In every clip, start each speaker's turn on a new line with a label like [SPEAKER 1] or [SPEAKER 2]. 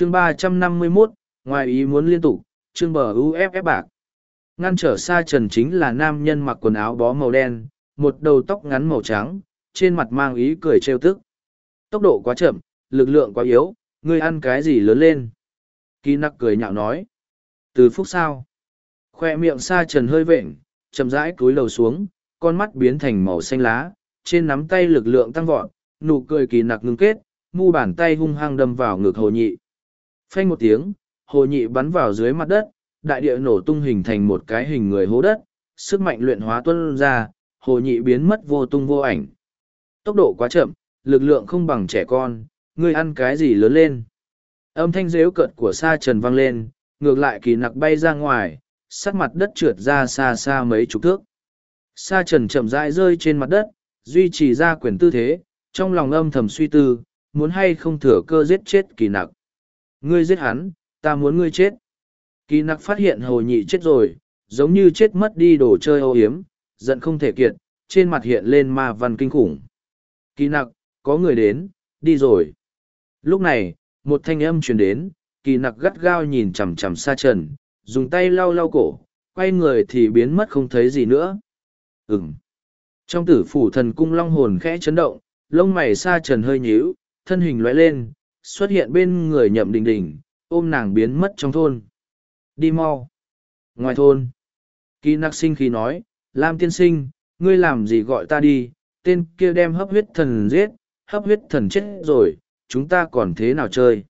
[SPEAKER 1] chương ba trăm năm mươi 351, ngoài ý muốn liên tục, chương bờ UFF bạc. Ngăn trở xa trần chính là nam nhân mặc quần áo bó màu đen, một đầu tóc ngắn màu trắng, trên mặt mang ý cười trêu tức. Tốc độ quá chậm, lực lượng quá yếu, ngươi ăn cái gì lớn lên. Kỳ nặc cười nhạo nói. Từ phúc sao? Khoe miệng xa trần hơi vện, chậm rãi cúi đầu xuống, con mắt biến thành màu xanh lá, trên nắm tay lực lượng tăng vọt, nụ cười kỳ nặc ngưng kết, mu bàn tay hung hăng đâm vào ngực hồ nhị. Phanh một tiếng, hồ nhị bắn vào dưới mặt đất, đại địa nổ tung hình thành một cái hình người hố đất, sức mạnh luyện hóa tuân ra, hồ nhị biến mất vô tung vô ảnh. Tốc độ quá chậm, lực lượng không bằng trẻ con, ngươi ăn cái gì lớn lên. Âm thanh rếu cợt của sa trần vang lên, ngược lại kỳ nặc bay ra ngoài, sát mặt đất trượt ra xa xa mấy chục thước. Sa trần chậm rãi rơi trên mặt đất, duy trì ra quyền tư thế, trong lòng âm thầm suy tư, muốn hay không thừa cơ giết chết kỳ nặc. Ngươi giết hắn, ta muốn ngươi chết. Kỳ nặc phát hiện hồ nhị chết rồi, giống như chết mất đi đồ chơi ô hiếm, giận không thể kiệt, trên mặt hiện lên ma văn kinh khủng. Kỳ nặc, có người đến, đi rồi. Lúc này, một thanh âm truyền đến, kỳ nặc gắt gao nhìn chằm chằm xa trần, dùng tay lau lau cổ, quay người thì biến mất không thấy gì nữa. Ừm. Trong tử phủ thần cung long hồn khẽ chấn động, lông mày xa trần hơi nhíu, thân hình lóe lên, xuất hiện bên người nhậm đình đình, ôm nàng biến mất trong thôn. Đi mau. Ngoài thôn. Kỳ nặc sinh khi nói, Lam tiên sinh, ngươi làm gì gọi ta đi, tên kia đem hấp huyết thần giết, hấp huyết thần chết rồi, chúng ta còn thế nào chơi.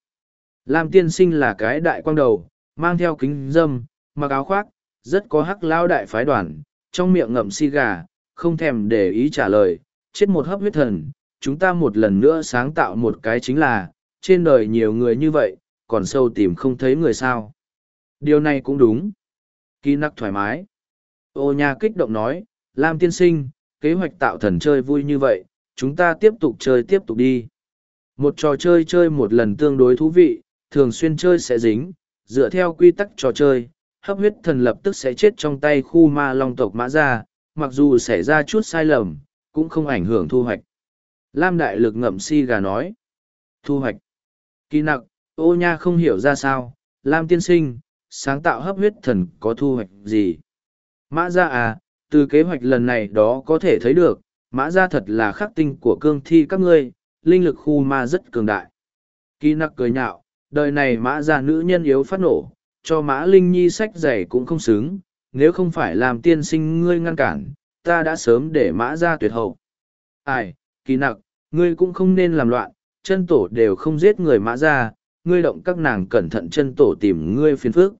[SPEAKER 1] Lam tiên sinh là cái đại quang đầu, mang theo kính dâm, mặc áo khoác, rất có hắc lao đại phái đoàn, trong miệng ngậm si gà, không thèm để ý trả lời, chết một hấp huyết thần, chúng ta một lần nữa sáng tạo một cái chính là, trên đời nhiều người như vậy, còn sâu tìm không thấy người sao. Điều này cũng đúng. Kỳ nặc thoải mái. Ô nha kích động nói, Lam tiên sinh, kế hoạch tạo thần chơi vui như vậy, chúng ta tiếp tục chơi tiếp tục đi. Một trò chơi chơi một lần tương đối thú vị, thường xuyên chơi sẽ dính, dựa theo quy tắc trò chơi, hấp huyết thần lập tức sẽ chết trong tay khu ma long tộc mã ra, mặc dù xảy ra chút sai lầm, cũng không ảnh hưởng thu hoạch. Lam đại lực ngậm si gà nói. Thu hoạch. Kỳ nặc, ô nha không hiểu ra sao, Lam tiên sinh, sáng tạo hấp huyết thần có thu hoạch gì. Mã ra à, từ kế hoạch lần này đó có thể thấy được, mã ra thật là khắc tinh của cương thi các ngươi, linh lực khu ma rất cường đại. Kỳ nặc cười nhạo, đời này mã ra nữ nhân yếu phát nổ, cho mã linh nhi sách giày cũng không xứng, nếu không phải làm tiên sinh ngươi ngăn cản, ta đã sớm để mã ra tuyệt hậu. Ai, kỳ nặc, ngươi cũng không nên làm loạn, chân tổ đều không giết người mã ra, ngươi động các nàng cẩn thận chân tổ tìm ngươi phiền phước.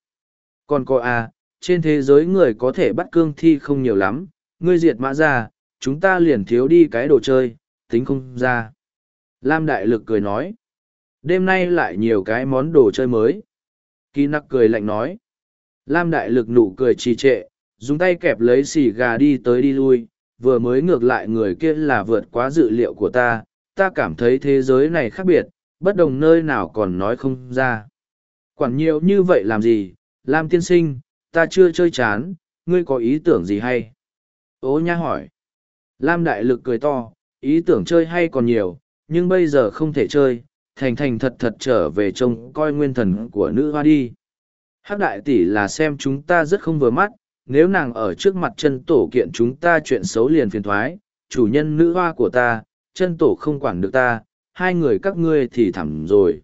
[SPEAKER 1] Còn có à, trên thế giới người có thể bắt cương thi không nhiều lắm, ngươi diệt mã ra, chúng ta liền thiếu đi cái đồ chơi, tính không ra. Lam Đại Lực cười nói, đêm nay lại nhiều cái món đồ chơi mới. Kỳ nặc cười lạnh nói, Lam Đại Lực nụ cười trì trệ, dùng tay kẹp lấy xì gà đi tới đi lui, vừa mới ngược lại người kia là vượt quá dự liệu của ta, ta cảm thấy thế giới này khác biệt, bất đồng nơi nào còn nói không ra. Quản nhiều như vậy làm gì, Lam tiên sinh, ta chưa chơi chán, ngươi có ý tưởng gì hay? Ô nha hỏi. Lam đại lực cười to, ý tưởng chơi hay còn nhiều, nhưng bây giờ không thể chơi, thành thành thật thật trở về trông coi nguyên thần của nữ hoa đi. Hắc đại tỷ là xem chúng ta rất không vừa mắt, nếu nàng ở trước mặt chân tổ kiện chúng ta chuyện xấu liền phiền thoái, chủ nhân nữ hoa của ta, chân tổ không quản được ta, hai người các ngươi thì thẳm rồi.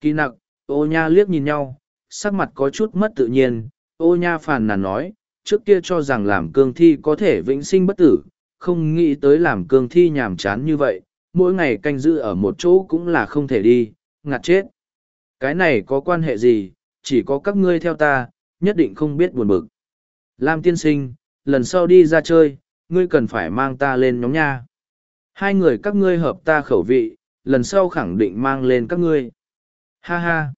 [SPEAKER 1] Kỳ nặc, ô nha liếc nhìn nhau, sắc mặt có chút mất tự nhiên, ô nha phàn nàn nói, trước kia cho rằng làm cương thi có thể vĩnh sinh bất tử, không nghĩ tới làm cương thi nhàm chán như vậy, mỗi ngày canh giữ ở một chỗ cũng là không thể đi, ngạt chết. Cái này có quan hệ gì, chỉ có các ngươi theo ta, nhất định không biết buồn bực. Lam tiên sinh, lần sau đi ra chơi, ngươi cần phải mang ta lên nhóm nha. Hai người các ngươi hợp ta khẩu vị, lần sau khẳng định mang lên các ngươi. Ha ha.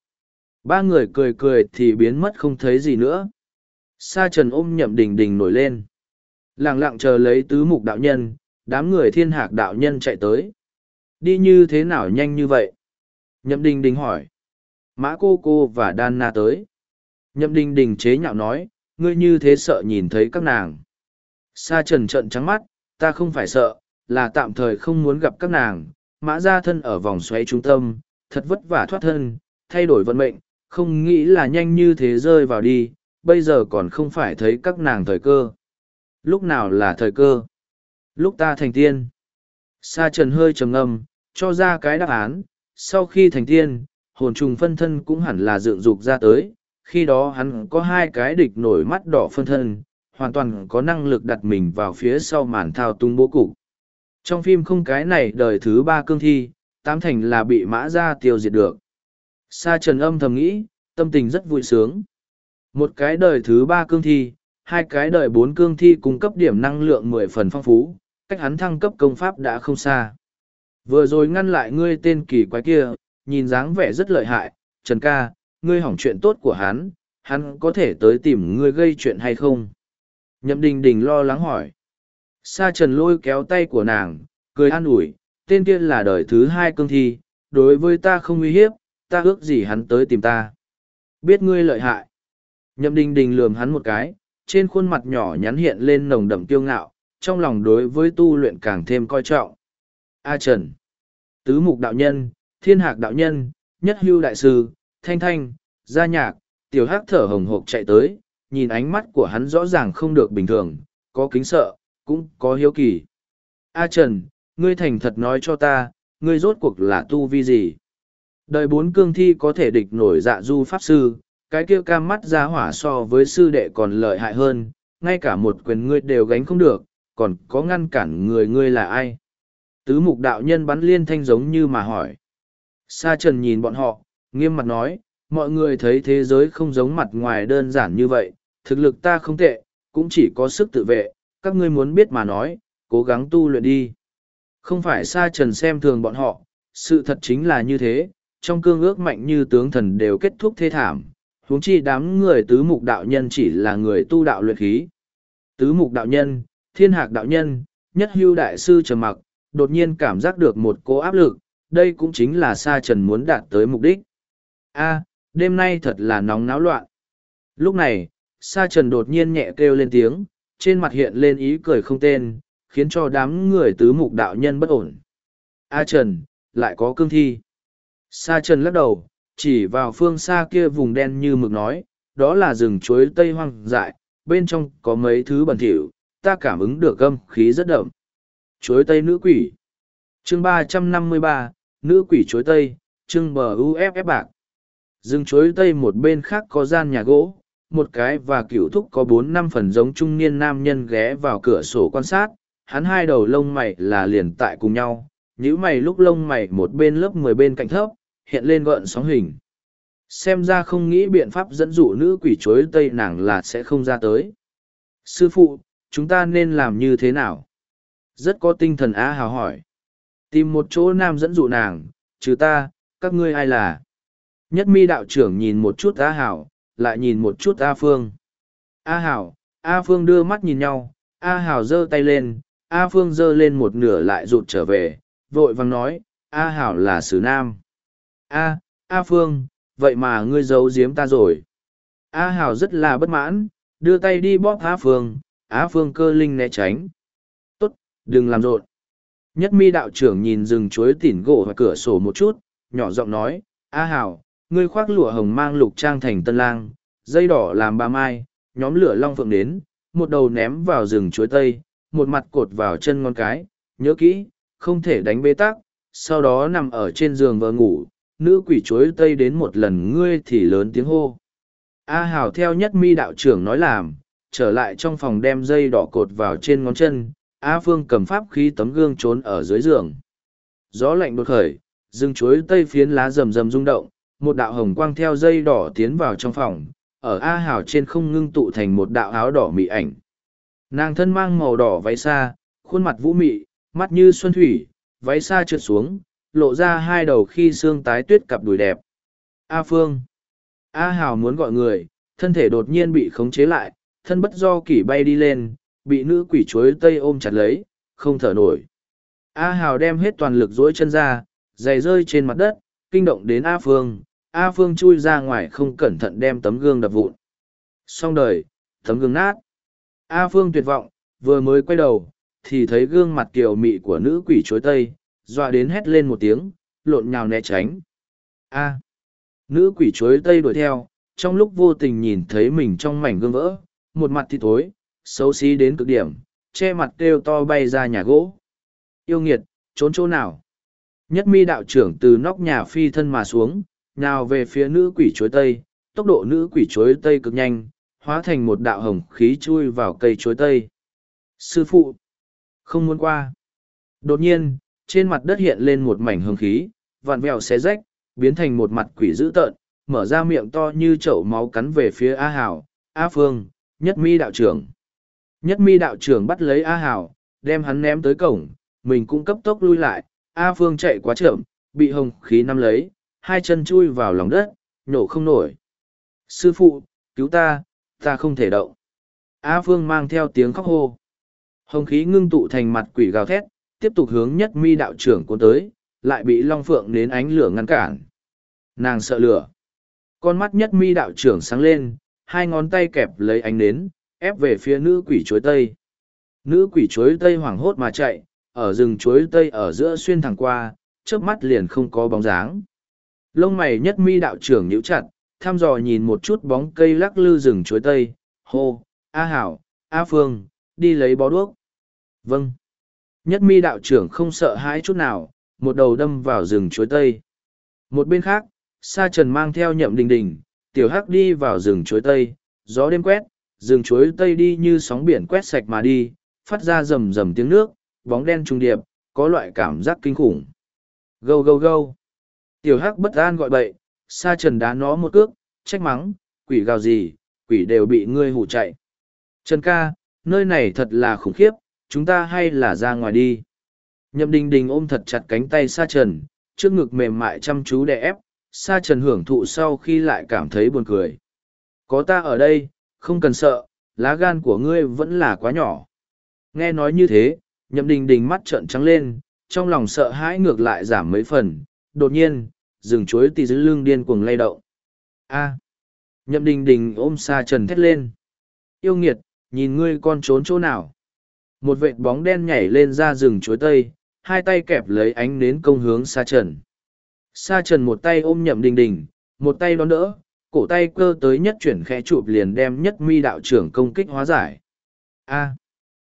[SPEAKER 1] Ba người cười cười thì biến mất không thấy gì nữa. Sa trần ôm nhậm đình đình nổi lên. Lặng lặng chờ lấy tứ mục đạo nhân, đám người thiên hạc đạo nhân chạy tới. Đi như thế nào nhanh như vậy? Nhậm đình đình hỏi. Mã cô cô và đan na tới. Nhậm đình đình chế nhạo nói, ngươi như thế sợ nhìn thấy các nàng. Sa trần trận trắng mắt, ta không phải sợ, là tạm thời không muốn gặp các nàng. Mã ra thân ở vòng xoáy trung tâm, thật vất vả thoát thân, thay đổi vận mệnh, không nghĩ là nhanh như thế rơi vào đi, bây giờ còn không phải thấy các nàng thời cơ. Lúc nào là thời cơ? Lúc ta thành tiên. Sa trần hơi trầm ngâm, cho ra cái đáp án, sau khi thành tiên, hồn trùng phân thân cũng hẳn là dựng dục ra tới, khi đó hắn có hai cái địch nổi mắt đỏ phân thân, hoàn toàn có năng lực đặt mình vào phía sau màn thao tung bố cục. Trong phim không cái này đời thứ ba cương thi, tám thành là bị mã ra tiêu diệt được. Sa trần âm thầm nghĩ, tâm tình rất vui sướng. Một cái đời thứ ba cương thi, hai cái đời bốn cương thi cung cấp điểm năng lượng mười phần phong phú, cách hắn thăng cấp công pháp đã không xa. Vừa rồi ngăn lại ngươi tên kỳ quái kia, nhìn dáng vẻ rất lợi hại, Trần ca, ngươi hỏng chuyện tốt của hắn, hắn có thể tới tìm ngươi gây chuyện hay không? Nhậm đình đình lo lắng hỏi. Sa trần lôi kéo tay của nàng, cười an ủi, tên kia là đời thứ hai cương thi, đối với ta không uy hiếp, ta ước gì hắn tới tìm ta. Biết ngươi lợi hại. Nhậm đình đình lườm hắn một cái, trên khuôn mặt nhỏ nhắn hiện lên nồng đậm kiêu ngạo, trong lòng đối với tu luyện càng thêm coi trọng. A Trần, Tứ Mục Đạo Nhân, Thiên Hạc Đạo Nhân, Nhất Hưu Đại Sư, Thanh Thanh, Gia Nhạc, Tiểu Hắc thở hồng hộc chạy tới, nhìn ánh mắt của hắn rõ ràng không được bình thường, có kính sợ, cũng có hiếu kỳ. A Trần, ngươi thành thật nói cho ta, ngươi rốt cuộc là tu vi gì? Đời bốn cương thi có thể địch nổi dạ du pháp sư, cái kia cam mắt ra hỏa so với sư đệ còn lợi hại hơn, ngay cả một quyền ngươi đều gánh không được, còn có ngăn cản người ngươi là ai? Tứ mục đạo nhân bắn liên thanh giống như mà hỏi. Sa trần nhìn bọn họ, nghiêm mặt nói, mọi người thấy thế giới không giống mặt ngoài đơn giản như vậy, thực lực ta không tệ, cũng chỉ có sức tự vệ, các ngươi muốn biết mà nói, cố gắng tu luyện đi. Không phải Sa trần xem thường bọn họ, sự thật chính là như thế, trong cương ước mạnh như tướng thần đều kết thúc thế thảm, huống chi đám người tứ mục đạo nhân chỉ là người tu đạo luyện khí. Tứ mục đạo nhân, thiên hạc đạo nhân, nhất hưu đại sư trầm mặc, đột nhiên cảm giác được một cố áp lực, đây cũng chính là Sa Trần muốn đạt tới mục đích. A, đêm nay thật là nóng náo loạn. Lúc này, Sa Trần đột nhiên nhẹ kêu lên tiếng, trên mặt hiện lên ý cười không tên, khiến cho đám người tứ mục đạo nhân bất ổn. A Trần, lại có cương thi. Sa Trần lắc đầu, chỉ vào phương xa kia vùng đen như mực nói, đó là rừng chuối tây hoang dại, bên trong có mấy thứ bẩn thỉu, ta cảm ứng được âm khí rất đậm. Chuối tây nữ quỷ. Chương ba trăm năm mươi ba, nữ quỷ chuối tây, chương bờ UFF bạc. Rừng chuối tây một bên khác có gian nhà gỗ, một cái và cửu thúc có bốn năm phần giống trung niên nam nhân ghé vào cửa sổ quan sát, hắn hai đầu lông mày là liền tại cùng nhau, nhíu mày lúc lông mày một bên lớp mười bên cạnh thấp, hiện lên gợn sóng hình. Xem ra không nghĩ biện pháp dẫn dụ nữ quỷ chối tây nàng là sẽ không ra tới. Sư phụ, chúng ta nên làm như thế nào? Rất có tinh thần á hào hỏi. Tìm một chỗ nam dẫn dụ nàng, trừ ta, các ngươi ai là? Nhất mi đạo trưởng nhìn một chút á hào lại nhìn một chút A Phương. A Hảo, A Phương đưa mắt nhìn nhau, A Hảo giơ tay lên, A Phương giơ lên một nửa lại rụt trở về, vội vàng nói, A Hảo là sứ nam. A, A Phương, vậy mà ngươi giấu giếm ta rồi. A Hảo rất là bất mãn, đưa tay đi bóp A Phương, A Phương cơ linh né tránh. Tốt, đừng làm rộn. Nhất mi đạo trưởng nhìn rừng chuối tỉn gỗ và cửa sổ một chút, nhỏ giọng nói, A Hảo, ngươi khoác lụa hồng mang lục trang thành tân lang, dây đỏ làm ba mai, nhóm lửa long phượng đến, một đầu ném vào rừng chuối tây, một mặt cột vào chân ngón cái, nhớ kỹ, không thể đánh bê tắc, sau đó nằm ở trên giường vờ ngủ, nữ quỷ chuối tây đến một lần ngươi thì lớn tiếng hô. A Hảo theo nhất mi đạo trưởng nói làm, trở lại trong phòng đem dây đỏ cột vào trên ngón chân, A Phương cầm pháp khí tấm gương trốn ở dưới giường. Gió lạnh đột khởi, rừng chuối tây phiến lá rầm rầm rung động, một đạo hồng quang theo dây đỏ tiến vào trong phòng, ở A Hảo trên không ngưng tụ thành một đạo áo đỏ mị ảnh. Nàng thân mang màu đỏ váy xa, khuôn mặt vũ mị, mắt như xuân thủy, váy xa trượt xuống, lộ ra hai đầu khi xương tái tuyết cặp đùi đẹp. A Phương. A Hảo muốn gọi người, thân thể đột nhiên bị khống chế lại, thân bất do kỷ bay đi lên, bị nữ quỷ chuối tây ôm chặt lấy, không thở nổi. A Hào đem hết toàn lực dỗi chân ra, giày rơi trên mặt đất, kinh động đến A Phương. A Phương chui ra ngoài không cẩn thận đem tấm gương đập vụn. Xong đời, tấm gương nát. A Phương tuyệt vọng, vừa mới quay đầu, thì thấy gương mặt kiều mị của nữ quỷ chuối tây, dọa đến hét lên một tiếng, lộn nhào né tránh. A. nữ quỷ chuối tây đuổi theo, trong lúc vô tình nhìn thấy mình trong mảnh gương vỡ, một mặt thì tối, xấu xí đến cực điểm, che mặt kêu to bay ra nhà gỗ. Yêu nghiệt, trốn chỗ nào? Nhất mi đạo trưởng từ nóc nhà phi thân mà xuống, nào về phía nữ quỷ chuối tây, tốc độ nữ quỷ chuối tây cực nhanh, hóa thành một đạo hồng khí chui vào cây chuối tây. Sư phụ! Không muốn qua. Đột nhiên, trên mặt đất hiện lên một mảnh hồng khí, vặn vẹo xé rách, biến thành một mặt quỷ dữ tợn, mở ra miệng to như chậu máu cắn về phía A Hảo, A Phương, Nhất Mi đạo trưởng. Nhất Mi đạo trưởng bắt lấy A Hảo, đem hắn ném tới cổng, mình cũng cấp tốc lui lại, A Phương chạy quá chậm, bị hồng khí nắm lấy, hai chân chui vào lòng đất, nhổ không nổi. Sư phụ, cứu ta, ta không thể động. A Phương mang theo tiếng khóc hô. Hồng khí ngưng tụ thành mặt quỷ gào thét, tiếp tục hướng nhất mi đạo trưởng cuốn tới, lại bị Long Phượng đến ánh lửa ngăn cản. Nàng sợ lửa. Con mắt nhất mi đạo trưởng sáng lên, hai ngón tay kẹp lấy ánh nến, ép về phía nữ quỷ chuối tây. Nữ quỷ chuối tây hoảng hốt mà chạy, ở rừng chuối tây ở giữa xuyên thẳng qua, trước mắt liền không có bóng dáng. Lông mày nhất mi đạo trưởng nhíu chặt, thăm dò nhìn một chút bóng cây lắc lư rừng chuối tây, hô, A Hảo, A Phương, đi lấy bó đuốc. Vâng. Nhất mi đạo trưởng không sợ hãi chút nào, một đầu đâm vào rừng chuối tây. Một bên khác, Sa Trần mang theo nhậm đình đình, tiểu hắc đi vào rừng chuối tây, gió đêm quét, rừng chuối tây đi như sóng biển quét sạch mà đi, phát ra rầm rầm tiếng nước, bóng đen trung điệp, có loại cảm giác kinh khủng. Gâu gâu gâu. Tiểu hắc bất an gọi bậy, Sa Trần đá nó một cước, trách mắng, quỷ gào gì, quỷ đều bị ngươi hù chạy. Trần ca, nơi này thật là khủng khiếp, chúng ta hay là ra ngoài đi. Nhậm đình đình ôm thật chặt cánh tay Sa Trần, trước ngực mềm mại chăm chú đè ép, Sa Trần hưởng thụ sau khi lại cảm thấy buồn cười. Có ta ở đây, không cần sợ, lá gan của ngươi vẫn là quá nhỏ. Nghe nói như thế, nhậm đình đình mắt trợn trắng lên, trong lòng sợ hãi ngược lại giảm mấy phần, đột nhiên, rừng chuối tì dưới lưng điên cuồng lay động. A. À. Nhậm đình đình ôm xa Trần thét lên. Yêu nghiệt, nhìn ngươi con trốn chỗ nào. Một vệt bóng đen nhảy lên ra rừng chuối tây, hai tay kẹp lấy ánh nến công hướng xa Trần. Sa Trần một tay ôm nhậm đình đình, một tay đón đỡ, cổ tay cơ tới nhất chuyển khẽ chụp liền đem nhất mi đạo trưởng công kích hóa giải. A. À.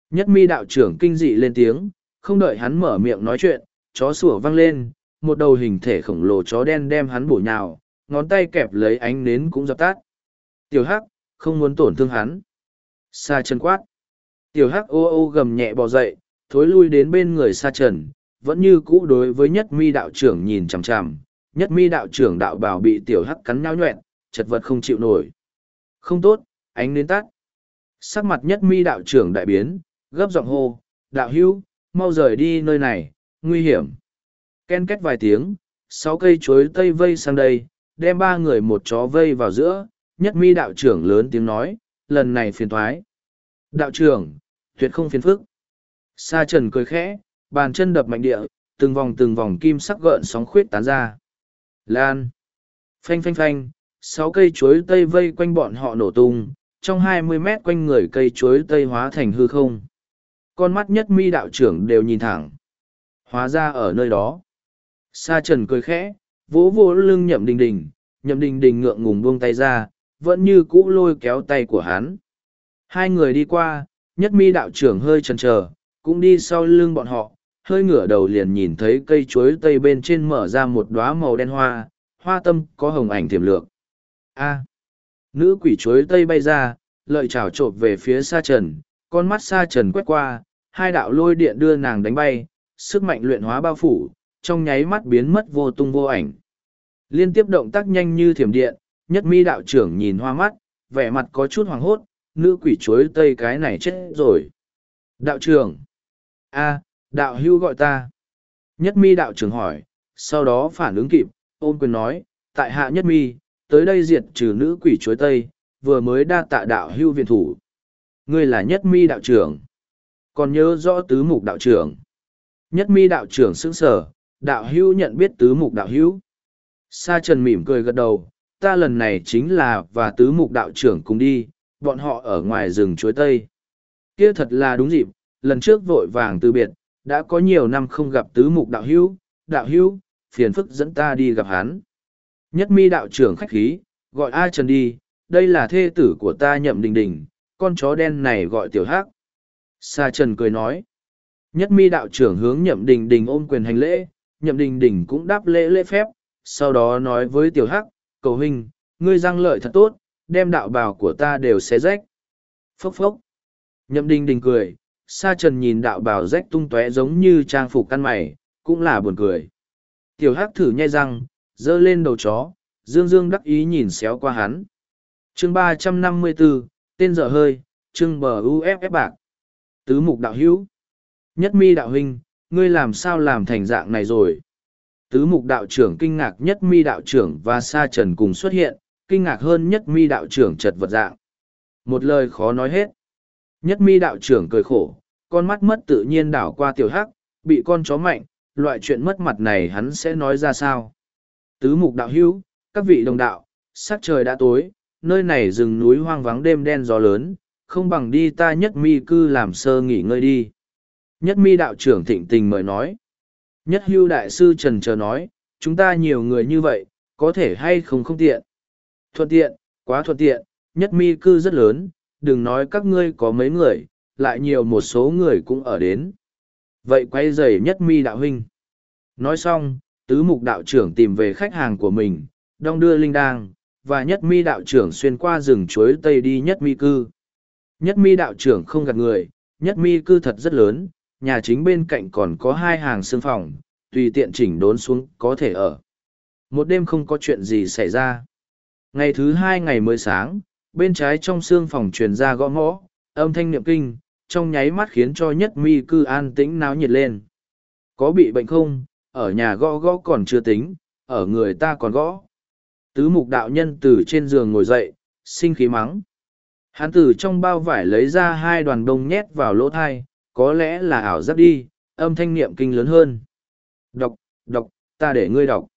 [SPEAKER 1] Nhất mi đạo trưởng kinh dị lên tiếng, không đợi hắn mở miệng nói chuyện, chó sủa văng lên, một đầu hình thể khổng lồ chó đen đem hắn bổ nhào, ngón tay kẹp lấy ánh nến cũng dập tắt. Tiểu Hắc, không muốn tổn thương hắn. Sa Trần quát. Tiểu Hắc ô ô gầm nhẹ bò dậy, thối lui đến bên người Sa Trần, vẫn như cũ đối với nhất mi đạo trưởng nhìn chằm chằm. Nhất mi đạo trưởng đạo bảo bị tiểu Hắc cắn nhau nhuẹn, chật vật không chịu nổi. Không tốt, ánh nến tắt. Sắc mặt nhất mi đạo trưởng đại biến, gấp giọng hô, đạo hữu, mau rời đi nơi này, nguy hiểm. Ken két vài tiếng, sáu cây chuối tây vây sang đây, đem ba người một chó vây vào giữa, nhất mi đạo trưởng lớn tiếng nói, lần này phiền thoái. Đạo trưởng, tuyệt không phiền phức. Sa trần cười khẽ, bàn chân đập mạnh địa, từng vòng từng vòng kim sắc gợn sóng khuyết tán ra. Lan. Phanh phanh phanh, sáu cây chuối tây vây quanh bọn họ nổ tung, trong hai mươi mét quanh người cây chuối tây hóa thành hư không. Con mắt nhất mi đạo trưởng đều nhìn thẳng. Hóa ra ở nơi đó. Sa trần cười khẽ, vỗ vỗ lưng nhậm đình đình, nhậm đình đình ngượng ngùng buông tay ra, vẫn như cũ lôi kéo tay của hắn. Hai người đi qua, nhất mi đạo trưởng hơi chần chờ, cũng đi sau lưng bọn họ, hơi ngửa đầu liền nhìn thấy cây chuối tây bên trên mở ra một đóa màu đen hoa, hoa tâm có hồng ảnh thiểm lược. A. nữ quỷ chuối tây bay ra, lợi chảo trộp về phía sa trần, con mắt sa trần quét qua, hai đạo lôi điện đưa nàng đánh bay, sức mạnh luyện hóa bao phủ, trong nháy mắt biến mất vô tung vô ảnh. Liên tiếp động tác nhanh như thiểm điện, nhất mi đạo trưởng nhìn hoa mắt, vẻ mặt có chút hoàng hốt, nữ quỷ chuối tây cái này chết rồi. Đạo trưởng! a đạo hưu gọi ta. Nhất mi đạo trưởng hỏi, sau đó phản ứng kịp, ôm quyền nói, tại hạ nhất mi, tới đây diệt trừ nữ quỷ chuối tây, vừa mới đa tạ đạo hưu viện thủ. Ngươi là nhất mi đạo trưởng. Còn nhớ rõ tứ mục đạo trưởng. Nhất mi đạo trưởng sững sở, đạo hữu nhận biết tứ mục đạo hữu. Sa trần mỉm cười gật đầu, ta lần này chính là và tứ mục đạo trưởng cùng đi, bọn họ ở ngoài rừng chuối tây. Kia thật là đúng dịp, lần trước vội vàng từ biệt, đã có nhiều năm không gặp tứ mục đạo hữu, đạo hữu, phiền phức dẫn ta đi gặp hắn. Nhất mi đạo trưởng khách khí, gọi A Trần đi, đây là thê tử của ta nhậm đình đình, con chó đen này gọi tiểu hắc. Sa Trần cười nói. Nhất mi đạo trưởng hướng nhậm đình đình ôm quyền hành lễ, nhậm đình đình cũng đáp lễ lễ phép, sau đó nói với tiểu hắc, cầu huynh, ngươi răng lợi thật tốt, đem đạo bào của ta đều xé rách. Phốc phốc. Nhậm đình đình cười, sa trần nhìn đạo bào rách tung tóe giống như trang phục căn mày, cũng là buồn cười. Tiểu hắc thử nhai răng, dơ lên đầu chó, dương dương đắc ý nhìn xéo qua hắn. chương ba trăm năm mươi bốn tên dở hơi, chương bờ UFF bạc. Tứ mục đạo hữu. Nhất mi đạo huynh, ngươi làm sao làm thành dạng này rồi? Tứ mục đạo trưởng kinh ngạc nhất mi đạo trưởng và sa trần cùng xuất hiện, kinh ngạc hơn nhất mi đạo trưởng chật vật dạng. Một lời khó nói hết. Nhất mi đạo trưởng cười khổ, con mắt mất tự nhiên đảo qua tiểu hắc, bị con chó mạnh, loại chuyện mất mặt này hắn sẽ nói ra sao? Tứ mục đạo hữu, các vị đồng đạo, sắc trời đã tối, nơi này rừng núi hoang vắng đêm đen gió lớn, không bằng đi ta nhất mi cư làm sơ nghỉ ngơi đi. Nhất mi đạo trưởng thịnh tình mời nói. Nhất hưu đại sư trần chờ nói, chúng ta nhiều người như vậy, có thể hay không không tiện. Thuận tiện, quá thuận tiện, nhất mi cư rất lớn, đừng nói các ngươi có mấy người, lại nhiều một số người cũng ở đến. Vậy quay dày nhất mi đạo huynh. Nói xong, tứ mục đạo trưởng tìm về khách hàng của mình, đong đưa linh đang, và nhất mi đạo trưởng xuyên qua rừng chuối tây đi nhất mi cư. Nhất mi đạo trưởng không gạt người, nhất mi cư thật rất lớn, nhà chính bên cạnh còn có hai hàng xương phòng, tùy tiện chỉnh đốn xuống có thể ở. Một đêm không có chuyện gì xảy ra. Ngày thứ hai ngày mới sáng, bên trái trong xương phòng truyền ra gõ ngõ, âm thanh niệm kinh, trong nháy mắt khiến cho nhất mi cư an tĩnh náo nhiệt lên. Có bị bệnh không, ở nhà gõ gõ còn chưa tính, ở người ta còn gõ. Tứ mục đạo nhân từ trên giường ngồi dậy, sinh khí mắng. Hán tử trong bao vải lấy ra hai đoàn đông nhét vào lỗ thai, có lẽ là ảo giác đi, âm thanh niệm kinh lớn hơn. Đọc, đọc, ta để ngươi đọc.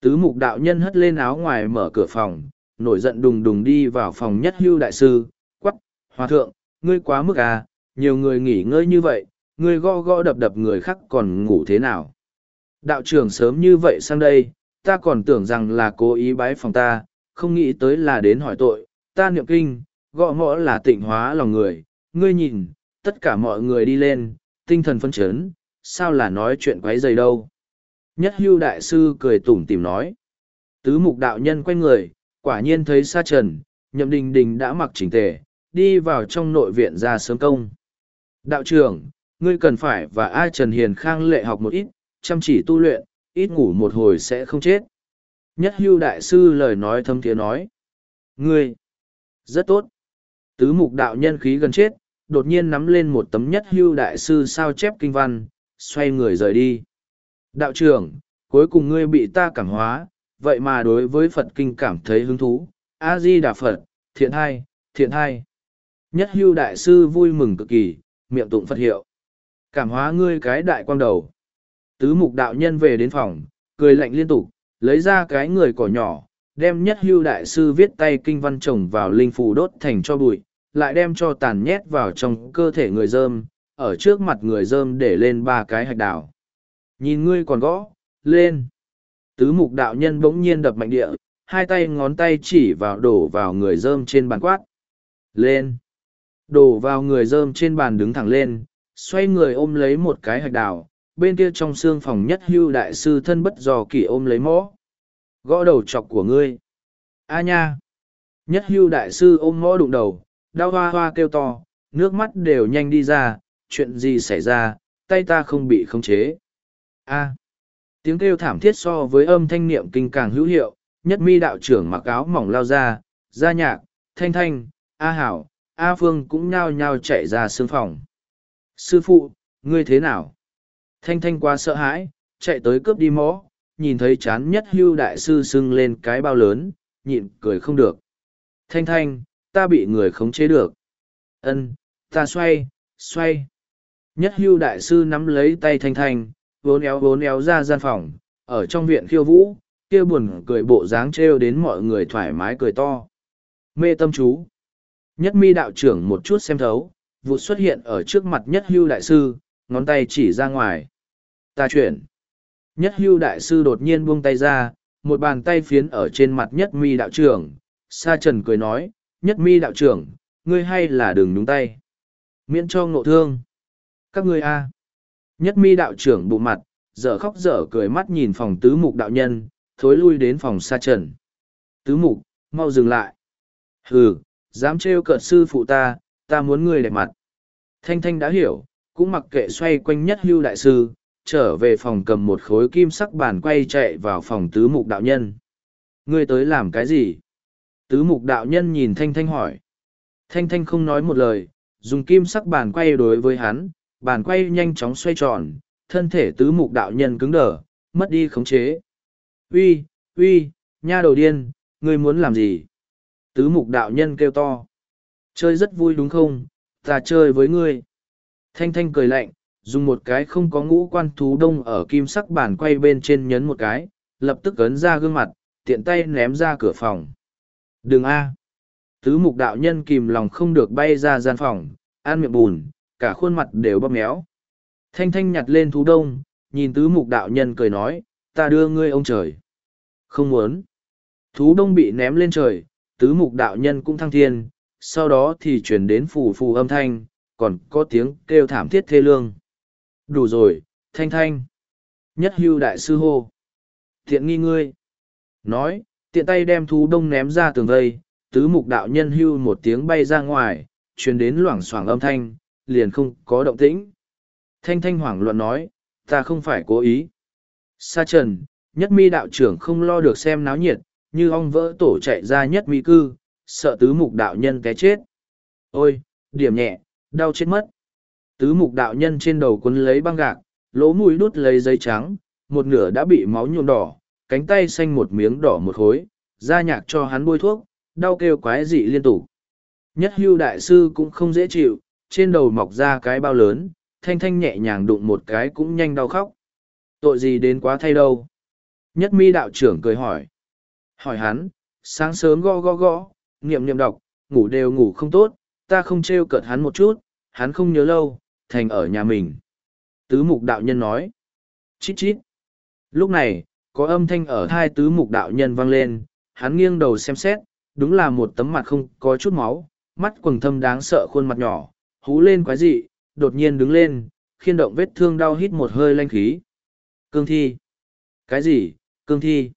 [SPEAKER 1] Tứ mục đạo nhân hất lên áo ngoài mở cửa phòng, nổi giận đùng đùng đi vào phòng nhất hưu đại sư, quắc, hòa thượng, ngươi quá mức à, nhiều người nghỉ ngơi như vậy, ngươi gõ gõ đập đập người khác còn ngủ thế nào. Đạo trưởng sớm như vậy sang đây, ta còn tưởng rằng là cố ý bái phòng ta, không nghĩ tới là đến hỏi tội, ta niệm kinh, gõ ngõ là tịnh hóa lòng người, ngươi nhìn, tất cả mọi người đi lên, tinh thần phân chấn, sao là nói chuyện quấy dày đâu. Nhất hưu đại sư cười tủm tìm nói. Tứ mục đạo nhân quay người, quả nhiên thấy sa trần, nhậm đình đình đã mặc chỉnh tề, đi vào trong nội viện ra sớm công. Đạo trưởng, ngươi cần phải và ai Trần Hiền Khang lệ học một ít, chăm chỉ tu luyện, ít ngủ một hồi sẽ không chết. Nhất hưu đại sư lời nói thâm thiế nói. Ngươi, rất tốt. Tứ mục đạo nhân khí gần chết, đột nhiên nắm lên một tấm nhất hưu đại sư sao chép kinh văn, xoay người rời đi. Đạo trưởng, cuối cùng ngươi bị ta cảm hóa, vậy mà đối với Phật kinh cảm thấy hứng thú. A-di Đà Phật, thiện hai, thiện hai. Nhất hưu đại sư vui mừng cực kỳ, miệng tụng Phật hiệu. Cảm hóa ngươi cái đại quang đầu. Tứ mục đạo nhân về đến phòng, cười lạnh liên tục, lấy ra cái người cỏ nhỏ, đem nhất hưu đại sư viết tay kinh văn trồng vào linh phù đốt thành cho bụi, lại đem cho tàn nhét vào trong cơ thể người dơm, ở trước mặt người dơm để lên ba cái hạch đào. Nhìn ngươi còn gõ, lên. Tứ mục đạo nhân bỗng nhiên đập mạnh địa, hai tay ngón tay chỉ vào đổ vào người dơm trên bàn quát. Lên. Đổ vào người dơm trên bàn đứng thẳng lên, xoay người ôm lấy một cái hạch đào, bên kia trong xương phòng nhất hưu đại sư thân bất dò kỷ ôm lấy mõ. Gõ đầu chọc của ngươi. A nha. Nhất hưu đại sư ôm mõ đụng đầu, đau hoa hoa kêu to, nước mắt đều nhanh đi ra, chuyện gì xảy ra, tay ta không bị khống chế. A. Tiếng kêu thảm thiết so với âm thanh niệm kinh càng hữu hiệu, nhất mi đạo trưởng mặc áo mỏng lao ra, gia nhạc, thanh thanh, A hảo, A phương cũng nhao nhao chạy ra sương phòng. Sư phụ, ngươi thế nào? Thanh thanh quá sợ hãi, chạy tới cướp đi mõ, nhìn thấy chán nhất hưu đại sư sưng lên cái bao lớn, nhịn cười không được. Thanh thanh, ta bị người khống chế được. Ân, ta xoay, xoay. Nhất hưu đại sư nắm lấy tay thanh thanh, vốn éo vốn éo ra gian phòng, ở trong viện khiêu vũ, kia buồn cười bộ dáng trêu đến mọi người thoải mái cười to. Mê tâm chú. Nhất mi đạo trưởng một chút xem thấu, vụ xuất hiện ở trước mặt nhất hưu đại sư, ngón tay chỉ ra ngoài. Ta chuyển. Nhất hưu đại sư đột nhiên buông tay ra, một bàn tay phiến ở trên mặt nhất mi đạo trưởng, sa trần cười nói, nhất mi đạo trưởng, ngươi hay là đừng nhúng tay. Miễn cho ngộ thương. Các ngươi a Nhất mi đạo trưởng bụng mặt, dở khóc dở cười mắt nhìn phòng tứ mục đạo nhân, thối lui đến phòng sa trần. Tứ mục, mau dừng lại. Hừ, dám trêu cợt sư phụ ta, ta muốn ngươi đẹp mặt. Thanh Thanh đã hiểu, cũng mặc kệ xoay quanh nhất hưu đại sư, trở về phòng cầm một khối kim sắc bàn quay chạy vào phòng tứ mục đạo nhân. Ngươi tới làm cái gì? Tứ mục đạo nhân nhìn Thanh Thanh hỏi. Thanh Thanh không nói một lời, dùng kim sắc bàn quay đối với hắn, bàn quay nhanh chóng xoay tròn, thân thể tứ mục đạo nhân cứng đờ, mất đi khống chế. Uy, uy, nha đầu điên, ngươi muốn làm gì? Tứ mục đạo nhân kêu to. Chơi rất vui đúng không? Ta chơi với ngươi. Thanh thanh cười lạnh, dùng một cái không có ngũ quan thú đông ở kim sắc bàn quay bên trên nhấn một cái, lập tức ấn ra gương mặt, tiện tay ném ra cửa phòng. Đừng a! Tứ mục đạo nhân kìm lòng không được bay ra gian phòng, ăn miệng bùn, cả khuôn mặt đều bóp méo. Thanh thanh nhặt lên thú đông, nhìn tứ mục đạo nhân cười nói, ta đưa ngươi ông trời. Không muốn. Thú đông bị ném lên trời, tứ mục đạo nhân cũng thăng thiên, sau đó thì chuyển đến phù phù âm thanh, còn có tiếng kêu thảm thiết thê lương. Đủ rồi, thanh thanh. Nhất hưu đại sư hô. Thiện nghi ngươi. Nói, tiện tay đem thú đông ném ra tường vây, tứ mục đạo nhân hưu một tiếng bay ra ngoài, truyền đến loảng xoảng âm thanh, liền không có động tĩnh. Thanh thanh hoảng loạn nói, ta không phải cố ý. Sa trần, nhất mi đạo trưởng không lo được xem náo nhiệt, như ong vỡ tổ chạy ra nhất mi cư, sợ tứ mục đạo nhân té chết. Ôi, điểm nhẹ, đau chết mất. Tứ mục đạo nhân trên đầu quấn lấy băng gạc, lỗ mũi đút lấy giấy trắng, một nửa đã bị máu nhuộm đỏ, cánh tay xanh một miếng đỏ một khối, ra nhạc cho hắn bôi thuốc, đau kêu quái dị liên tục. Nhất hưu đại sư cũng không dễ chịu, trên đầu mọc ra cái bao lớn, thanh thanh nhẹ nhàng đụng một cái cũng nhanh đau khóc. Tội gì đến quá thay đâu? Nhất mi đạo trưởng cười hỏi. Hỏi hắn, sáng sớm go go go, niệm niệm đọc, ngủ đều ngủ không tốt, ta không trêu cợt hắn một chút, hắn không nhớ lâu, thành ở nhà mình. Tứ mục đạo nhân nói. Chít chít. Lúc này, có âm thanh ở hai tứ mục đạo nhân vang lên, hắn nghiêng đầu xem xét, đúng là một tấm mặt không có chút máu, mắt quầng thâm đáng sợ khuôn mặt nhỏ, hú lên quái dị, đột nhiên đứng lên, khiên động vết thương đau hít một hơi lanh khí. Cương thi. Cái gì, cương thi?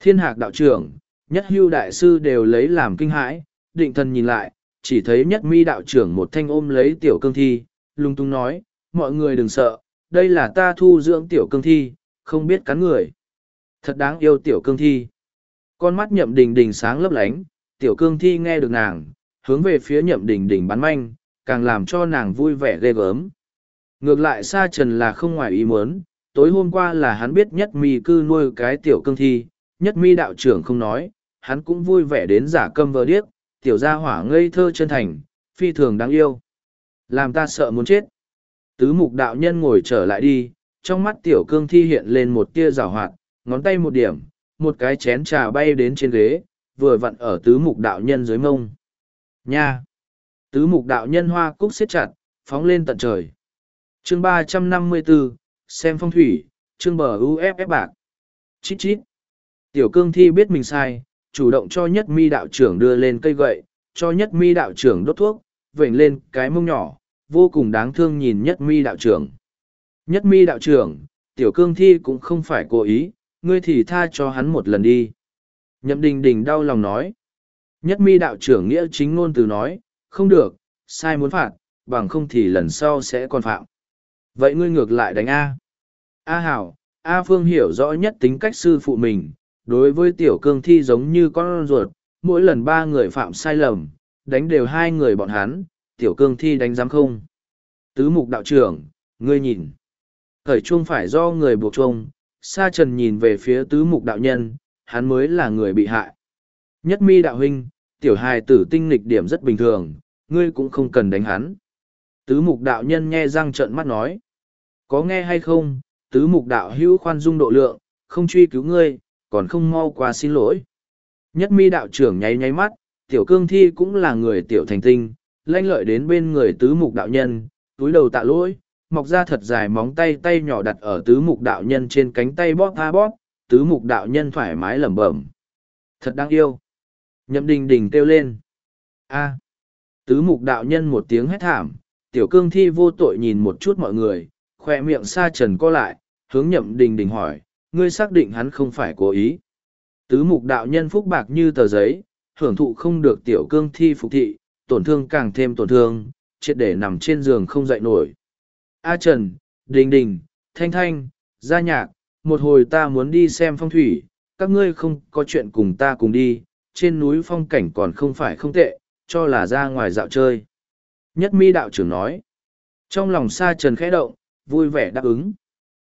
[SPEAKER 1] Thiên hạc đạo trưởng, nhất hưu đại sư đều lấy làm kinh hãi, định thần nhìn lại, chỉ thấy nhất mi đạo trưởng một thanh ôm lấy tiểu cương thi, lung tung nói, mọi người đừng sợ, đây là ta thu dưỡng tiểu cương thi, không biết cắn người. Thật đáng yêu tiểu cương thi. Con mắt nhậm đình đình sáng lấp lánh, tiểu cương thi nghe được nàng, hướng về phía nhậm đình đình bắn manh, càng làm cho nàng vui vẻ ghê gớm. Ngược lại Sa Trần là không ngoài ý muốn, tối hôm qua là hắn biết nhất mi cư nuôi cái tiểu cương thi, nhất mi đạo trưởng không nói, hắn cũng vui vẻ đến giả câm vờ điếc, tiểu gia hỏa ngây thơ chân thành, phi thường đáng yêu. Làm ta sợ muốn chết. Tứ mục đạo nhân ngồi trở lại đi, trong mắt tiểu cương thi hiện lên một tia rào hoạt, ngón tay một điểm, một cái chén trà bay đến trên ghế, vừa vặn ở tứ mục đạo nhân dưới mông. Nha! Tứ mục đạo nhân hoa cúc siết chặt, phóng lên tận trời. chương ba trăm năm mươi 354, xem phong thủy, chương bờ UFF bạc. Chít chít. Tiểu cương thi biết mình sai, chủ động cho nhất mi đạo trưởng đưa lên cây gậy, cho nhất mi đạo trưởng đốt thuốc, vểnh lên cái mông nhỏ, vô cùng đáng thương nhìn nhất mi đạo trưởng. Nhất mi đạo trưởng, tiểu cương thi cũng không phải cố ý, ngươi thì tha cho hắn một lần đi. Nhậm đình đình đau lòng nói. Nhất mi đạo trưởng nghĩa chính ngôn từ nói, không được, sai muốn phạt, bằng không thì lần sau sẽ còn phạm. Vậy ngươi ngược lại đánh A. A Hảo, A Phương hiểu rõ nhất tính cách sư phụ mình, đối với tiểu cương thi giống như con ruột, mỗi lần ba người phạm sai lầm, đánh đều hai người bọn hắn, tiểu cương thi đánh dám không. Tứ mục đạo trưởng, ngươi nhìn. Khởi chuông phải do người buộc chuông, sa trần nhìn về phía tứ mục đạo nhân, hắn mới là người bị hại. Nhất mi đạo huynh, tiểu hài tử tinh nghịch điểm rất bình thường, ngươi cũng không cần đánh hắn. Tứ mục đạo nhân nghe răng trợn mắt nói. Có nghe hay không, tứ mục đạo hữu khoan dung độ lượng, không truy cứu ngươi, còn không mau qua xin lỗi. Nhất mi đạo trưởng nháy nháy mắt, tiểu cương thi cũng là người tiểu thành tinh, lanh lợi đến bên người tứ mục đạo nhân, túi đầu tạ lỗi, mọc ra thật dài móng tay tay nhỏ đặt ở tứ mục đạo nhân trên cánh tay bóp tha bóp, tứ mục đạo nhân thoải mái lẩm bẩm. Thật đáng yêu. Nhậm đình đình kêu lên. a Tứ mục đạo nhân một tiếng hét thảm, tiểu cương thi vô tội nhìn một chút mọi người, khoe miệng sa trần co lại, hướng nhậm đình đình hỏi, ngươi xác định hắn không phải cố ý. Tứ mục đạo nhân phúc bạc như tờ giấy, hưởng thụ không được tiểu cương thi phục thị, tổn thương càng thêm tổn thương, triệt để nằm trên giường không dậy nổi. A Trần, Đình Đình, Thanh Thanh, Gia Nhạc, một hồi ta muốn đi xem phong thủy, các ngươi không có chuyện cùng ta cùng đi, trên núi phong cảnh còn không phải không tệ, cho là ra ngoài dạo chơi. Nhất mi đạo trưởng nói. Trong lòng sa trần khẽ động, vui vẻ đáp ứng.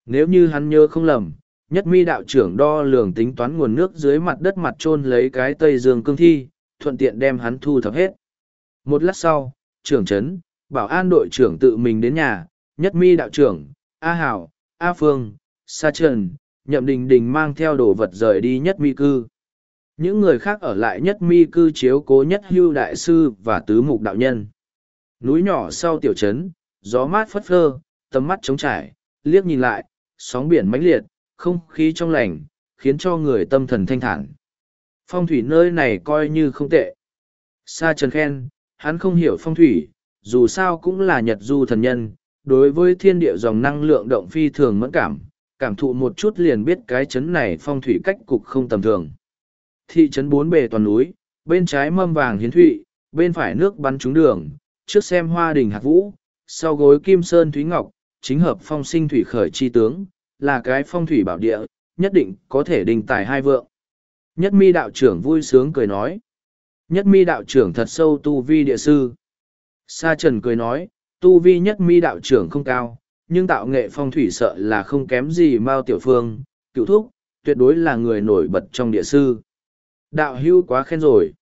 [SPEAKER 1] Nếu như hắn nhớ không lầm, nhất mi đạo trưởng đo lường tính toán nguồn nước dưới mặt đất mặt trôn lấy cái tây dương cương thi, thuận tiện đem hắn thu thập hết. Một lát sau, trưởng trấn, bảo an đội trưởng tự mình đến nhà, nhất mi đạo trưởng, A Hảo, A Phương, Sa Trần, Nhậm Đình Đình mang theo đồ vật rời đi nhất mi cư. Những người khác ở lại nhất mi cư chiếu cố nhất hưu đại sư và tứ mục đạo nhân. Núi nhỏ sau tiểu trấn, gió mát phất phơ, tầm mắt trống trải, liếc nhìn lại, sóng biển mãnh liệt, không khí trong lành, khiến cho người tâm thần thanh thản. Phong thủy nơi này coi như không tệ. Sa Trần khen, hắn không hiểu phong thủy, dù sao cũng là nhật du thần nhân, đối với thiên địa dòng năng lượng động phi thường mẫn cảm, cảm thụ một chút liền biết cái chấn này phong thủy cách cục không tầm thường. Thị trấn bốn bề toàn núi, bên trái mâm vàng hiến thụy, bên phải nước bắn trúng đường, trước xem hoa đình hạt vũ, sau gối kim sơn thúy ngọc, chính hợp phong sinh thủy khởi chi tướng, là cái phong thủy bảo địa, nhất định có thể đình tài hai vượng. Nhất mi đạo trưởng vui sướng cười nói. Nhất mi đạo trưởng thật sâu tu vi địa sư. Sa trần cười nói, tu vi nhất mi đạo trưởng không cao, nhưng tạo nghệ phong thủy sợ là không kém gì Mao Tiểu Phương, cựu thúc, tuyệt đối là người nổi bật trong địa sư. Đạo hưu quá khen rồi.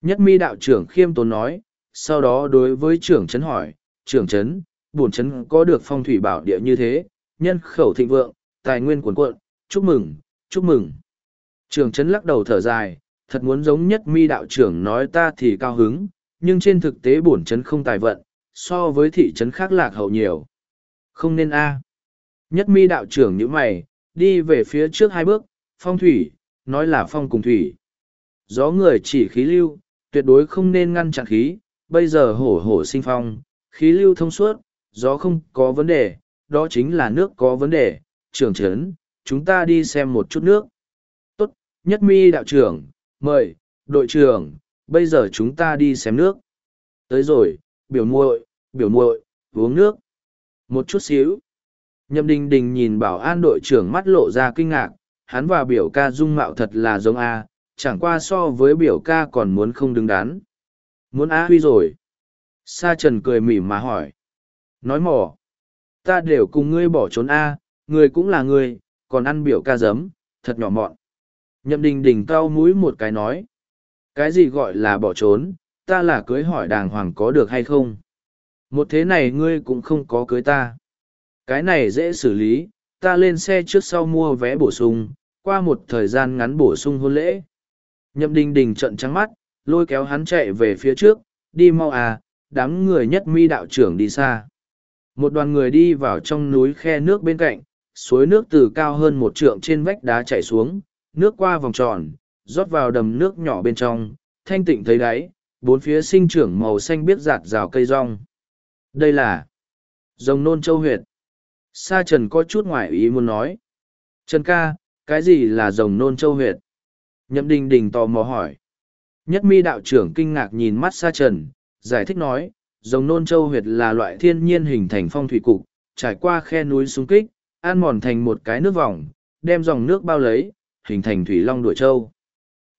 [SPEAKER 1] Nhất mi đạo trưởng khiêm tốn nói, sau đó đối với trưởng trấn hỏi, trưởng trấn, bổn trấn có được phong thủy bảo địa như thế, nhân khẩu thịnh vượng, tài nguyên cuồn cuộn, chúc mừng, chúc mừng. Trưởng trấn lắc đầu thở dài, thật muốn giống nhất mi đạo trưởng nói ta thì cao hứng, nhưng trên thực tế bổn trấn không tài vận, so với thị trấn khác lạc hậu nhiều. Không nên a. Nhất mi đạo trưởng như mày, đi về phía trước hai bước, phong thủy, nói là phong cùng thủy. Gió người chỉ khí lưu, tuyệt đối không nên ngăn chặn khí, bây giờ hổ hổ sinh phong, khí lưu thông suốt, gió không có vấn đề, đó chính là nước có vấn đề, trưởng trấn, chúng ta đi xem một chút nước. Tốt, nhất mi đạo trưởng, mời, đội trưởng, bây giờ chúng ta đi xem nước. Tới rồi, biểu muội, biểu muội, uống nước. Một chút xíu. Nhậm đình đình nhìn bảo an đội trưởng mắt lộ ra kinh ngạc, hắn và biểu ca dung mạo thật là giống A, chẳng qua so với biểu ca còn muốn không đứng đắn. Muốn A huy rồi. Sa trần cười mỉm mà hỏi. Nói mỏ. Ta đều cùng ngươi bỏ trốn A, ngươi cũng là ngươi, còn ăn biểu ca giấm, thật nhỏ mọn. Nhậm đình đình cau mũi một cái nói. Cái gì gọi là bỏ trốn, ta là cưới hỏi đàng hoàng có được hay không? Một thế này ngươi cũng không có cưới ta. Cái này dễ xử lý, ta lên xe trước sau mua vé bổ sung, qua một thời gian ngắn bổ sung hôn lễ. Nhậm đình đình trận trắng mắt, lôi kéo hắn chạy về phía trước, đi mau à, đám người nhất mi đạo trưởng đi xa. Một đoàn người đi vào trong núi khe nước bên cạnh, suối nước từ cao hơn một trượng trên vách đá chảy xuống, nước qua vòng tròn, rót vào đầm nước nhỏ bên trong, thanh tịnh thấy đáy, bốn phía sinh trưởng màu xanh biết giạt rào cây rong. Đây là rồng nôn châu huyệt. Sa Trần có chút ngoại ý muốn nói. Trần ca, cái gì là rồng nôn châu huyệt? Nhậm đình đình tò mò hỏi. Nhất mi đạo trưởng kinh ngạc nhìn mắt Sa Trần, giải thích nói, rồng nôn châu huyệt là loại thiên nhiên hình thành phong thủy cục, trải qua khe núi xung kích, an mòn thành một cái nước vòng, đem dòng nước bao lấy, hình thành thủy long đuổi châu.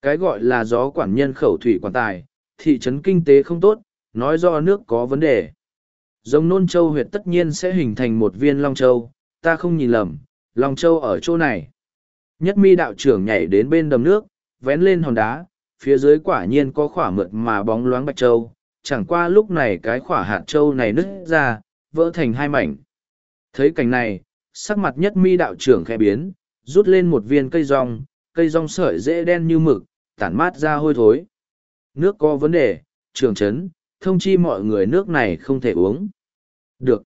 [SPEAKER 1] Cái gọi là gió quản nhân khẩu thủy quản tài, thị trấn kinh tế không tốt, nói do nước có vấn đề. Giống nôn châu huyệt tất nhiên sẽ hình thành một viên long châu, ta không nhìn lầm, long châu ở chỗ này. Nhất mi đạo trưởng nhảy đến bên đầm nước, vén lên hòn đá, phía dưới quả nhiên có khỏa mượt mà bóng loáng bạch châu, chẳng qua lúc này cái khỏa hạt châu này nứt ra, vỡ thành hai mảnh. Thấy cảnh này, sắc mặt nhất mi đạo trưởng khẽ biến, rút lên một viên cây rong, cây rong sợi dễ đen như mực, tản mát ra hôi thối. Nước có vấn đề, trường chấn, thông chi mọi người nước này không thể uống. Được.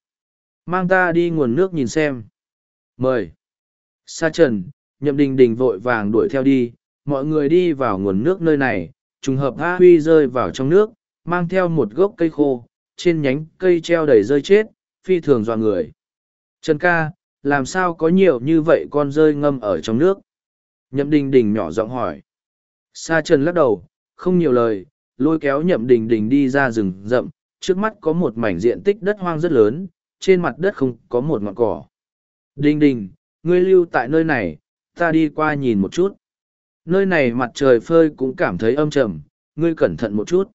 [SPEAKER 1] Mang ta đi nguồn nước nhìn xem. Mời. Sa trần, Nhậm đình đình vội vàng đuổi theo đi, mọi người đi vào nguồn nước nơi này, trùng hợp A Huy rơi vào trong nước, mang theo một gốc cây khô, trên nhánh cây treo đầy rơi chết, phi thường dọa người. Trần ca, làm sao có nhiều như vậy con rơi ngâm ở trong nước? Nhậm đình đình nhỏ giọng hỏi. Sa trần lắc đầu, không nhiều lời, lôi kéo nhậm đình đình đi ra rừng rậm, trước mắt có một mảnh diện tích đất hoang rất lớn, trên mặt đất không có một ngọn cỏ. Đình đình, ngươi lưu tại nơi này, ta đi qua nhìn một chút. Nơi này mặt trời phơi cũng cảm thấy âm trầm, ngươi cẩn thận một chút.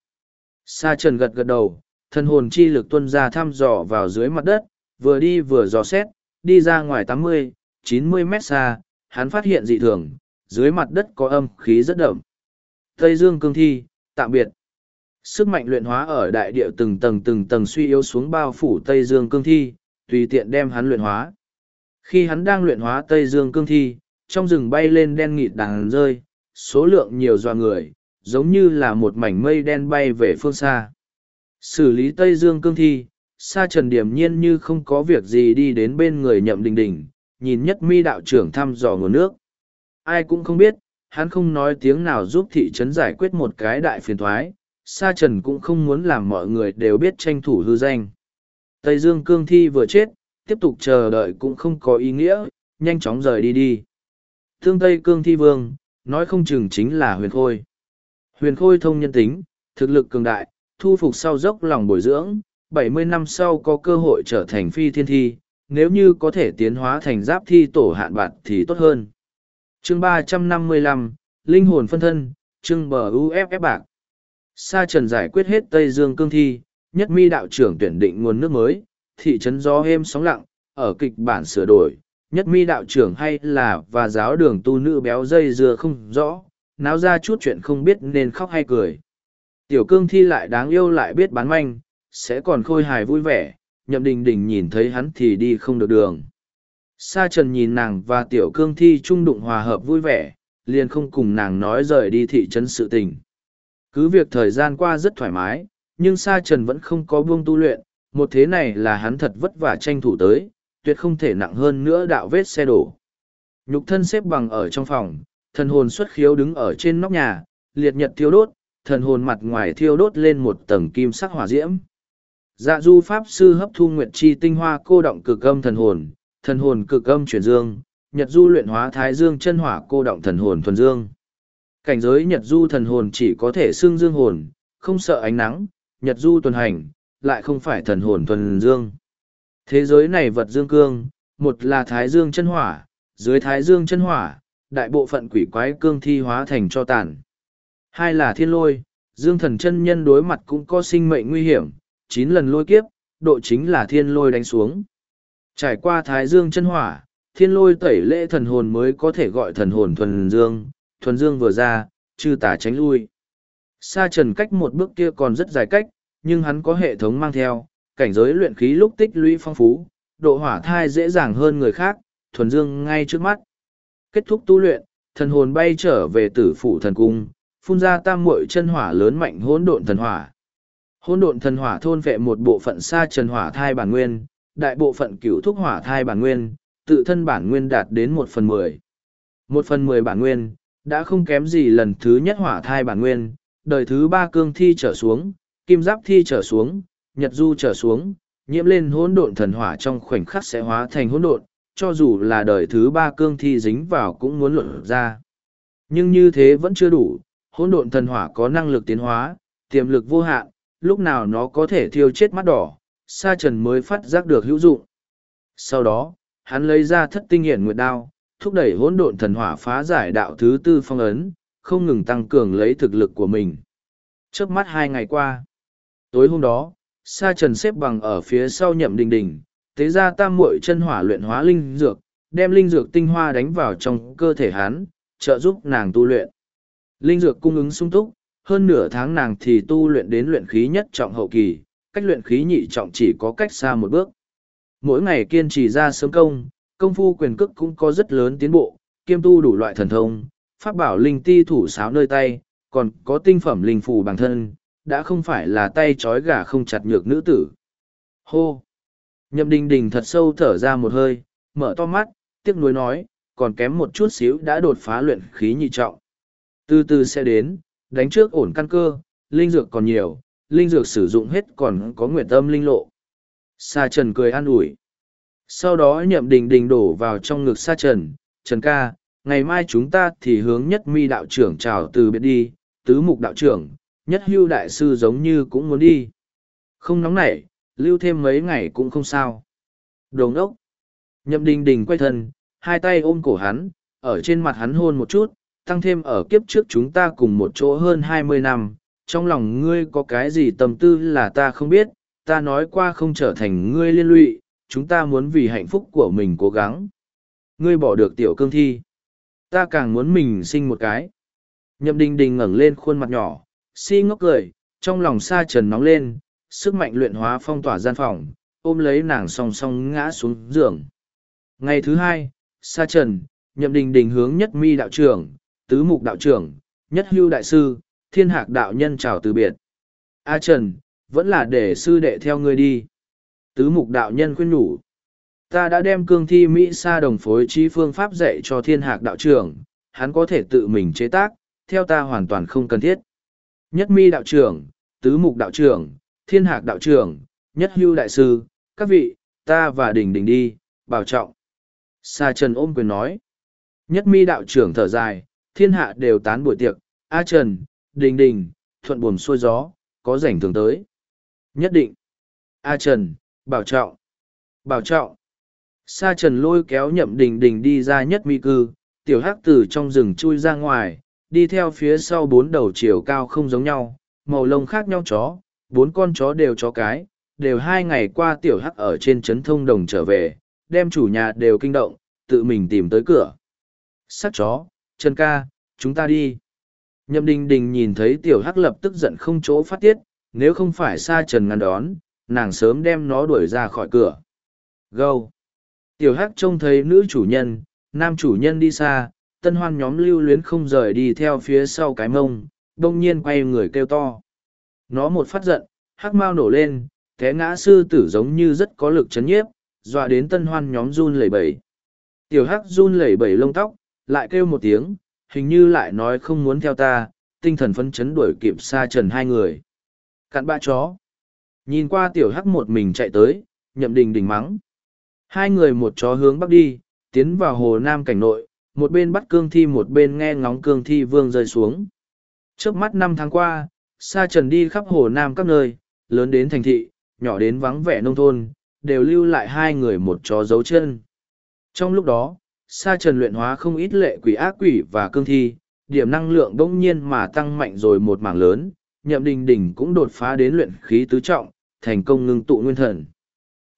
[SPEAKER 1] Sa trần gật gật đầu, thân hồn chi lực tuân ra thăm dò vào dưới mặt đất, vừa đi vừa dò xét, đi ra ngoài tám mươi, chín mươi mét xa, hắn phát hiện dị thường, dưới mặt đất có âm khí rất đậm. Tây Dương cương thi, tạm biệt. Sức mạnh luyện hóa ở đại địa từng tầng từng tầng suy yếu xuống bao phủ Tây Dương cương thi, tùy tiện đem hắn luyện hóa. Khi hắn đang luyện hóa Tây Dương cương thi, trong rừng bay lên đen nghịt đàn rơi, số lượng nhiều dọa người, giống như là một mảnh mây đen bay về phương xa. Xử lý Tây Dương cương thi, Sa Trần Điểm nhiên như không có việc gì đi đến bên người nhậm đình đình, nhìn nhất mi đạo trưởng thăm dò nguồn nước. Ai cũng không biết, hắn không nói tiếng nào giúp thị trấn giải quyết một cái đại phiền thoái, Sa Trần cũng không muốn làm mọi người đều biết tranh thủ hư danh. Tây Dương cương thi vừa chết, tiếp tục chờ đợi cũng không có ý nghĩa, nhanh chóng rời đi đi. Thương Tây cương thi vương, nói không chừng chính là huyền khôi. Huyền khôi thông nhân tính, thực lực cường đại, thu phục sau dốc lòng bồi dưỡng, bảy mươi năm sau có cơ hội trở thành phi thiên thi, nếu như có thể tiến hóa thành giáp thi tổ hạn bạc thì tốt hơn chương ba trăm năm mươi lăm Linh hồn phân thân, chương bờ UFF bạc. Sa trần giải quyết hết Tây Dương cương thi, nhất mi đạo trưởng tuyển định nguồn nước mới, thị trấn gió êm sóng lặng, ở kịch bản sửa đổi, nhất mi đạo trưởng hay là và giáo đường tu nữ béo dây dưa không rõ, náo ra chút chuyện không biết nên khóc hay cười. Tiểu cương thi lại đáng yêu lại biết bán manh, sẽ còn khôi hài vui vẻ, nhậm đình đình nhìn thấy hắn thì đi không được đường. Sa trần nhìn nàng và tiểu cương thi trung đụng hòa hợp vui vẻ, liền không cùng nàng nói rời đi thị trấn sự tình. Cứ việc thời gian qua rất thoải mái, nhưng Sa trần vẫn không có buông tu luyện, một thế này là hắn thật vất vả tranh thủ tới, tuyệt không thể nặng hơn nữa đạo vết xe đổ. Nhục thân xếp bằng ở trong phòng, thần hồn xuất khiếu đứng ở trên nóc nhà, liệt nhật thiêu đốt, thần hồn mặt ngoài thiêu đốt lên một tầng kim sắc hỏa diễm. Dạ du pháp sư hấp thu nguyệt chi tinh hoa cô động cực âm thần hồn, thần hồn cực âm chuyển dương, nhật du luyện hóa thái dương chân hỏa cô động thần hồn thuần dương. Cảnh giới nhật du thần hồn chỉ có thể xương dương hồn, không sợ ánh nắng, nhật du tuần hành, lại không phải thần hồn thuần dương. Thế giới này vật dương cương, một là thái dương chân hỏa, dưới thái dương chân hỏa, đại bộ phận quỷ quái cương thi hóa thành cho tàn. Hai là thiên lôi, dương thần chân nhân đối mặt cũng có sinh mệnh nguy hiểm, chín lần lôi kiếp, độ chính là thiên lôi đánh xuống. Trải qua thái dương chân hỏa, thiên lôi tẩy lễ thần hồn mới có thể gọi thần hồn thuần dương, thuần dương vừa ra, chư tả tránh lui. Sa trần cách một bước kia còn rất dài cách, nhưng hắn có hệ thống mang theo, cảnh giới luyện khí lúc tích lũy phong phú, độ hỏa thai dễ dàng hơn người khác, thuần dương ngay trước mắt. Kết thúc tu luyện, thần hồn bay trở về tử phủ thần cung, phun ra tam muội chân hỏa lớn mạnh hỗn độn thần hỏa. Hỗn độn thần hỏa thôn vệ một bộ phận Sa trần hỏa thai bản nguyên, đại bộ phận cửu thúc hỏa thai bản nguyên, tự thân bản nguyên đạt đến một phần mười. Một phần mười bản nguyên, đã không kém gì lần thứ nhất hỏa thai bản nguyên, đời thứ ba cương thi trở xuống, kim giáp thi trở xuống, nhật du trở xuống, nhiễm lên hỗn độn thần hỏa trong khoảnh khắc sẽ hóa thành hỗn độn, cho dù là đời thứ ba cương thi dính vào cũng muốn luận ra. Nhưng như thế vẫn chưa đủ, hỗn độn thần hỏa có năng lực tiến hóa, tiềm lực vô hạn, lúc nào nó có thể thiêu chết mắt đỏ, sa trần mới phát giác được hữu dụng. Sau đó, hắn lấy ra thất tinh hiển nguyệt đao, thúc đẩy hỗn độn thần hỏa phá giải đạo thứ tư phong ấn, không ngừng tăng cường lấy thực lực của mình. Trước mắt hai ngày qua, tối hôm đó, sa trần xếp bằng ở phía sau nhậm đình đình, tế ra tam muội chân hỏa luyện hóa linh dược, đem linh dược tinh hoa đánh vào trong cơ thể hắn, trợ giúp nàng tu luyện. Linh dược cung ứng sung túc, hơn nửa tháng nàng thì tu luyện đến luyện khí nhất trọng hậu kỳ, cách luyện khí nhị trọng chỉ có cách xa một bước. Mỗi ngày kiên trì ra sớm công, công phu quyền cước cũng có rất lớn tiến bộ, kiêm tu đủ loại thần thông, pháp bảo linh ti thủ sáo nơi tay, còn có tinh phẩm linh phù bản thân, đã không phải là tay trói gà không chặt nhược nữ tử. Hô! Nhậm đình đình thật sâu thở ra một hơi, mở to mắt, tiếc nuối nói, còn kém một chút xíu đã đột phá luyện khí nhị trọng. Từ từ sẽ đến, đánh trước ổn căn cơ, linh dược còn nhiều, linh dược sử dụng hết còn có nguyện tâm linh lộ. Sa Trần cười an ủi. Sau đó nhậm đình đình đổ vào trong ngực Sa Trần, Trần ca, ngày mai chúng ta thì hướng nhất mi đạo trưởng chào từ biệt đi, tứ mục đạo trưởng, nhất hưu đại sư giống như cũng muốn đi. Không nóng nảy, lưu thêm mấy ngày cũng không sao. Đồ ngốc. Nhậm đình đình quay thân, hai tay ôm cổ hắn, ở trên mặt hắn hôn một chút, tăng thêm ở kiếp trước chúng ta cùng một chỗ hơn hai mươi năm, trong lòng ngươi có cái gì tâm tư là ta không biết, ta nói qua không trở thành ngươi liên lụy, chúng ta muốn vì hạnh phúc của mình cố gắng. Ngươi bỏ được tiểu cương thi. Ta càng muốn mình sinh một cái. Nhậm đình đình ngẩng lên khuôn mặt nhỏ, si ngốc cười, trong lòng sa trần nóng lên, sức mạnh luyện hóa phong tỏa gian phòng, ôm lấy nàng song song ngã xuống giường. Ngày thứ hai, sa trần, nhậm đình đình hướng nhất mi đạo trưởng, tứ mục đạo trưởng, nhất hưu đại sư, thiên hạc đạo nhân chào từ biệt. A Trần, vẫn là để sư đệ theo ngươi đi. Tứ mục đạo nhân khuyên nhủ. Ta đã đem cương thi Mỹ sa đồng phối trí phương pháp dạy cho thiên hạc đạo trưởng, hắn có thể tự mình chế tác, theo ta hoàn toàn không cần thiết. Nhất mi đạo trưởng, tứ mục đạo trưởng, thiên hạc đạo trưởng, nhất hưu đại sư, các vị, ta và đình đình đi, bảo trọng. Sa Trần ôm quyền nói. Nhất mi đạo trưởng thở dài, thiên hạ đều tán buổi tiệc, A Trần, Đình Đình, thuận buồm xuôi gió, có rảnh thường tới. Nhất định. A Trần, bảo trọng. Bảo trọng. Sa Trần lôi kéo nhậm Đình Đình đi ra nhất mi cư, tiểu hắc từ trong rừng chui ra ngoài, đi theo phía sau bốn đầu chiều cao không giống nhau, màu lông khác nhau chó, bốn con chó đều chó cái, đều hai ngày qua tiểu hắc ở trên trấn thông đồng trở về, đem chủ nhà đều kinh động, tự mình tìm tới cửa. Sắc chó, Trần ca, chúng ta đi. Nhậm đình đình nhìn thấy tiểu hắc lập tức giận không chỗ phát tiết, nếu không phải xa trần ngăn đón, nàng sớm đem nó đuổi ra khỏi cửa. Gâu! Tiểu hắc trông thấy nữ chủ nhân, nam chủ nhân đi xa, tân hoan nhóm lưu luyến không rời đi theo phía sau cái mông, đông nhiên quay người kêu to. Nó một phát giận, hắc mau nổ lên, té ngã sư tử giống như rất có lực chấn nhiếp, dọa đến tân hoan nhóm run lẩy bẩy. Tiểu hắc run lẩy bẩy lông tóc, lại kêu một tiếng, hình như lại nói không muốn theo ta, tinh thần phấn chấn đuổi kịp xa trần hai người. Cặn ba chó. Nhìn qua tiểu hắc một mình chạy tới, nhậm đình đình mắng. Hai người một chó hướng bắc đi, tiến vào hồ nam cảnh nội, một bên bắt cương thi một bên nghe ngóng cương thi vương rơi xuống. Trước mắt năm tháng qua, Sa Trần đi khắp hồ Nam các nơi, lớn đến thành thị, nhỏ đến vắng vẻ nông thôn, đều lưu lại hai người một chó dấu chân. Trong lúc đó, sa trần luyện hóa không ít lệ quỷ ác quỷ và cương thi, điểm năng lượng bỗng nhiên mà tăng mạnh rồi một mảng lớn, nhậm đình đình cũng đột phá đến luyện khí tứ trọng, thành công ngưng tụ nguyên thần.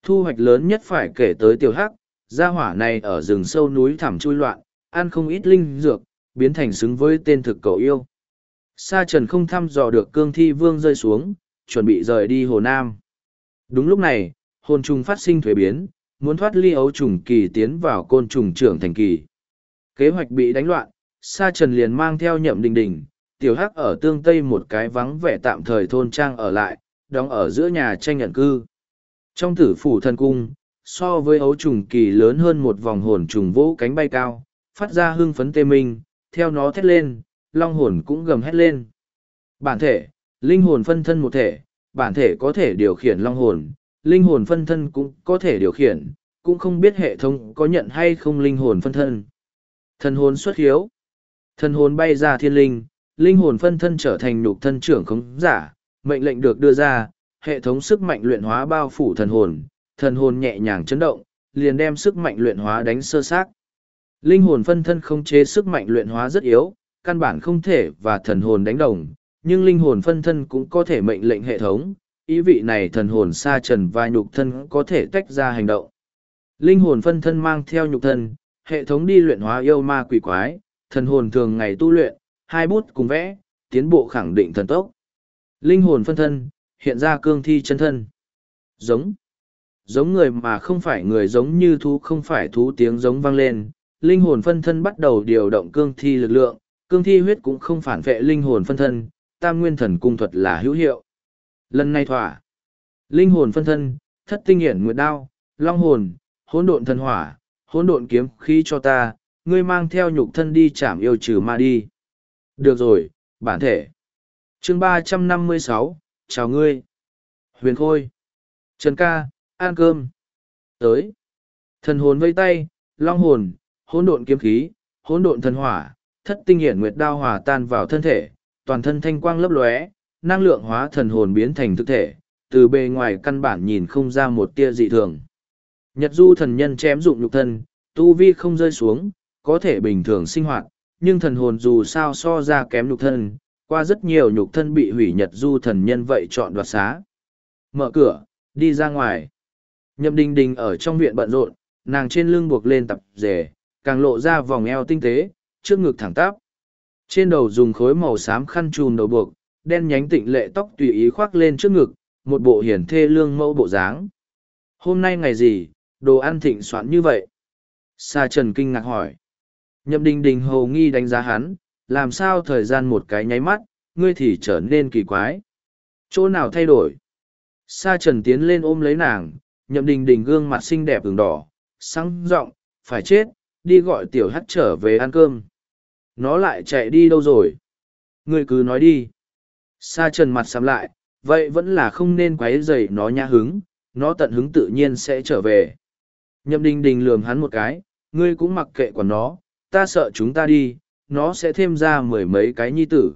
[SPEAKER 1] Thu hoạch lớn nhất phải kể tới tiểu hắc, gia hỏa này ở rừng sâu núi thẳm chui loạn, ăn không ít linh dược, biến thành xứng với tên thực cầu yêu. Sa trần không thăm dò được cương thi vương rơi xuống, chuẩn bị rời đi hồ Nam. Đúng lúc này, hồn trùng phát sinh thuế biến, muốn thoát ly ấu trùng kỳ tiến vào côn trùng trưởng thành kỳ. Kế hoạch bị đánh loạn, Sa Trần liền mang theo nhậm đình đình, tiểu hắc ở tương tây một cái vắng vẻ tạm thời thôn trang ở lại, đóng ở giữa nhà tranh nhận cư. Trong tử phủ thần cung, so với ấu trùng kỳ lớn hơn một vòng hồn trùng vỗ cánh bay cao, phát ra hưng phấn tê minh, theo nó thét lên, long hồn cũng gầm hét lên. Bản thể, linh hồn phân thân một thể, bản thể có thể điều khiển long hồn, linh hồn phân thân cũng có thể điều khiển, cũng không biết hệ thống có nhận hay không linh hồn phân thân. Thần hồn xuất hiếu. Thần hồn bay ra thiên linh, linh hồn phân thân trở thành nhục thân trưởng khống giả, mệnh lệnh được đưa ra, hệ thống sức mạnh luyện hóa bao phủ thần hồn, thần hồn nhẹ nhàng chấn động, liền đem sức mạnh luyện hóa đánh sơ xác. Linh hồn phân thân không chế sức mạnh luyện hóa rất yếu, căn bản không thể và thần hồn đánh đồng, nhưng linh hồn phân thân cũng có thể mệnh lệnh hệ thống, ý vị này thần hồn xa trần và nhục thân có thể tách ra hành động. Linh hồn phân thân mang theo nhục thân, hệ thống đi luyện hóa yêu ma quỷ quái, thần hồn thường ngày tu luyện, hai bút cùng vẽ, tiến bộ khẳng định thần tốc. Linh hồn phân thân, hiện ra cương thi chân thân. Giống. Giống người mà không phải người giống như thú không phải thú tiếng giống vang lên. Linh hồn phân thân bắt đầu điều động cương thi lực lượng, cương thi huyết cũng không phản vệ linh hồn phân thân, tam nguyên thần cung thuật là hữu hiệu. Lần này thỏa. Linh hồn phân thân, thất tinh hiển nguyệt đao, long hồn, hỗn độn thần hỏa, hỗn độn kiếm khí cho ta, ngươi mang theo nhục thân đi chạm yêu trừ ma đi. Được rồi, bản thể. chương ba trăm năm mươi sáu chào ngươi. Huyền Khôi. Trần ca, ăn cơm. Tới. Thần hồn vây tay, long hồn, hỗn độn kiếm khí, hỗn độn thần hỏa, thất tinh hiển nguyệt đao hòa tan vào thân thể, toàn thân thanh quang lấp lóe, năng lượng hóa thần hồn biến thành thực thể, từ bề ngoài căn bản nhìn không ra một tia dị thường. Nhật du thần nhân chém dụng nhục thân, tu vi không rơi xuống, có thể bình thường sinh hoạt, nhưng thần hồn dù sao so ra kém nhục thân, qua rất nhiều nhục thân bị hủy nhật du thần nhân vậy chọn đoạt xá. Mở cửa, đi ra ngoài. Nhậm đình đình ở trong viện bận rộn, nàng trên lưng buộc lên tập rể, càng lộ ra vòng eo tinh tế, trước ngực thẳng tắp. Trên đầu dùng khối màu xám khăn trùn đầu buộc, đen nhánh tịnh lệ tóc tùy ý khoác lên trước ngực, một bộ hiển thê lương mẫu bộ dáng. Hôm nay ngày gì, đồ ăn thịnh soạn như vậy? Sa Trần kinh ngạc hỏi. Nhậm đình đình hầu nghi đánh giá hắn, làm sao thời gian một cái nháy mắt, ngươi thì trở nên kỳ quái. Chỗ nào thay đổi? Sa Trần tiến lên ôm lấy nàng, nhậm đình đình gương mặt xinh đẹp ửng đỏ, sáng rộng, phải chết, đi gọi tiểu hắt trở về ăn cơm. Nó lại chạy đi đâu rồi? Ngươi cứ nói đi. Sa Trần mặt sắm lại, vậy vẫn là không nên quấy rầy nó nhã hứng, nó tận hứng tự nhiên sẽ trở về. Nhậm đình đình lườm hắn một cái, ngươi cũng mặc kệ của nó, ta sợ chúng ta đi, nó sẽ thêm ra mười mấy cái nhi tử.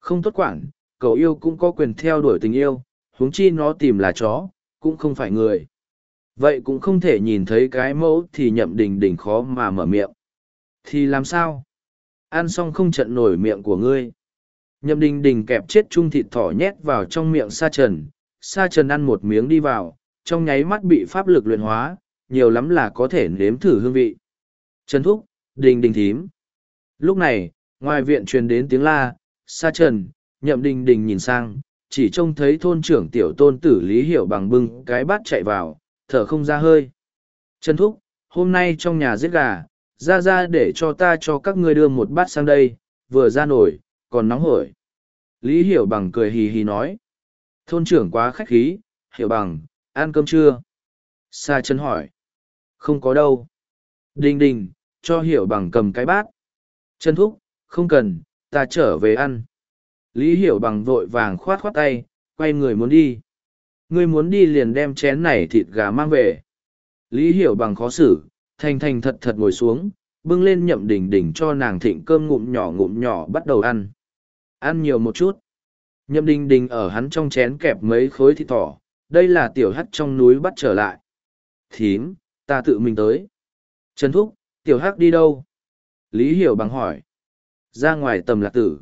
[SPEAKER 1] Không tốt quản, cậu yêu cũng có quyền theo đuổi tình yêu, huống chi nó tìm là chó, cũng không phải người. Vậy cũng không thể nhìn thấy cái mẫu thì nhậm đình đình khó mà mở miệng. Thì làm sao? Ăn xong không trận nổi miệng của ngươi. Nhậm đình đình kẹp chết chung thịt thỏ nhét vào trong miệng sa trần. Sa trần ăn một miếng đi vào, trong nháy mắt bị pháp lực luyện hóa, nhiều lắm là có thể nếm thử hương vị. Trần thúc, đình đình thím. Lúc này, ngoài viện truyền đến tiếng la, sa trần, nhậm đình đình nhìn sang, chỉ trông thấy thôn trưởng tiểu tôn tử lý hiểu bằng bưng cái bát chạy vào, thở không ra hơi. Trần thúc, hôm nay trong nhà giết gà, ra ra để cho ta cho các ngươi đưa một bát sang đây, vừa ra nổi, còn nóng hổi. Lý hiểu bằng cười hì hì nói. Thôn trưởng quá khách khí, hiểu bằng, ăn cơm chưa? Sa chân hỏi. Không có đâu. Đình đình, cho hiểu bằng cầm cái bát. Chân thúc, không cần, ta trở về ăn. Lý hiểu bằng vội vàng khoát khoát tay, quay người muốn đi. Ngươi muốn đi liền đem chén này thịt gà mang về. Lý hiểu bằng khó xử, thành thành thật thật ngồi xuống, bưng lên nhậm đỉnh đỉnh cho nàng thịnh cơm ngụm nhỏ ngụm nhỏ bắt đầu ăn. Ăn nhiều một chút. Nhậm đình đình ở hắn trong chén kẹp mấy khối thịt thỏ, đây là tiểu hắt trong núi bắt trở lại. Thím, ta tự mình tới. Trần Thúc, tiểu hắc đi đâu? Lý Hiểu bằng hỏi. Ra ngoài tầm lạc tử.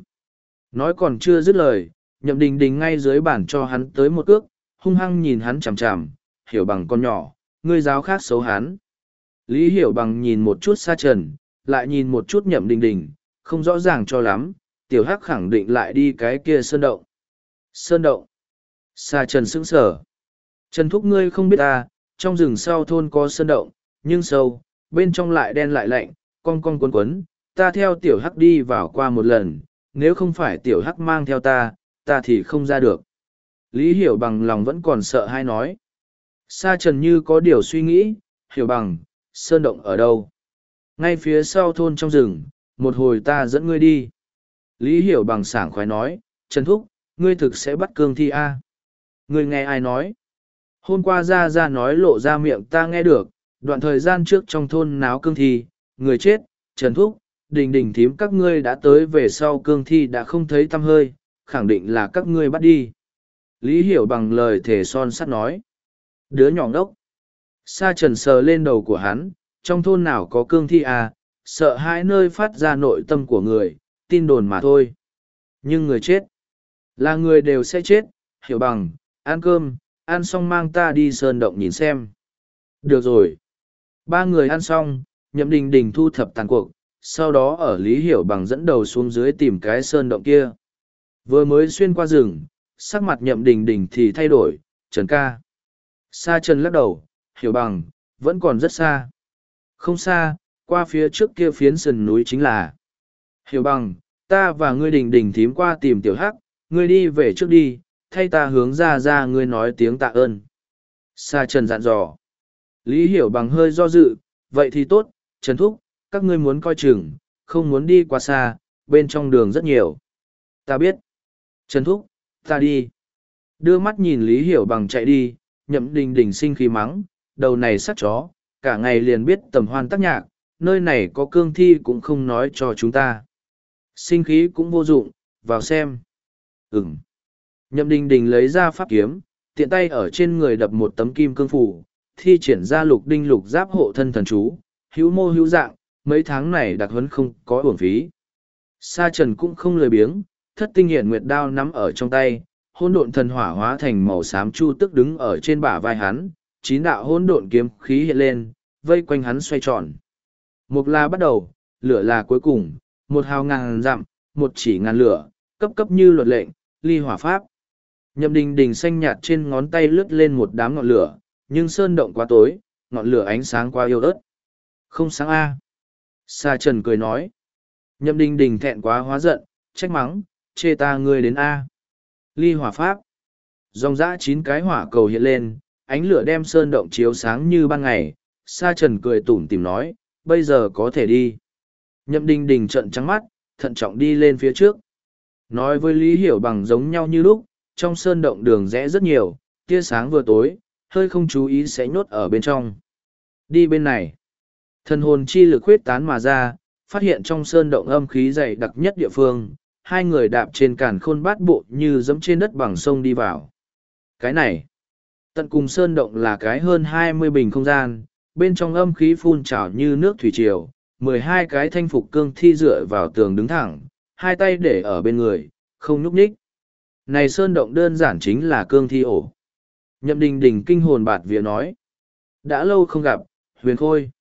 [SPEAKER 1] Nói còn chưa dứt lời, nhậm đình đình ngay dưới bàn cho hắn tới một cước, hung hăng nhìn hắn chằm chằm, hiểu bằng con nhỏ, ngươi giáo khác xấu hắn. Lý hiểu bằng nhìn một chút xa trần, lại nhìn một chút nhậm đình đình, không rõ ràng cho lắm, tiểu hắc khẳng định lại đi cái kia sơn động. Sơn động. Sa trần sững sở. Trần thúc ngươi không biết ta, trong rừng sau thôn có sơn động, nhưng sâu, bên trong lại đen lại lạnh, con con quấn quấn, ta theo tiểu hắc đi vào qua một lần, nếu không phải tiểu hắc mang theo ta, ta thì không ra được. Lý hiểu bằng lòng vẫn còn sợ hay nói. Sa trần như có điều suy nghĩ, hiểu bằng, sơn động ở đâu? Ngay phía sau thôn trong rừng, một hồi ta dẫn ngươi đi. Lý hiểu bằng sảng khoái nói, Trần Thúc, ngươi thực sẽ bắt cương thi A. Ngươi nghe ai nói? Hôm qua ra ra nói lộ ra miệng ta nghe được, đoạn thời gian trước trong thôn náo cương thi, người chết, Trần Thúc, đình đình thím các ngươi đã tới về sau cương thi đã không thấy tăm hơi, khẳng định là các ngươi bắt đi. Lý hiểu bằng lời thể son sắt nói. Đứa nhỏ ngốc. Sa trần sờ lên đầu của hắn, trong thôn nào có cương thi à, sợ hãi nơi phát ra nội tâm của người, tin đồn mà thôi. Nhưng người chết, là người đều sẽ chết, hiểu bằng, ăn cơm, ăn xong mang ta đi sơn động nhìn xem. Được rồi. Ba người ăn xong, nhậm đình đình thu thập tàn cuộc, sau đó ở Lý Hiểu bằng dẫn đầu xuống dưới tìm cái sơn động kia. Vừa mới xuyên qua rừng, sắc mặt nhậm đình đình thì thay đổi, Trần ca. xa Trần lắc đầu, Hiểu bằng, vẫn còn rất xa. Không xa, qua phía trước kia phiến sườn núi chính là. Hiểu bằng, ta và ngươi đình đình thím qua tìm tiểu hắc, ngươi đi về trước đi, thay ta hướng ra ra ngươi nói tiếng tạ ơn. Sa Trần dặn dò. Lý Hiểu bằng hơi do dự, vậy thì tốt, Trần Thúc, các ngươi muốn coi chừng, không muốn đi quá xa, bên trong đường rất nhiều. Ta biết. Trần Thúc, ta đi. Đưa mắt nhìn Lý Hiểu bằng chạy đi, nhậm đình đình sinh khí mắng, đầu này sắt chó, cả ngày liền biết tầm hoan tác nhạc, nơi này có cương thi cũng không nói cho chúng ta. Sinh khí cũng vô dụng, vào xem. Ừm. Nhậm đình đình lấy ra pháp kiếm, tiện tay ở trên người đập một tấm kim cương phủ, thi triển ra lục đinh lục giáp hộ thân thần chú, hữu mô hữu dạng, mấy tháng này đặc huấn không có uổng phí. Sa trần cũng không lười biếng, thất tinh hiện nguyệt đao nắm ở trong tay, hôn độn thần hỏa hóa thành màu xám chu tức đứng ở trên bả vai hắn, chín đạo hôn độn kiếm khí hiện lên, vây quanh hắn xoay tròn. Một là bắt đầu, lửa là cuối cùng, một hào ngàn dặm, một chỉ ngàn lửa, cấp cấp như luật lệnh, ly hỏa pháp. Nhậm đình đình xanh nhạt trên ngón tay lướt lên một đám ngọn lửa, nhưng sơn động quá tối, ngọn lửa ánh sáng quá yêu ớt. Không sáng A. Sa trần cười nói. Nhậm đình đình thẹn quá hóa giận, trách mắng, chê ta ngươi đến A. Ly hỏa pháp. Dòng dã chín cái hỏa cầu hiện lên, ánh lửa đem sơn động chiếu sáng như ban ngày. Sa trần cười tủm tỉm nói, bây giờ có thể đi. Nhậm đình đình trận trắng mắt, thận trọng đi lên phía trước. Nói với Lý Hiểu bằng giống nhau như lúc, trong sơn động đường rẽ rất nhiều, tia sáng vừa tối, hơi không chú ý sẽ nhốt ở bên trong. Đi bên này. Thần hồn chi lực huyết tán mà ra, phát hiện trong sơn động âm khí dày đặc nhất địa phương, hai người đạp trên càn khôn bát bộ như dẫm trên đất bằng sông đi vào. Cái này, tận cùng sơn động là cái hơn hai mươi bình không gian, bên trong âm khí phun trào như nước thủy triều, mười hai cái thanh phục cương thi dựa vào tường đứng thẳng, hai tay để ở bên người, không nhúc nhích. Này sơn động đơn giản chính là cương thi ổ. Nhậm đình đình kinh hồn bạt vía nói. Đã lâu không gặp, huyền khôi.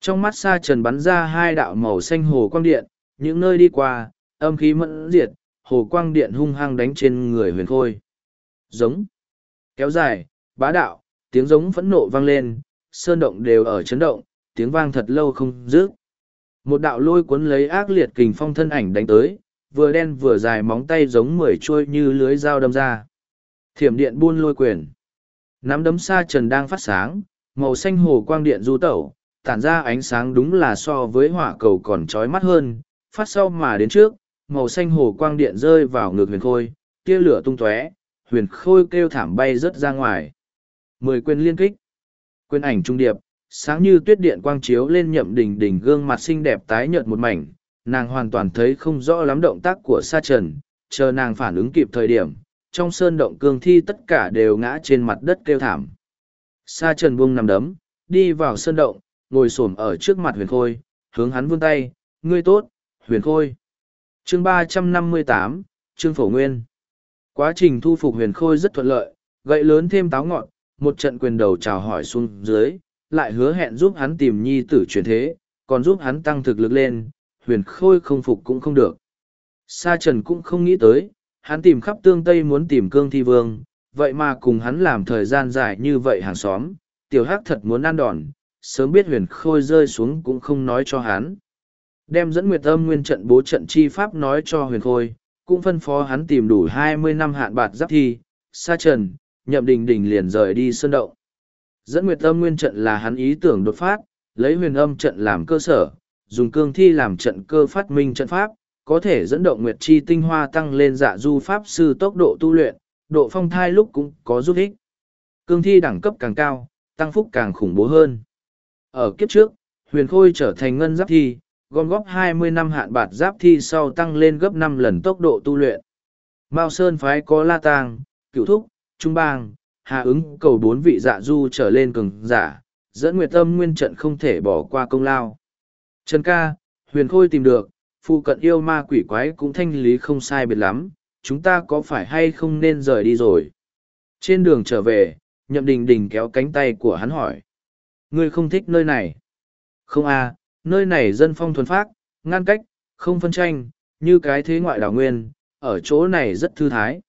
[SPEAKER 1] Trong mắt xa trần bắn ra hai đạo màu xanh hồ quang điện, những nơi đi qua, âm khí mẫn diệt, hồ quang điện hung hăng đánh trên người huyền khôi. Giống. Kéo dài, bá đạo, tiếng giống phẫn nộ vang lên, sơn động đều ở chấn động, tiếng vang thật lâu không dứt. Một đạo lôi cuốn lấy ác liệt kình phong thân ảnh đánh tới, vừa đen vừa dài móng tay giống mười trôi như lưới dao đâm ra. Thiểm điện buôn lôi quyền. Nắm đấm sa trần đang phát sáng, màu xanh hồ quang điện du tẩu, tản ra ánh sáng đúng là so với hỏa cầu còn trói mắt hơn, phát sau mà đến trước, màu xanh hồ quang điện rơi vào ngực huyền khôi, tia lửa tung tóe, huyền khôi kêu thảm bay rớt ra ngoài. Mười quyền liên kích. Quyền ảnh trung điệp, sáng như tuyết điện quang chiếu lên nhậm đỉnh đỉnh gương mặt xinh đẹp tái nhợt một mảnh, nàng hoàn toàn thấy không rõ lắm động tác của sa trần, chờ nàng phản ứng kịp thời điểm, trong sơn động cương thi tất cả đều ngã trên mặt đất kêu thảm. Sa trần buông nằm đấm, đi vào sơn động, ngồi xổm ở trước mặt huyền khôi, hướng hắn vươn tay, ngươi tốt, huyền khôi. Chương ba trăm năm mươi tám, Trương Phổ Nguyên. Quá trình thu phục huyền khôi rất thuận lợi, gậy lớn thêm táo ngọn, một trận quyền đầu chào hỏi xuống dưới, lại hứa hẹn giúp hắn tìm nhi tử truyền thế, còn giúp hắn tăng thực lực lên, huyền khôi không phục cũng không được. Sa trần cũng không nghĩ tới, hắn tìm khắp tương Tây muốn tìm cương thi vương, vậy mà cùng hắn làm thời gian dài như vậy hàng xóm, tiểu hắc thật muốn ăn đòn, sớm biết huyền khôi rơi xuống cũng không nói cho hắn. Đem dẫn nguyệt âm nguyên trận bố trận chi pháp nói cho huyền khôi, cũng phân phó hắn tìm đủ hai mươi năm hạn bạt giáp thi, sa trần, nhậm đình đình liền rời đi sơn động. Dẫn nguyệt âm nguyên trận là hắn ý tưởng đột phát, lấy huyền âm trận làm cơ sở, dùng cương thi làm trận cơ phát minh trận pháp, có thể dẫn động nguyệt chi tinh hoa tăng lên dạ du pháp sư tốc độ tu luyện, độ phong thai lúc cũng có giúp ích. Cương thi đẳng cấp càng cao, tăng phúc càng khủng bố hơn. Ở kiếp trước, huyền khôi trở thành ngân giáp thi, gom góp 20 năm hạn bạt giáp thi sau tăng lên gấp 5 lần tốc độ tu luyện. Mao Sơn phái có La Tàng, Cựu Thúc, Trung Bang, Hà ứng cầu bốn vị dạ du trở lên cường giả, dẫn nguyệt tâm nguyên trận không thể bỏ qua công lao. Trần ca, huyền khôi tìm được, phụ cận yêu ma quỷ quái cũng thanh lý không sai biệt lắm, chúng ta có phải hay không nên rời đi rồi? Trên đường trở về, nhậm đình đình kéo cánh tay của hắn hỏi. Ngươi không thích nơi này? Không à, nơi này dân phong thuần phác, ngăn cách, không phân tranh, như cái thế ngoại đảo nguyên, ở chỗ này rất thư thái.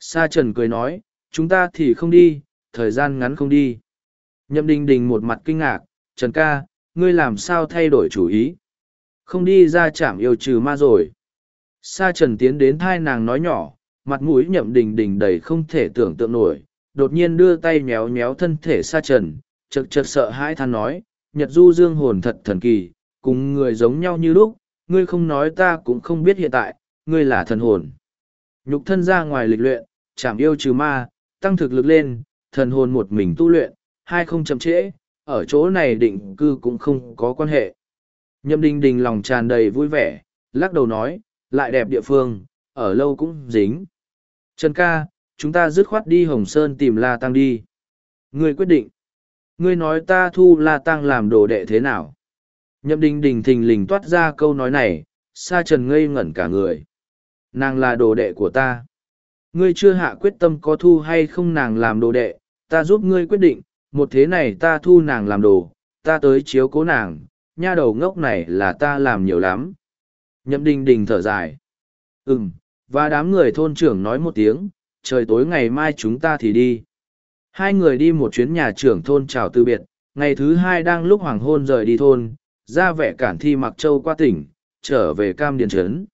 [SPEAKER 1] Sa Trần cười nói, chúng ta thì không đi, thời gian ngắn không đi. Nhậm đình đình một mặt kinh ngạc, Trần ca, ngươi làm sao thay đổi chủ ý? Không đi ra chạm yêu trừ ma rồi. Sa trần tiến đến thai nàng nói nhỏ, mặt mũi nhậm đình đình đầy không thể tưởng tượng nổi, đột nhiên đưa tay nhéo nhéo thân thể sa trần, chật chật sợ hãi than nói, Nhật du dương hồn thật thần kỳ, cùng người giống nhau như lúc, ngươi không nói ta cũng không biết hiện tại, ngươi là thần hồn. Nhục thân ra ngoài lịch luyện, chạm yêu trừ ma, tăng thực lực lên, thần hồn một mình tu luyện, hai không chậm trễ, ở chỗ này định cư cũng không có quan hệ. Nhậm đình đình lòng tràn đầy vui vẻ, lắc đầu nói, lại đẹp địa phương, ở lâu cũng dính. Trần ca, chúng ta dứt khoát đi Hồng Sơn tìm La Tăng đi. Ngươi quyết định. Ngươi nói ta thu La Tăng làm đồ đệ thế nào? Nhậm đình đình thình lình toát ra câu nói này, sa trần ngây ngẩn cả người. Nàng là đồ đệ của ta. Ngươi chưa hạ quyết tâm có thu hay không nàng làm đồ đệ, ta giúp ngươi quyết định, một thế này ta thu nàng làm đồ, ta tới chiếu cố nàng, nha đầu ngốc này là ta làm nhiều lắm. Nhậm đình đình thở dài. Ừm, và đám người thôn trưởng nói một tiếng, trời tối ngày mai chúng ta thì đi. Hai người đi một chuyến nhà trưởng thôn chào từ biệt, ngày thứ hai đang lúc hoàng hôn rời đi thôn, ra vẻ cản thi mặc châu qua tỉnh, trở về cam điền trấn.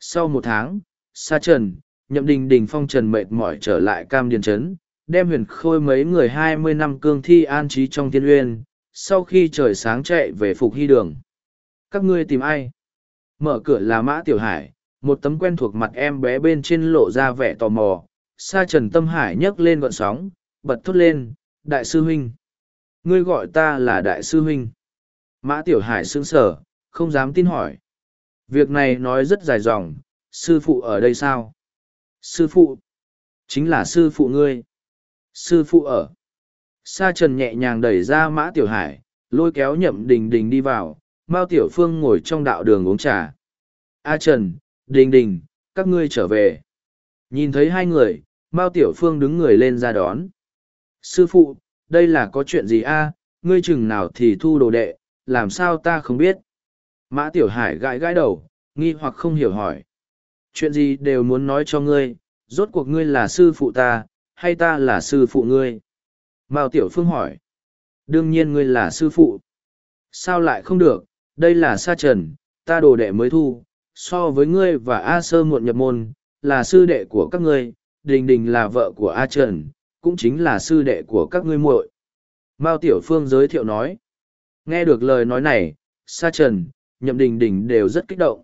[SPEAKER 1] Sau một tháng, xa trần, nhậm đình đình phong trần mệt mỏi trở lại cam điền trấn, đem huyền khôi mấy người hai mươi năm cương thi an trí trong thiên uyên, sau khi trời sáng chạy về phục hy đường. Các ngươi tìm ai? Mở cửa là Mã Tiểu Hải, một tấm quen thuộc mặt em bé bên trên lộ ra vẻ tò mò. Sa Trần Tâm Hải nhấc lên gọn sóng, bật thốt lên, Đại sư huynh. Ngươi gọi ta là Đại sư huynh. Mã Tiểu Hải sững sờ, không dám tin hỏi. Việc này nói rất dài dòng, sư phụ ở đây sao? Sư phụ? Chính là sư phụ ngươi. Sư phụ ở. Sa Trần nhẹ nhàng đẩy ra Mã Tiểu Hải, lôi kéo nhậm đình đình đi vào, Mao Tiểu Phương ngồi trong đạo đường uống trà. A Trần, Đình Đình, các ngươi trở về. Nhìn thấy hai người, Mao Tiểu Phương đứng người lên ra đón. Sư phụ, đây là có chuyện gì a? ngươi chừng nào thì thu đồ đệ, làm sao ta không biết. Mã Tiểu Hải gãi gãi đầu, nghi hoặc không hiểu hỏi. Chuyện gì đều muốn nói cho ngươi, rốt cuộc ngươi là sư phụ ta, hay ta là sư phụ ngươi? Mao Tiểu Phương hỏi. Đương nhiên ngươi là sư phụ. Sao lại không được, đây là sa trần, ta đồ đệ mới thu, so với ngươi và A Sơ muộn nhập môn, là sư đệ của các ngươi, Đình Đình là vợ của A Trần, cũng chính là sư đệ của các ngươi muội. Mao Tiểu Phương giới thiệu nói. Nghe được lời nói này, Sa Trần, Nhậm Đình Đình đều rất kích động.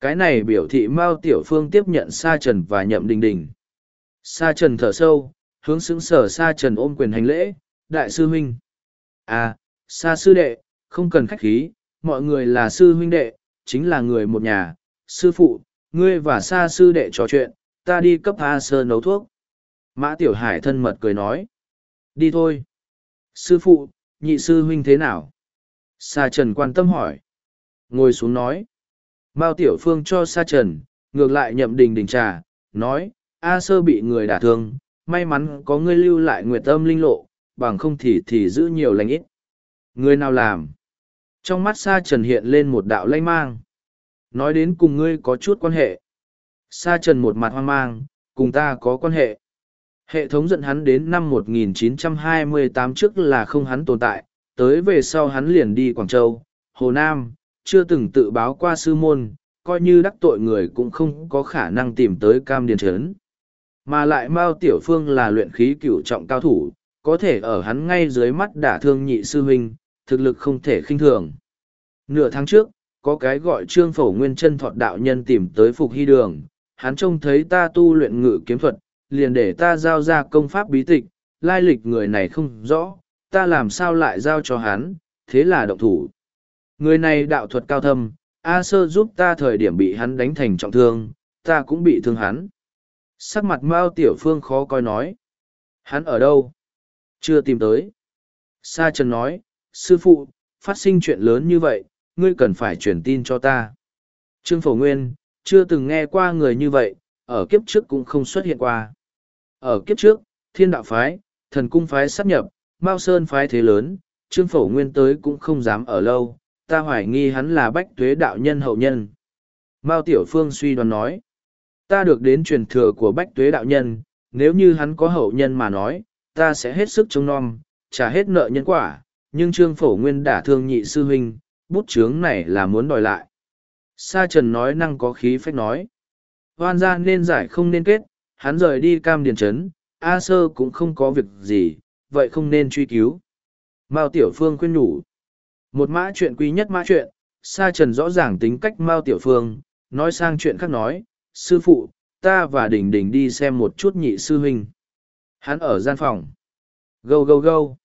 [SPEAKER 1] Cái này biểu thị Mao Tiểu Phương tiếp nhận Sa Trần và Nhậm Đình Đình. Sa Trần thở sâu, hướng xứng sở Sa Trần ôm quyền hành lễ, Đại sư huynh. À, Sa sư đệ, không cần khách khí, mọi người là sư huynh đệ, chính là người một nhà, sư phụ, ngươi và Sa sư đệ trò chuyện, ta đi cấp A Sơ nấu thuốc. Mã Tiểu Hải thân mật cười nói. Đi thôi. Sư phụ, nhị sư huynh thế nào? Sa Trần quan tâm hỏi. Ngồi xuống nói. Mao Tiểu Phương cho Sa Trần, ngược lại nhậm đình đình trà, nói, A Sơ bị người đả thương, may mắn có ngươi lưu lại nguyệt âm linh lộ, bằng không thì thì giữ nhiều lành ít. Người nào làm? Trong mắt Sa Trần hiện lên một đạo lanh mang. Nói đến cùng ngươi có chút quan hệ. Sa Trần một mặt hoang mang, cùng ta có quan hệ. Hệ thống dẫn hắn đến năm 1928 trước là không hắn tồn tại, tới về sau hắn liền đi Quảng Châu, Hồ Nam, chưa từng tự báo qua sư môn, coi như đắc tội người cũng không có khả năng tìm tới cam điền trấn. Mà lại Mao Tiểu Phương là luyện khí cửu trọng cao thủ, có thể ở hắn ngay dưới mắt đả thương nhị sư huynh, thực lực không thể khinh thường. Nửa tháng trước, có cái gọi trương phổ nguyên chân thọt đạo nhân tìm tới phục hy đường, hắn trông thấy ta tu luyện ngự kiếm thuật, liền để ta giao ra công pháp bí tịch, lai lịch người này không rõ, ta làm sao lại giao cho hắn, thế là động thủ. Người này đạo thuật cao thâm, A sơ giúp ta thời điểm bị hắn đánh thành trọng thương, ta cũng bị thương hắn. Sắc mặt Mao Tiểu Phương khó coi nói. Hắn ở đâu? Chưa tìm tới. Sa Trần nói, sư phụ, phát sinh chuyện lớn như vậy, ngươi cần phải truyền tin cho ta. Trương Phổ Nguyên, chưa từng nghe qua người như vậy, ở kiếp trước cũng không xuất hiện qua. Ở kiếp trước, thiên đạo phái, thần cung phái sắp nhập, Mao Sơn phái thế lớn, Trương Phổ Nguyên tới cũng không dám ở lâu, ta hoài nghi hắn là bách tuế đạo nhân hậu nhân. Mao Tiểu Phương suy đoán nói, ta được đến truyền thừa của bách tuế đạo nhân, nếu như hắn có hậu nhân mà nói, ta sẽ hết sức chống non, trả hết nợ nhân quả, nhưng Trương Phổ Nguyên đả thương nhị sư huynh, bút chướng này là muốn đòi lại. Sa Trần nói năng có khí phách nói. Hoan gia nên giải không nên kết, hắn rời đi cam điền trấn, A Sơ cũng không có việc gì, vậy không nên truy cứu. Mao Tiểu Phương khuyên nhủ. Một mã chuyện quý nhất mã chuyện, sa trần rõ ràng tính cách mao tiểu phương, nói sang chuyện khác nói, sư phụ, ta và đình đình đi xem một chút nhị sư huynh. Hắn ở gian phòng. Gâu gâu gâu.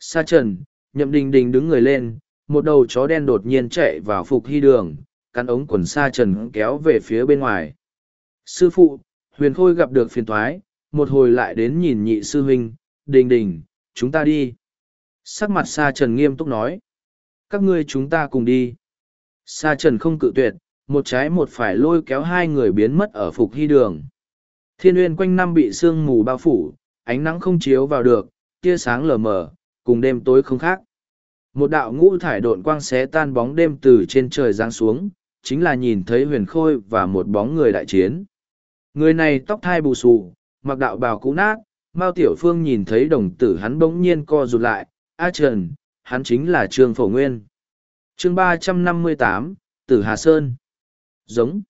[SPEAKER 1] Sa trần, nhậm đình đình đứng người lên, một đầu chó đen đột nhiên chạy vào phục hy đường, cắn ống quần sa trần kéo về phía bên ngoài. Sư phụ, huyền khôi gặp được phiền toái, một hồi lại đến nhìn nhị sư huynh, đình đình, chúng ta đi. Sắc mặt sa trần nghiêm túc nói. Các ngươi chúng ta cùng đi. Sa trần không cự tuyệt, một trái một phải lôi kéo hai người biến mất ở phục hy đường. Thiên uyên quanh năm bị sương mù bao phủ, ánh nắng không chiếu vào được, tia sáng lờ mờ, cùng đêm tối không khác. Một đạo ngũ thải độn quang xé tan bóng đêm từ trên trời giáng xuống, chính là nhìn thấy huyền khôi và một bóng người đại chiến. Người này tóc thai bù xù, mặc đạo bào cũ nát, Mao Tiểu Phương nhìn thấy đồng tử hắn bỗng nhiên co rụt lại, A Trần, hắn chính là Trương Phổ Nguyên. chương ba trăm năm mươi tám Tử Hà Sơn. Giống.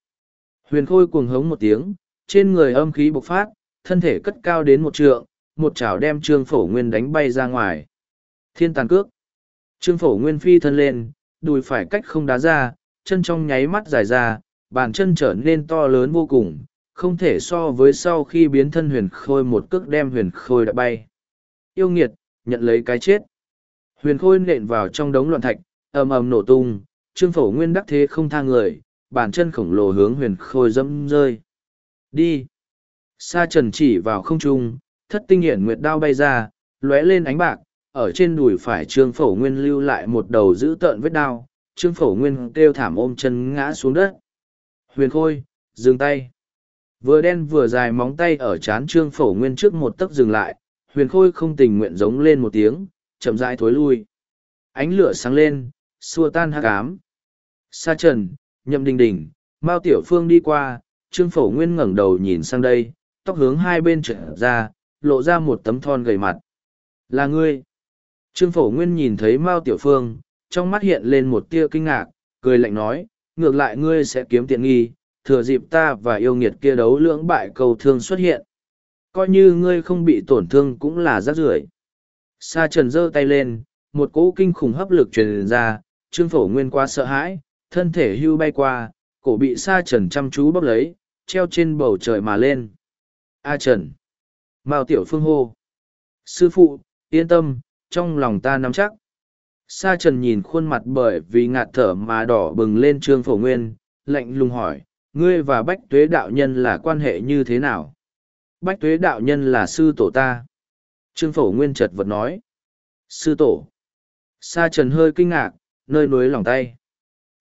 [SPEAKER 1] Huyền Khôi cuồng hống một tiếng, trên người âm khí bộc phát, thân thể cất cao đến một trượng, một chảo đem Trương Phổ Nguyên đánh bay ra ngoài. Thiên tàn cước. Trương Phổ Nguyên phi thân lên, đùi phải cách không đá ra, chân trong nháy mắt dài ra, bàn chân trở nên to lớn vô cùng, không thể so với sau khi biến thân huyền khôi một cước đem huyền khôi đã bay. Yêu nghiệt, nhận lấy cái chết. Huyền khôi nện vào trong đống loạn thạch, ầm ầm nổ tung, trương phổ nguyên đắc thế không tha người, bàn chân khổng lồ hướng huyền khôi dẫm rơi. Đi! Sa trần chỉ vào không trung, thất tinh hiển nguyệt đao bay ra, lóe lên ánh bạc, ở trên đùi phải trương phổ nguyên lưu lại một đầu giữ tợn vết đao, trương phổ nguyên kêu thảm ôm chân ngã xuống đất. Huyền khôi, dừng tay. Vừa đen vừa dài móng tay ở chán trương phổ nguyên trước một tấc dừng lại, huyền khôi không tình nguyện giống lên một tiếng, chậm rãi thối lui. Ánh lửa sáng lên, xua tan hắc ám. Sa trần, nhậm đình đình, Mao Tiểu Phương đi qua, trương phổ nguyên ngẩng đầu nhìn sang đây, tóc hướng hai bên trở ra, lộ ra một tấm thon gầy mặt. Là ngươi. Trương phổ nguyên nhìn thấy Mao Tiểu Phương, trong mắt hiện lên một tia kinh ngạc, cười lạnh nói, ngược lại ngươi sẽ kiếm tiện nghi, thừa dịp ta và yêu nghiệt kia đấu lưỡng bại cầu thương xuất hiện. Coi như ngươi không bị tổn thương cũng là rác rưởi. Sa trần giơ tay lên, một cỗ kinh khủng hấp lực truyền ra, trương phổ nguyên quá sợ hãi, thân thể hưu bay qua, cổ bị sa trần chăm chú bóp lấy, treo trên bầu trời mà lên. A trần. Mao tiểu phương hô. Sư phụ, yên tâm, trong lòng ta nắm chắc. Sa trần nhìn khuôn mặt bởi vì ngạt thở mà đỏ bừng lên trương phổ nguyên, lạnh lùng hỏi, ngươi và bách tuế đạo nhân là quan hệ như thế nào bách tuế đạo nhân là sư tổ ta trương phổ nguyên chợt vật nói sư tổ. Sa trần hơi kinh ngạc nơi núi lòng tay.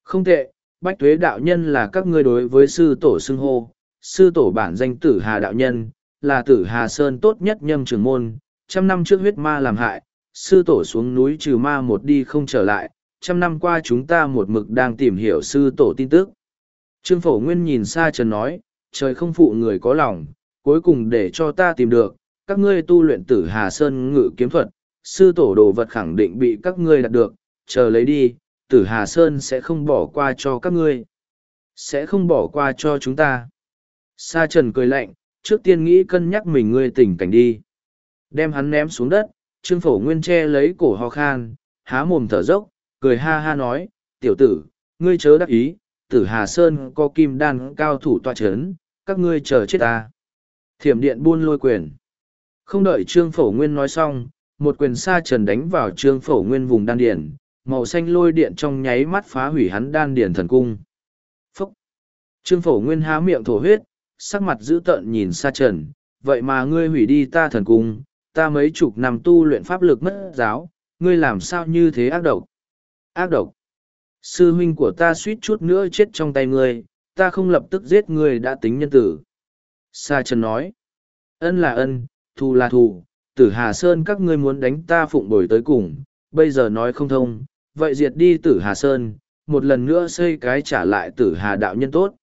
[SPEAKER 1] Không tệ bách tuế đạo nhân là các ngươi đối với sư tổ xưng hô. Sư tổ bản danh tử hà đạo nhân là tử hà sơn tốt nhất nhâm trường môn. Trăm năm trước huyết ma làm hại sư tổ xuống núi trừ ma một đi không trở lại. Trăm năm qua chúng ta một mực đang tìm hiểu sư tổ tin tức. Trương Phổ Nguyên nhìn Sa trần nói, trời không phụ người có lòng, cuối cùng để cho ta tìm được, các ngươi tu luyện tử Hà Sơn ngự kiếm thuật, sư tổ đồ vật khẳng định bị các ngươi đạt được, chờ lấy đi, tử Hà Sơn sẽ không bỏ qua cho các ngươi. Sẽ không bỏ qua cho chúng ta. Sa trần cười lạnh, trước tiên nghĩ cân nhắc mình ngươi tỉnh cảnh đi. Đem hắn ném xuống đất, Trương Phổ Nguyên che lấy cổ ho khan, há mồm thở dốc, cười ha ha nói, tiểu tử, ngươi chớ đắc ý, tử Hà Sơn có kim đan cao thủ tọa chấn, các ngươi chờ chết ta. Thiểm điện buôn lôi quyền. Không đợi Trương Phổ Nguyên nói xong, một quyền sa trần đánh vào Trương Phổ Nguyên vùng đan điển, màu xanh lôi điện trong nháy mắt phá hủy hắn đan điển thần cung. Phúc! Trương Phổ Nguyên há miệng thổ huyết, sắc mặt dữ tợn nhìn sa trần, vậy mà ngươi hủy đi ta thần cung, ta mấy chục năm tu luyện pháp lực mất giáo, ngươi làm sao như thế ác độc? Ác độc! Sư huynh của ta suýt chút nữa chết trong tay ngươi, ta không lập tức giết ngươi đã tính nhân tử. Sa Trần nói, ân là ân, thù là thù, tử Hà Sơn các ngươi muốn đánh ta phụng bồi tới cùng, bây giờ nói không thông, vậy diệt đi tử Hà Sơn, một lần nữa xây cái trả lại tử Hà đạo nhân tốt.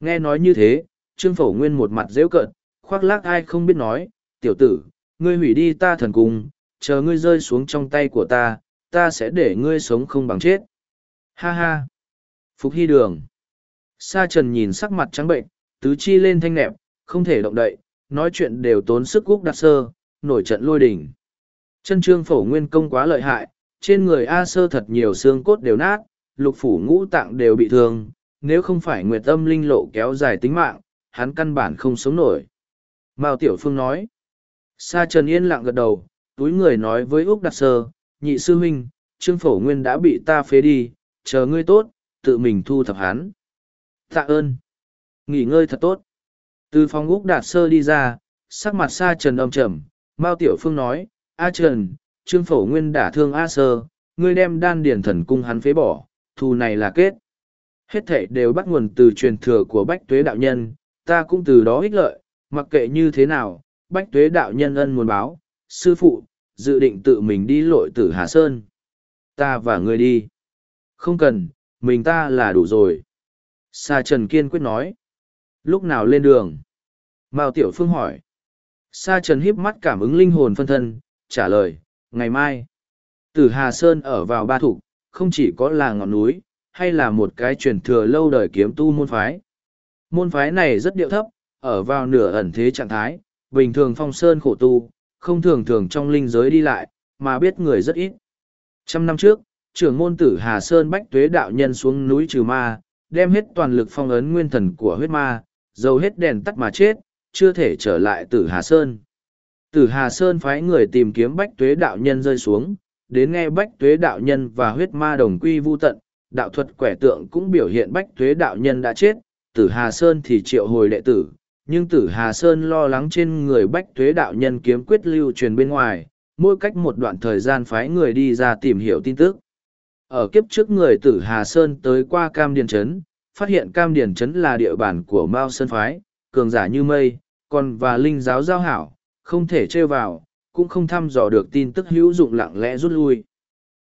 [SPEAKER 1] Nghe nói như thế, Trương Phổ Nguyên một mặt dễ cợt, khoác lác ai không biết nói, tiểu tử, ngươi hủy đi ta thần cung, chờ ngươi rơi xuống trong tay của ta, ta sẽ để ngươi sống không bằng chết. Ha ha! Phục hy đường. Sa trần nhìn sắc mặt trắng bệnh, tứ chi lên thanh nẹp, không thể động đậy, nói chuyện đều tốn sức gúc đặt sơ, nổi trận lôi đỉnh. Chân trương phổ nguyên công quá lợi hại, trên người A sơ thật nhiều xương cốt đều nát, lục phủ ngũ tạng đều bị thương, nếu không phải nguyệt âm linh lộ kéo dài tính mạng, hắn căn bản không sống nổi. Mao Tiểu Phương nói. Sa Trần yên lặng gật đầu, túi người nói với Úc Đạt Sơ, nhị sư huynh, Trương Phổ Nguyên đã bị ta phế đi, chờ ngươi tốt, tự mình thu thập hắn. Tạ ơn. Nghỉ ngơi thật tốt. Từ phòng Úc Đạt Sơ đi ra, sắc mặt Sa Trần âm trầm, Mao Tiểu Phương nói, A Trần, Trương Phổ Nguyên đả thương A Sơ, ngươi đem đan điển thần cung hắn phế bỏ, thù này là kết. Hết thảy đều bắt nguồn từ truyền thừa của Bách Tuế Đạo Nhân, ta cũng từ đó ích lợi, mặc kệ như thế nào, Bách Tuế Đạo Nhân ân muốn báo, sư phụ, dự định tự mình đi lội tử Hà Sơn. Ta và ngươi đi. Không cần, mình ta là đủ rồi. Sa Trần kiên quyết nói. Lúc nào lên đường? Mao Tiểu Phương hỏi. Sa Trần híp mắt cảm ứng linh hồn phân thân, trả lời, ngày mai. Tử Hà Sơn ở vào ba thủ, không chỉ có là ngọn núi, hay là một cái truyền thừa lâu đời kiếm tu môn phái. Môn phái này rất điệu thấp, ở vào nửa ẩn thế trạng thái, bình thường phong sơn khổ tu, không thường thường trong linh giới đi lại, mà biết người rất ít. Trăm năm trước, trưởng môn tử Hà Sơn Bách Tuế đạo nhân xuống núi trừ ma, đem hết toàn lực phong ấn nguyên thần của huyết ma, dầu hết đèn tắt mà chết, chưa thể trở lại tử Hà Sơn. Tử Hà Sơn phái người tìm kiếm Bách Tuế đạo nhân rơi xuống, đến nghe Bách Tuế đạo nhân và huyết ma đồng quy vu tận, đạo thuật quẻ tượng cũng biểu hiện Bách Tuế đạo nhân đã chết, tử Hà Sơn thì triệu hồi đệ tử, nhưng tử Hà Sơn lo lắng trên người Bách Tuế đạo nhân kiếm quyết lưu truyền bên ngoài, mỗi cách một đoạn thời gian phái người đi ra tìm hiểu tin tức. Ở kiếp trước người tử Hà Sơn tới qua Cam Điền Trấn, phát hiện Cam Điền Trấn là địa bàn của Mao Sơn Phái, cường giả như mây, còn và linh giáo giao hảo, không thể trêu vào, cũng không thăm dò được tin tức hữu dụng lặng lẽ rút lui.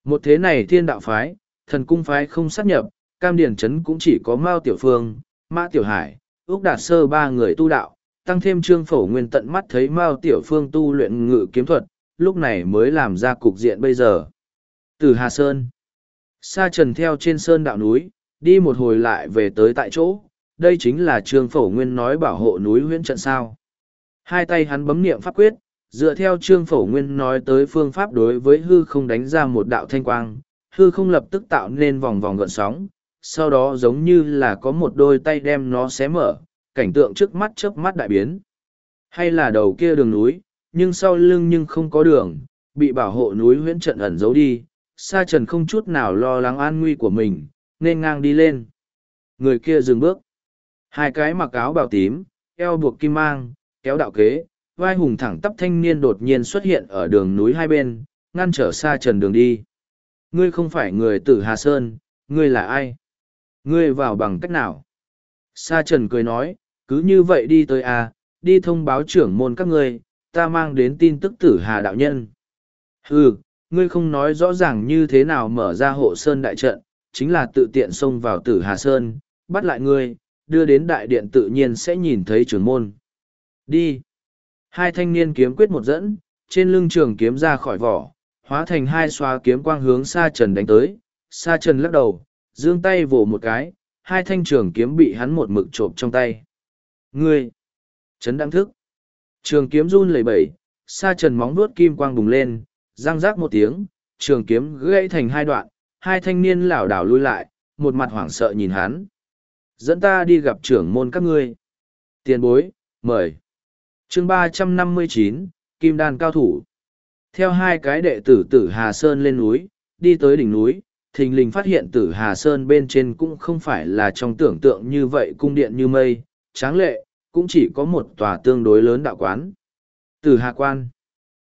[SPEAKER 1] Một thế này thiên đạo phái, thần cung phái không sát nhập, Cam điển chấn cũng chỉ có Mao Tiểu Phương, Mã Tiểu Hải, Úc Đạt Sơ ba người tu đạo, tăng thêm trương phổ nguyên tận mắt thấy Mao Tiểu Phương tu luyện ngự kiếm thuật, lúc này mới làm ra cục diện bây giờ. Từ Hà Sơn, Sa Trần theo trên sơn đạo núi, đi một hồi lại về tới tại chỗ, đây chính là trương phổ nguyên nói bảo hộ núi huyễn trận sao. Hai tay hắn bấm niệm pháp quyết, dựa theo trương phổ nguyên nói tới phương pháp đối với hư không đánh ra một đạo thanh quang, hư không lập tức tạo nên vòng vòng gợn sóng, sau đó giống như là có một đôi tay đem nó xé mở, cảnh tượng trước mắt chớp mắt đại biến. Hay là đầu kia đường núi, nhưng sau lưng nhưng không có đường, bị bảo hộ núi huyễn trận ẩn giấu đi, sa trần không chút nào lo lắng an nguy của mình, nên ngang đi lên. Người kia dừng bước. Hai cái mặc áo bào tím, eo buộc kim mang, kéo đạo kế, vai hùng thẳng tắp thanh niên đột nhiên xuất hiện ở đường núi hai bên, ngăn trở sa trần đường đi. Ngươi không phải người tử Hà Sơn, ngươi là ai? Ngươi vào bằng cách nào? Sa trần cười nói, cứ như vậy đi tới à, đi thông báo trưởng môn các ngươi, ta mang đến tin tức tử Hà đạo nhân. Ừ, ngươi không nói rõ ràng như thế nào mở ra hộ sơn đại trận, chính là tự tiện xông vào tử Hà Sơn, bắt lại ngươi, đưa đến đại điện tự nhiên sẽ nhìn thấy trưởng môn. Đi. Hai thanh niên kiếm quyết một dẫn, trên lưng trường kiếm ra khỏi vỏ, hóa thành hai xoa kiếm quang hướng Sa Trần đánh tới. Sa Trần lắc đầu, giương tay vồ một cái, hai thanh trường kiếm bị hắn một mực trộm trong tay. Ngươi! Trấn đăng thức! Trường kiếm run lẩy bẩy, Sa Trần móng vuốt kim quang bùng lên, răng rác một tiếng, trường kiếm gãy thành hai đoạn, hai thanh niên lảo đảo lui lại, một mặt hoảng sợ nhìn hắn. Dẫn ta đi gặp trưởng môn các ngươi. Tiền bối, mời. Chương ba trăm năm mươi chín kim đan cao thủ. Theo hai cái đệ tử tử hà sơn lên núi đi tới đỉnh núi thình lình phát hiện tử hà sơn bên trên cũng không phải là trong tưởng tượng như vậy cung điện như mây tráng lệ cũng chỉ có một tòa tương đối lớn đạo quán. Tử hà quan.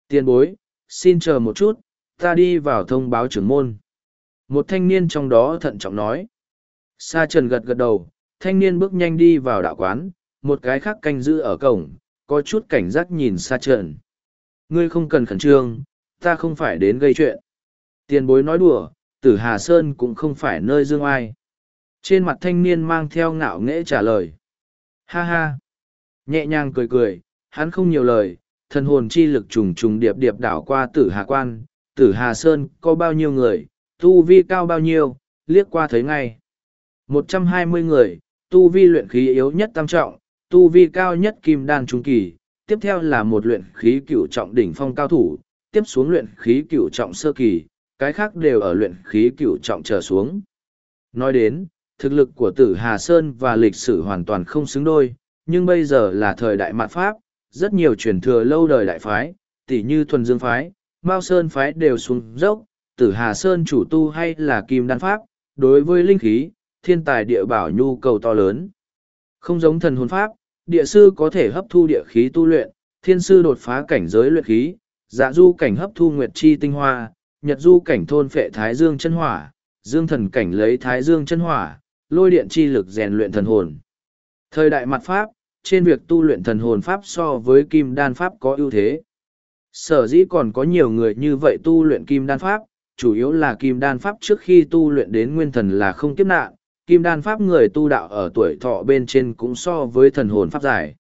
[SPEAKER 1] Tiền bối xin chờ một chút ta đi vào thông báo trưởng môn. Một thanh niên trong đó thận trọng nói. Sa trần gật gật đầu thanh niên bước nhanh đi vào đạo quán một cái khác canh giữ ở cổng có chút cảnh giác nhìn xa trận. Ngươi không cần khẩn trương, ta không phải đến gây chuyện. Tiền bối nói đùa, tử Hà Sơn cũng không phải nơi dương ai. Trên mặt thanh niên mang theo ngạo nghễ trả lời. Ha ha. Nhẹ nhàng cười cười, hắn không nhiều lời, thần hồn chi lực trùng trùng điệp điệp đảo qua tử Hà Quan. Tử Hà Sơn có bao nhiêu người, tu vi cao bao nhiêu, liếc qua thấy ngay. một trăm hai mươi người, tu vi luyện khí yếu nhất tam trọng, tu vi cao nhất kim đan trung kỳ, tiếp theo là một luyện khí cửu trọng đỉnh phong cao thủ, tiếp xuống luyện khí cửu trọng sơ kỳ, cái khác đều ở luyện khí cửu trọng trở xuống. Nói đến, thực lực của tử Hà Sơn và lịch sử hoàn toàn không xứng đôi, nhưng bây giờ là thời đại mạt Pháp, rất nhiều truyền thừa lâu đời đại phái, tỉ như thuần dương phái, Mao Sơn phái đều xuống dốc, tử Hà Sơn chủ tu hay là kim đan Pháp, đối với linh khí, thiên tài địa bảo nhu cầu to lớn. Không giống thần hồn Pháp, địa sư có thể hấp thu địa khí tu luyện, thiên sư đột phá cảnh giới luyện khí, dạ du cảnh hấp thu nguyệt chi tinh hoa, nhật du cảnh thôn phệ thái dương chân hỏa, dương thần cảnh lấy thái dương chân hỏa, lôi điện chi lực rèn luyện thần hồn. Thời đại mặt Pháp, trên việc tu luyện thần hồn Pháp so với kim đan Pháp có ưu thế. Sở dĩ còn có nhiều người như vậy tu luyện kim đan Pháp, chủ yếu là kim đan Pháp trước khi tu luyện đến nguyên thần là không kiếp nạn, kim đan Pháp người tu đạo ở tuổi thọ bên trên cũng so với thần hồn Pháp giải.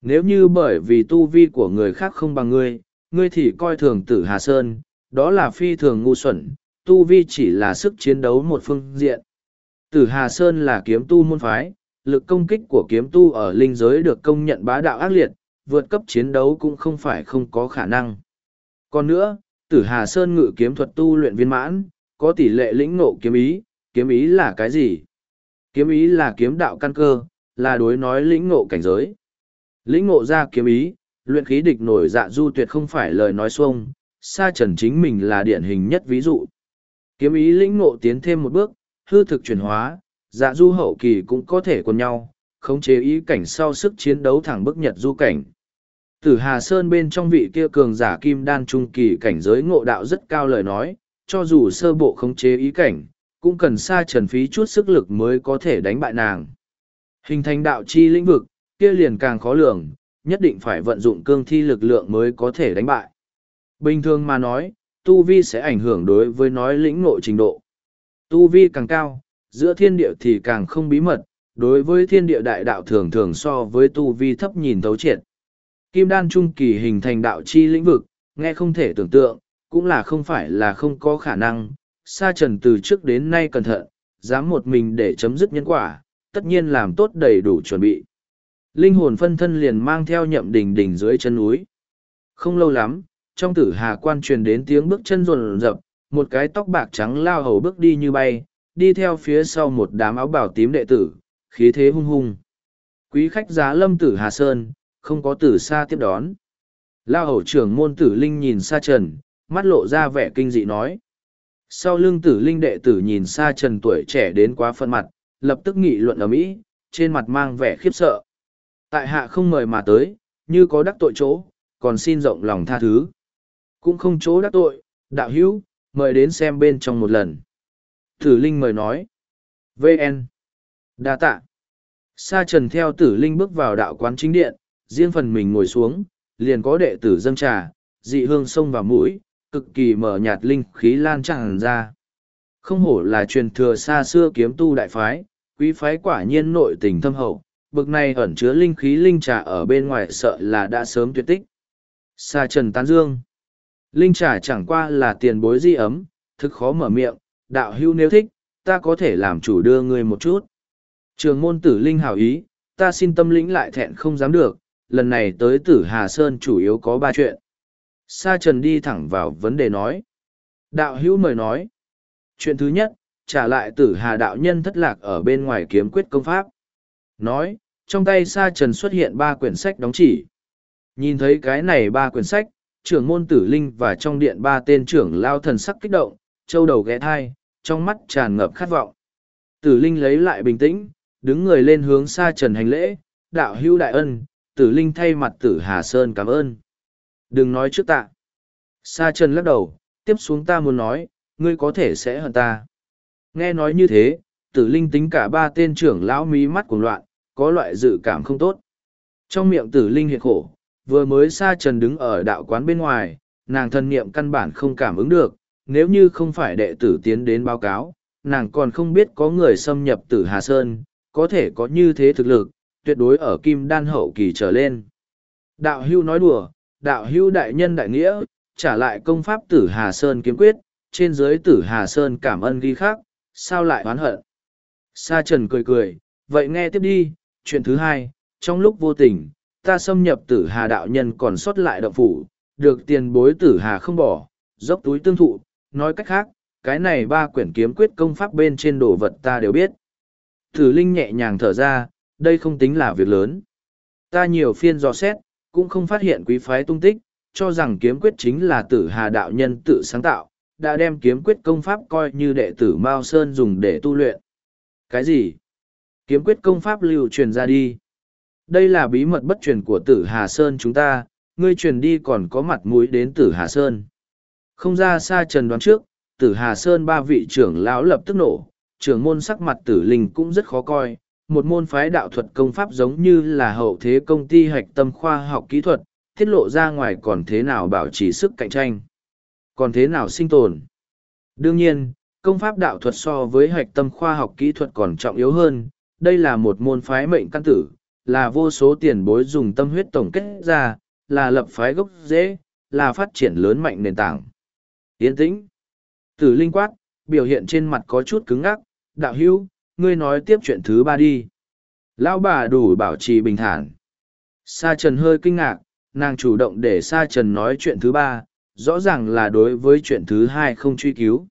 [SPEAKER 1] Nếu như bởi vì tu vi của người khác không bằng ngươi, ngươi thì coi thường tử Hà Sơn, đó là phi thường ngu xuẩn, tu vi chỉ là sức chiến đấu một phương diện. Tử Hà Sơn là kiếm tu môn phái, lực công kích của kiếm tu ở linh giới được công nhận bá đạo ác liệt, vượt cấp chiến đấu cũng không phải không có khả năng. Còn nữa, Tử Hà Sơn ngự kiếm thuật tu luyện viên mãn, có tỷ lệ lĩnh ngộ kiếm ý, kiếm ý là cái gì? Kiếm ý là kiếm đạo căn cơ, là đối nói lĩnh ngộ cảnh giới. Lĩnh ngộ ra kiếm ý, luyện khí địch nổi dạ du tuyệt không phải lời nói xuông, sa trần chính mình là điển hình nhất ví dụ. Kiếm ý lĩnh ngộ tiến thêm một bước, hư thực chuyển hóa, dạ du hậu kỳ cũng có thể còn nhau, khống chế ý cảnh sau sức chiến đấu thẳng bức nhật du cảnh. Tử Hà Sơn bên trong vị kia cường giả kim đan trung kỳ cảnh giới ngộ đạo rất cao lời nói, cho dù sơ bộ khống chế ý cảnh, cũng cần xa trần phí chút sức lực mới có thể đánh bại nàng. Hình thành đạo chi lĩnh vực, kia liền càng khó lường, nhất định phải vận dụng cương thi lực lượng mới có thể đánh bại. Bình thường mà nói, tu vi sẽ ảnh hưởng đối với nói lĩnh nội trình độ. Tu vi càng cao, giữa thiên địa thì càng không bí mật, đối với thiên địa đại đạo thường thường so với tu vi thấp nhìn thấu triệt. Kim đan trung kỳ hình thành đạo chi lĩnh vực, nghe không thể tưởng tượng, cũng là không phải là không có khả năng. Sa trần từ trước đến nay cẩn thận, dám một mình để chấm dứt nhân quả, tất nhiên làm tốt đầy đủ chuẩn bị. Linh hồn phân thân liền mang theo nhậm đỉnh đỉnh dưới chân núi. Không lâu lắm, trong tử hà quan truyền đến tiếng bước chân rồn rập, một cái tóc bạc trắng lao hầu bước đi như bay, đi theo phía sau một đám áo bào tím đệ tử, khí thế hung hung. Quý khách giá lâm tử Hà Sơn, không có tử xa tiếp đón. Lao hầu trưởng môn tử linh nhìn xa trần, mắt lộ ra vẻ kinh dị nói. Sau lưng tử linh đệ tử nhìn xa trần tuổi trẻ đến quá phân mặt, lập tức nghị luận ở mỹ, trên mặt mang vẻ khiếp sợ. Tại hạ không mời mà tới, như có đắc tội chỗ, còn xin rộng lòng tha thứ. Cũng không chỗ đắc tội, đạo hữu, mời đến xem bên trong một lần. Tử Linh mời nói. VN. Đa tạ. Sa trần theo tử Linh bước vào đạo quán chính điện, riêng phần mình ngồi xuống, liền có đệ tử dâng trà, dị hương sông vào mũi, cực kỳ mở nhạt linh khí lan tràn ra. Không hổ là truyền thừa xa xưa kiếm tu đại phái, quý phái quả nhiên nội tình thâm hậu, bực này ẩn chứa linh khí linh trà ở bên ngoài sợ là đã sớm tuyệt tích. Sa trần tán dương. Linh trà chẳng qua là tiền bối di ấm, thực khó mở miệng, đạo hưu nếu thích, ta có thể làm chủ đưa ngươi một chút. Trường môn tử Linh hảo ý, ta xin tâm lĩnh lại thẹn không dám được, lần này tới tử Hà Sơn chủ yếu có ba chuyện. Sa Trần đi thẳng vào vấn đề nói. Đạo hữu mời nói. Chuyện thứ nhất, trả lại tử Hà đạo nhân thất lạc ở bên ngoài kiếm quyết công pháp. Nói, trong tay Sa Trần xuất hiện ba quyển sách đóng chỉ. Nhìn thấy cái này ba quyển sách, trưởng môn tử linh và trong điện ba tên trưởng lao thần sắc kích động, châu đầu ghé thai, trong mắt tràn ngập khát vọng. Tử linh lấy lại bình tĩnh, đứng người lên hướng Sa trần hành lễ, đạo hưu đại ân, tử linh thay mặt tử Hà Sơn cảm ơn. Đừng nói trước tạ. Sa trần lắc đầu, tiếp xuống ta muốn nói, ngươi có thể sẽ hận ta. Nghe nói như thế, tử linh tính cả ba tên trưởng lão mí mắt cuồng loạn, có loại dự cảm không tốt. Trong miệng tử linh hiện khổ, vừa mới Sa trần đứng ở đạo quán bên ngoài, nàng thân niệm căn bản không cảm ứng được, nếu như không phải đệ tử tiến đến báo cáo, nàng còn không biết có người xâm nhập tử Hà Sơn, có thể có như thế thực lực, tuyệt đối ở kim đan hậu kỳ trở lên. Đạo hưu nói đùa, đạo hưu đại nhân đại nghĩa, trả lại công pháp tử Hà Sơn kiếm quyết, trên dưới tử Hà Sơn cảm ơn ghi khác, sao lại oán hận. Sa Trần cười cười, vậy nghe tiếp đi, chuyện thứ hai, trong lúc vô tình, ta xâm nhập tử Hà đạo nhân còn sót lại động phủ, được tiền bối tử Hà không bỏ, dốc túi tương thụ, nói cách khác, cái này ba quyển kiếm quyết công pháp bên trên đồ vật ta đều biết. Tử Linh nhẹ nhàng thở ra, đây không tính là việc lớn. Ta nhiều phiên dò xét, cũng không phát hiện quý phái tung tích, cho rằng kiếm quyết chính là tử hà đạo nhân tự sáng tạo, đã đem kiếm quyết công pháp coi như đệ tử Mao Sơn dùng để tu luyện. Cái gì? Kiếm quyết công pháp lưu truyền ra đi. Đây là bí mật bất truyền của tử Hà Sơn chúng ta, ngươi truyền đi còn có mặt mũi đến tử Hà Sơn. Không ra xa trần đoán trước, tử Hà Sơn ba vị trưởng lão lập tức nổ, trưởng môn sắc mặt tử linh cũng rất khó coi. Một môn phái đạo thuật công pháp giống như là hậu thế công ty hạch tâm khoa học kỹ thuật, tiết lộ ra ngoài còn thế nào bảo trì sức cạnh tranh. Còn thế nào sinh tồn. Đương nhiên, công pháp đạo thuật so với hạch tâm khoa học kỹ thuật còn trọng yếu hơn, đây là một môn phái mệnh căn tử, là vô số tiền bối dùng tâm huyết tổng kết ra, là lập phái gốc dễ, là phát triển lớn mạnh nền tảng. Yên tĩnh. Tử linh quát, biểu hiện trên mặt có chút cứng ngắc, đạo hữu, ngươi nói tiếp chuyện thứ ba đi. Lão bà đủ bảo trì bình thản. Sa trần hơi kinh ngạc, nàng chủ động để Sa trần nói chuyện thứ ba, rõ ràng là đối với chuyện thứ hai không truy cứu.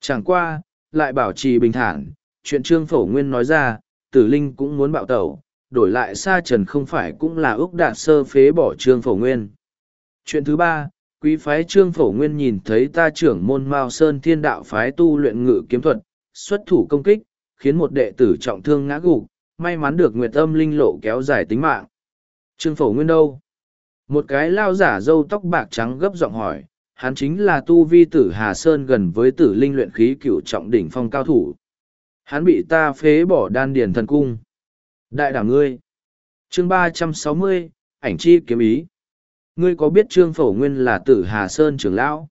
[SPEAKER 1] Chẳng qua, lại bảo trì bình thản, chuyện Trương Phổ Nguyên nói ra, tử linh cũng muốn bạo tẩu, đổi lại Sa Trần không phải cũng là ước đạt sơ phế bỏ Trương Phổ Nguyên. Chuyện thứ ba, quý phái Trương Phổ Nguyên nhìn thấy ta trưởng môn Mao Sơn Thiên Đạo phái tu luyện ngự kiếm thuật, xuất thủ công kích, khiến một đệ tử trọng thương ngã gục, may mắn được Nguyệt Âm Linh lộ kéo dài tính mạng. Trương Phổ Nguyên đâu? Một cái lao giả râu tóc bạc trắng gấp giọng hỏi, hắn chính là tu vi tử Hà Sơn gần với tử linh luyện khí cửu trọng đỉnh phong cao thủ. Hắn bị ta phế bỏ đan điền thần cung. Đại đảo ngươi. chương ba trăm sáu mươi ảnh chi kiếm ý. Ngươi có biết Trương Phổ Nguyên là tử Hà Sơn trưởng lão?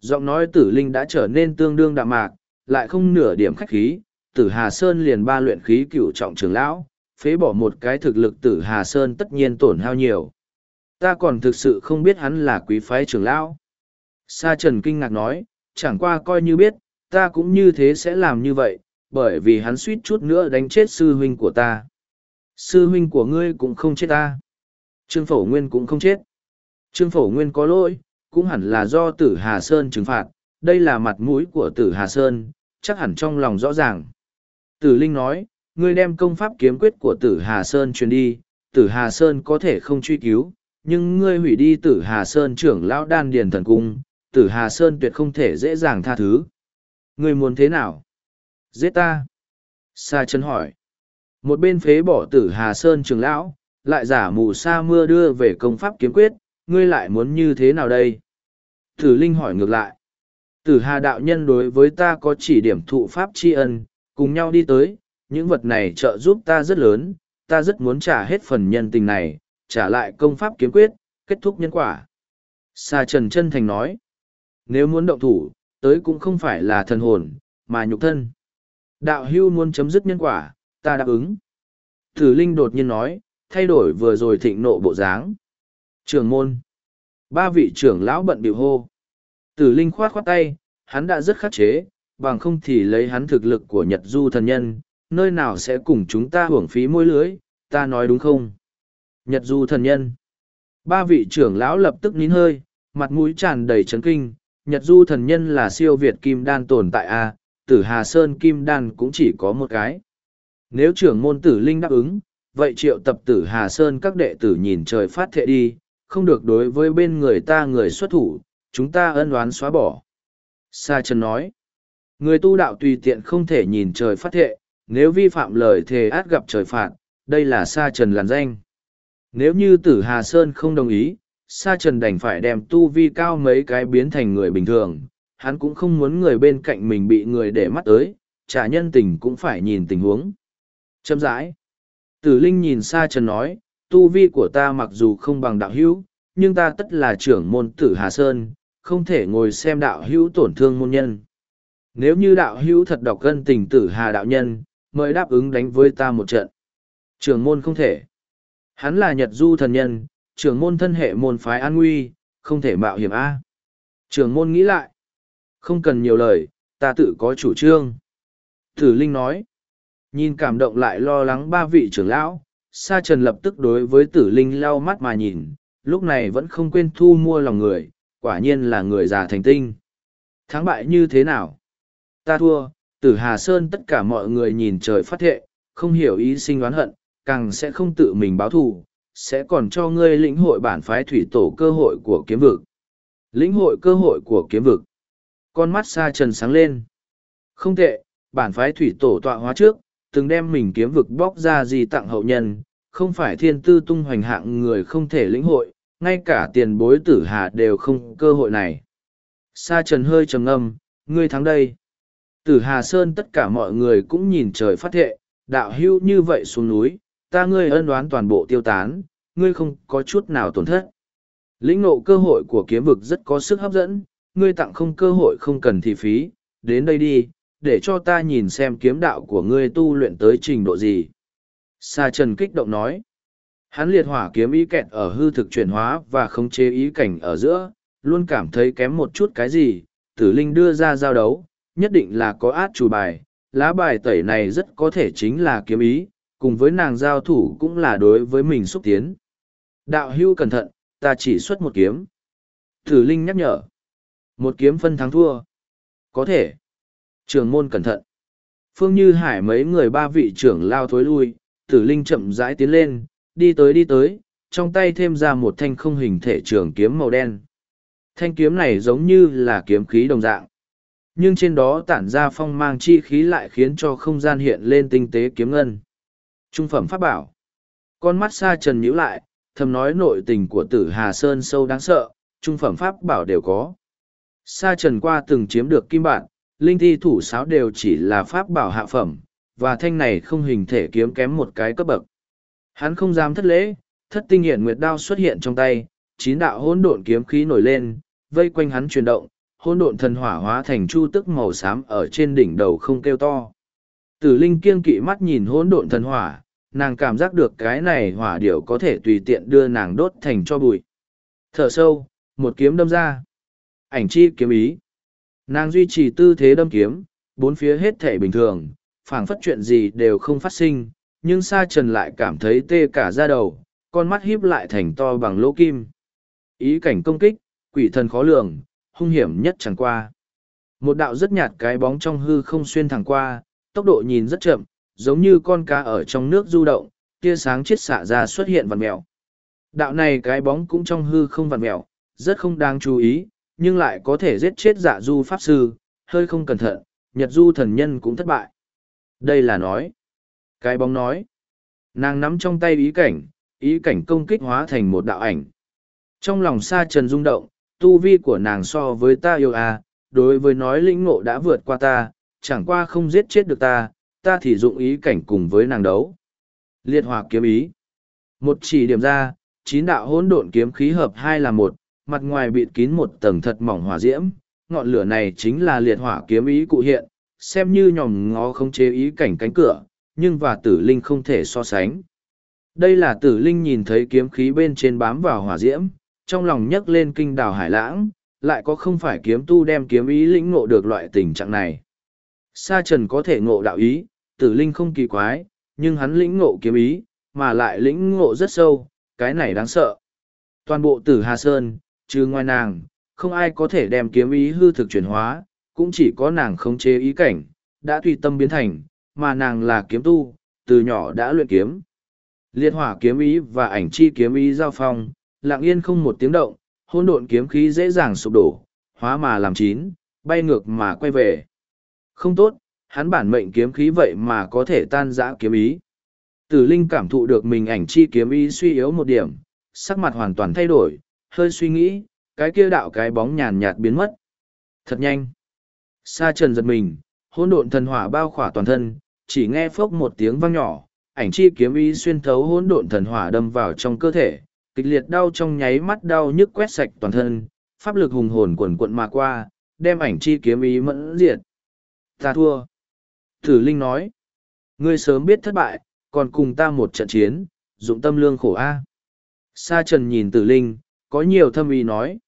[SPEAKER 1] Giọng nói tử linh đã trở nên tương đương đạm mạc, lại không nửa điểm khách khí. Tử Hà Sơn liền ba luyện khí cửu trọng trưởng lão, phế bỏ một cái thực lực tử Hà Sơn tất nhiên tổn hao nhiều. Ta còn thực sự không biết hắn là quý phái trưởng lão. Sa Trần kinh ngạc nói, chẳng qua coi như biết, ta cũng như thế sẽ làm như vậy, bởi vì hắn suýt chút nữa đánh chết sư huynh của ta. Sư huynh của ngươi cũng không chết ta. Trương Phổ Nguyên cũng không chết. Trương Phổ Nguyên có lỗi, cũng hẳn là do tử Hà Sơn trừng phạt, đây là mặt mũi của tử Hà Sơn, chắc hẳn trong lòng rõ ràng. Tử Linh nói, ngươi đem công pháp kiếm quyết của tử Hà Sơn truyền đi, tử Hà Sơn có thể không truy cứu, nhưng ngươi hủy đi tử Hà Sơn trưởng lão đan điền thần cung, tử Hà Sơn tuyệt không thể dễ dàng tha thứ. Ngươi muốn thế nào? Giết ta. Sa chân hỏi. Một bên phế bỏ tử Hà Sơn trưởng lão, lại giả mù sa mưa đưa về công pháp kiếm quyết, ngươi lại muốn như thế nào đây? Tử Linh hỏi ngược lại. Tử Hà đạo nhân đối với ta có chỉ điểm thụ pháp tri ân, cùng nhau đi tới, những vật này trợ giúp ta rất lớn, ta rất muốn trả hết phần nhân tình này, trả lại công pháp kiếm quyết, kết thúc nhân quả. Sa Trần chân thành nói, nếu muốn động thủ, tới cũng không phải là thần hồn, mà nhục thân. Đạo hưu muốn chấm dứt nhân quả, ta đáp ứng. Tử Linh đột nhiên nói, thay đổi vừa rồi thịnh nộ bộ dáng. Trường môn. Ba vị trưởng lão bận biểu hô. Tử Linh khoát khoát tay, hắn đã rất khắc chế, bằng không thì lấy hắn thực lực của Nhật Du thần nhân, nơi nào sẽ cùng chúng ta hưởng phí môi lưới, ta nói đúng không? Nhật Du thần nhân. Ba vị trưởng lão lập tức nín hơi, mặt mũi tràn đầy chấn kinh, Nhật Du thần nhân là siêu Việt kim đan tồn tại A, tử Hà Sơn kim đan cũng chỉ có một cái. Nếu trưởng môn tử linh đáp ứng, vậy triệu tập tử Hà Sơn các đệ tử nhìn trời phát thệ đi, không được đối với bên người ta người xuất thủ, chúng ta ân oán xóa bỏ. Sa Trần nói, người tu đạo tùy tiện không thể nhìn trời phát thệ, nếu vi phạm lời thề át gặp trời phạt, đây là Sa Trần làn danh. Nếu như tử Hà Sơn không đồng ý, Sa Trần đành phải đem tu vi cao mấy cái biến thành người bình thường, hắn cũng không muốn người bên cạnh mình bị người để mắt tới, trả nhân tình cũng phải nhìn tình huống. Châm rãi. Tử Linh nhìn Sa Trần nói, tu vi của ta mặc dù không bằng đạo hữu, nhưng ta tất là trưởng môn tử Hà Sơn, không thể ngồi xem đạo hữu tổn thương môn nhân. Nếu như đạo hữu thật đọc gân tình tử Hà đạo nhân, mời đáp ứng đánh với ta một trận. Trưởng môn không thể. Hắn là Nhật Du thần nhân, trưởng môn thân hệ môn phái an nguy, không thể mạo hiểm A. Trưởng môn nghĩ lại. Không cần nhiều lời, ta tự có chủ trương. Tử Linh nói. Nhìn cảm động lại lo lắng ba vị trưởng lão, Sa Trần lập tức đối với Tử Linh lau mắt mà nhìn, lúc này vẫn không quên thu mua lòng người, quả nhiên là người già thành tinh. Thắng bại như thế nào? Ta thua, tử Hà Sơn tất cả mọi người nhìn trời phát thệ, không hiểu ý sinh oán hận, càng sẽ không tự mình báo thù, sẽ còn cho ngươi lĩnh hội bản phái thủy tổ cơ hội của kiếm vực. Lĩnh hội cơ hội của kiếm vực. Con mắt xa trần sáng lên. Không tệ, bản phái thủy tổ tọa hóa trước, từng đem mình kiếm vực bóc ra gì tặng hậu nhân, không phải thiên tư tung hoành hạng người không thể lĩnh hội, ngay cả tiền bối tử hà đều không cơ hội này. Sa trần hơi trầm ngâm, ngươi thắng đây. Tử Hà Sơn tất cả mọi người cũng nhìn trời phát thệ, đạo hưu như vậy xuống núi, ta ngươi ân đoán toàn bộ tiêu tán, ngươi không có chút nào tổn thất. Lĩnh ngộ cơ hội của kiếm vực rất có sức hấp dẫn, ngươi tặng không cơ hội không cần thị phí, đến đây đi, để cho ta nhìn xem kiếm đạo của ngươi tu luyện tới trình độ gì. Sa Trần kích động nói. Hắn liệt hỏa kiếm ý kẹt ở hư thực chuyển hóa và khống chế ý cảnh ở giữa, luôn cảm thấy kém một chút cái gì, tử linh đưa ra giao đấu, nhất định là có át chủ bài, lá bài tẩy này rất có thể chính là kiếm ý, cùng với nàng giao thủ cũng là đối với mình xúc tiến. Đạo hưu cẩn thận, ta chỉ xuất một kiếm. Tử linh nhắc nhở. Một kiếm phân thắng thua. Có thể. Trường môn cẩn thận. Phương Như Hải mấy người ba vị trưởng lao thối lui, tử linh chậm rãi tiến lên, đi tới đi tới, trong tay thêm ra một thanh không hình thể trường kiếm màu đen. Thanh kiếm này giống như là kiếm khí đồng dạng. Nhưng trên đó tản ra phong mang chi khí lại khiến cho không gian hiện lên tinh tế kiếm ngân. Trung phẩm pháp bảo. Con mắt xa trần nhíu lại, thầm nói nội tình của tử Hà Sơn sâu đáng sợ, trung phẩm pháp bảo đều có. Sa trần qua từng chiếm được kim bản, linh thi thủ sáo đều chỉ là pháp bảo hạ phẩm, và thanh này không hình thể kiếm kém một cái cấp bậc. Hắn không dám thất lễ, thất tinh hiện nguyệt đao xuất hiện trong tay, chín đạo hỗn độn kiếm khí nổi lên, vây quanh hắn chuyển động, hỗn độn thần hỏa hóa thành chu tức màu xám ở trên đỉnh đầu không kêu to. Tử Linh kiêng kỵ mắt nhìn hỗn độn thần hỏa, nàng cảm giác được cái này hỏa điểu có thể tùy tiện đưa nàng đốt thành cho bụi. Thở sâu, một kiếm đâm ra. Ảnh chi kiếm ý. Nàng duy trì tư thế đâm kiếm, bốn phía hết thể bình thường, phảng phất chuyện gì đều không phát sinh, nhưng Sa Trần lại cảm thấy tê cả da đầu, con mắt híp lại thành to bằng lỗ kim. Ý cảnh công kích, quỷ thần khó lường, hung hiểm nhất chẳng qua. Một đạo rất nhạt cái bóng trong hư không xuyên thẳng qua, tốc độ nhìn rất chậm, giống như con cá ở trong nước du động, tia sáng chết xạ ra xuất hiện vằn mèo. Đạo này cái bóng cũng trong hư không vằn mèo, rất không đáng chú ý, nhưng lại có thể giết chết dạ du pháp sư, hơi không cẩn thận, nhật du thần nhân cũng thất bại. Đây là nói. Cái bóng nói. Nàng nắm trong tay ý cảnh, ý cảnh công kích hóa thành một đạo ảnh. Trong lòng sa trần rung động, tu vi của nàng so với ta yêu à, đối với nói lĩnh ngộ đã vượt qua ta, chẳng qua không giết chết được ta, ta thì dụng ý cảnh cùng với nàng đấu. Liệt hỏa kiếm ý. Một chỉ điểm ra, chín đạo hỗn độn kiếm khí hợp hai là một, mặt ngoài bịt kín một tầng thật mỏng hỏa diễm, ngọn lửa này chính là liệt hỏa kiếm ý cụ hiện, xem như nhòm ngó không chế ý cảnh cánh cửa, nhưng và tử linh không thể so sánh. Đây là tử linh nhìn thấy kiếm khí bên trên bám vào hỏa diễm, trong lòng nhấc lên kinh đào hải lãng, lại có không phải kiếm tu đem kiếm ý lĩnh ngộ được loại tình trạng này. Sa trần có thể ngộ đạo ý, tử linh không kỳ quái, nhưng hắn lĩnh ngộ kiếm ý, mà lại lĩnh ngộ rất sâu, cái này đáng sợ. Toàn bộ tử Hà Sơn, trừ ngoài nàng, không ai có thể đem kiếm ý hư thực chuyển hóa, cũng chỉ có nàng khống chế ý cảnh, đã tùy tâm biến thành, mà nàng là kiếm tu, từ nhỏ đã luyện kiếm. Liệt hỏa kiếm ý và ảnh chi kiếm ý giao phong, lặng yên không một tiếng động, hôn độn kiếm khí dễ dàng sụp đổ, hóa mà làm chín, bay ngược mà quay về. Không tốt, hắn bản mệnh kiếm khí vậy mà có thể tan rã kiếm ý. Tử Linh cảm thụ được mình ảnh chi kiếm ý suy yếu một điểm, sắc mặt hoàn toàn thay đổi, hơi suy nghĩ, cái kia đạo cái bóng nhàn nhạt biến mất. Thật nhanh. Sa trần giật mình, hỗn độn thần hỏa bao khỏa toàn thân, chỉ nghe phốc một tiếng vang nhỏ, ảnh chi kiếm ý xuyên thấu hỗn độn thần hỏa đâm vào trong cơ thể, kịch liệt đau trong nháy mắt đau nhức quét sạch toàn thân, pháp lực hùng hồn quần quận mà qua, đem ảnh chi kiếm ý mẫn diệt. Ta thua. Tử Linh nói, ngươi sớm biết thất bại, còn cùng ta một trận chiến, dụng tâm lương khổ a. Sa Trần nhìn Tử Linh, có nhiều thâm ý nói.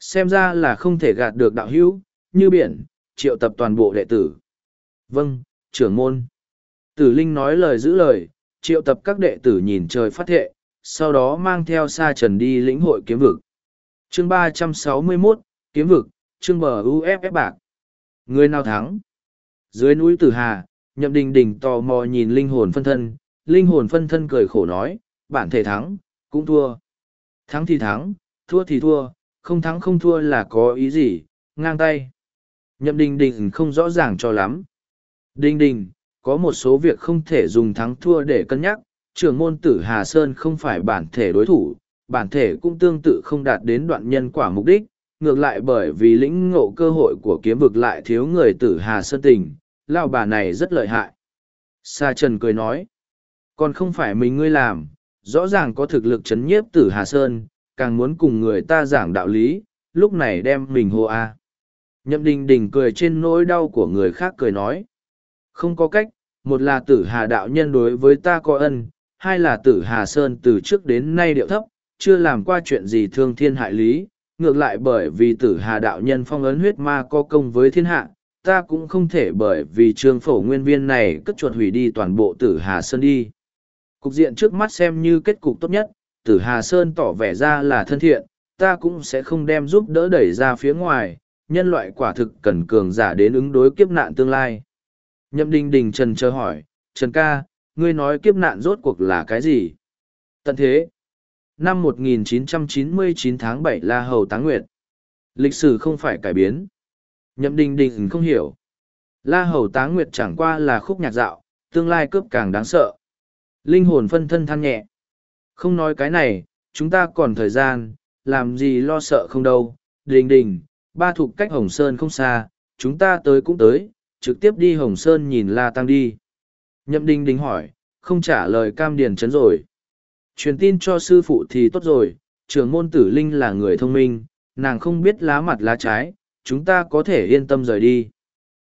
[SPEAKER 1] Xem ra là không thể gạt được đạo hữu, như biển, triệu tập toàn bộ đệ tử. Vâng, trưởng môn. Tử Linh nói lời giữ lời, triệu tập các đệ tử nhìn trời phát thệ, sau đó mang theo Sa Trần đi lĩnh hội kiếm vực. Chương ba trăm sáu mươi 361, kiếm vực, chương bờ UFF bạc. Người nào thắng? Dưới núi Tử Hà, Nhậm Đình Đình tò mò nhìn linh hồn phân thân, linh hồn phân thân cười khổ nói, bản thể thắng, cũng thua. Thắng thì thắng, thua thì thua, không thắng không thua là có ý gì, ngang tay. Nhậm Đình Đình không rõ ràng cho lắm. Đình Đình, có một số việc không thể dùng thắng thua để cân nhắc, trưởng môn tử Hà Sơn không phải bản thể đối thủ, bản thể cũng tương tự không đạt đến đoạn nhân quả mục đích, ngược lại bởi vì lĩnh ngộ cơ hội của kiếm vực lại thiếu người tử Hà Sơn tình, lao bà này rất lợi hại. Sa Trần cười nói, còn không phải mình ngươi làm, rõ ràng có thực lực chấn nhiếp tử Hà Sơn, càng muốn cùng người ta giảng đạo lý, lúc này đem mình hô a. Nhậm đình đình cười trên nỗi đau của người khác cười nói. Không có cách, một là tử hà đạo nhân đối với ta có ân, hai là tử hà sơn từ trước đến nay điệu thấp, chưa làm qua chuyện gì thương thiên hại lý, ngược lại bởi vì tử hà đạo nhân phong ấn huyết ma có công với thiên hạ, ta cũng không thể bởi vì trương phổ nguyên viên này cất chuột hủy đi toàn bộ tử hà sơn đi. Cục diện trước mắt xem như kết cục tốt nhất, tử hà sơn tỏ vẻ ra là thân thiện, ta cũng sẽ không đem giúp đỡ đẩy ra phía ngoài, nhân loại quả thực cần cường giả đến ứng đối kiếp nạn tương lai. Nhậm đình đình trần chờ hỏi, Trần ca, ngươi nói kiếp nạn rốt cuộc là cái gì? Tận thế. Năm 1999 tháng 7 La Hầu Táng Nguyệt. Lịch sử không phải cải biến. Nhậm đình đình không hiểu. La Hầu Táng Nguyệt chẳng qua là khúc nhạc dạo, tương lai cướp càng đáng sợ. Linh hồn phân thân than nhẹ. Không nói cái này, chúng ta còn thời gian, làm gì lo sợ không đâu. Đình đình, ba thuộc cách Hồng Sơn không xa, chúng ta tới cũng tới, trực tiếp đi Hồng Sơn nhìn La Tăng đi. Nhậm Đình Đình hỏi, không trả lời cam điền chấn rồi. Truyền tin cho sư phụ thì tốt rồi, trưởng môn tử linh là người thông minh, nàng không biết lá mặt lá trái, chúng ta có thể yên tâm rời đi.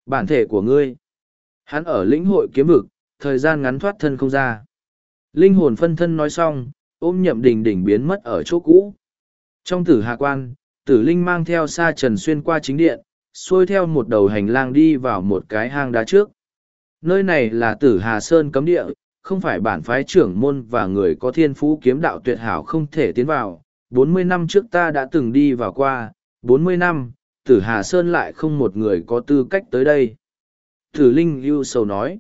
[SPEAKER 1] Bản thể của ngươi. Hắn ở lĩnh hội kiếm vực, thời gian ngắn thoát thân không ra. Linh hồn phân thân nói xong, ôm nhậm đình đỉnh biến mất ở chỗ cũ. Trong tử hạ quan, tử linh mang theo sa trần xuyên qua chính điện, xuôi theo một đầu hành lang đi vào một cái hang đá trước. Nơi này là tử Hà Sơn cấm địa, không phải bản phái trưởng môn và người có thiên phú kiếm đạo tuyệt hảo không thể tiến vào. Bốn mươi năm trước ta đã từng đi vào qua, bốn mươi năm, tử Hà Sơn lại không một người có tư cách tới đây. Tử Linh lưu sầu nói,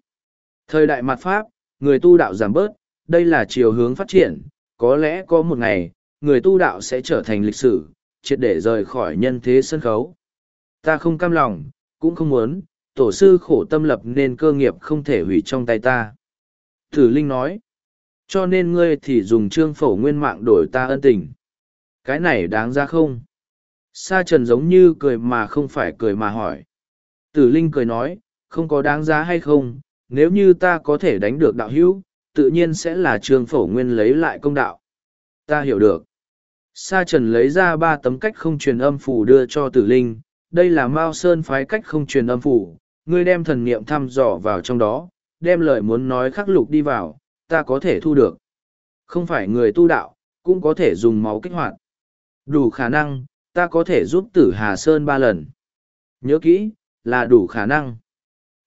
[SPEAKER 1] thời đại mặt Pháp, người tu đạo giảm bớt, đây là chiều hướng phát triển, có lẽ có một ngày, người tu đạo sẽ trở thành lịch sử, triệt để rời khỏi nhân thế sân khấu. Ta không cam lòng, cũng không muốn, tổ sư khổ tâm lập nên cơ nghiệp không thể hủy trong tay ta. Tử Linh nói, cho nên ngươi thì dùng trương phổ nguyên mạng đổi ta ân tình. Cái này đáng ra không? Sa trần giống như cười mà không phải cười mà hỏi. Tử Linh cười nói, không có đáng giá hay không, nếu như ta có thể đánh được đạo hữu, tự nhiên sẽ là trương phổ nguyên lấy lại công đạo. Ta hiểu được. Sa trần lấy ra ba tấm cách không truyền âm phủ đưa cho tử linh, đây là Mao Sơn phái cách không truyền âm phủ, ngươi đem thần niệm thăm dò vào trong đó, đem lời muốn nói khắc lục đi vào, ta có thể thu được. Không phải người tu đạo, cũng có thể dùng máu kích hoạt. Đủ khả năng, ta có thể giúp tử Hà Sơn ba lần. Nhớ kỹ, là đủ khả năng.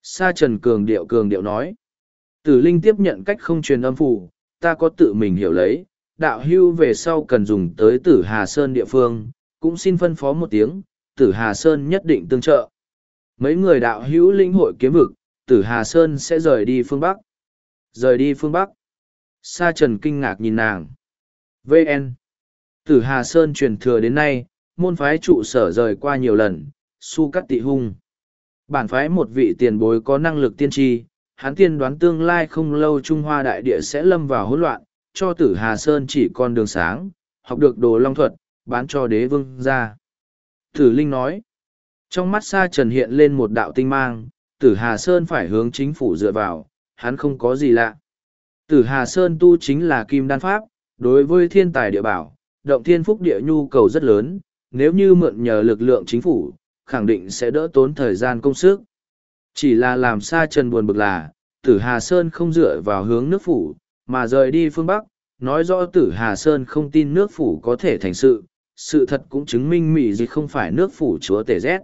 [SPEAKER 1] Sa Trần Cường Điệu Cường Điệu nói. Tử Linh tiếp nhận cách không truyền âm phủ, ta có tự mình hiểu lấy, đạo hưu về sau cần dùng tới tử Hà Sơn địa phương, cũng xin phân phó một tiếng, tử Hà Sơn nhất định tương trợ. Mấy người đạo hữu linh hội kiếm vực, tử Hà Sơn sẽ rời đi phương Bắc. Rời đi phương Bắc. Sa Trần kinh ngạc nhìn nàng. VN. Tử Hà Sơn truyền thừa đến nay, môn phái trụ sở rời qua nhiều lần, su cắt tị hung. Bản phái một vị tiền bối có năng lực tiên tri, hắn tiên đoán tương lai không lâu Trung Hoa đại địa sẽ lâm vào hỗn loạn, cho tử Hà Sơn chỉ con đường sáng, học được đồ long thuật, bán cho đế vương ra. Tử Linh nói, trong mắt Sa Trần hiện lên một đạo tinh mang, tử Hà Sơn phải hướng chính phủ dựa vào, hắn không có gì lạ. Tử Hà Sơn tu chính là kim đan pháp, đối với thiên tài địa bảo, động thiên phúc địa nhu cầu rất lớn, nếu như mượn nhờ lực lượng chính phủ, khẳng định sẽ đỡ tốn thời gian công sức. Chỉ là làm Sa Trần buồn bực là, tử Hà Sơn không dựa vào hướng nước phủ, mà rời đi phương Bắc, nói rõ tử Hà Sơn không tin nước phủ có thể thành sự, sự thật cũng chứng minh Mỹ gì không phải nước phủ chúa tể rét.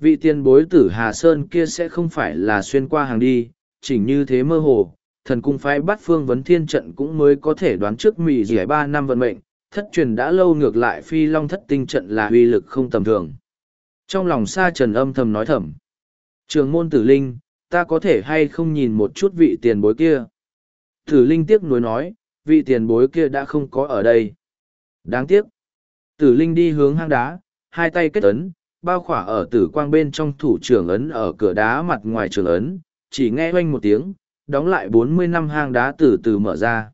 [SPEAKER 1] Vị tiền bối tử Hà Sơn kia sẽ không phải là xuyên qua hàng đi, chỉnh như thế mơ hồ, thần cung phái bắt phương vấn thiên trận cũng mới có thể đoán trước Mỹ dẻ ba năm vận mệnh, thất truyền đã lâu ngược lại phi long thất tinh trận là uy lực không tầm thường. Trong lòng sa trần âm thầm nói thầm, Trường môn tử linh, ta có thể hay không nhìn một chút vị tiền bối kia. Tử linh tiếc nuối nói, vị tiền bối kia đã không có ở đây. Đáng tiếc. Tử linh đi hướng hang đá, hai tay kết ấn, bao khỏa ở tử quang bên trong thủ trưởng ấn ở cửa đá mặt ngoài trường ấn, chỉ nghe oanh một tiếng, đóng lại bốn mươi năm hang đá từ từ mở ra.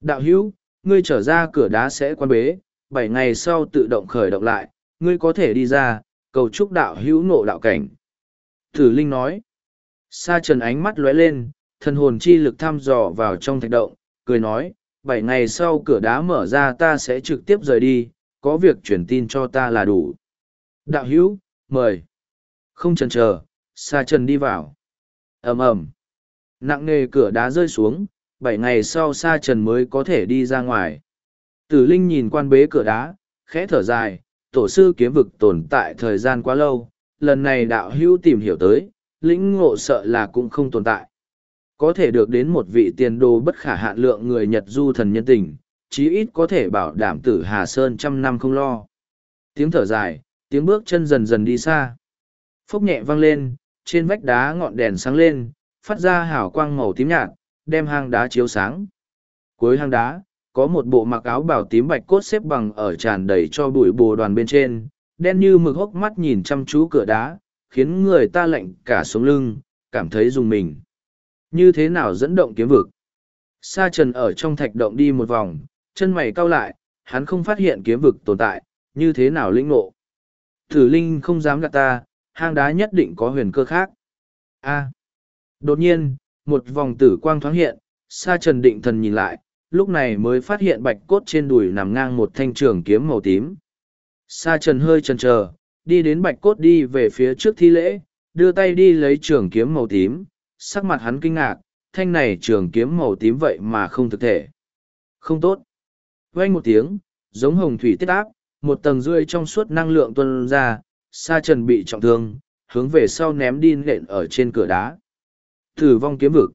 [SPEAKER 1] Đạo hữu, ngươi trở ra cửa đá sẽ quan bế, bảy ngày sau tự động khởi động lại, ngươi có thể đi ra, cầu chúc đạo hữu nộ đạo cảnh. Tử Linh nói, Sa trần ánh mắt lóe lên, thần hồn chi lực thăm dò vào trong thạch động, cười nói, bảy ngày sau cửa đá mở ra ta sẽ trực tiếp rời đi, có việc truyền tin cho ta là đủ. Đạo hữu, mời. Không chần chờ, Sa trần đi vào. ầm ầm Nặng nề cửa đá rơi xuống, bảy ngày sau Sa trần mới có thể đi ra ngoài. Tử Linh nhìn quan bế cửa đá, khẽ thở dài, tổ sư kiếm vực tồn tại thời gian quá lâu, lần này đạo hữu tìm hiểu tới, lĩnh ngộ sợ là cũng không tồn tại. Có thể được đến một vị tiền đồ bất khả hạn lượng người Nhật du thần nhân tình, chí ít có thể bảo đảm tử Hà Sơn trăm năm không lo. Tiếng thở dài, tiếng bước chân dần dần đi xa. Phốc nhẹ vang lên, trên vách đá ngọn đèn sáng lên, phát ra hào quang màu tím nhạt, đem hang đá chiếu sáng. Cuối hang đá, có một bộ mặc áo bảo tím bạch cốt xếp bằng ở tràn đầy cho bụi bồ đoàn bên trên, đen như mực hốc mắt nhìn chăm chú cửa đá, khiến người ta lạnh cả sống lưng, cảm thấy dùng mình. Như thế nào dẫn động kiếm vực? Sa trần ở trong thạch động đi một vòng, chân mày cau lại, hắn không phát hiện kiếm vực tồn tại, như thế nào lĩnh ngộ. Thử linh không dám gạt ta, hang đá nhất định có huyền cơ khác. A. Đột nhiên, một vòng tử quang thoáng hiện, sa trần định thần nhìn lại, lúc này mới phát hiện bạch cốt trên đùi nằm ngang một thanh trường kiếm màu tím. Sa trần hơi chần chờ, đi đến bạch cốt đi về phía trước thi lễ, đưa tay đi lấy trường kiếm màu tím, sắc mặt hắn kinh ngạc, thanh này trường kiếm màu tím vậy mà không thực thể. Không tốt. Vang một tiếng, giống hồng thủy tiết áp, một tầng rươi trong suốt năng lượng tuôn ra, sa trần bị trọng thương, hướng về sau ném đi nện ở trên cửa đá. Tử vong kiếm vực.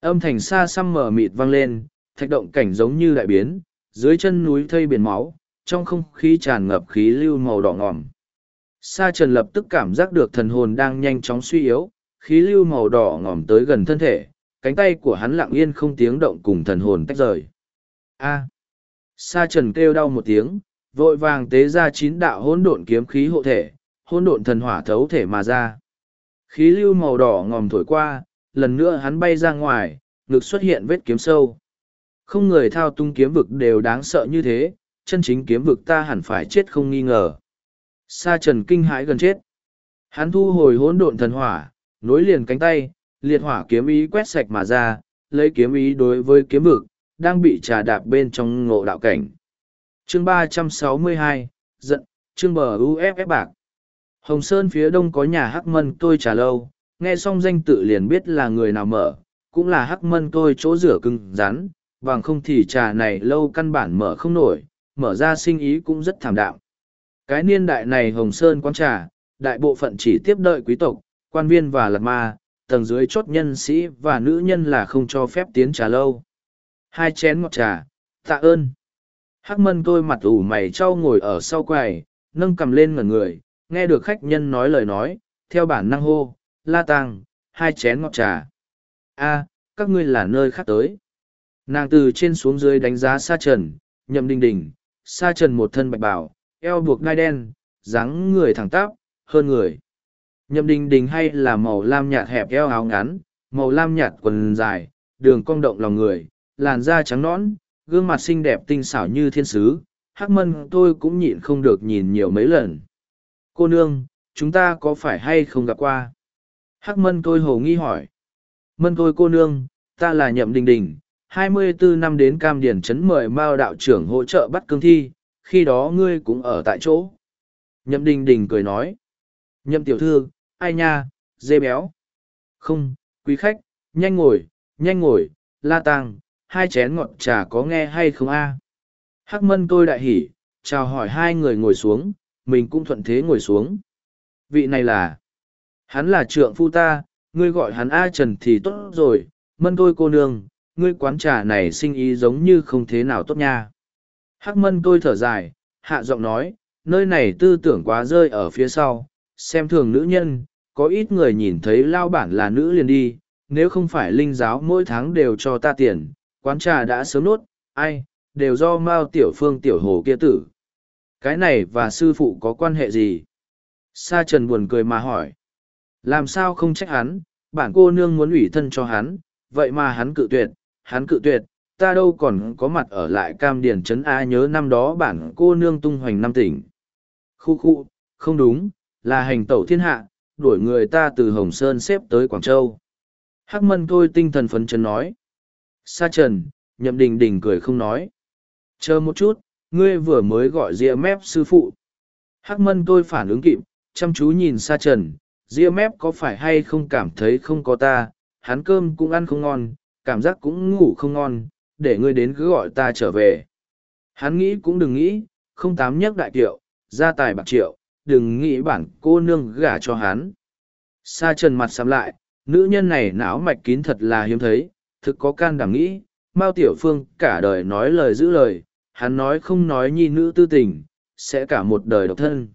[SPEAKER 1] Âm thanh xa xăm mở mịt vang lên, thạch động cảnh giống như đại biến, dưới chân núi thây biển máu, trong không khí tràn ngập khí lưu màu đỏ ngòm. Sa trần lập tức cảm giác được thần hồn đang nhanh chóng suy yếu, khí lưu màu đỏ ngòm tới gần thân thể, cánh tay của hắn lặng yên không tiếng động cùng thần hồn tách rời. A. Sa trần kêu đau một tiếng, vội vàng tế ra chín đạo hỗn độn kiếm khí hộ thể, hỗn độn thần hỏa thấu thể mà ra. Khí lưu màu đỏ ngòm thổi qua, lần nữa hắn bay ra ngoài, ngực xuất hiện vết kiếm sâu. Không người thao tung kiếm vực đều đáng sợ như thế, chân chính kiếm vực ta hẳn phải chết không nghi ngờ. Sa trần kinh hãi gần chết. Hắn thu hồi hỗn độn thần hỏa, nối liền cánh tay, liệt hỏa kiếm ý quét sạch mà ra, lấy kiếm ý đối với kiếm vực, đang bị trà đạp bên trong ngộ đạo cảnh. Chương ba trăm sáu mươi hai giận, chương bờ UFF bạc. Hồng Sơn phía đông có nhà Hắc Mân tôi trà lâu, nghe xong danh tự liền biết là người nào mở, cũng là Hắc Mân tôi chỗ rửa cưng rắn, bằng không thì trà này lâu căn bản mở không nổi, mở ra sinh ý cũng rất thảm đạm. Cái niên đại này Hồng Sơn quán trà, đại bộ phận chỉ tiếp đợi quý tộc, quan viên và lật ma, tầng dưới chốt nhân sĩ và nữ nhân là không cho phép tiến trà lâu. Hai chén ngọt trà, tạ ơn. Hắc mân tôi mặt ủ mày trao ngồi ở sau quầy, nâng cầm lên ngẩn người, nghe được khách nhân nói lời nói, theo bản năng hô, la tăng, hai chén ngọt trà. a các ngươi là nơi khác tới. Nàng từ trên xuống dưới đánh giá sa trần, nhậm đình đình, sa trần một thân bạch bảo, eo buộc ngai đen, dáng người thẳng tắp, hơn người. Nhậm đình đình hay là màu lam nhạt hẹp eo áo ngắn, màu lam nhạt quần dài, đường cong động lòng người, làn da trắng nõn, gương mặt xinh đẹp tinh xảo như thiên sứ. Hắc mân tôi cũng nhịn không được nhìn nhiều mấy lần. Cô nương, chúng ta có phải hay không gặp qua? Hắc mân tôi hồ nghi hỏi. Mân tôi cô nương, ta là nhậm đình đình, hai mươi bốn năm đến cam điển chấn mời mao đạo trưởng hỗ trợ bắt cương thi, khi đó ngươi cũng ở tại chỗ. Nhậm đình đình cười nói. Nhậm tiểu thư, ai nha, dê béo. Không, quý khách, nhanh ngồi, nhanh ngồi, la tàng, hai chén ngọt trà có nghe hay không a? Hắc mân tôi đại hỉ, chào hỏi hai người ngồi xuống, mình cũng thuận thế ngồi xuống. Vị này là, hắn là trượng phu ta, ngươi gọi hắn A Trần thì tốt rồi, mân tôi cô nương, ngươi quán trà này sinh ý giống như không thế nào tốt nha. Hắc mân tôi thở dài, hạ giọng nói, nơi này tư tưởng quá rơi ở phía sau, xem thường nữ nhân, có ít người nhìn thấy lao bản là nữ liền đi, nếu không phải linh giáo mỗi tháng đều cho ta tiền, quán trà đã sớm nốt, ai, đều do Mao Tiểu Phương Tiểu Hồ kia tử. Cái này và sư phụ có quan hệ gì? Sa Trần buồn cười mà hỏi. Làm sao không trách hắn, bản cô nương muốn ủy thân cho hắn, vậy mà hắn cự tuyệt, hắn cự tuyệt, ta đâu còn có mặt ở lại cam điền trấn A nhớ năm đó bản cô nương tung hoành năm tỉnh. Khu khu, không đúng, là hành tẩu thiên hạ, đuổi người ta từ Hồng Sơn xếp tới Quảng Châu. Hắc mân thôi tinh thần phấn chấn nói. Sa trần, nhậm đình đình cười không nói. Chờ một chút, ngươi vừa mới gọi ria mép sư phụ. Hắc mân tôi phản ứng kịp, chăm chú nhìn sa trần, ria mép có phải hay không cảm thấy không có ta, hắn cơm cũng ăn không ngon, cảm giác cũng ngủ không ngon, để ngươi đến cứ gọi ta trở về. Hắn nghĩ cũng đừng nghĩ, không tám nhắc đại kiệu, gia tài bạc triệu, đừng nghĩ bản cô nương gả cho hắn. Sa trần mặt sắm lại, nữ nhân này não mạch kín thật là hiếm thấy, thực có can đảm nghĩ, Mao Tiểu Phương cả đời nói lời giữ lời, hắn nói không nói nhi nữ tư tình, sẽ cả một đời độc thân.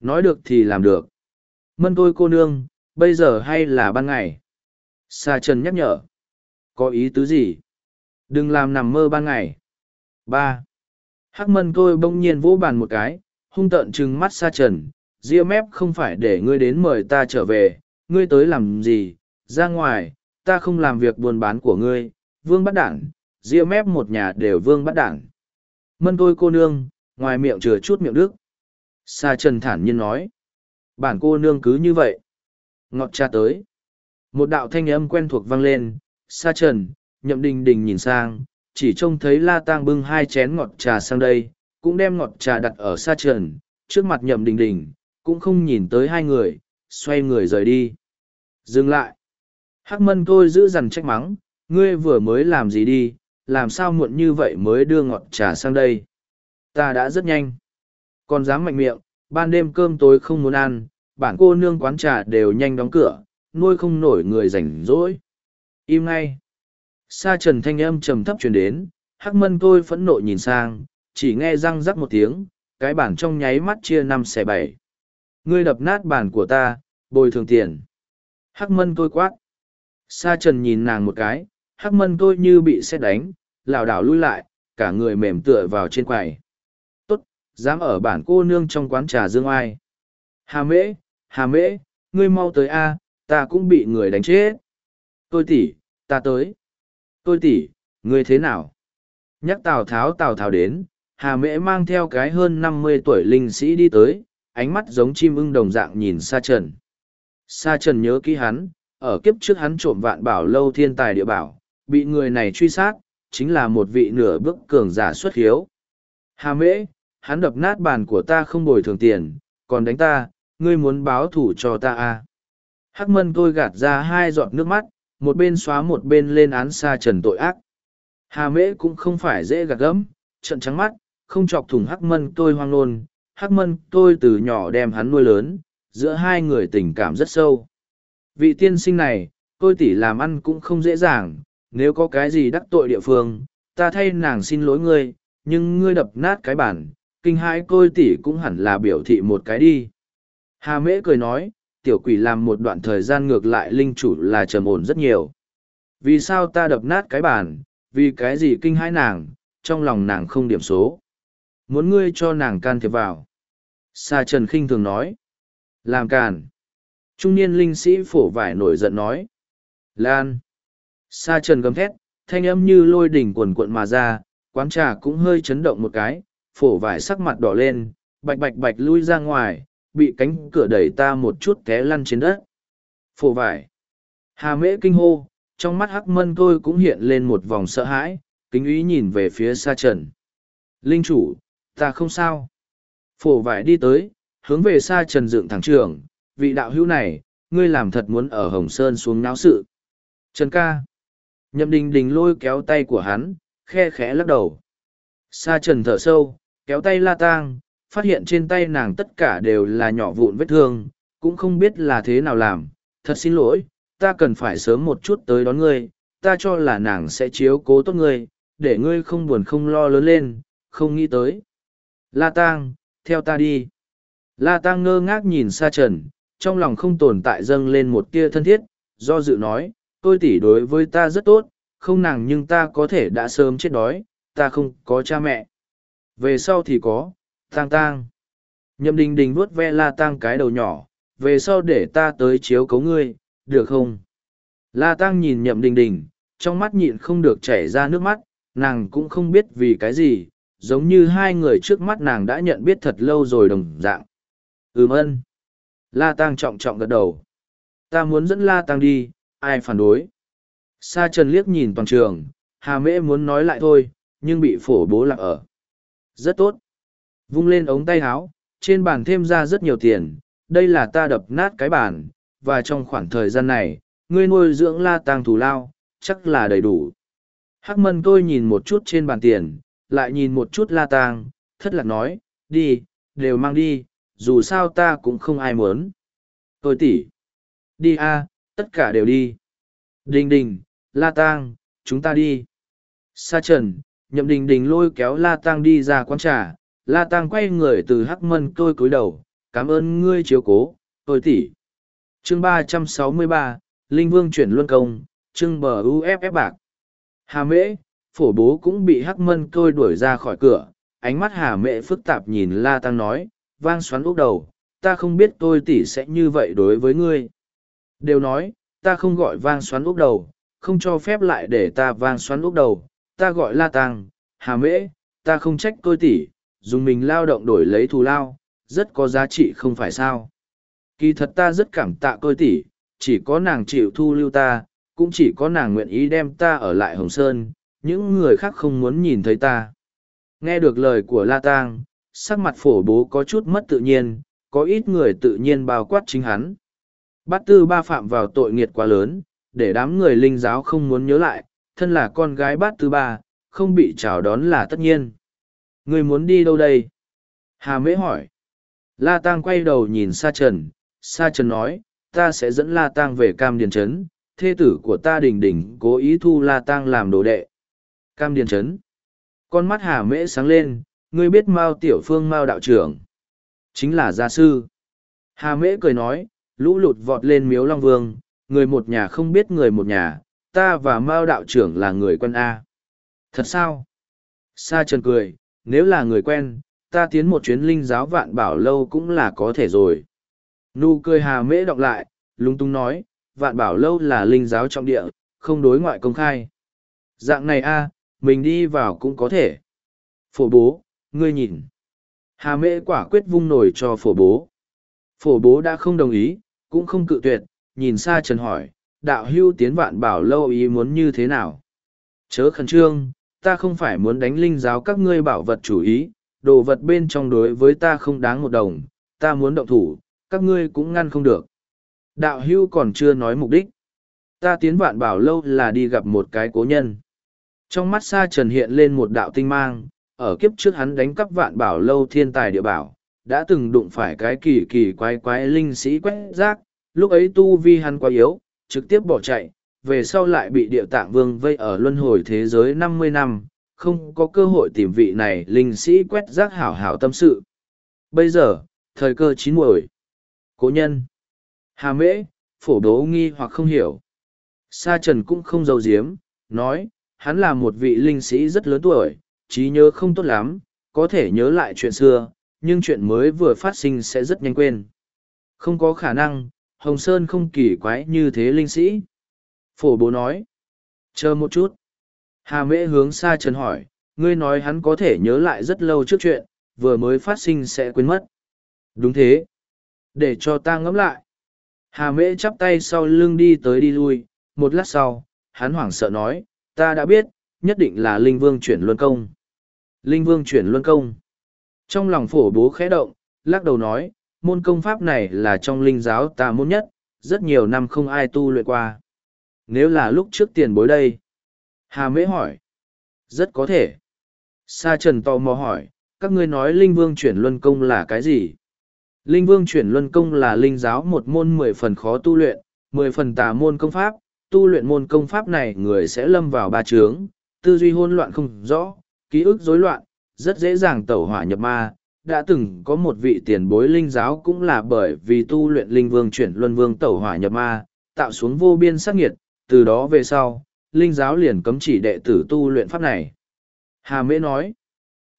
[SPEAKER 1] Nói được thì làm được. Mân tôi cô nương, bây giờ hay là ban ngày? Sa Trần nhắc nhở. Có ý tứ gì? Đừng làm nằm mơ ban ngày. ba Hắc mân tôi bỗng nhiên vỗ bàn một cái, hung tợn trừng mắt Sa Trần. Ria mép không phải để ngươi đến mời ta trở về, ngươi tới làm gì, ra ngoài, ta không làm việc buôn bán của ngươi, vương bắt đảng, ria mép một nhà đều vương bắt đảng. Mân tôi cô nương, ngoài miệng chừa chút miệng đức. Sa trần thản nhiên nói. Bản cô nương cứ như vậy. Ngọt cha tới. Một đạo thanh âm quen thuộc vang lên. Sa trần, nhậm đình đình nhìn sang, chỉ trông thấy la tang bưng hai chén ngọt trà sang đây, cũng đem ngọt trà đặt ở sa trần, trước mặt nhậm đình đình, cũng không nhìn tới hai người, xoay người rời đi. Dừng lại. Hắc mân tôi giữ dằn trách mắng, ngươi vừa mới làm gì đi, làm sao muộn như vậy mới đưa ngọt trà sang đây. Ta đã rất nhanh. Còn dám mạnh miệng, ban đêm cơm tối không muốn ăn, bản cô nương quán trà đều nhanh đóng cửa, nuôi không nổi người rảnh rỗi. Im ngay. Sa trần thanh âm trầm thấp truyền đến, hắc mân tôi phẫn nộ nhìn sang, chỉ nghe răng rắc một tiếng, cái bản trong nháy mắt chia năm xẻ bảy. Ngươi đập nát bản của ta, bồi thường tiền. Hắc mân tôi quát. Sa trần nhìn nàng một cái, hắc mân tôi như bị xét đánh, lảo đảo lui lại, cả người mềm tựa vào trên quầy. Tốt, dám ở bản cô nương trong quán trà dương ai. Hà mễ, hà mễ, ngươi mau tới a, ta cũng bị người đánh chết. Tôi tỷ, ta tới. Tôi tỷ, ngươi thế nào? Nhắc Tào Tháo Tào Tháo đến, Hà Mễ mang theo cái hơn năm mươi tuổi linh sĩ đi tới, ánh mắt giống chim ưng đồng dạng nhìn Sa Trần. Sa Trần nhớ kỹ hắn, ở kiếp trước hắn trộm vạn bảo lâu thiên tài địa bảo, bị người này truy sát, chính là một vị nửa bước cường giả xuất hiếu. Hà mễ, hắn đập nát bàn của ta không bồi thường tiền, còn đánh ta, ngươi muốn báo thủ cho ta à. Hắc mân tôi gạt ra hai giọt nước mắt, một bên xóa một bên lên án xa Trần tội ác. Hà mễ cũng không phải dễ gạt gẫm, trận trắng mắt, không chọc thủng hắc mân tôi hoang nôn, hắc mân tôi từ nhỏ đem hắn nuôi lớn, giữa hai người tình cảm rất sâu. Vị tiên sinh này, tôi tỉ làm ăn cũng không dễ dàng, nếu có cái gì đắc tội địa phương, ta thay nàng xin lỗi ngươi, nhưng ngươi đập nát cái bản, kinh hãi côi tỉ cũng hẳn là biểu thị một cái đi. Hà mễ cười nói, tiểu quỷ làm một đoạn thời gian ngược lại linh chủ là trầm ổn rất nhiều. Vì sao ta đập nát cái bản, vì cái gì kinh hãi nàng, trong lòng nàng không điểm số. Muốn ngươi cho nàng can thiệp vào. Sa Trần khinh thường nói. Làm càn. Trung niên linh sĩ phổ vải nổi giận nói. Lan. Sa trần gầm thét, thanh âm như lôi đỉnh quần cuộn mà ra, quán trà cũng hơi chấn động một cái, phổ vải sắc mặt đỏ lên, bạch bạch bạch lui ra ngoài, bị cánh cửa đẩy ta một chút té lăn trên đất. Phổ vải. Hà mễ kinh hô, trong mắt hắc mân tôi cũng hiện lên một vòng sợ hãi, kính ý nhìn về phía sa trần. Linh chủ, ta không sao. Phổ vải đi tới, hướng về sa trần dựng thẳng trường, vị đạo hữu này, ngươi làm thật muốn ở Hồng Sơn xuống náo sự. Trần ca. Nhậm đình đình lôi kéo tay của hắn, khe khẽ lắc đầu. Sa trần thở sâu, kéo tay la tang, phát hiện trên tay nàng tất cả đều là nhỏ vụn vết thương, cũng không biết là thế nào làm. Thật xin lỗi, ta cần phải sớm một chút tới đón ngươi, ta cho là nàng sẽ chiếu cố tốt ngươi, để ngươi không buồn không lo lớn lên, không nghĩ tới. La tang, theo ta đi. La tang ngơ ngác nhìn sa trần, trong lòng không tồn tại dâng lên một tia thân thiết, do dự nói, tôi tỷ đối với ta rất tốt, không nàng nhưng ta có thể đã sớm chết đói, ta không có cha mẹ. Về sau thì có, tang tang. Nhậm đình đình vuốt ve la tang cái đầu nhỏ, về sau để ta tới chiếu cấu ngươi, được không? La tang nhìn nhậm đình đình, trong mắt nhịn không được chảy ra nước mắt, nàng cũng không biết vì cái gì, giống như hai người trước mắt nàng đã nhận biết thật lâu rồi đồng dạng. Ừm ân. La tang trọng trọng gật đầu. Ta muốn dẫn La tang đi, ai phản đối? Sa trần liếc nhìn toàn trường, hà mễ muốn nói lại thôi, nhưng bị phổ bố lạc ở. Rất tốt. Vung lên ống tay áo, trên bàn thêm ra rất nhiều tiền, đây là ta đập nát cái bàn, và trong khoảng thời gian này, ngươi nuôi dưỡng la tang thù lao, chắc là đầy đủ. Hắc mân tôi nhìn một chút trên bàn tiền, lại nhìn một chút la tang, thất lạc nói, đi, đều mang đi, dù sao ta cũng không ai muốn. Tôi tỉ. Đi a, tất cả đều đi. Đình đình, la tang, chúng ta đi. Sa trần, nhậm đình đình lôi kéo la tang đi ra quán trà, la tang quay người từ hắc mân tôi cúi đầu, cảm ơn ngươi chiếu cố, tôi tỉ. Chương ba trăm sáu mươi ba, Linh Vương chuyển luân công, chương bờ UFF bạc. Hà mễ, phổ bố cũng bị hắc mân tôi đuổi ra khỏi cửa, ánh mắt hà mễ phức tạp nhìn la tăng nói, vang xoắn úp đầu, ta không biết tôi tỷ sẽ như vậy đối với ngươi. Đều nói, ta không gọi vang xoắn úp đầu, không cho phép lại để ta vang xoắn úp đầu, ta gọi la Tàng, hà mễ, ta không trách tôi tỷ, dùng mình lao động đổi lấy thù lao, rất có giá trị không phải sao. Kỳ thật ta rất cảm tạ tôi tỷ, chỉ có nàng chịu thu lưu ta, cũng chỉ có nàng nguyện ý đem ta ở lại Hồng Sơn, những người khác không muốn nhìn thấy ta. Nghe được lời của La Tang, sắc mặt phổ bố có chút mất tự nhiên, có ít người tự nhiên bao quát chính hắn. Bát tư ba phạm vào tội nghiệt quá lớn, để đám người linh giáo không muốn nhớ lại, thân là con gái bát tư ba, không bị chào đón là tất nhiên. Người muốn đi đâu đây? Hà mễ hỏi. La Tang quay đầu nhìn Sa Trần, Sa Trần nói, ta sẽ dẫn La Tang về Cam Điền Trấn, thê tử của ta đình đình cố ý thu La Tang làm đồ đệ. Cam Điền Trấn. Con mắt Hà Mễ sáng lên, ngươi biết Mao Tiểu Phương Mao đạo trưởng. Chính là gia sư. Hà Mễ cười nói, lũ lụt vọt lên miếu Long Vương, người một nhà không biết người một nhà, ta và Mao đạo trưởng là người quen A. Thật sao? Sa Trần cười, nếu là người quen, ta tiến một chuyến linh giáo vạn bảo lâu cũng là có thể rồi. Nụ cười hà mễ đọc lại, lung tung nói, vạn bảo lâu là linh giáo trọng địa, không đối ngoại công khai. Dạng này a, mình đi vào cũng có thể. Phổ bố, ngươi nhìn. Hà mễ quả quyết vung nổi cho phổ bố. Phổ bố đã không đồng ý, cũng không cự tuyệt, nhìn xa trần hỏi, đạo hưu tiến vạn bảo lâu ý muốn như thế nào? Chớ khẩn trương, ta không phải muốn đánh linh giáo các ngươi bảo vật chủ ý, đồ vật bên trong đối với ta không đáng một đồng, ta muốn động thủ, các ngươi cũng ngăn không được. Đạo hưu còn chưa nói mục đích. Ta tiến vạn bảo lâu là đi gặp một cái cố nhân. Trong mắt xa trần hiện lên một đạo tinh mang, ở kiếp trước hắn đánh cắp vạn bảo lâu thiên tài địa bảo, đã từng đụng phải cái kỳ kỳ quái quái linh sĩ quét rác, lúc ấy tu vi hắn quá yếu, trực tiếp bỏ chạy, về sau lại bị địa tạng vương vây ở luân hồi thế giới năm mươi năm, không có cơ hội tìm vị này linh sĩ quét rác hảo hảo tâm sự. Bây giờ, thời cơ chín muồi. Cố nhân. Hà mễ, phổ đố nghi hoặc không hiểu. Sa trần cũng không giấu giếm, nói, hắn là một vị linh sĩ rất lớn tuổi, trí nhớ không tốt lắm, có thể nhớ lại chuyện xưa, nhưng chuyện mới vừa phát sinh sẽ rất nhanh quên. Không có khả năng, Hồng Sơn không kỳ quái như thế linh sĩ. Phổ bố nói, chờ một chút. Hà mễ hướng xa trần hỏi, ngươi nói hắn có thể nhớ lại rất lâu trước chuyện, vừa mới phát sinh sẽ quên mất. Đúng thế để cho ta ngẫm lại hà mễ chắp tay sau lưng đi tới đi lui một lát sau hắn hoảng sợ nói ta đã biết nhất định là linh vương chuyển luân công linh vương chuyển luân công. Trong lòng phổ bố khẽ động lắc đầu nói môn công pháp này là trong linh giáo tà môn nhất rất nhiều năm không ai tu luyện qua. Nếu là lúc trước tiền bối đây? Hà mễ hỏi. Rất có thể. Sa trần tò mò hỏi các ngươi nói linh vương chuyển luân công là cái gì? Linh vương chuyển luân công là linh giáo một môn mười phần khó tu luyện, mười phần tà môn công pháp, tu luyện môn công pháp này người sẽ lâm vào ba trướng tư duy hỗn loạn không rõ, ký ức rối loạn, rất dễ dàng tẩu hỏa nhập ma, đã từng có một vị tiền bối linh giáo cũng là bởi vì tu luyện linh vương chuyển luân vương tẩu hỏa nhập ma, tạo xuống vô biên sắc nghiệt, từ đó về sau, linh giáo liền cấm chỉ đệ tử tu luyện pháp này. Hà Mễ nói,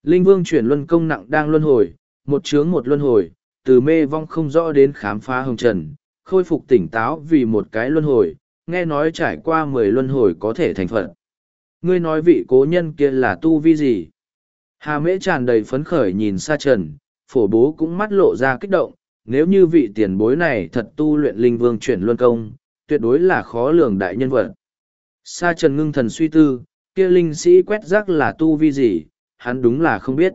[SPEAKER 1] linh vương chuyển luân công nặng đang luân hồi, một chướng một luân hồi, từ mê vong không rõ đến khám phá hồng trần, khôi phục tỉnh táo vì một cái luân hồi, nghe nói trải qua mười luân hồi có thể thành phận. Ngươi nói vị cố nhân kia là tu vi gì? Hà mễ tràn đầy phấn khởi nhìn xa trần, phổ bố cũng mắt lộ ra kích động, nếu như vị tiền bối này thật tu luyện linh vương chuyển luân công, tuyệt đối là khó lường đại nhân vật. Sa trần ngưng thần suy tư, kia linh sĩ quét rác là tu vi gì, hắn đúng là không biết.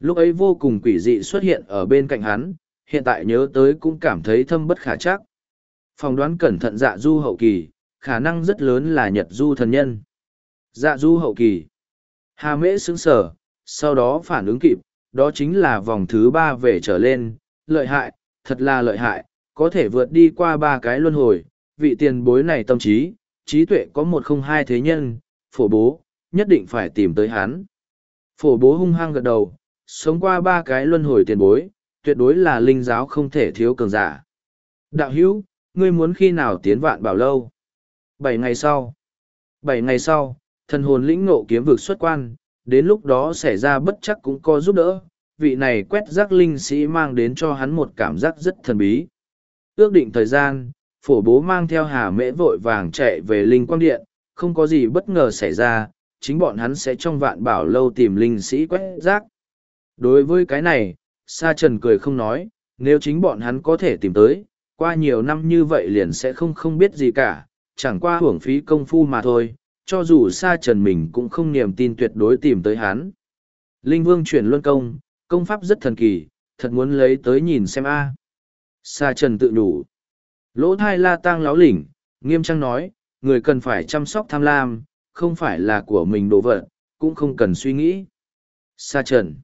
[SPEAKER 1] Lúc ấy vô cùng quỷ dị xuất hiện ở bên cạnh hắn, hiện tại nhớ tới cũng cảm thấy thâm bất khả chắc. Phòng đoán cẩn thận dạ du hậu kỳ, khả năng rất lớn là nhật du thần nhân. Dạ du hậu kỳ. Hà mễ sững sở, sau đó phản ứng kịp, đó chính là vòng thứ ba về trở lên, lợi hại, thật là lợi hại, có thể vượt đi qua ba cái luân hồi, vị tiền bối này tâm trí, trí tuệ có một không hai thế nhân, phổ bố, nhất định phải tìm tới hắn. Phổ bố hung hăng gật đầu, sống qua ba cái luân hồi tiền bối, tuyệt đối là linh giáo không thể thiếu cường giả. Đạo hữu, ngươi muốn khi nào tiến vạn bảo lâu? Bảy ngày sau. Bảy ngày sau, thần hồn lĩnh ngộ kiếm vực xuất quan, đến lúc đó xảy ra bất chắc cũng có giúp đỡ, vị này quét rác linh sĩ mang đến cho hắn một cảm giác rất thần bí. Ước định thời gian, phổ bố mang theo hà mễ vội vàng chạy về linh quang điện, không có gì bất ngờ xảy ra, chính bọn hắn sẽ trong vạn bảo lâu tìm linh sĩ quét rác. Đối với cái này, Sa Trần cười không nói, nếu chính bọn hắn có thể tìm tới, qua nhiều năm như vậy liền sẽ không không biết gì cả, chẳng qua hưởng phí công phu mà thôi, cho dù Sa Trần mình cũng không niềm tin tuyệt đối tìm tới hắn. Linh Vương chuyển luân công, công pháp rất thần kỳ, thật muốn lấy tới nhìn xem a. Sa Trần tự đủ. Lỗ thai la tang láo lỉnh, nghiêm trang nói, người cần phải chăm sóc tham lam, không phải là của mình đồ vật, cũng không cần suy nghĩ. Sa Trần.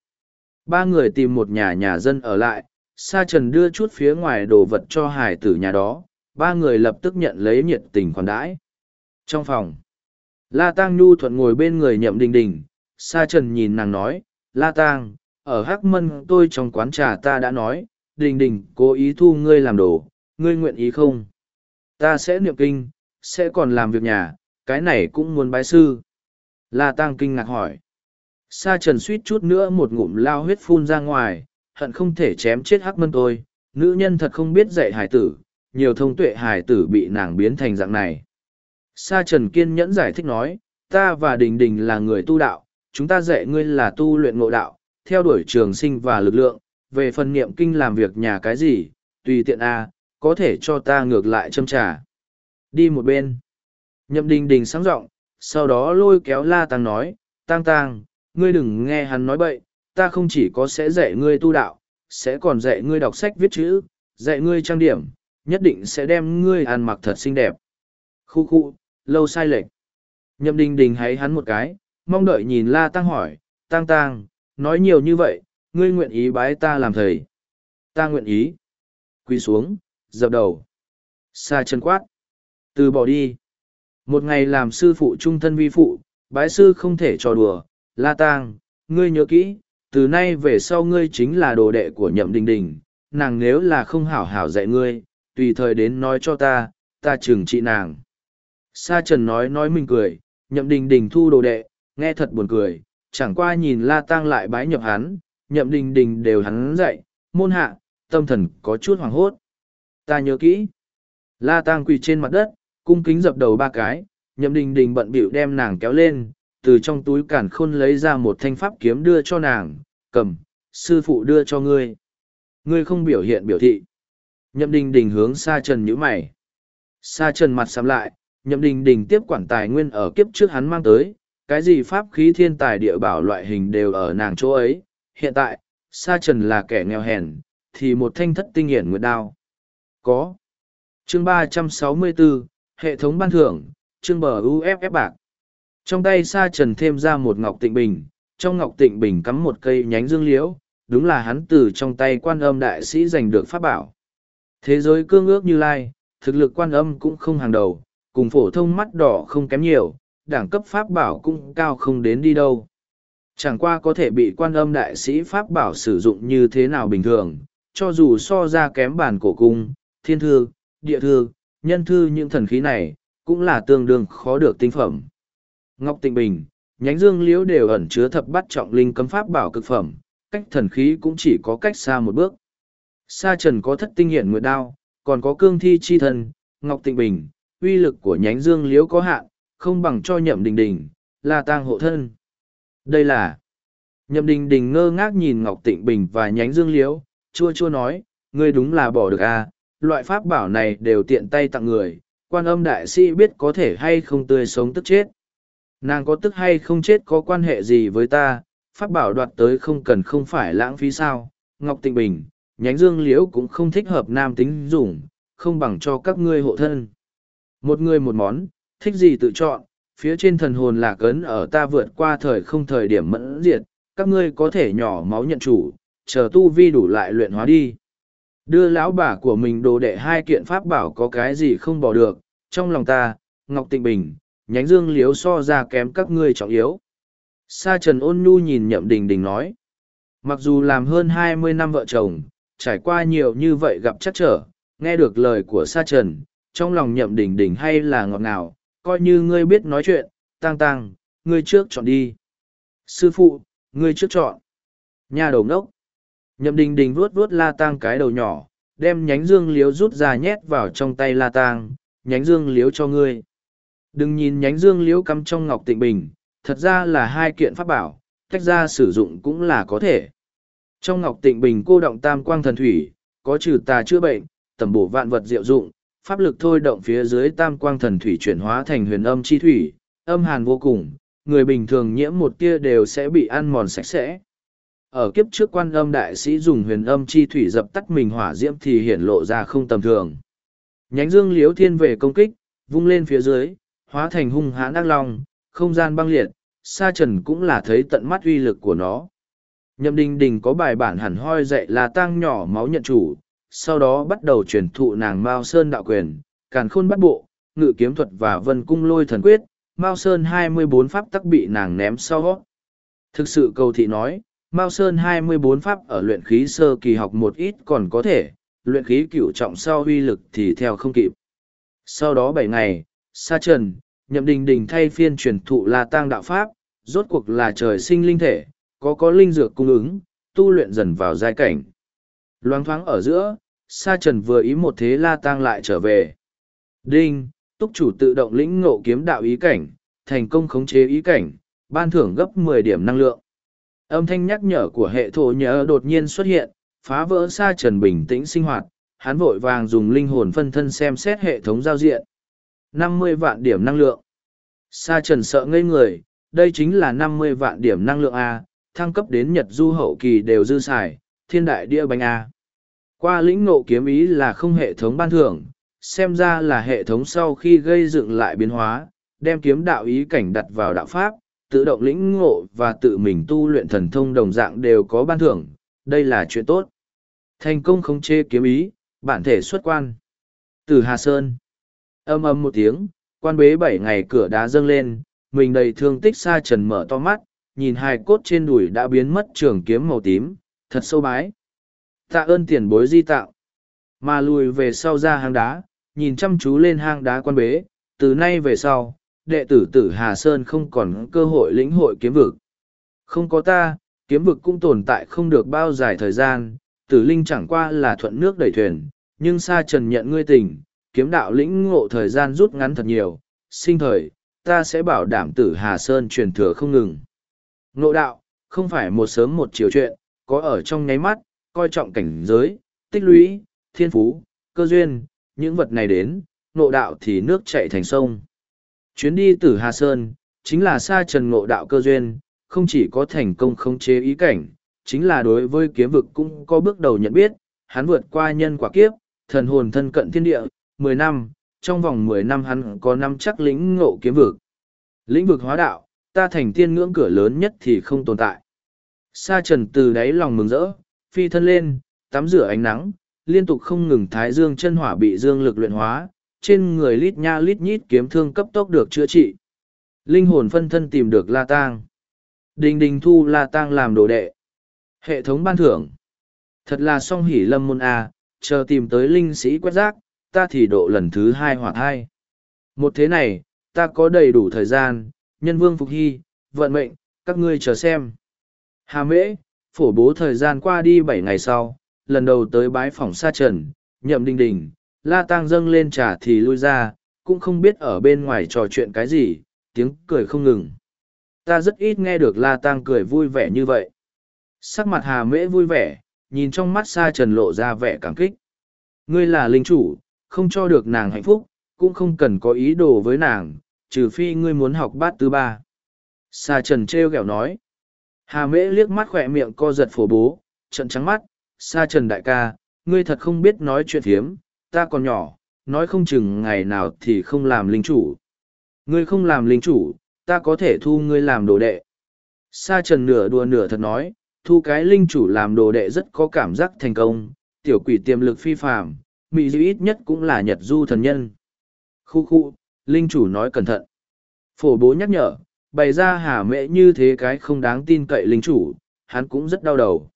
[SPEAKER 1] Ba người tìm một nhà nhà dân ở lại, Sa Trần đưa chút phía ngoài đồ vật cho hải tử nhà đó, ba người lập tức nhận lấy nhiệt tình khoản đãi. Trong phòng, La Tang Nhu thuận ngồi bên người nhậm đình đình, Sa Trần nhìn nàng nói, La Tang, ở Hắc Mân tôi trong quán trà ta đã nói, đình đình cố ý thu ngươi làm đồ, ngươi nguyện ý không? Ta sẽ niệm kinh, sẽ còn làm việc nhà, cái này cũng muốn bái sư. La Tang kinh ngạc hỏi. Sa trần suýt chút nữa một ngụm lao huyết phun ra ngoài, hận không thể chém chết hắc mân tôi, nữ nhân thật không biết dạy hải tử, nhiều thông tuệ hải tử bị nàng biến thành dạng này. Sa trần kiên nhẫn giải thích nói, ta và đình đình là người tu đạo, chúng ta dạy ngươi là tu luyện ngộ đạo, theo đuổi trường sinh và lực lượng, về phần niệm kinh làm việc nhà cái gì, tùy tiện a, có thể cho ta ngược lại châm trà. Đi một bên. Nhậm đình đình sáng giọng sau đó lôi kéo la tăng nói, tăng tăng, ngươi đừng nghe hắn nói bậy, ta không chỉ có sẽ dạy ngươi tu đạo, sẽ còn dạy ngươi đọc sách viết chữ, dạy ngươi trang điểm, nhất định sẽ đem ngươi ăn mặc thật xinh đẹp. Khu khu, lâu sai lệch. Nhậm đình đình hãy hắn một cái, mong đợi nhìn la tăng hỏi, tăng tăng, nói nhiều như vậy, ngươi nguyện ý bái ta làm thầy. Ta nguyện ý. Quỳ xuống, dập đầu. Xa chân quát. Từ bỏ đi. Một ngày làm sư phụ trung thân vi phụ, bái sư không thể trò đùa, La Tăng, ngươi nhớ kỹ, từ nay về sau ngươi chính là đồ đệ của nhậm đình đình, nàng nếu là không hảo hảo dạy ngươi, tùy thời đến nói cho ta, ta trừng trị nàng. Sa Trần nói nói mình cười, nhậm đình đình thu đồ đệ, nghe thật buồn cười, chẳng qua nhìn La Tang lại bái nhập hắn, nhậm đình đình đều hắn dạy, môn hạ, tâm thần có chút hoảng hốt. Ta nhớ kỹ. La Tang quỳ trên mặt đất, cung kính dập đầu ba cái, nhậm đình đình bận bịu đem nàng kéo lên, từ trong túi cản khôn lấy ra một thanh pháp kiếm đưa cho nàng, cầm, sư phụ đưa cho ngươi. Ngươi không biểu hiện biểu thị. Nhậm đình đình hướng Sa trần nhíu mày. Sa trần mặt sắm lại, nhậm đình đình tiếp quản tài nguyên ở kiếp trước hắn mang tới, cái gì pháp khí thiên tài địa bảo loại hình đều ở nàng chỗ ấy. Hiện tại, sa trần là kẻ nghèo hèn, thì một thanh thất tinh hiển nguyệt đao. Có. Chương ba trăm sáu mươi bốn hệ thống ban thưởng, chương bờ UFF bạc. Trong tay sa trần thêm ra một ngọc tịnh bình, trong ngọc tịnh bình cắm một cây nhánh dương liễu, đúng là hắn từ trong tay quan âm đại sĩ giành được pháp bảo. Thế giới cương ước như lai, thực lực quan âm cũng không hàng đầu, cùng phổ thông mắt đỏ không kém nhiều, đẳng cấp pháp bảo cũng cao không đến đi đâu. Chẳng qua có thể bị quan âm đại sĩ Pháp bảo sử dụng như thế nào bình thường, cho dù so ra kém bản cổ cung, thiên thư, địa thư, nhân thư những thần khí này, cũng là tương đương khó được tinh phẩm. Ngọc Tịnh Bình, nhánh dương liễu đều ẩn chứa thập bắt trọng linh cấm pháp bảo cực phẩm, cách thần khí cũng chỉ có cách xa một bước. Sa trần có thất tinh hiện nguyệt đao, còn có cương thi chi thần, Ngọc Tịnh Bình, uy lực của nhánh dương liễu có hạn, không bằng cho nhậm đình đình, là tang hộ thân. Đây là... Nhậm đình đình ngơ ngác nhìn Ngọc Tịnh Bình và nhánh dương liễu, chua chua nói, ngươi đúng là bỏ được à, loại pháp bảo này đều tiện tay tặng người, quan âm đại sĩ biết có thể hay không tươi sống tức chết. Nàng có tức hay không chết có quan hệ gì với ta, pháp bảo đoạt tới không cần không phải lãng phí sao, Ngọc Tịnh Bình, nhánh dương liễu cũng không thích hợp nam tính dùng, không bằng cho các ngươi hộ thân. Một người một món, thích gì tự chọn, phía trên thần hồn lạc ấn ở ta vượt qua thời không thời điểm mẫn diệt, các ngươi có thể nhỏ máu nhận chủ, chờ tu vi đủ lại luyện hóa đi. Đưa lão bà của mình đồ đệ hai kiện pháp bảo có cái gì không bỏ được, trong lòng ta, Ngọc Tịnh Bình, nhánh dương liếu so ra kém các ngươi trọng yếu. Sa Trần ôn nhu nhìn nhậm đình đình nói. Mặc dù làm hơn hai mươi năm vợ chồng, trải qua nhiều như vậy gặp chắc trở, nghe được lời của Sa Trần, trong lòng nhậm đình đình hay là ngọt ngào, coi như ngươi biết nói chuyện, tăng tăng, ngươi trước chọn đi. Sư phụ, ngươi trước chọn. Nhà đầu ngốc. Nhậm đình đình vuốt vuốt la tang cái đầu nhỏ, đem nhánh dương liếu rút ra nhét vào trong tay la tang, nhánh dương liếu cho ngươi. Đừng nhìn nhánh dương liếu cắm trong ngọc tịnh bình, thật ra là hai kiện pháp bảo, tách ra sử dụng cũng là có thể. Trong ngọc tịnh bình cô động tam quang thần thủy, có trừ tà chữa bệnh, tầm bổ vạn vật diệu dụng, pháp lực thôi động phía dưới tam quang thần thủy chuyển hóa thành huyền âm chi thủy, âm hàn vô cùng, người bình thường nhiễm một tia đều sẽ bị ăn mòn sạch sẽ. Ở kiếp trước quan âm đại sĩ dùng huyền âm chi thủy dập tắt mình hỏa diễm thì hiển lộ ra không tầm thường. Nhánh dương liếu thiên về công kích, vung lên phía dưới, hóa thành hung hãn ác long, không gian băng liệt, sa trần cũng là thấy tận mắt uy lực của nó. Nhậm đình đình có bài bản hẳn hoi dạy là tăng nhỏ máu nhận chủ, sau đó bắt đầu truyền thụ nàng Mao Sơn đạo quyền, càn khôn bắt bộ, ngự kiếm thuật và vân cung lôi thần quyết, Mao Sơn hai mươi bốn pháp tắc bị nàng ném sau. Thực sự cầu thị nói, Mao Sơn hai mươi bốn pháp ở luyện khí sơ kỳ học một ít còn có thể, luyện khí cửu trọng sau uy lực thì theo không kịp. Sau đó bảy ngày, Sa Trần, Nhậm Đình Đình thay phiên truyền thụ La Tang đạo pháp, rốt cuộc là trời sinh linh thể, có có linh dược cung ứng, tu luyện dần vào giai cảnh. Loáng thoáng ở giữa, Sa Trần vừa ý một thế La Tang lại trở về. Đinh, túc chủ tự động lĩnh ngộ kiếm đạo ý cảnh, thành công khống chế ý cảnh, ban thưởng gấp mười điểm năng lượng. Âm thanh nhắc nhở của hệ thổ nhớ đột nhiên xuất hiện, phá vỡ Sa Trần bình tĩnh sinh hoạt, hắn vội vàng dùng linh hồn phân thân xem xét hệ thống giao diện. năm mươi vạn điểm năng lượng. Sa Trần sợ ngây người, đây chính là năm mươi vạn điểm năng lượng A, thăng cấp đến Nhật Du hậu kỳ đều dư xài, thiên đại địa bánh A. Qua lĩnh ngộ kiếm ý là không hệ thống ban thưởng, xem ra là hệ thống sau khi gây dựng lại biến hóa, đem kiếm đạo ý cảnh đặt vào đạo pháp, tự động lĩnh ngộ và tự mình tu luyện thần thông đồng dạng đều có ban thưởng, đây là chuyện tốt. Thành công không chê kiếm ý, bản thể xuất quan. Từ Hà Sơn, âm âm một tiếng, quan bế bảy ngày cửa đá dâng lên, mình đầy thương tích xa trần mở to mắt, nhìn hai cốt trên đùi đã biến mất trường kiếm màu tím, thật sâu bái. Tạ ơn tiền bối di tạo. Mà lùi về sau ra hang đá, nhìn chăm chú lên hang đá quan bế, từ nay về sau, đệ tử tử Hà Sơn không còn cơ hội lĩnh hội kiếm vực. Không có ta, kiếm vực cũng tồn tại không được bao dài thời gian, tử linh chẳng qua là thuận nước đẩy thuyền, nhưng xa trần nhận ngươi tình, kiếm đạo lĩnh ngộ thời gian rút ngắn thật nhiều, sinh thời, ta sẽ bảo đảm tử Hà Sơn truyền thừa không ngừng. Ngộ đạo, không phải một sớm một chiều chuyện, có ở trong nháy mắt, coi trọng cảnh giới, tích lũy, thiên phú, cơ duyên, những vật này đến, ngộ đạo thì nước chạy thành sông. Chuyến đi từ Hà Sơn, chính là xa trần ngộ đạo cơ duyên, không chỉ có thành công không chế ý cảnh, chính là đối với kiếm vực cũng có bước đầu nhận biết, hắn vượt qua nhân quả kiếp, thần hồn thân cận thiên địa, mười năm, trong vòng mười năm hắn có năm chắc lĩnh ngộ kiếm vực. Lĩnh vực hóa đạo, ta thành tiên ngưỡng cửa lớn nhất thì không tồn tại. Sa trần từ đáy lòng mừng rỡ, phi thân lên, tắm rửa ánh nắng, liên tục không ngừng thái dương chân hỏa bị dương lực luyện hóa, trên người lít nha lít nhít kiếm thương cấp tốc được chữa trị. Linh hồn phân thân tìm được La Tang. Đình đình thu la tang làm đồ đệ. Hệ thống ban thưởng. Thật là song hỉ lâm môn A, chờ tìm tới linh sĩ quét rác, ta thì độ lần thứ hai hoặc hai. Một thế này, ta có đầy đủ thời gian, nhân vương phục hy, vận mệnh, các ngươi chờ xem. Hà mễ, phổ bố thời gian qua đi bảy ngày sau, lần đầu tới bái phòng sa trần, nhậm đình đình, la tang dâng lên trà thì lui ra, cũng không biết ở bên ngoài trò chuyện cái gì, tiếng cười không ngừng. Ta rất ít nghe được la tang cười vui vẻ như vậy. Sắc mặt hà mễ vui vẻ, nhìn trong mắt sa trần lộ ra vẻ cảm kích. Ngươi là linh chủ, không cho được nàng hạnh phúc, cũng không cần có ý đồ với nàng, trừ phi ngươi muốn học bát thứ ba. Sa trần treo gẹo nói. Hà mễ liếc mắt khỏe miệng co giật phổ bố, trận trắng mắt, sa trần đại ca, ngươi thật không biết nói chuyện thiếm, ta còn nhỏ, nói không chừng ngày nào thì không làm linh chủ. Ngươi không làm linh chủ, ta có thể thu ngươi làm đồ đệ. Sa trần nửa đùa nửa thật nói, thu cái linh chủ làm đồ đệ rất có cảm giác thành công, tiểu quỷ tiềm lực phi phạm, mị dư ít nhất cũng là nhật du thần nhân. Khu khu, linh chủ nói cẩn thận. Phổ bố nhắc nhở, bày ra hà mẹ như thế cái không đáng tin cậy linh chủ, hắn cũng rất đau đầu.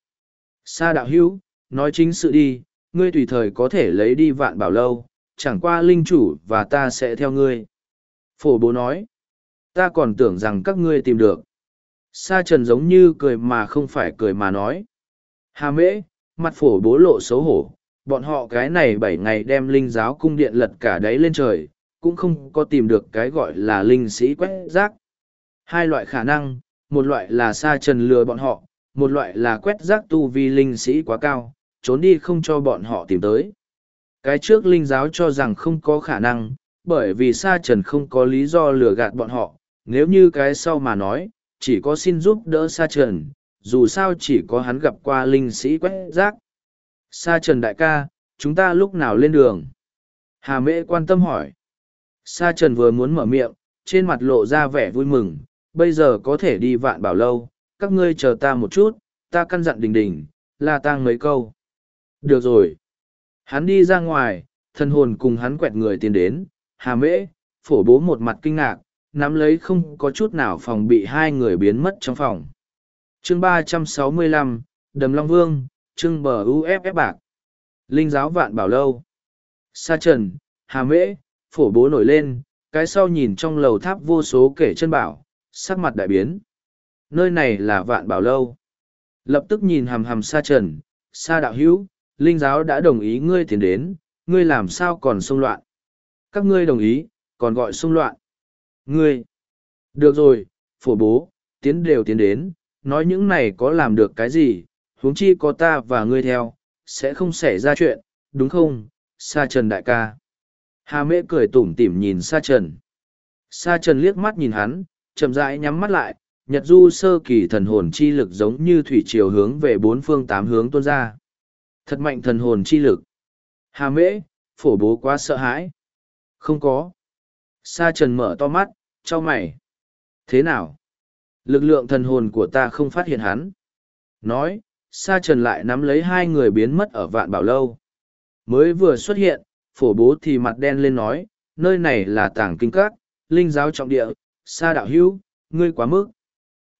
[SPEAKER 1] Sa đạo hữu, nói chính sự đi, ngươi tùy thời có thể lấy đi vạn bảo lâu, chẳng qua linh chủ và ta sẽ theo ngươi. Phổ bố nói, ta còn tưởng rằng các ngươi tìm được. Sa trần giống như cười mà không phải cười mà nói. Hà mễ, mặt phổ bố lộ xấu hổ, bọn họ cái này bảy ngày đem linh giáo cung điện lật cả đáy lên trời, cũng không có tìm được cái gọi là linh sĩ quét rác. Hai loại khả năng, một loại là sa trần lừa bọn họ, một loại là quét rác tu vi linh sĩ quá cao, trốn đi không cho bọn họ tìm tới. Cái trước linh giáo cho rằng không có khả năng, bởi vì sa trần không có lý do lừa gạt bọn họ, nếu như cái sau mà nói, chỉ có xin giúp đỡ sa trần, dù sao chỉ có hắn gặp qua linh sĩ quét rác. Sa trần đại ca, chúng ta lúc nào lên đường? Hà mễ quan tâm hỏi. Sa trần vừa muốn mở miệng, trên mặt lộ ra vẻ vui mừng, bây giờ có thể đi vạn bảo lâu, các ngươi chờ ta một chút, ta căn dặn đình đình, là tang mấy câu. Được rồi. Hắn đi ra ngoài, thân hồn cùng hắn quẹt người tiến đến, hà mễ, phổ bố một mặt kinh ngạc, nắm lấy không có chút nào phòng bị hai người biến mất trong phòng. chương ba trăm sáu mươi lăm Đầm Long Vương, trưng bờ UFF bạc. Linh giáo vạn bảo lâu. Sa trần, hà mễ, phổ bố nổi lên, cái sau nhìn trong lầu tháp vô số kể chân bảo, sắc mặt đại biến. Nơi này là vạn bảo lâu. Lập tức nhìn hầm hầm sa trần, sa đạo hữu, linh giáo đã đồng ý ngươi tiến đến, ngươi làm sao còn xung loạn. Các ngươi đồng ý, còn gọi xung loạn. Ngươi, được rồi, phổ bố, tiến đều tiến đến, nói những này có làm được cái gì, huống chi có ta và ngươi theo, sẽ không xảy ra chuyện, đúng không, sa trần đại ca. Hà mễ cười tủm tỉm nhìn sa trần. Sa trần liếc mắt nhìn hắn, chậm rãi nhắm mắt lại, nhật du sơ kỳ thần hồn chi lực giống như thủy triều hướng về bốn phương tám hướng tuôn ra. Thật mạnh thần hồn chi lực. Hà mễ, phổ bố quá sợ hãi. Không có. Sa trần mở to mắt, cho mày. Thế nào? Lực lượng thần hồn của ta không phát hiện hắn. Nói, Sa trần lại nắm lấy hai người biến mất ở vạn bảo lâu. Mới vừa xuất hiện, phổ bố thì mặt đen lên nói, nơi này là tảng kinh các, linh giáo trọng địa, Sa đạo hữu, ngươi quá mức.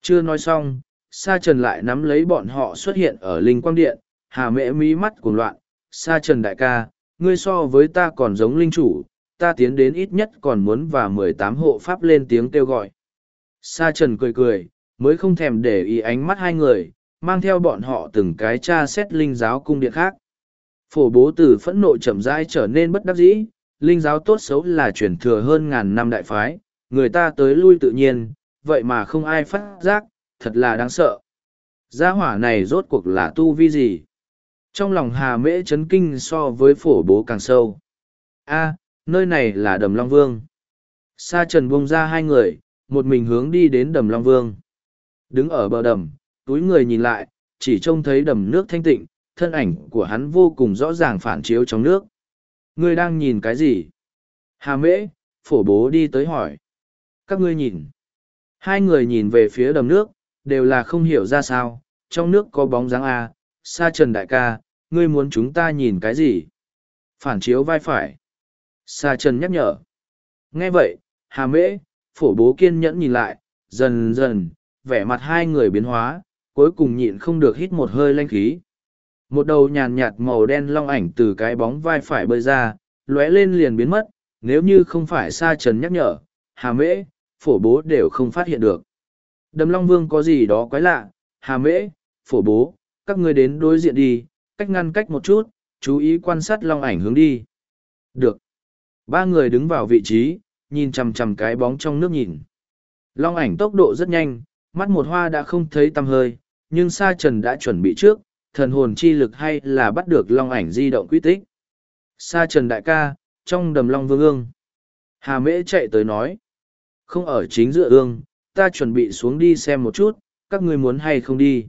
[SPEAKER 1] Chưa nói xong, Sa trần lại nắm lấy bọn họ xuất hiện ở linh quang điện, hà Mẹ mí mắt cuồng loạn, Sa trần đại ca, ngươi so với ta còn giống linh chủ, ta tiến đến ít nhất còn muốn và mười tám hộ pháp lên tiếng kêu gọi. Sa trần cười cười, mới không thèm để ý ánh mắt hai người, mang theo bọn họ từng cái tra xét linh giáo cung điện khác. Phổ bố từ phẫn nộ chậm rãi trở nên bất đắc dĩ, linh giáo tốt xấu là truyền thừa hơn ngàn năm đại phái, người ta tới lui tự nhiên, vậy mà không ai phát giác, thật là đáng sợ. Gia hỏa này rốt cuộc là tu vi gì? Trong lòng hà mễ chấn kinh so với phổ bố càng sâu. a nơi này là đầm Long Vương. Sa trần buông ra hai người, một mình hướng đi đến đầm Long Vương. Đứng ở bờ đầm, túi người nhìn lại, chỉ trông thấy đầm nước thanh tịnh, thân ảnh của hắn vô cùng rõ ràng phản chiếu trong nước. Ngươi đang nhìn cái gì? Hà mễ, phổ bố đi tới hỏi. Các ngươi nhìn. Hai người nhìn về phía đầm nước, đều là không hiểu ra sao, trong nước có bóng dáng A, sa trần đại ca, ngươi muốn chúng ta nhìn cái gì? Phản chiếu vai phải. Sa trần nhắc nhở. Nghe vậy, hà mễ, phổ bố kiên nhẫn nhìn lại, dần dần, vẻ mặt hai người biến hóa, cuối cùng nhịn không được hít một hơi lanh khí. Một đầu nhàn nhạt màu đen long ảnh từ cái bóng vai phải bơi ra, lóe lên liền biến mất, nếu như không phải sa trần nhắc nhở, hà mễ, phổ bố đều không phát hiện được. Đầm Long Vương có gì đó quái lạ, hà mễ, phổ bố, các ngươi đến đối diện đi, cách ngăn cách một chút, chú ý quan sát long ảnh hướng đi. Được. Ba người đứng vào vị trí, nhìn chằm chằm cái bóng trong nước nhìn. Long ảnh tốc độ rất nhanh, mắt một hoa đã không thấy tăm hơi, nhưng Sa Trần đã chuẩn bị trước, thần hồn chi lực hay là bắt được long ảnh di động quy tích. Sa Trần đại ca, trong đầm long vương ương. Hà Mễ chạy tới nói. Không ở chính giữa ương, ta chuẩn bị xuống đi xem một chút, các ngươi muốn hay không đi.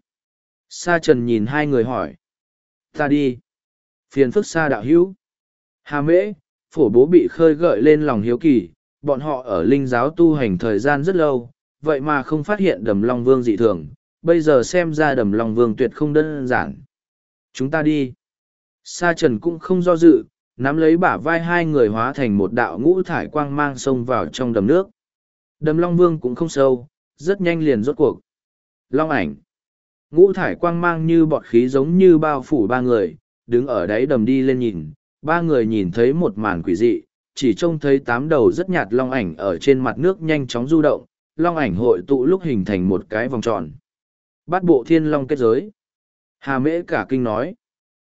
[SPEAKER 1] Sa Trần nhìn hai người hỏi. Ta đi. Phiền phức Sa đạo hữu. Hà Mễ, phổ bố bị khơi gợi lên lòng hiếu kỳ, bọn họ ở linh giáo tu hành thời gian rất lâu, vậy mà không phát hiện đầm Long Vương dị thường, bây giờ xem ra đầm Long Vương tuyệt không đơn giản. Chúng ta đi. Sa Trần cũng không do dự, nắm lấy bả vai hai người hóa thành một đạo ngũ thải quang mang sông vào trong đầm nước. Đầm Long Vương cũng không sâu, rất nhanh liền rốt cuộc. Long ảnh. Ngũ thải quang mang như bọt khí giống như bao phủ ba người, đứng ở đáy đầm đi lên nhìn, ba người nhìn thấy một màn quỷ dị, chỉ trông thấy tám đầu rất nhạt long ảnh ở trên mặt nước nhanh chóng du động, long ảnh hội tụ lúc hình thành một cái vòng tròn. Bát bộ thiên long kết giới. Hà mễ cả kinh nói.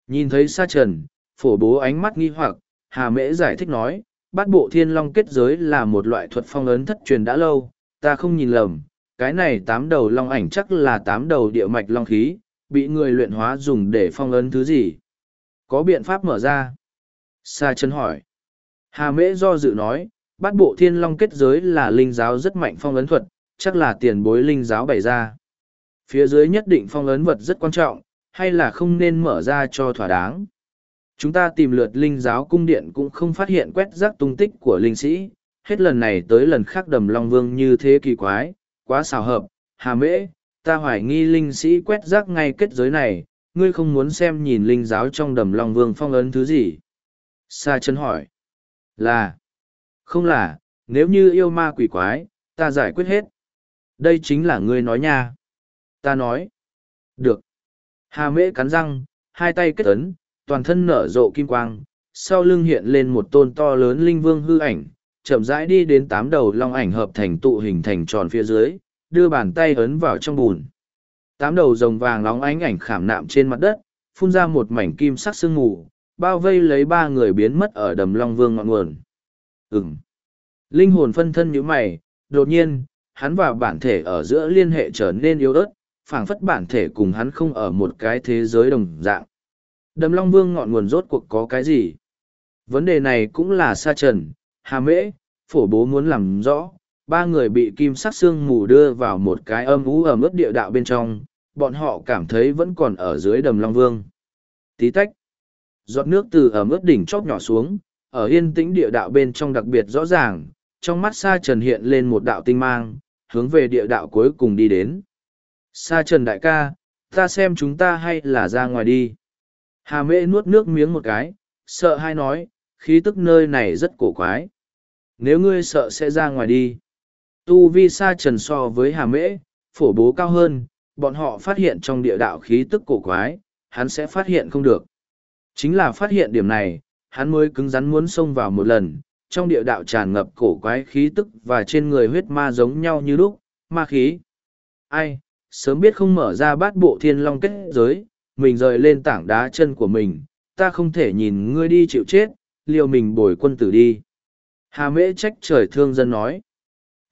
[SPEAKER 1] Nhìn thấy sa trần, phổ bố ánh mắt nghi hoặc, hà mễ giải thích nói, bát bộ thiên long kết giới là một loại thuật phong ấn thất truyền đã lâu, ta không nhìn lầm, cái này tám đầu long ảnh chắc là tám đầu địa mạch long khí, bị người luyện hóa dùng để phong ấn thứ gì. Có biện pháp mở ra? Sa chân hỏi. Hà mễ do dự nói, bát bộ thiên long kết giới là linh giáo rất mạnh phong ấn thuật, chắc là tiền bối linh giáo bày ra. Phía dưới nhất định phong ấn vật rất quan trọng, hay là không nên mở ra cho thỏa đáng. Chúng ta tìm lượt linh giáo cung điện cũng không phát hiện quét rác tung tích của linh sĩ, hết lần này tới lần khác đầm Long Vương như thế kỳ quái, quá xào hợp, hà mễ, ta hoài nghi linh sĩ quét rác ngay kết giới này, ngươi không muốn xem nhìn linh giáo trong đầm Long Vương phong ấn thứ gì. Sa chân hỏi. Là. Không là, nếu như yêu ma quỷ quái, ta giải quyết hết. Đây chính là ngươi nói nha. Ta nói. Được. Hà mễ cắn răng, hai tay kết ấn, toàn thân nở rộ kim quang, sau lưng hiện lên một tôn to lớn linh vương hư ảnh, chậm rãi đi đến tám đầu long ảnh hợp thành tụ hình thành tròn phía dưới, đưa bàn tay ấn vào trong bùn. Tám đầu rồng vàng nóng ánh ảnh khảm nạm trên mặt đất, phun ra một mảnh kim sắc sương mù, bao vây lấy ba người biến mất ở đầm long vương ngọn nguồn. Ừm. Linh hồn phân thân như mày, đột nhiên, hắn và bản thể ở giữa liên hệ trở nên yếu ớt, phảng phất bản thể cùng hắn không ở một cái thế giới đồng dạng. Đầm Long Vương ngọn nguồn rốt cuộc có cái gì? Vấn đề này cũng là sa trần, hà mễ, phổ bố muốn làm rõ. Ba người bị kim sắc xương mù đưa vào một cái âm ú ở mức địa đạo bên trong, bọn họ cảm thấy vẫn còn ở dưới đầm Long Vương. Tí tách. Giọt nước từ ở mức đỉnh chóp nhỏ xuống, ở yên tĩnh địa đạo bên trong đặc biệt rõ ràng, trong mắt sa trần hiện lên một đạo tinh mang, hướng về địa đạo cuối cùng đi đến. Sa trần đại ca, ta xem chúng ta hay là ra ngoài đi. Hà mễ nuốt nước miếng một cái, sợ hai nói, khí tức nơi này rất cổ quái. Nếu ngươi sợ sẽ ra ngoài đi. Tu vi sa trần so với hà mễ, phổ bố cao hơn, bọn họ phát hiện trong địa đạo khí tức cổ quái, hắn sẽ phát hiện không được. Chính là phát hiện điểm này, hắn mới cứng rắn muốn xông vào một lần, trong địa đạo tràn ngập cổ quái khí tức và trên người huyết ma giống nhau như lúc, ma khí. Ai, sớm biết không mở ra bát bộ thiên long kết giới, mình rời lên tảng đá chân của mình, ta không thể nhìn ngươi đi chịu chết, liều mình bồi quân tử đi. Hà mễ trách trời thương dân nói.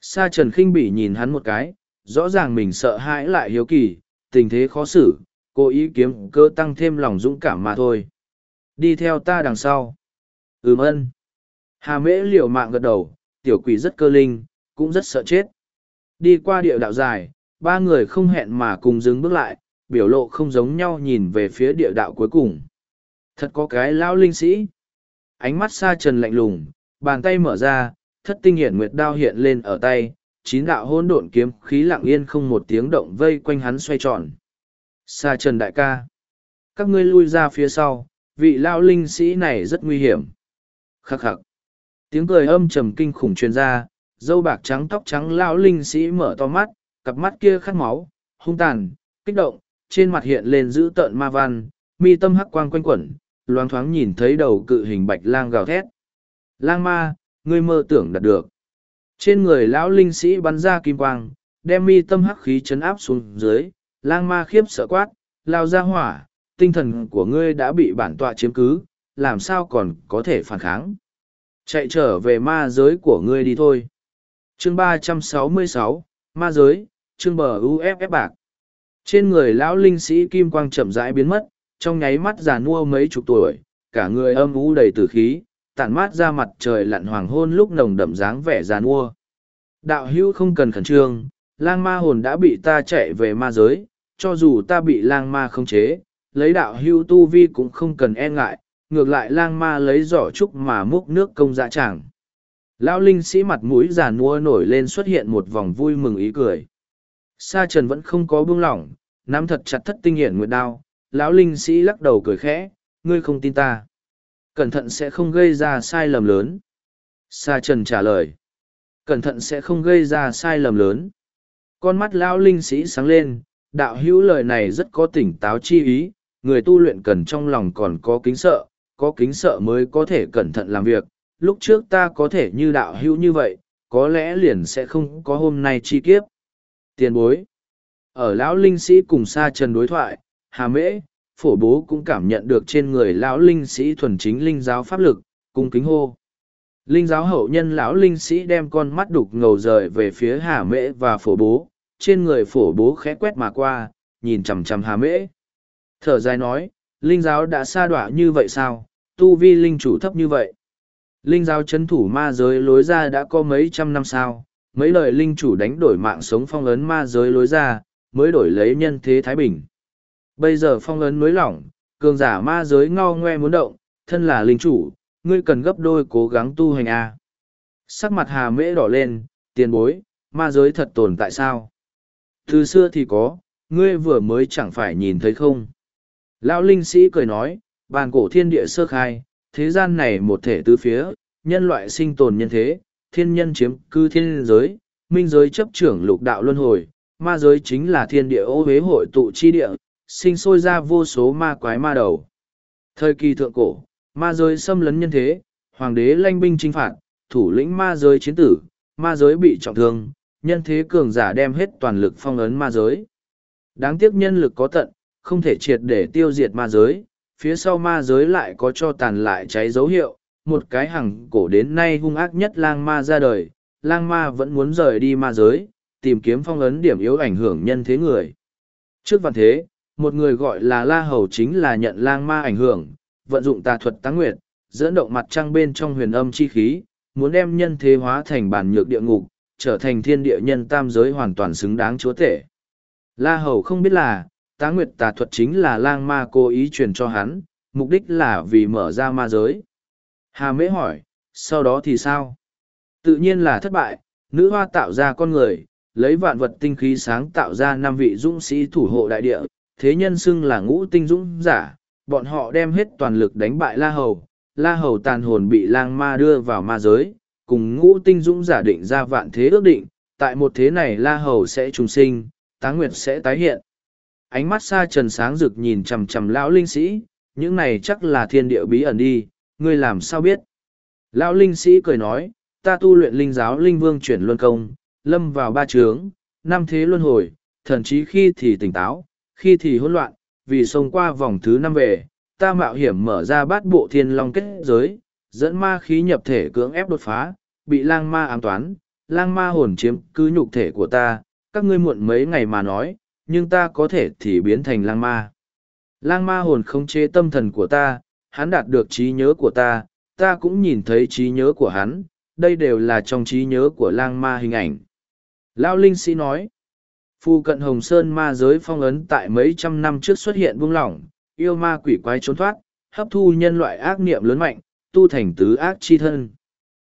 [SPEAKER 1] Sa trần khinh bỉ nhìn hắn một cái, rõ ràng mình sợ hãi lại hiếu kỳ, tình thế khó xử, cố ý kiếm cơ tăng thêm lòng dũng cảm mà thôi. Đi theo ta đằng sau. Ừm ân. Hà mễ liều mạng gật đầu, tiểu quỷ rất cơ linh, cũng rất sợ chết. Đi qua địa đạo dài, ba người không hẹn mà cùng dừng bước lại, biểu lộ không giống nhau nhìn về phía địa đạo cuối cùng. Thật có cái lão linh sĩ. Ánh mắt xa trần lạnh lùng, bàn tay mở ra, thất tinh hiển nguyệt đao hiện lên ở tay, chín đạo hỗn độn kiếm khí lặng yên không một tiếng động vây quanh hắn xoay tròn. Sa trần đại ca. Các ngươi lui ra phía sau, vị lão linh sĩ này rất nguy hiểm. Khắc khắc. Tiếng cười âm trầm kinh khủng truyền ra, dâu bạc trắng tóc trắng lão linh sĩ mở to mắt, cặp mắt kia khát máu, hung tàn, kích động, trên mặt hiện lên dữ tợn ma văn, mi tâm hắc quang quanh quẩn, loáng thoáng nhìn thấy đầu cự hình bạch lang gào thét. Lang ma, ngươi mơ tưởng đạt được. Trên người lão linh sĩ bắn ra kim quang, đem mi tâm hắc khí chấn áp xuống dưới, lang ma khiếp sợ quát, lao ra hỏa, tinh thần của ngươi đã bị bản tọa chiếm cứ, làm sao còn có thể phản kháng. Chạy trở về ma giới của ngươi đi thôi. Chương ba trăm sáu mươi sáu Ma giới, chương bờ UFF bạc. Trên người lão linh sĩ kim quang chậm rãi biến mất, trong nháy mắt già nua mấy chục tuổi, cả người âm u đầy tử khí, tản mát ra mặt trời lặn hoàng hôn lúc nồng đậm dáng vẻ già nua. Đạo hữu không cần khẩn trương, lang ma hồn đã bị ta chạy về ma giới, cho dù ta bị lang ma không chế, lấy đạo hữu tu vi cũng không cần e ngại, ngược lại lang ma lấy giỏ trúc mà múc nước công dạ tràng. Lão linh sĩ mặt mũi già nua nổi lên xuất hiện một vòng vui mừng ý cười. Sa trần vẫn không có buông lỏng, nắm thật chặt thất tinh hiển nguyệt đao, lão linh sĩ lắc đầu cười khẽ, ngươi không tin ta. Cẩn thận sẽ không gây ra sai lầm lớn. Sa trần trả lời. Cẩn thận sẽ không gây ra sai lầm lớn. Con mắt lão linh sĩ sáng lên, đạo hữu lời này rất có tỉnh táo chi ý, người tu luyện cần trong lòng còn có kính sợ, có kính sợ mới có thể cẩn thận làm việc. Lúc trước ta có thể như đạo hữu như vậy, có lẽ liền sẽ không có hôm nay chi kiếp. Tiền bối. Ở lão linh sĩ cùng sa trần đối thoại, hà mễ, phổ bố cũng cảm nhận được trên người lão linh sĩ thuần chính linh giáo pháp lực, cung kính hô. Linh giáo hậu nhân lão linh sĩ đem con mắt đục ngầu rời về phía hà mễ và phổ bố, trên người phổ bố khẽ quét mà qua, nhìn chằm chằm hà mễ. Thở dài nói, linh giáo đã sa đọa như vậy sao, tu vi linh chủ thấp như vậy. Linh giáo chấn thủ ma giới lối ra đã có mấy trăm năm sao, mấy lời linh chủ đánh đổi mạng sống phong ấn ma giới lối ra, mới đổi lấy nhân thế Thái Bình. Bây giờ phong ấn nối lỏng, cường giả ma giới ngao ngoe muốn động, thân là linh chủ, ngươi cần gấp đôi cố gắng tu hành A. Sắc mặt hà mễ đỏ lên, tiền bối, ma giới thật tồn tại sao? Từ xưa thì có, ngươi vừa mới chẳng phải nhìn thấy không? Lão linh sĩ cười nói, bàn cổ thiên địa sơ khai, thế gian này một thể tứ phía, nhân loại sinh tồn nhân thế, thiên nhân chiếm cư thiên giới, minh giới chấp trưởng lục đạo luân hồi, ma giới chính là thiên địa ô huế hội tụ chi địa, sinh sôi ra vô số ma quái ma đầu. Thời kỳ thượng cổ, ma giới xâm lấn nhân thế, hoàng đế lanh binh chinh phạt, thủ lĩnh ma giới chiến tử, ma giới bị trọng thương, nhân thế cường giả đem hết toàn lực phong ấn ma giới. Đáng tiếc nhân lực có tận, không thể triệt để tiêu diệt ma giới, phía sau ma giới lại có cho tàn lại cháy dấu hiệu, một cái hằng cổ đến nay hung ác nhất lang ma ra đời, lang ma vẫn muốn rời đi ma giới, tìm kiếm phong ấn điểm yếu ảnh hưởng nhân thế người. Trước vạn thế, một người gọi là La Hầu chính là nhận lang ma ảnh hưởng, vận dụng tà thuật táng nguyệt, dẫn động mặt trăng bên trong huyền âm chi khí, muốn đem nhân thế hóa thành bản nhược địa ngục, trở thành thiên địa nhân tam giới hoàn toàn xứng đáng chúa tể. La Hầu không biết là, tá nguyệt tà thuật chính là lang ma cố ý truyền cho hắn, mục đích là vì mở ra ma giới. Hà mễ hỏi, sau đó thì sao? Tự nhiên là thất bại, nữ hoa tạo ra con người, lấy vạn vật tinh khí sáng tạo ra năm vị dũng sĩ thủ hộ đại địa, thế nhân xưng là ngũ tinh dũng giả, bọn họ đem hết toàn lực đánh bại La Hầu. La Hầu tàn hồn bị lang ma đưa vào ma giới, cùng ngũ tinh dũng giả định ra vạn thế ước định, tại một thế này La Hầu sẽ trùng sinh, táng nguyệt sẽ tái hiện. Ánh mắt xa trần sáng rực nhìn chầm chầm lão linh sĩ, những này chắc là thiên địa bí ẩn đi, ngươi làm sao biết? Lão linh sĩ cười nói, ta tu luyện linh giáo linh vương chuyển luân công, lâm vào ba trướng, năm thế luân hồi, thần chí khi thì tỉnh táo, khi thì hỗn loạn, vì xông qua vòng thứ năm về, ta mạo hiểm mở ra bát bộ thiên long kết giới, dẫn ma khí nhập thể cưỡng ép đột phá, bị lang ma ám toán, lang ma hồn chiếm cứ nhục thể của ta, các ngươi muộn mấy ngày mà nói, nhưng ta có thể thì biến thành lang ma. Lang ma hồn không chế tâm thần của ta, hắn đạt được trí nhớ của ta, ta cũng nhìn thấy trí nhớ của hắn, đây đều là trong trí nhớ của lang ma hình ảnh. Lao Linh Sĩ nói, Phu cận Hồng Sơn ma giới phong ấn tại mấy trăm năm trước xuất hiện buông lỏng, yêu ma quỷ quái trốn thoát, hấp thu nhân loại ác niệm lớn mạnh, tu thành tứ ác chi thân.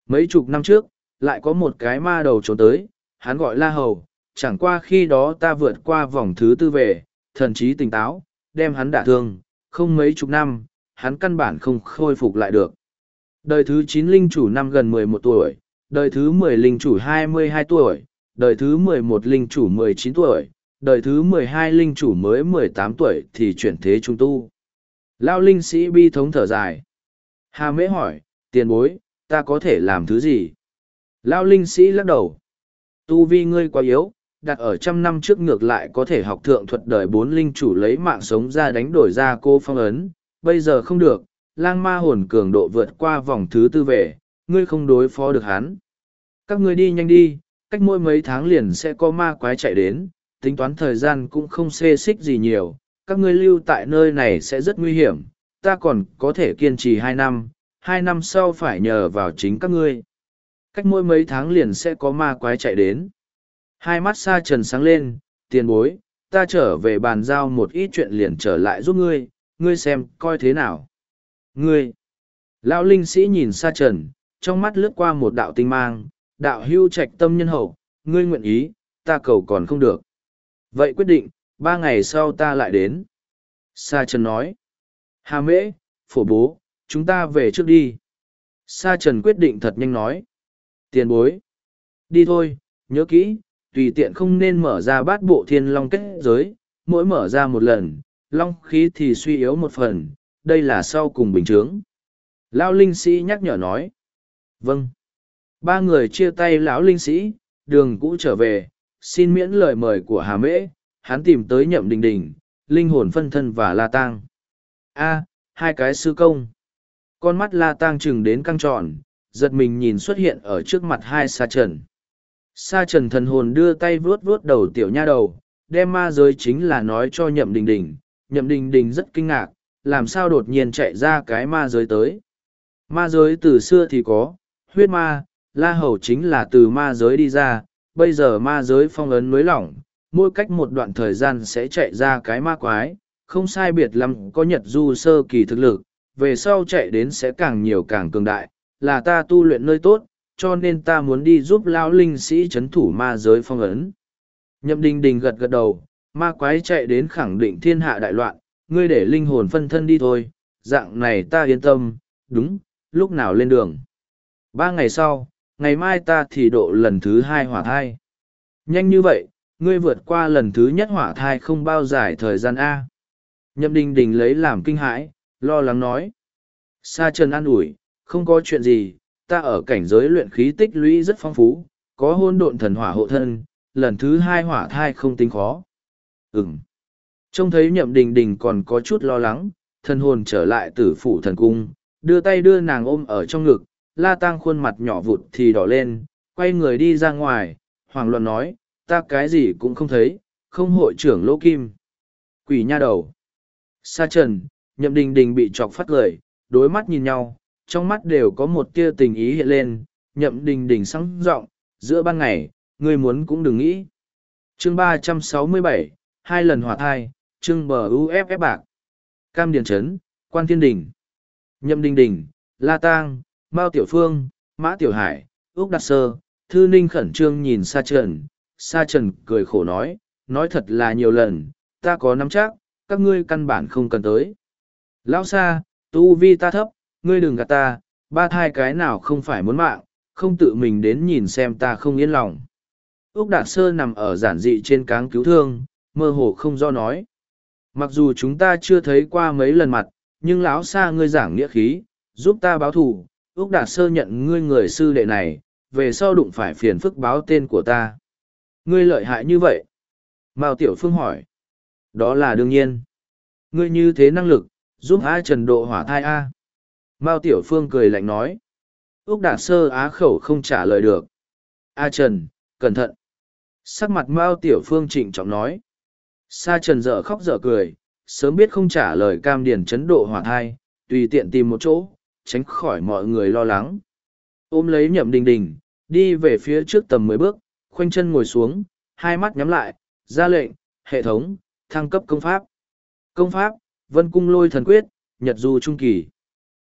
[SPEAKER 1] Mấy chục năm trước, lại có một cái ma đầu trốn tới, hắn gọi La Hầu, chẳng qua khi đó ta vượt qua vòng thứ tư về, thần trí tỉnh táo, đem hắn đả thương, không mấy chục năm, hắn căn bản không khôi phục lại được. Đời thứ chín linh chủ năm gần mười một tuổi, đời thứ mười linh chủ hai mươi hai tuổi, đời thứ mười một linh chủ mười chín tuổi, đời thứ mười hai linh chủ mới mười tám tuổi thì chuyển thế trung tu. Lao linh sĩ bi thống thở dài. Hà mễ hỏi, tiền bối, ta có thể làm thứ gì? Lao linh sĩ lắc đầu. Tu vi ngươi quá yếu, đặt ở trăm năm trước ngược lại có thể học thượng thuật đời bốn linh chủ lấy mạng sống ra đánh đổi ra cô phong ấn, bây giờ không được, lang ma hồn cường độ vượt qua vòng thứ tư về, ngươi không đối phó được hắn. Các ngươi đi nhanh đi, cách mỗi mấy tháng liền sẽ có ma quái chạy đến, tính toán thời gian cũng không xê xích gì nhiều, các ngươi lưu tại nơi này sẽ rất nguy hiểm, ta còn có thể kiên trì hai năm, hai năm sau phải nhờ vào chính các ngươi. Cách mỗi mấy tháng liền sẽ có ma quái chạy đến. Hai mắt xa trần sáng lên, tiền bối, ta trở về bàn giao một ít chuyện liền trở lại giúp ngươi, ngươi xem coi thế nào. Ngươi! Lão linh sĩ nhìn xa trần, trong mắt lướt qua một đạo tinh mang, đạo hưu trạch tâm nhân hậu, ngươi nguyện ý, ta cầu còn không được. Vậy quyết định, ba ngày sau ta lại đến. Sa Trần nói. Hà mễ, phổ bố, chúng ta về trước đi. Sa Trần quyết định thật nhanh nói. Tiền bối. Đi thôi, nhớ kỹ, tùy tiện không nên mở ra bát bộ thiên long kết giới, mỗi mở ra một lần, long khí thì suy yếu một phần, đây là sau cùng bình chướng. Lão linh sĩ nhắc nhở nói. Vâng. Ba người chia tay lão linh sĩ, đường cũ trở về, xin miễn lời mời của Hà Mễ, hắn tìm tới nhậm đình đình, linh hồn phân thân và la tang. A, hai cái sư công. Con mắt la tang chừng đến căng tròn, giật mình nhìn xuất hiện ở trước mặt hai sa trần. Sa trần thần hồn đưa tay vuốt vuốt đầu tiểu nha đầu, đem ma giới chính là nói cho nhậm đình đình. Nhậm đình đình rất kinh ngạc, làm sao đột nhiên chạy ra cái ma giới tới. Ma giới từ xưa thì có, huyết ma, la hầu chính là từ ma giới đi ra, bây giờ ma giới phong ấn nới lỏng, mỗi cách một đoạn thời gian sẽ chạy ra cái ma quái, không sai biệt lắm có nhật du sơ kỳ thực lực, về sau chạy đến sẽ càng nhiều càng cường đại, là ta tu luyện nơi tốt, cho nên ta muốn đi giúp lão linh sĩ chấn thủ ma giới phong ấn. Nhậm đình đình gật gật đầu, ma quái chạy đến khẳng định thiên hạ đại loạn, ngươi để linh hồn phân thân đi thôi, dạng này ta yên tâm, đúng, lúc nào lên đường. Ba ngày sau, ngày mai ta thì độ lần thứ hai hỏa thai. Nhanh như vậy, ngươi vượt qua lần thứ nhất hỏa thai không bao dài thời gian A. Nhậm đình đình lấy làm kinh hãi, lo lắng nói. Sa trần an ủi, không có chuyện gì, ta ở cảnh giới luyện khí tích lũy rất phong phú, có hôn độn thần hỏa hộ thân, lần thứ hai hỏa thai không tính khó. Ừm. Trông thấy nhậm đình đình còn có chút lo lắng, thần hồn trở lại tử phủ thần cung, đưa tay đưa nàng ôm ở trong ngực, la tang khuôn mặt nhỏ vụt thì đỏ lên, quay người đi ra ngoài, hoàng luận nói, ta cái gì cũng không thấy, không hội trưởng lỗ kim. Quỷ nha đầu. Sa trần, nhậm đình đình bị chọc phát lời, đối mắt nhìn nhau, trong mắt đều có một tia tình ý hiện lên, nhậm đình đình sáng giọng giữa ban ngày, người muốn cũng đừng nghĩ. chương ba trăm sáu mươi bảy hai lần hỏa thai, trưng bờ UFF bạc. Cam Điền Trấn, Quan Thiên Đình. Nhậm Đình Đình, La Tang, Mao Tiểu Phương, Mã Tiểu Hải, Úc Đạt Sơ, Thư Ninh khẩn trương nhìn Sa Trần. Sa Trần cười khổ nói, nói thật là nhiều lần, ta có nắm chắc, các ngươi căn bản không cần tới. Lão Sa, tu vi ta thấp, ngươi đừng gạt ta, ba thai cái nào không phải muốn mạng, không tự mình đến nhìn xem ta không yên lòng. Úc Đạt Sơ nằm ở giản dị trên cáng cứu thương, mơ hồ không do nói. Mặc dù chúng ta chưa thấy qua mấy lần mặt, nhưng lão xa ngươi giảng nghĩa khí, giúp ta báo thù, Úc Đạt Sơ nhận ngươi người sư đệ này, về sau đụng phải phiền phức báo tên của ta. Ngươi lợi hại như vậy. Mao Tiểu Phương hỏi. Đó là đương nhiên. Ngươi như thế năng lực, giúp A Trần độ hỏa thai A. Mao Tiểu Phương cười lạnh nói. Úc Đạt Sơ á khẩu không trả lời được. A Trần, cẩn thận. Sắc mặt Mao Tiểu Phương trịnh trọng nói. Sa Trần dở khóc dở cười, sớm biết không trả lời cam điển chấn độ hỏa thai, tùy tiện tìm một chỗ, tránh khỏi mọi người lo lắng. Ôm lấy nhậm đình đình, đi về phía trước tầm mười bước, khoanh chân ngồi xuống, hai mắt nhắm lại, ra lệnh, hệ thống, thăng cấp công pháp. Công pháp, vân cung lôi thần quyết, nhật du trung kỳ.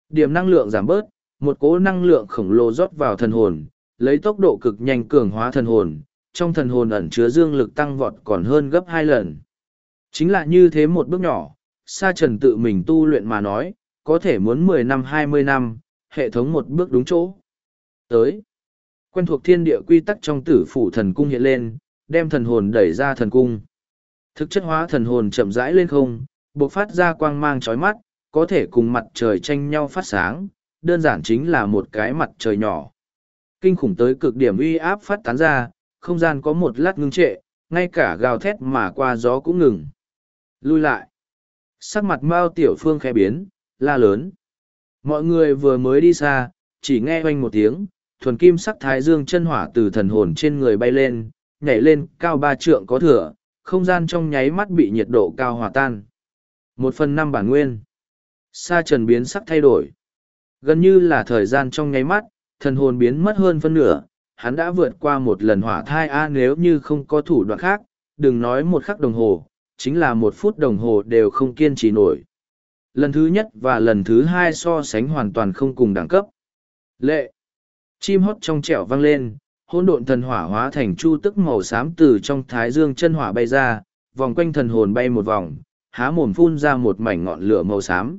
[SPEAKER 1] Điểm năng lượng giảm bớt, một cỗ năng lượng khổng lồ rót vào thần hồn, lấy tốc độ cực nhanh cường hóa thần hồn, trong thần hồn ẩn chứa dương lực tăng vọt còn hơn gấp hai lần. Chính là như thế một bước nhỏ, Sa Trần tự mình tu luyện mà nói, có thể muốn mười năm hai mươi năm, hệ thống một bước đúng chỗ. Tới. Quen thuộc thiên địa quy tắc trong tử phủ thần cung hiện lên, đem thần hồn đẩy ra thần cung. Thực chất hóa thần hồn chậm rãi lên không, bộc phát ra quang mang chói mắt, có thể cùng mặt trời tranh nhau phát sáng, đơn giản chính là một cái mặt trời nhỏ. Kinh khủng tới cực điểm uy áp phát tán ra, không gian có một lát ngưng trệ, ngay cả gào thét mà qua gió cũng ngừng. Lui lại. Sắc mặt Mao Tiểu Phương khẽ biến, la lớn. Mọi người vừa mới đi xa, chỉ nghe oanh một tiếng, thuần kim sắc thái dương chân hỏa từ thần hồn trên người bay lên, nhảy lên cao ba trượng có thừa, không gian trong nháy mắt bị nhiệt độ cao hòa tan. Một phần năm bản nguyên. Sa trần biến sắc thay đổi. Gần như là thời gian trong nháy mắt, thần hồn biến mất hơn phân nửa, hắn đã vượt qua một lần hỏa thai A nếu như không có thủ đoạn khác, đừng nói một khắc đồng hồ, chính là một phút đồng hồ đều không kiên trì nổi. Lần thứ nhất và lần thứ hai so sánh hoàn toàn không cùng đẳng cấp. Lệ. Chim hót trong trẻo vang lên, hỗn độn thần hỏa hóa thành chu tức màu xám từ trong thái dương chân hỏa bay ra, vòng quanh thần hồn bay một vòng, há mồm phun ra một mảnh ngọn lửa màu xám.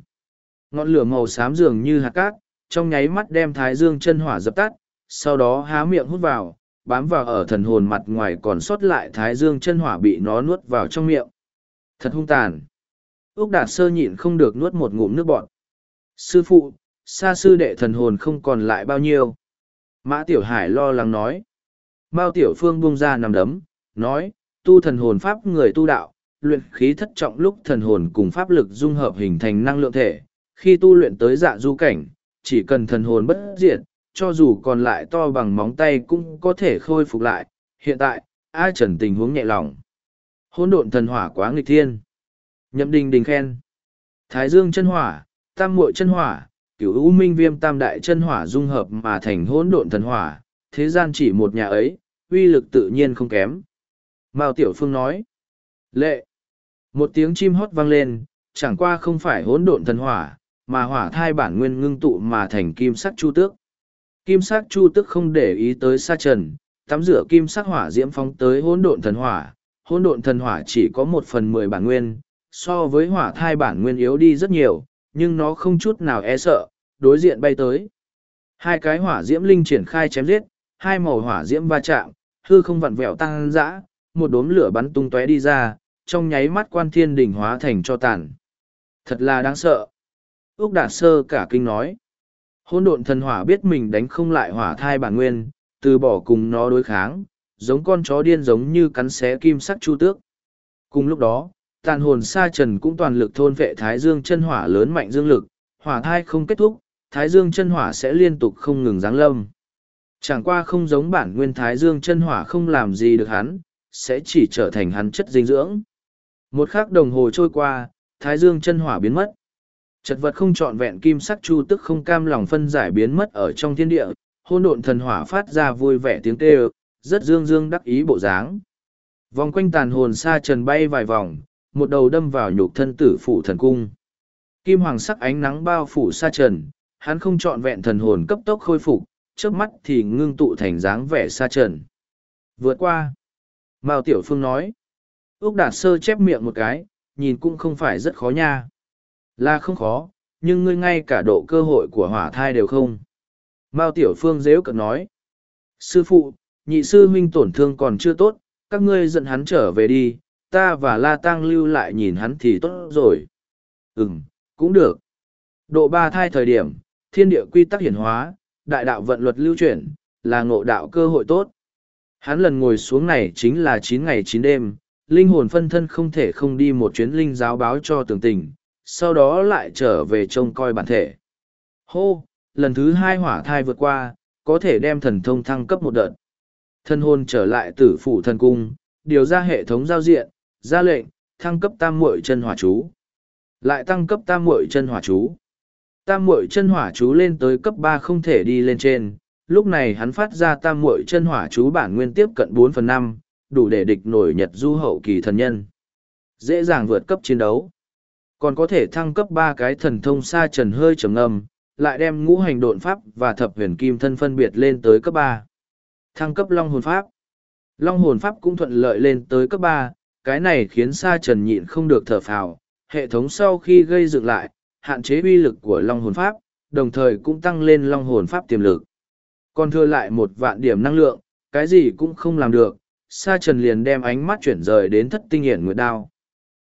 [SPEAKER 1] Ngọn lửa màu xám dường như hạt cát, trong nháy mắt đem thái dương chân hỏa dập tắt, sau đó há miệng hút vào, bám vào ở thần hồn mặt ngoài còn sót lại thái dương chân hỏa bị nó nuốt vào trong miệng. Thật hung tàn. Úc Đạt Sơ nhịn không được nuốt một ngụm nước bọt. Sư phụ, xa sư đệ thần hồn không còn lại bao nhiêu. Mã Tiểu Hải lo lắng nói. Mao Tiểu Phương buông ra nằm đấm, nói, tu thần hồn pháp người tu đạo, luyện khí thất trọng lúc thần hồn cùng pháp lực dung hợp hình thành năng lượng thể. Khi tu luyện tới dạ du cảnh, chỉ cần thần hồn bất diệt, cho dù còn lại to bằng móng tay cũng có thể khôi phục lại. Hiện tại, A Trần tình huống nhẹ lòng. Hỗn độn thần hỏa quá nghịch thiên. Nhậm đình đình khen. Thái dương chân hỏa, tam muội chân hỏa, cửu u minh viêm tam đại chân hỏa dung hợp mà thành hỗn độn thần hỏa, thế gian chỉ một nhà ấy, uy lực tự nhiên không kém. Mao Tiểu Phương nói. Lệ. Một tiếng chim hót vang lên, chẳng qua không phải hỗn độn thần hỏa, mà hỏa thai bản nguyên ngưng tụ mà thành kim sắc chu tước. Kim sắc chu tước không để ý tới sa trần, tắm rửa kim sắc hỏa diễm phóng tới hỗn độn thần hỏa. Hỗn độn thần hỏa chỉ có một phần mười bản nguyên, so với hỏa thai bản nguyên yếu đi rất nhiều, nhưng nó không chút nào e sợ, đối diện bay tới. Hai cái hỏa diễm linh triển khai chém giết, hai màu hỏa diễm va chạm, hư không vặn vẹo tăng dã, một đốm lửa bắn tung tóe đi ra, trong nháy mắt quan thiên đỉnh hóa thành cho tàn. Thật là đáng sợ. Úc Đạt Sơ cả kinh nói. Hôn độn thần hỏa biết mình đánh không lại hỏa thai bản nguyên, từ bỏ cùng nó đối kháng, giống con chó điên giống như cắn xé kim sắc chu tước. Cùng lúc đó, tàn hồn sa trần cũng toàn lực thôn vệ thái dương chân hỏa lớn mạnh dương lực, hỏa thai không kết thúc, thái dương chân hỏa sẽ liên tục không ngừng giáng lâm. Chẳng qua không giống bản nguyên thái dương chân hỏa không làm gì được hắn, sẽ chỉ trở thành hắn chất dinh dưỡng. Một khắc đồng hồ trôi qua, thái dương chân hỏa biến mất. Chật vật không trọn vẹn kim sắc chu tức không cam lòng phân giải biến mất ở trong thiên địa, hôn độn thần hỏa phát ra vui vẻ tiếng kêu, rất dương dương đắc ý bộ dáng. Vòng quanh tàn hồn sa trần bay vài vòng, một đầu đâm vào nhục thân tử phủ thần cung. Kim hoàng sắc ánh nắng bao phủ sa trần, hắn không trọn vẹn thần hồn cấp tốc khôi phục, trước mắt thì ngưng tụ thành dáng vẻ sa trần. Vượt qua. Mao Tiểu Phương nói. Úc Đạt Sơ chép miệng một cái, nhìn cũng không phải rất khó nha. Là không khó, nhưng ngươi ngay cả độ cơ hội của hỏa thai đều không. Mao Tiểu Phương dễ cận nói. Sư phụ, nhị sư huynh tổn thương còn chưa tốt, các ngươi dẫn hắn trở về đi, ta và La Tăng lưu lại nhìn hắn thì tốt rồi. Ừm, cũng được. Độ ba thai thời điểm, thiên địa quy tắc hiển hóa, đại đạo vận luật lưu chuyển, là ngộ đạo cơ hội tốt. Hắn lần ngồi xuống này chính là chín ngày chín đêm, linh hồn phân thân không thể không đi một chuyến linh giáo báo cho tường tình, sau đó lại trở về trông coi bản thể. Hô, lần thứ hai hỏa thai vượt qua, có thể đem thần thông thăng cấp một đợt. Thân hồn trở lại tử phủ thần cung, điều ra hệ thống giao diện, ra lệnh, thăng cấp tam muội chân hỏa chú. Lại tăng cấp tam muội chân hỏa chú. Tam muội chân hỏa chú lên tới cấp ba không thể đi lên trên, lúc này hắn phát ra tam muội chân hỏa chú bản nguyên tiếp cận bốn phần năm, đủ để địch nổi nhật du hậu kỳ thần nhân. Dễ dàng vượt cấp chiến đấu. Còn có thể thăng cấp ba cái thần thông xa trần hơi trầm ngâm, lại đem ngũ hành độn pháp và thập huyền kim thân phân biệt lên tới cấp ba. Thăng cấp long hồn pháp. Long hồn pháp cũng thuận lợi lên tới cấp ba, cái này khiến sa trần nhịn không được thở phào. Hệ thống sau khi gây dựng lại, hạn chế uy lực của long hồn pháp, đồng thời cũng tăng lên long hồn pháp tiềm lực. Còn thừa lại một vạn điểm năng lượng, cái gì cũng không làm được, Sa Trần liền đem ánh mắt chuyển rời đến thất tinh hiển nguyệt đao.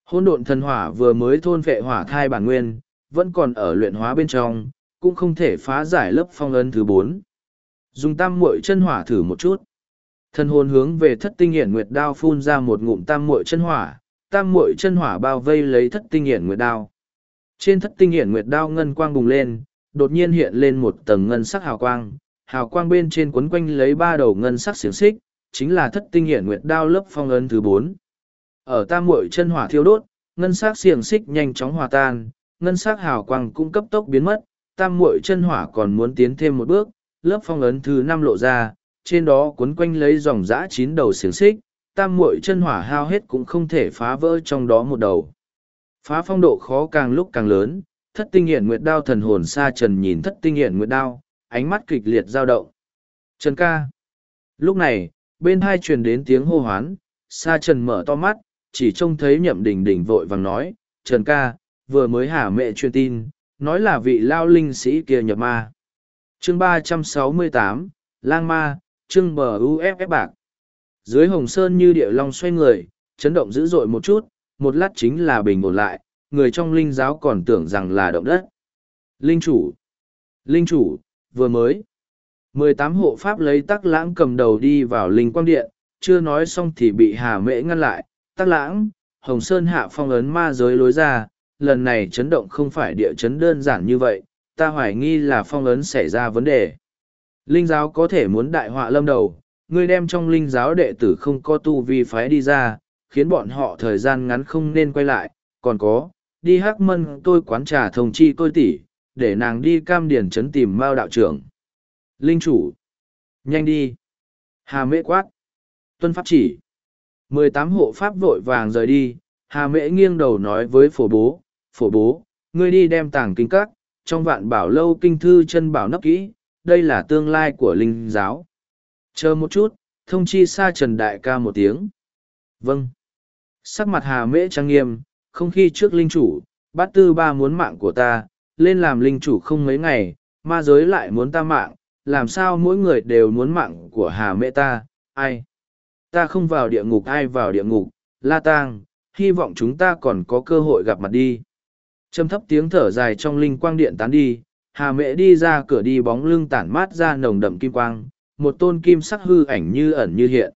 [SPEAKER 1] Hôn độn thần hỏa vừa mới thôn vệ hỏa thai bản nguyên, vẫn còn ở luyện hóa bên trong, cũng không thể phá giải lớp phong ấn thứ bốn. Dùng tam muội chân hỏa thử một chút. Thần hồn hướng về thất tinh hiển nguyệt đao phun ra một ngụm tam muội chân hỏa, tam muội chân hỏa bao vây lấy thất tinh hiển nguyệt đao. Trên thất tinh hiển nguyệt đao ngân quang bùng lên, đột nhiên hiện lên một tầng ngân sắc hào quang, hào quang bên trên quấn quanh lấy ba đầu ngân sắc xiềng xích, chính là thất tinh hiển nguyệt đao lớp phong ấn thứ bốn. Ở tam muội chân hỏa thiêu đốt, ngân sắc xiềng xích nhanh chóng hòa tan, ngân sắc hào quang cũng cấp tốc biến mất, tam muội chân hỏa còn muốn tiến thêm một bước, lớp phong ấn thứ năm lộ ra, trên đó cuốn quanh lấy dòng dã chín đầu xiềng xích, tam muội chân hỏa hao hết cũng không thể phá vỡ trong đó một đầu. Phá phong độ khó càng lúc càng lớn, thất tinh hiển nguyệt đao thần hồn xa trần nhìn thất tinh hiển nguyệt đao, ánh mắt kịch liệt dao động. Trần ca. Lúc này, bên hai truyền đến tiếng hô hoán, xa trần mở to mắt, chỉ trông thấy nhậm đình đình vội vàng nói, Trần ca, vừa mới hả mẹ truyền tin, nói là vị lao linh sĩ kia nhập ma chương ba trăm sáu mươi tám Lang Ma, trưng bờ UFF bạc. Dưới hồng sơn như địa long xoay người, chấn động dữ dội một chút, một lát chính là bình ổn lại, người trong linh giáo còn tưởng rằng là động đất. Linh chủ! Linh chủ, vừa mới. mười tám hộ pháp lấy tắc lãng cầm đầu đi vào linh quang điện, chưa nói xong thì bị hà mễ ngăn lại. Tắc lãng, hồng sơn hạ phong ấn ma giới lối ra, lần này chấn động không phải địa chấn đơn giản như vậy, ta hoài nghi là phong ấn xảy ra vấn đề. Linh giáo có thể muốn đại họa lâm đầu, ngươi đem trong linh giáo đệ tử không có tu vi phái đi ra, khiến bọn họ thời gian ngắn không nên quay lại, còn có, đi hắc mân tôi quán trà thông chi tôi tỷ, để nàng đi cam điển chấn tìm mao đạo trưởng. Linh chủ, nhanh đi. Hà mễ quát. Tuân pháp chỉ. mười tám hộ pháp vội vàng rời đi, hà mễ nghiêng đầu nói với phổ bố, phổ bố, ngươi đi đem tàng kinh các, trong vạn bảo lâu kinh thư chân bảo nấp kỹ, đây là tương lai của linh giáo. Chờ một chút, thông chi xa Trần Đại ca một tiếng. Vâng. Sắc mặt hà mễ trang nghiêm, không khi trước linh chủ, bát tư ba muốn mạng của ta, lên làm linh chủ không mấy ngày, ma giới lại muốn ta mạng, làm sao mỗi người đều muốn mạng của hà mễ ta, ai? Ta không vào địa ngục ai vào địa ngục, la tang, hy vọng chúng ta còn có cơ hội gặp mặt đi. Trầm thấp tiếng thở dài trong linh quang điện tán đi, hà mễ đi ra cửa đi bóng lưng tản mát ra nồng đậm kim quang, một tôn kim sắc hư ảnh như ẩn như hiện.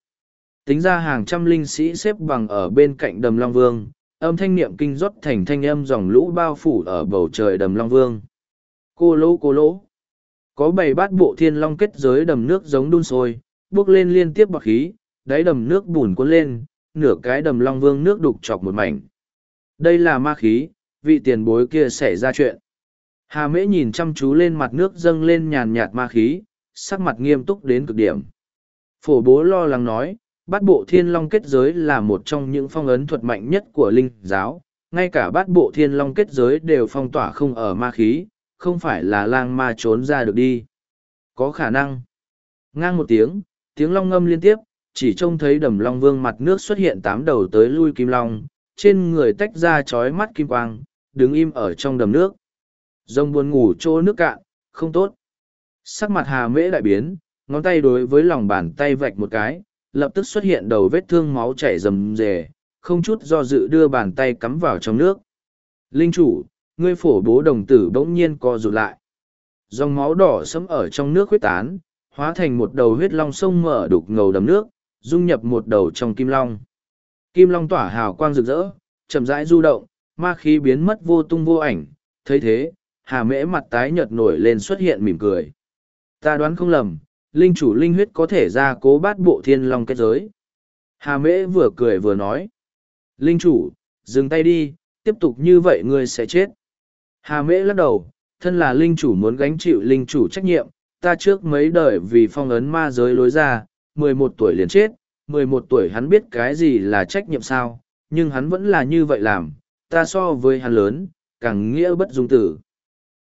[SPEAKER 1] Tính ra hàng trăm linh sĩ xếp bằng ở bên cạnh đầm Long Vương, âm thanh niệm kinh rót thành thanh âm dòng lũ bao phủ ở bầu trời đầm Long Vương. Cô lỗ cô lỗ. Có bảy bát bộ thiên long kết giới đầm nước giống đun sôi, bước lên liên tiếp bọc khí, đáy đầm nước bùn cuốn lên, nửa cái đầm Long Vương nước đục chọc một mảnh. Đây là ma khí, vị tiền bối kia xảy ra chuyện. Hà mễ nhìn chăm chú lên mặt nước dâng lên nhàn nhạt ma khí, sắc mặt nghiêm túc đến cực điểm. Phổ bố lo lắng nói, bát bộ thiên long kết giới là một trong những phong ấn thuật mạnh nhất của linh giáo, ngay cả bát bộ thiên long kết giới đều phong tỏa không ở ma khí, không phải là lang ma trốn ra được đi. Có khả năng. Ngang một tiếng, tiếng long ngâm liên tiếp, chỉ trông thấy đầm long vương mặt nước xuất hiện tám đầu tới lui kim long, trên người tách ra chói mắt kim quang, đứng im ở trong đầm nước. Rông buồn ngủ chỗ nước cạn, không tốt. Sắc mặt hà mễ đại biến, ngón tay đối với lòng bàn tay vạch một cái, lập tức xuất hiện đầu vết thương máu chảy rầm rề, không chút do dự đưa bàn tay cắm vào trong nước. Linh chủ, ngươi phổ bố đồng tử bỗng nhiên co rụt lại. Dòng máu đỏ sẫm ở trong nước huyết tán, hóa thành một đầu huyết long sông mở đục ngầu đầm nước, dung nhập một đầu trong kim long. Kim long tỏa hào quang rực rỡ, chậm rãi du động, ma khí biến mất vô tung vô ảnh, thấy thế, hà mễ mặt tái nhợt nổi lên xuất hiện mỉm cười. Ta đoán không lầm, linh chủ linh huyết có thể ra cố bát bộ thiên long kết giới. Hà mễ vừa cười vừa nói. Linh chủ, dừng tay đi, tiếp tục như vậy ngươi sẽ chết. Hà mễ lắc đầu, thân là linh chủ muốn gánh chịu linh chủ trách nhiệm, ta trước mấy đời vì phong ấn ma giới lối ra, mười một tuổi liền chết, mười một tuổi hắn biết cái gì là trách nhiệm sao, nhưng hắn vẫn là như vậy làm, ta so với hắn lớn, càng nghĩa bất dung tử.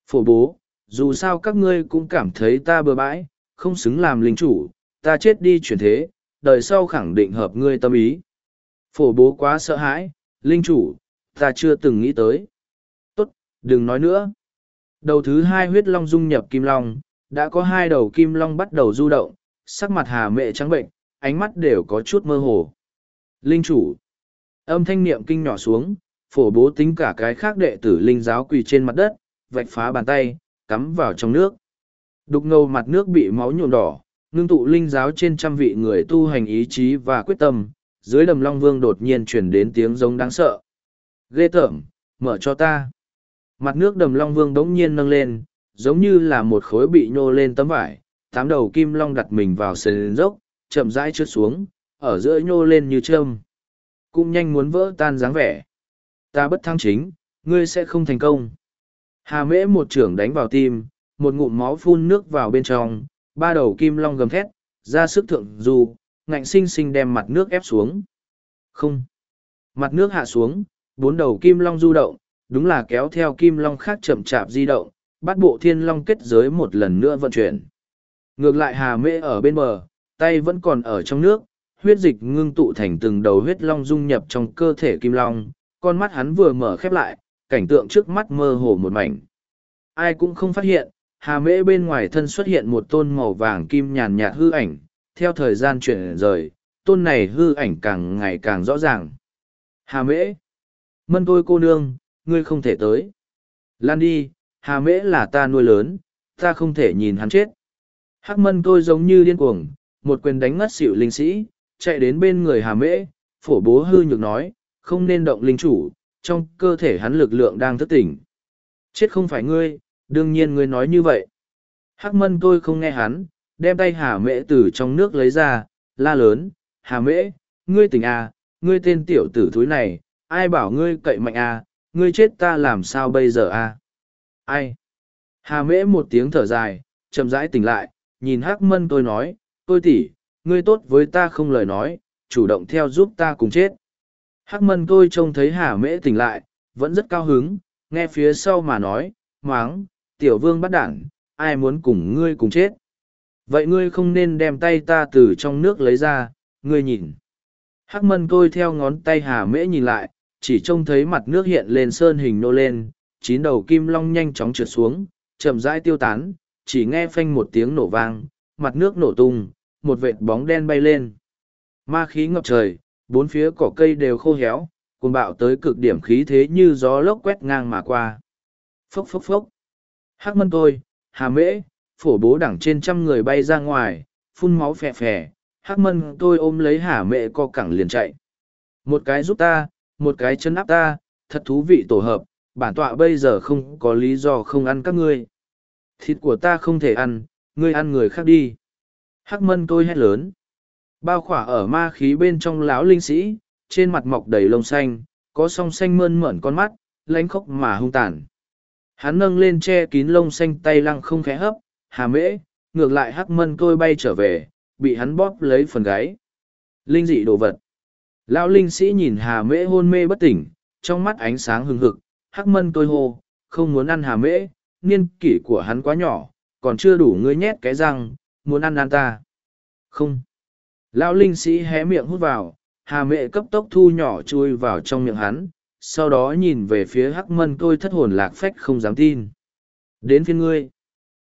[SPEAKER 1] Phổ bố, dù sao các ngươi cũng cảm thấy ta bừa bãi, không xứng làm linh chủ, ta chết đi chuyển thế, đời sau khẳng định hợp ngươi tâm ý. Phổ bố quá sợ hãi, linh chủ, ta chưa từng nghĩ tới. Tốt, đừng nói nữa. Đầu thứ hai huyết long dung nhập kim long, đã có hai đầu kim long bắt đầu du động, sắc mặt hà mệ trắng bệnh, ánh mắt đều có chút mơ hồ. Linh chủ. Âm thanh niệm kinh nhỏ xuống, phổ bố tính cả cái khác đệ tử linh giáo quỳ trên mặt đất, vạch phá bàn tay, cắm vào trong nước. Đục ngầu mặt nước bị máu nhuộm đỏ, ngưng tụ linh giáo trên trăm vị người tu hành ý chí và quyết tâm, dưới đầm long vương đột nhiên chuyển đến tiếng giống đáng sợ. Ghê tởm, mở cho ta. Mặt nước đầm long vương đống nhiên nâng lên, giống như là một khối bị nhô lên tấm vải, tám đầu kim long đặt mình vào sền dốc, chậm rãi trượt xuống, ở giữa nhô lên như trơm. Cũng nhanh muốn vỡ tan dáng vẻ. Ta bất thăng chính, ngươi sẽ không thành công. Hà mễ một trưởng đánh vào tim, một ngụm máu phun nước vào bên trong, ba đầu kim long gầm thét, ra sức thượng dù, ngạnh sinh sinh đem mặt nước ép xuống. Không. Mặt nước hạ xuống, bốn đầu kim long du động, đúng là kéo theo kim long khác chậm chạp di động, bắt bộ thiên long kết giới một lần nữa vận chuyển. Ngược lại hà mễ ở bên bờ, tay vẫn còn ở trong nước, huyết dịch ngưng tụ thành từng đầu huyết long dung nhập trong cơ thể kim long, con mắt hắn vừa mở khép lại, cảnh tượng trước mắt mơ hồ một mảnh. Ai cũng không phát hiện, hà mễ bên ngoài thân xuất hiện một tôn màu vàng kim nhàn nhạt hư ảnh, theo thời gian chuyển rời, tôn này hư ảnh càng ngày càng rõ ràng. Hà mễ, mân tôi cô nương, ngươi không thể tới. Lan đi, hà mễ là ta nuôi lớn, ta không thể nhìn hắn chết. Hắc mân tôi giống như điên cuồng, một quyền đánh ngất xỉu linh sĩ, chạy đến bên người hà mễ, phổ bố hư nhược nói, không nên động linh chủ, trong cơ thể hắn lực lượng đang thức tỉnh. Chết không phải ngươi, đương nhiên ngươi nói như vậy. Hắc mân tôi không nghe hắn, đem tay hà mễ từ trong nước lấy ra, la lớn, hà mễ, ngươi tỉnh à, ngươi tên tiểu tử thúi này, ai bảo ngươi cậy mạnh à, ngươi chết ta làm sao bây giờ à? Ai? Hà mễ một tiếng thở dài, chậm rãi tỉnh lại, nhìn hắc mân tôi nói, tôi tỉ, ngươi tốt với ta không lời nói, chủ động theo giúp ta cùng chết. Hắc mân tôi trông thấy hà mễ tỉnh lại, vẫn rất cao hứng, nghe phía sau mà nói, máng, tiểu vương bắt đảng, ai muốn cùng ngươi cùng chết. Vậy ngươi không nên đem tay ta từ trong nước lấy ra, ngươi nhìn. Hắc mân tôi theo ngón tay hà mễ nhìn lại, chỉ trông thấy mặt nước hiện lên sơn hình nô lên, chín đầu kim long nhanh chóng trượt xuống, chậm rãi tiêu tán, chỉ nghe phanh một tiếng nổ vang, mặt nước nổ tung, một vệt bóng đen bay lên. Ma khí ngập trời, bốn phía cỏ cây đều khô héo, cuồng bạo tới cực điểm khí thế như gió lốc quét ngang mà qua. Phốc phốc phốc. Hắc mân tôi, hà mễ, phổ bố đẳng trên trăm người bay ra ngoài, phun máu phè phè, hắc mân tôi ôm lấy hà mễ co cẳng liền chạy. Một cái giúp ta, một cái chân áp ta, thật thú vị tổ hợp, bản tọa bây giờ không có lý do không ăn các ngươi. Thịt của ta không thể ăn, ngươi ăn người khác đi. Hắc mân tôi hét lớn. Bao khỏa ở ma khí bên trong lão linh sĩ, trên mặt mọc đầy lông xanh, có song xanh mơn mởn con mắt, lánh khóc mà hung tàn. Hắn nâng lên che kín lông xanh tay lăng không khẽ hấp, hà mễ, ngược lại hắc mân tôi bay trở về, bị hắn bóp lấy phần gáy. Linh dị đồ vật. Lão linh sĩ nhìn hà mễ hôn mê bất tỉnh, trong mắt ánh sáng hừng hực, hắc mân tôi hô, không muốn ăn hà mễ, niên kỷ của hắn quá nhỏ, còn chưa đủ ngươi nhét cái răng, muốn ăn ăn ta. Không. Lão linh sĩ hé miệng hút vào, hà mệ cấp tốc thu nhỏ chui vào trong miệng hắn, sau đó nhìn về phía hắc mân tôi thất hồn lạc phách không dám tin. Đến phiên ngươi.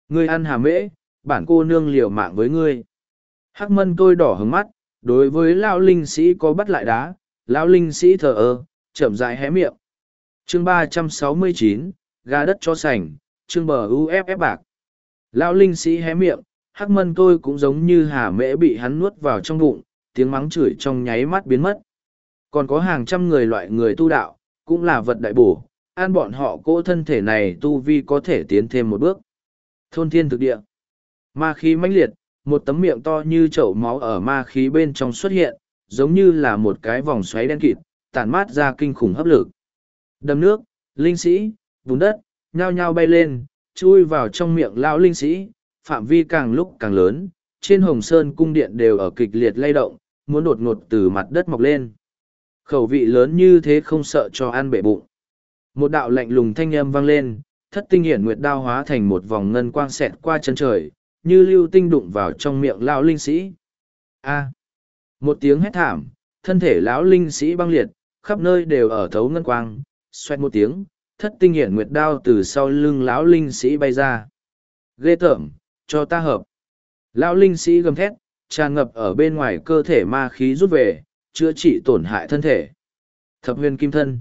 [SPEAKER 1] Ngươi ăn hà mễ, bản cô nương liều mạng với ngươi. Hắc mân tôi đỏ hứng mắt, đối với lão linh sĩ có bắt lại đá, lão linh sĩ thờ ơ, chậm rãi hé miệng. Chương ba trăm sáu mươi chín, gà đất cho sành, chương bờ uff bạc. Lão linh sĩ hé miệng, hắc mân tôi cũng giống như hà mễ bị hắn nuốt vào trong bụng, tiếng mắng chửi trong nháy mắt biến mất. Còn có hàng trăm người loại người tu đạo, cũng là vật đại bổ, an bọn họ cỗ thân thể này tu vi có thể tiến thêm một bước. Thôn thiên thực địa. Ma khí mãnh liệt, một tấm miệng to như chậu máu ở ma khí bên trong xuất hiện, giống như là một cái vòng xoáy đen kịt, tản mát ra kinh khủng hấp lực. Đầm nước, linh sĩ, vùng đất, nhao nhao bay lên, chui vào trong miệng lão linh sĩ, phạm vi càng lúc càng lớn, trên hồng sơn cung điện đều ở kịch liệt lay động, muốn đột ngột từ mặt đất mọc lên. Khẩu vị lớn như thế không sợ cho ăn bể bụng. Một đạo lạnh lùng thanh âm vang lên, thất tinh hiển nguyệt đao hóa thành một vòng ngân quang xẹt qua chân trời, như lưu tinh đụng vào trong miệng lão linh sĩ. A. Một tiếng hét thảm, thân thể lão linh sĩ băng liệt, khắp nơi đều ở thấu ngân quang, xoẹt một tiếng, thất tinh hiển nguyệt đao từ sau lưng lão linh sĩ bay ra. Ghê tởm, cho ta hợp. Lão linh sĩ gầm thét, tràn ngập ở bên ngoài cơ thể ma khí rút về, chữa trị tổn hại thân thể. Thập huyền kim thân.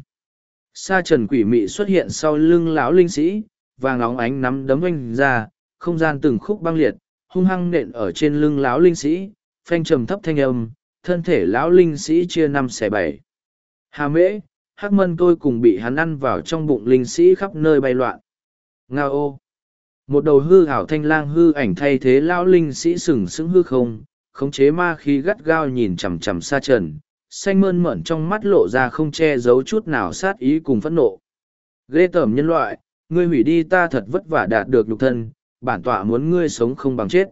[SPEAKER 1] Sa trần quỷ mị xuất hiện sau lưng lão linh sĩ, vàng óng ánh nắm đấm oanh ra, không gian từng khúc băng liệt, hung hăng nện ở trên lưng lão linh sĩ, phanh trầm thấp thanh âm, thân thể lão linh sĩ chia năm xẻ bảy. Hà mễ, hắc mân tôi cùng bị hắn ăn vào trong bụng linh sĩ khắp nơi bay loạn. Ngao ô. Một đầu hư ảo thanh lang hư ảnh thay thế lão linh sĩ sừng sững hư không, khống chế ma khí gắt gao nhìn chằm chằm xa trần, xanh mơn mởn trong mắt lộ ra không che giấu chút nào sát ý cùng phẫn nộ. Ghê tởm nhân loại, ngươi hủy đi ta thật vất vả đạt được nhục thân, bản tọa muốn ngươi sống không bằng chết.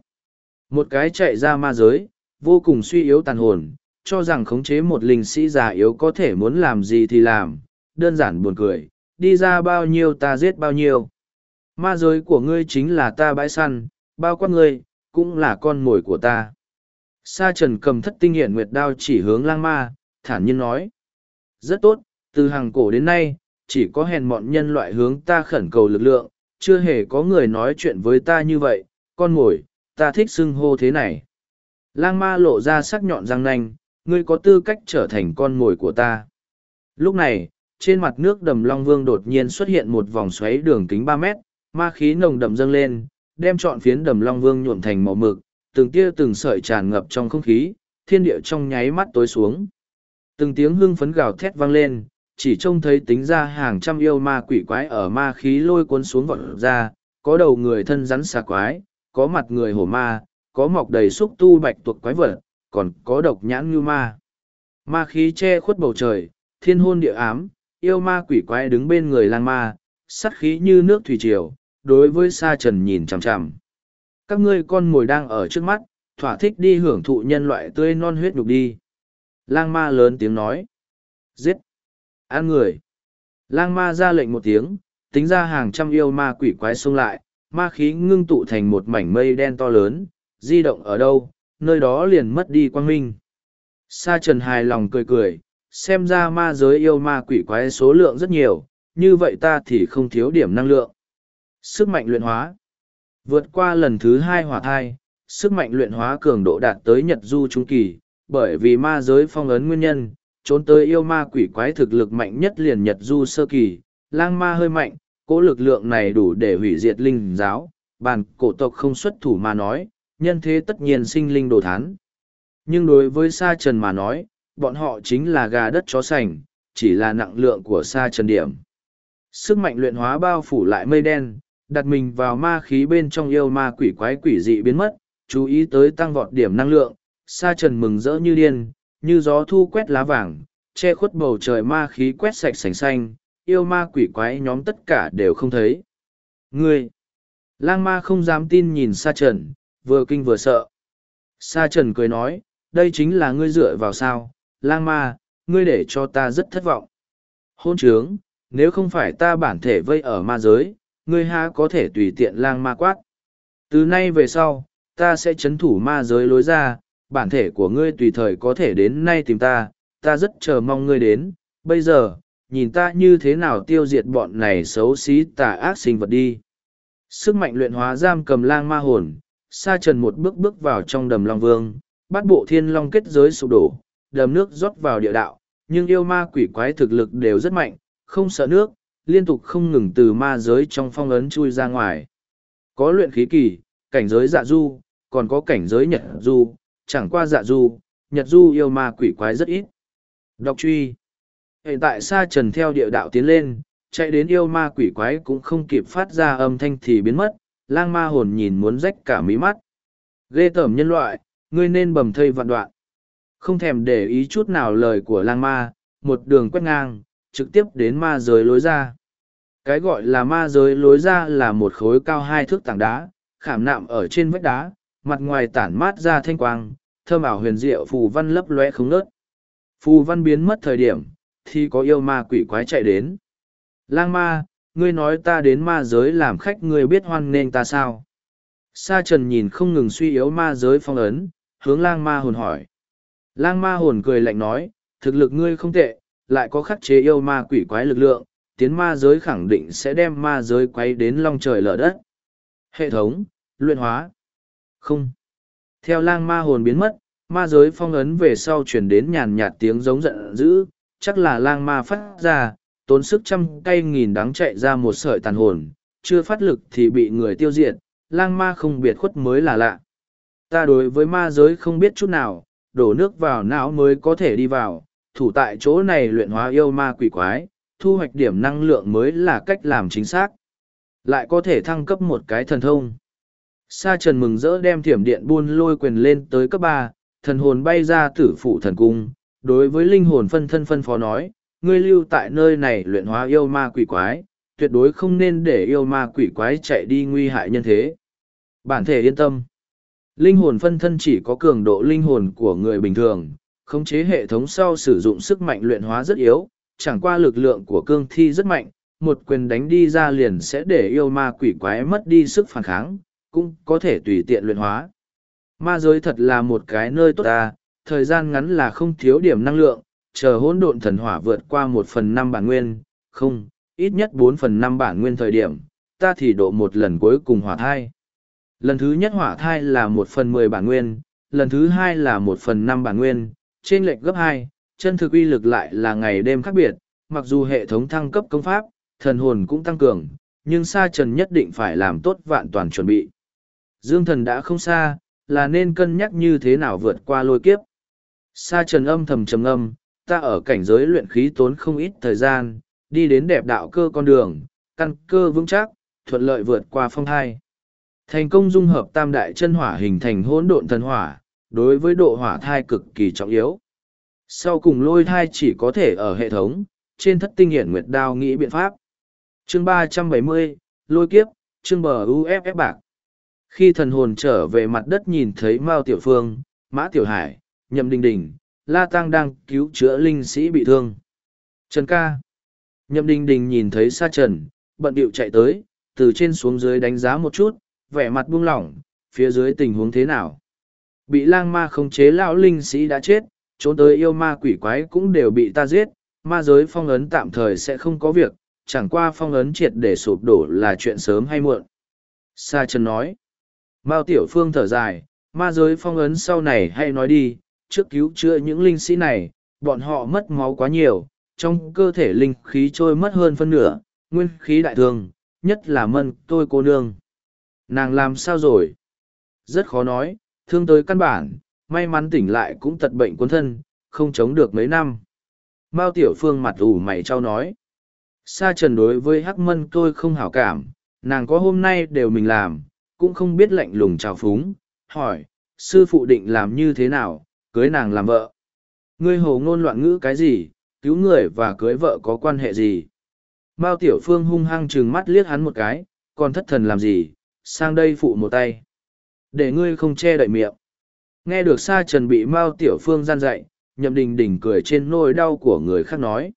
[SPEAKER 1] Một cái chạy ra ma giới, vô cùng suy yếu tàn hồn, cho rằng khống chế một linh sĩ già yếu có thể muốn làm gì thì làm, đơn giản buồn cười, đi ra bao nhiêu ta giết bao nhiêu. Ma giới của ngươi chính là ta bãi săn, bao quát ngươi, cũng là con mồi của ta. Sa trần cầm thất tinh hiển nguyệt đao chỉ hướng lang ma, thản nhiên nói. Rất tốt, từ hàng cổ đến nay, chỉ có hèn mọn nhân loại hướng ta khẩn cầu lực lượng, chưa hề có người nói chuyện với ta như vậy, con mồi, ta thích xưng hô thế này. Lang ma lộ ra sắc nhọn răng nanh, ngươi có tư cách trở thành con mồi của ta. Lúc này, trên mặt nước đầm Long Vương đột nhiên xuất hiện một vòng xoáy đường kính ba mét, ma khí nồng đậm dâng lên, đem trọn phiến đầm Long Vương nhuộm thành màu mực, từng tia từng sợi tràn ngập trong không khí, thiên địa trong nháy mắt tối xuống. Từng tiếng hưng phấn gào thét vang lên, chỉ trông thấy tính ra hàng trăm yêu ma quỷ quái ở ma khí lôi cuốn xuống vọt ra, có đầu người thân rắn xà quái, có mặt người hổ ma, có mọc đầy xúc tu bạch tuộc quái vật, còn có độc nhãn như ma. Ma khí che khuất bầu trời, thiên hôn địa ám, yêu ma quỷ quái đứng bên người lang ma, sắt khí như nước thủy triều, đối với sa trần nhìn chằm chằm. Các ngươi con mồi đang ở trước mắt, thỏa thích đi hưởng thụ nhân loại tươi non huyết nhục đi. Lang ma lớn tiếng nói. Giết! Ăn người! Lang ma ra lệnh một tiếng, tính ra hàng trăm yêu ma quỷ quái xông lại, ma khí ngưng tụ thành một mảnh mây đen to lớn, di động ở đâu, nơi đó liền mất đi quang minh. Sa trần hài lòng cười cười, xem ra ma giới yêu ma quỷ quái số lượng rất nhiều, như vậy ta thì không thiếu điểm năng lượng. Sức mạnh luyện hóa Vượt qua lần thứ hai hỏa thai, sức mạnh luyện hóa cường độ đạt tới nhật du trung kỳ, bởi vì ma giới phong ấn nguyên nhân, trốn tới yêu ma quỷ quái thực lực mạnh nhất liền nhật du sơ kỳ, lang ma hơi mạnh, cỗ lực lượng này đủ để hủy diệt linh giáo, bàn cổ tộc không xuất thủ mà nói, nhân thế tất nhiên sinh linh đồ thán. Nhưng đối với sa trần mà nói, bọn họ chính là gà đất chó sành, chỉ là nặng lượng của sa trần điểm. Sức mạnh luyện hóa bao phủ lại mây đen, đặt mình vào ma khí bên trong yêu ma quỷ quái quỷ dị biến mất, chú ý tới tăng vọt điểm năng lượng, sa trần mừng rỡ như điên, như gió thu quét lá vàng, che khuất bầu trời ma khí quét sạch sành xanh, yêu ma quỷ quái nhóm tất cả đều không thấy. Ngươi! Lang ma không dám tin nhìn sa trần, vừa kinh vừa sợ. Sa trần cười nói, đây chính là ngươi dựa vào sao, lang ma, ngươi để cho ta rất thất vọng. Hôn trướng, nếu không phải ta bản thể vây ở ma giới, ngươi há có thể tùy tiện lang ma quát. Từ nay về sau, ta sẽ chấn thủ ma giới lối ra, bản thể của ngươi tùy thời có thể đến nay tìm ta, ta rất chờ mong ngươi đến, bây giờ, nhìn ta như thế nào tiêu diệt bọn này xấu xí tà ác sinh vật đi. Sức mạnh luyện hóa giam cầm lang ma hồn, sa trần một bước bước vào trong đầm long vương, bắt bộ thiên long kết giới sụp đổ, đầm nước rót vào địa đạo, nhưng yêu ma quỷ quái thực lực đều rất mạnh, không sợ nước, liên tục không ngừng từ ma giới trong phong ấn chui ra ngoài. Có luyện khí kỳ, cảnh giới dạ du, còn có cảnh giới nhật du, chẳng qua dạ du, nhật du yêu ma quỷ quái rất ít. Đọc truy. Hiện tại sa trần theo địa đạo tiến lên, chạy đến yêu ma quỷ quái cũng không kịp phát ra âm thanh thì biến mất, lang ma hồn nhìn muốn rách cả mí mắt. Ghê tởm nhân loại, ngươi nên bầm thây vạn đoạn. Không thèm để ý chút nào lời của lang ma, một đường quét ngang, trực tiếp đến ma giới lối ra. Cái gọi là ma giới lối ra là một khối cao hai thước tảng đá, khảm nạm ở trên vách đá, mặt ngoài tản mát ra thanh quang, thơm ảo huyền diệu phù văn lấp lóe không nớt. Phù văn biến mất thời điểm, thì có yêu ma quỷ quái chạy đến. Lang ma, ngươi nói ta đến ma giới làm khách ngươi biết hoan nên ta sao? Sa trần nhìn không ngừng suy yếu ma giới phong ấn, hướng lang ma hồn hỏi. Lang ma hồn cười lạnh nói, thực lực ngươi không tệ, lại có khắc chế yêu ma quỷ quái lực lượng, tiến ma giới khẳng định sẽ đem ma giới quay đến long trời lở đất. Hệ thống, luyện hóa. Không. Theo lang ma hồn biến mất, ma giới phong ấn về sau chuyển đến nhàn nhạt tiếng giống giận dữ, chắc là lang ma phát ra, tốn sức trăm cây nghìn đắng chạy ra một sợi tàn hồn, chưa phát lực thì bị người tiêu diệt, lang ma không biệt khuất mới là lạ. Ta đối với ma giới không biết chút nào, đổ nước vào não mới có thể đi vào, thủ tại chỗ này luyện hóa yêu ma quỷ quái, thu hoạch điểm năng lượng mới là cách làm chính xác. Lại có thể thăng cấp một cái thần thông. Sa trần mừng rỡ đem thiểm điện buôn lôi quyền lên tới cấp ba, thần hồn bay ra tử phụ thần cung. Đối với linh hồn phân thân phân phó nói, ngươi lưu tại nơi này luyện hóa yêu ma quỷ quái, tuyệt đối không nên để yêu ma quỷ quái chạy đi nguy hại nhân thế. Bản thể yên tâm. Linh hồn phân thân chỉ có cường độ linh hồn của người bình thường, khống chế hệ thống sau sử dụng sức mạnh luyện hóa rất yếu, chẳng qua lực lượng của cương thi rất mạnh, một quyền đánh đi ra liền sẽ để yêu ma quỷ quái mất đi sức phản kháng, cũng có thể tùy tiện luyện hóa. Ma giới thật là một cái nơi tốt ta, thời gian ngắn là không thiếu điểm năng lượng, chờ hỗn độn thần hỏa vượt qua một phần năm bản nguyên, không, ít nhất bốn phần năm bản nguyên thời điểm, ta thì độ một lần cuối cùng hỏa thai. Lần thứ nhất hỏa thai là một phần mười bản nguyên, lần thứ hai là một phần năm bản nguyên, trên lệch gấp hai, chân thực uy lực lại là ngày đêm khác biệt, mặc dù hệ thống thăng cấp công pháp, thần hồn cũng tăng cường, nhưng Sa Trần nhất định phải làm tốt vạn toàn chuẩn bị. Dương thần đã không xa, là nên cân nhắc như thế nào vượt qua lôi kiếp. Sa Trần âm thầm trầm âm, ta ở cảnh giới luyện khí tốn không ít thời gian, đi đến đẹp đạo cơ con đường, căn cơ vững chắc, thuận lợi vượt qua phong thai. Thành công dung hợp tam đại chân hỏa hình thành hỗn độn thần hỏa, đối với độ hỏa thai cực kỳ trọng yếu. Sau cùng lôi thai chỉ có thể ở hệ thống, trên thất tinh hiển nguyệt đao nghĩ biện pháp. Chương ba trăm bảy mươi lôi kiếp, chương bờ UFF bạc. Khi thần hồn trở về mặt đất nhìn thấy Mao Tiểu Phương, Mã Tiểu Hải, Nhậm Đình Đình, La Tăng đang cứu chữa linh sĩ bị thương. Trần ca. Nhậm Đình Đình nhìn thấy Sa Trần, bận điệu chạy tới, từ trên xuống dưới đánh giá một chút, vẻ mặt buông lỏng, phía dưới tình huống thế nào. Bị lang ma khống chế lão linh sĩ đã chết, trốn tới yêu ma quỷ quái cũng đều bị ta giết, ma giới phong ấn tạm thời sẽ không có việc, chẳng qua phong ấn triệt để sụp đổ là chuyện sớm hay muộn. Sa Trần nói. Mao Tiểu Phương thở dài, ma giới phong ấn sau này hay nói đi, trước cứu chữa những linh sĩ này, bọn họ mất máu quá nhiều, trong cơ thể linh khí trôi mất hơn phân nửa, nguyên khí đại thương, nhất là mân tôi cô nương. Nàng làm sao rồi? Rất khó nói, thương tới căn bản, may mắn tỉnh lại cũng tật bệnh cuốn thân, không chống được mấy năm. Mao Tiểu Phương mặt ủ mày trao nói. Sa trần đối với hắc mân tôi không hảo cảm, nàng có hôm nay đều mình làm, cũng không biết lạnh lùng trào phúng, hỏi, sư phụ định làm như thế nào, cưới nàng làm vợ. Ngươi hồ ngôn loạn ngữ cái gì, cứu người và cưới vợ có quan hệ gì. Mao Tiểu Phương hung hăng trừng mắt liếc hắn một cái, còn thất thần làm gì, sang đây phụ một tay. Để ngươi không che đậy miệng. Nghe được Sa Trần bị Mao Tiểu Phương gian dạy, nhậm đình đình cười trên nỗi đau của người khác nói.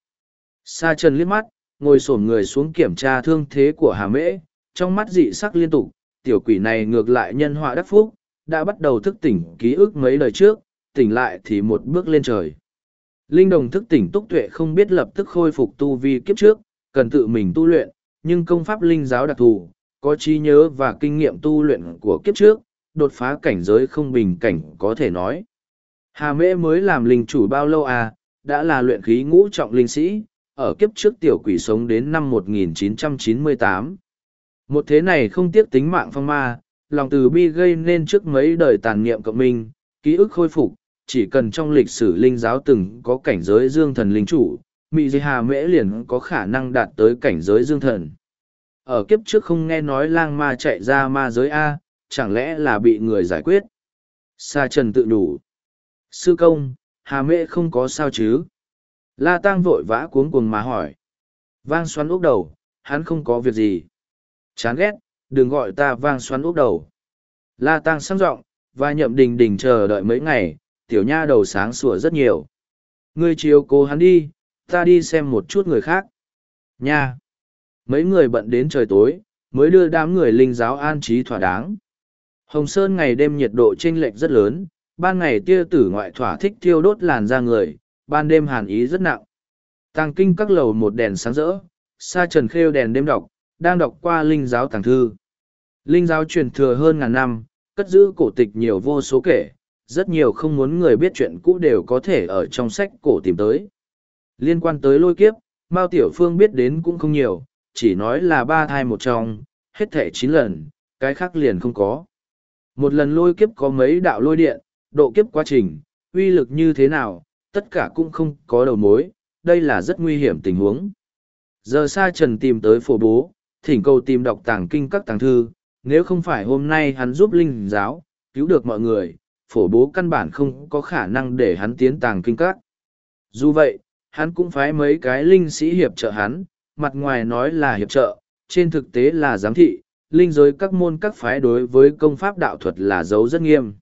[SPEAKER 1] Sa Trần liếc mắt, ngồi xổm người xuống kiểm tra thương thế của Hà Mễ, trong mắt dị sắc liên tục, tiểu quỷ này ngược lại nhân họa đắc phúc, đã bắt đầu thức tỉnh ký ức mấy đời trước, tỉnh lại thì một bước lên trời. Linh đồng thức tỉnh túc tuệ không biết lập tức khôi phục tu vi kiếp trước, cần tự mình tu luyện, nhưng công pháp linh giáo đặc thù, có trí nhớ và kinh nghiệm tu luyện của kiếp trước, đột phá cảnh giới không bình cảnh có thể nói. Hà mễ mới làm linh chủ bao lâu à, đã là luyện khí ngũ trọng linh sĩ, ở kiếp trước tiểu quỷ sống đến năm 1998. Một thế này không tiếc tính mạng phong ma, lòng từ bi gây nên trước mấy đời tàn niệm cộng minh, ký ức khôi phục, chỉ cần trong lịch sử linh giáo từng có cảnh giới dương thần linh chủ, Mị Di Hà Mễ liền có khả năng đạt tới cảnh giới dương thần. Ở kiếp trước không nghe nói lang ma chạy ra ma giới A, chẳng lẽ là bị người giải quyết? Sa Trần tự đủ. Sư công, Hà Mễ không có sao chứ? La tang vội vã cuống cuồng mà hỏi. Vang xoắn úp đầu, hắn không có việc gì. Chán ghét, đừng gọi ta vang xoắn úp đầu. La tang sang giọng và nhậm đình đình chờ đợi mấy ngày, tiểu nha đầu sáng sủa rất nhiều. Ngươi chiều cố hắn đi, ta đi xem một chút người khác. Nha! Mấy người bận đến trời tối, mới đưa đám người linh giáo an trí thỏa đáng. Hồng Sơn ngày đêm nhiệt độ chênh lệch rất lớn, ban ngày tia tử ngoại thỏa thích thiêu đốt làn da người, ban đêm hàn ý rất nặng. Tàng kinh các lầu một đèn sáng rỡ, xa trần khêu đèn đêm đọc, đang đọc qua linh giáo tàng thư. Linh giáo truyền thừa hơn ngàn năm, cất giữ cổ tịch nhiều vô số kể, rất nhiều không muốn người biết chuyện cũ đều có thể ở trong sách cổ tìm tới. Liên quan tới lôi kiếp, Mao Tiểu Phương biết đến cũng không nhiều, chỉ nói là ba thai một trong, hết thể chín lần, cái khác liền không có. Một lần lôi kiếp có mấy đạo lôi điện, độ kiếp quá trình, uy lực như thế nào, tất cả cũng không có đầu mối, đây là rất nguy hiểm tình huống. Giờ Sa Trần tìm tới phổ bố, thỉnh cầu tìm đọc tàng kinh các tàng thư, nếu không phải hôm nay hắn giúp linh giáo, cứu được mọi người, phổ bố căn bản không có khả năng để hắn tiến tàng kinh các. Dù vậy, hắn cũng phái mấy cái linh sĩ hiệp trợ hắn, mặt ngoài nói là hiệp trợ, trên thực tế là giám thị, linh giới các môn các phái đối với công pháp đạo thuật là dấu rất nghiêm.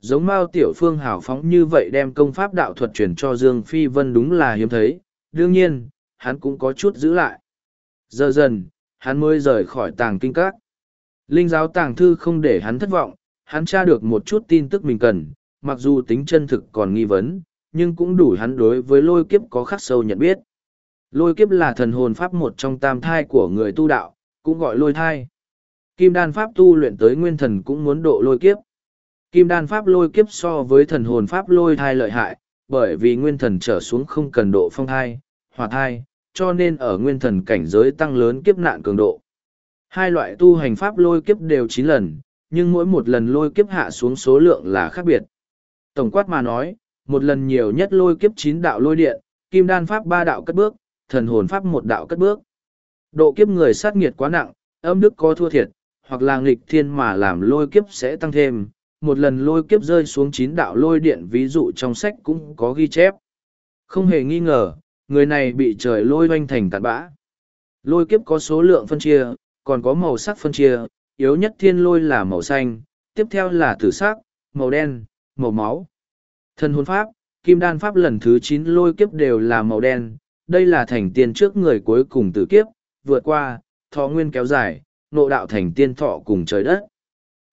[SPEAKER 1] Giống Mao Tiểu Phương hào phóng như vậy đem công pháp đạo thuật truyền cho Dương Phi Vân đúng là hiếm thấy, đương nhiên, hắn cũng có chút giữ lại. Giờ dần, hắn mới rời khỏi tàng kinh các. Linh giáo tàng thư không để hắn thất vọng, hắn tra được một chút tin tức mình cần, mặc dù tính chân thực còn nghi vấn, nhưng cũng đủ hắn đối với lôi kiếp có khắc sâu nhận biết. Lôi kiếp là thần hồn pháp một trong tam thai của người tu đạo, cũng gọi lôi thai. Kim đan pháp tu luyện tới nguyên thần cũng muốn độ lôi kiếp. Kim đan pháp lôi kiếp so với thần hồn pháp lôi thai lợi hại, bởi vì nguyên thần trở xuống không cần độ phong thai, hỏa thai, cho nên ở nguyên thần cảnh giới tăng lớn kiếp nạn cường độ. Hai loại tu hành pháp lôi kiếp đều chín lần, nhưng mỗi một lần lôi kiếp hạ xuống số lượng là khác biệt. Tổng quát mà nói, một lần nhiều nhất lôi kiếp chín đạo lôi điện, kim đan pháp ba đạo cất bước, thần hồn pháp một đạo cất bước. Độ kiếp người sát nghiệt quá nặng, âm đức có thua thiệt, hoặc là nghịch thiên mà làm lôi kiếp sẽ tăng thêm. Một lần lôi kiếp rơi xuống chín đạo lôi điện ví dụ trong sách cũng có ghi chép. Không hề nghi ngờ, người này bị trời lôi oanh thành tạt bã. Lôi kiếp có số lượng phân chia, còn có màu sắc phân chia, yếu nhất thiên lôi là màu xanh, tiếp theo là tử sắc, màu đen, màu máu. thân hôn pháp, kim đan pháp lần thứ chín lôi kiếp đều là màu đen, đây là thành tiên trước người cuối cùng tử kiếp, vượt qua, thọ nguyên kéo dài, nộ đạo thành tiên thọ cùng trời đất.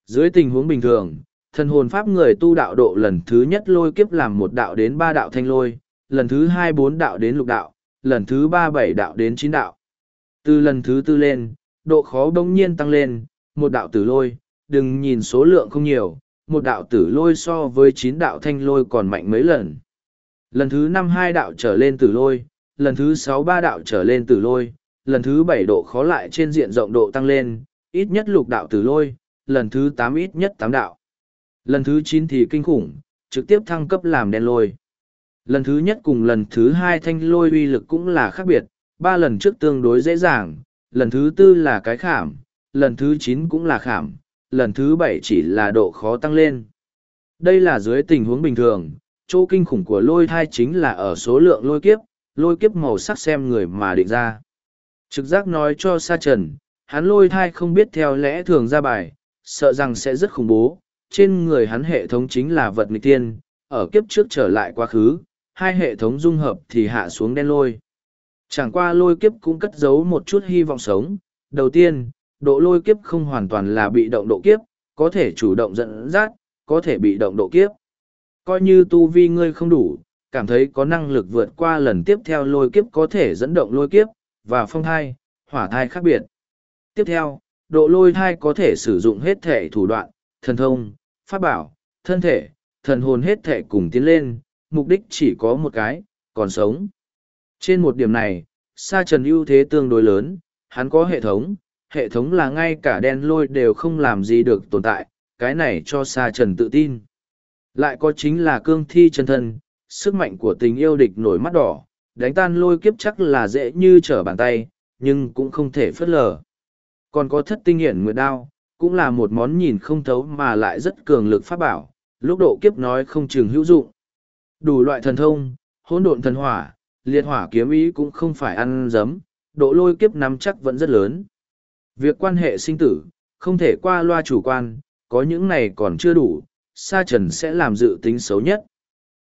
[SPEAKER 1] Dưới tình huống bình thường, thần hồn pháp người tu đạo độ lần thứ nhất lôi kiếp làm một đạo đến ba đạo thanh lôi, lần thứ hai bốn đạo đến lục đạo, lần thứ ba bảy đạo đến chín đạo. Từ lần thứ tư lên, độ khó bỗng nhiên tăng lên, một đạo tử lôi, đừng nhìn số lượng không nhiều, một đạo tử lôi so với chín đạo thanh lôi còn mạnh mấy lần. Lần thứ năm hai đạo trở lên tử lôi, lần thứ sáu ba đạo trở lên tử lôi, lần thứ bảy độ khó lại trên diện rộng độ tăng lên, ít nhất lục đạo tử lôi, lần thứ tám ít nhất tám đạo. Lần thứ chín thì kinh khủng, trực tiếp thăng cấp làm đen lôi. Lần thứ nhất cùng lần thứ hai thanh lôi uy lực cũng là khác biệt, ba lần trước tương đối dễ dàng, lần thứ tư là cái khảm, lần thứ chín cũng là khảm, lần thứ bảy chỉ là độ khó tăng lên. Đây là dưới tình huống bình thường, chỗ kinh khủng của lôi thai chính là ở số lượng lôi kiếp, lôi kiếp màu sắc xem người mà định ra. Trực giác nói cho Sa Trần, hắn lôi thai không biết theo lẽ thường ra bài, sợ rằng sẽ rất khủng bố, trên người hắn hệ thống chính là vật nghịch tiên, ở kiếp trước trở lại quá khứ, hai hệ thống dung hợp thì hạ xuống đen lôi. Chẳng qua lôi kiếp cũng cất giấu một chút hy vọng sống. Đầu tiên, độ lôi kiếp không hoàn toàn là bị động độ kiếp, có thể chủ động dẫn dắt, có thể bị động độ kiếp. Coi như tu vi ngươi không đủ, cảm thấy có năng lực vượt qua lần tiếp theo lôi kiếp có thể dẫn động lôi kiếp, và phong thai, hỏa thai khác biệt. Tiếp theo, độ lôi thai có thể sử dụng hết thể thủ đoạn, thần thông, pháp bảo, thân thể, thần hồn hết thể cùng tiến lên, mục đích chỉ có một cái, còn sống. Trên một điểm này, Sa Trần ưu thế tương đối lớn, hắn có hệ thống, hệ thống là ngay cả đen lôi đều không làm gì được tồn tại, cái này cho Sa Trần tự tin. Lại có chính là cương thi chân thân, sức mạnh của tình yêu địch nổi mắt đỏ, đánh tan lôi kiếp chắc là dễ như trở bàn tay, nhưng cũng không thể phớt lờ. Còn có thất tinh hiển nguyệt đao, cũng là một món nhìn không thấu mà lại rất cường lực pháp bảo, lúc độ kiếp nói không chừng hữu dụng. Đủ loại thần thông, hỗn độn thần hỏa, liệt hỏa kiếm ý cũng không phải ăn dấm, độ lôi kiếp nắm chắc vẫn rất lớn. Việc quan hệ sinh tử, không thể qua loa chủ quan, có những này còn chưa đủ, sa trần sẽ làm dự tính xấu nhất.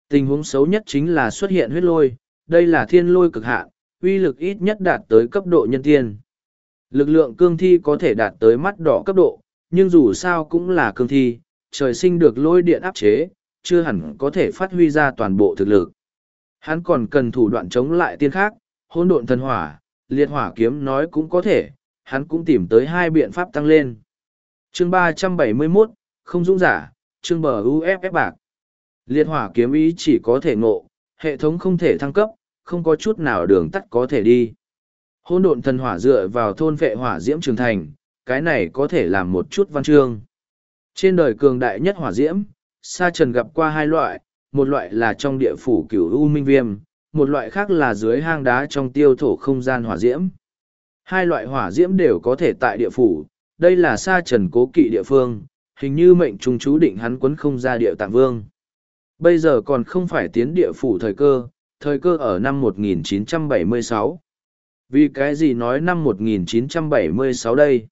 [SPEAKER 1] Tình huống xấu nhất chính là xuất hiện huyết lôi, đây là thiên lôi cực hạn, uy lực ít nhất đạt tới cấp độ nhân tiên. Lực lượng cương thi có thể đạt tới mắt đỏ cấp độ, nhưng dù sao cũng là cương thi, trời sinh được lôi điện áp chế, chưa hẳn có thể phát huy ra toàn bộ thực lực. Hắn còn cần thủ đoạn chống lại tiên khác, hỗn độn thần hỏa, liệt hỏa kiếm nói cũng có thể, hắn cũng tìm tới hai biện pháp tăng lên. chương ba trăm bảy mươi 371, không dũng giả, chương bờ UFF bạc. Liệt hỏa kiếm ý chỉ có thể ngộ, hệ thống không thể thăng cấp, không có chút nào đường tắt có thể đi. Hôn độn thần hỏa dựa vào thôn vệ hỏa diễm trường thành, cái này có thể làm một chút văn chương. Trên đời cường đại nhất hỏa diễm, Sa Trần gặp qua hai loại, một loại là trong địa phủ cửu U Minh Viêm, một loại khác là dưới hang đá trong tiêu thổ không gian hỏa diễm. Hai loại hỏa diễm đều có thể tại địa phủ, đây là Sa Trần cố kỵ địa phương, hình như mệnh trung chú định hắn quấn không ra địa tạng vương. Bây giờ còn không phải tiến địa phủ thời cơ, thời cơ ở năm 1976. Vì cái gì nói năm 1976 đây?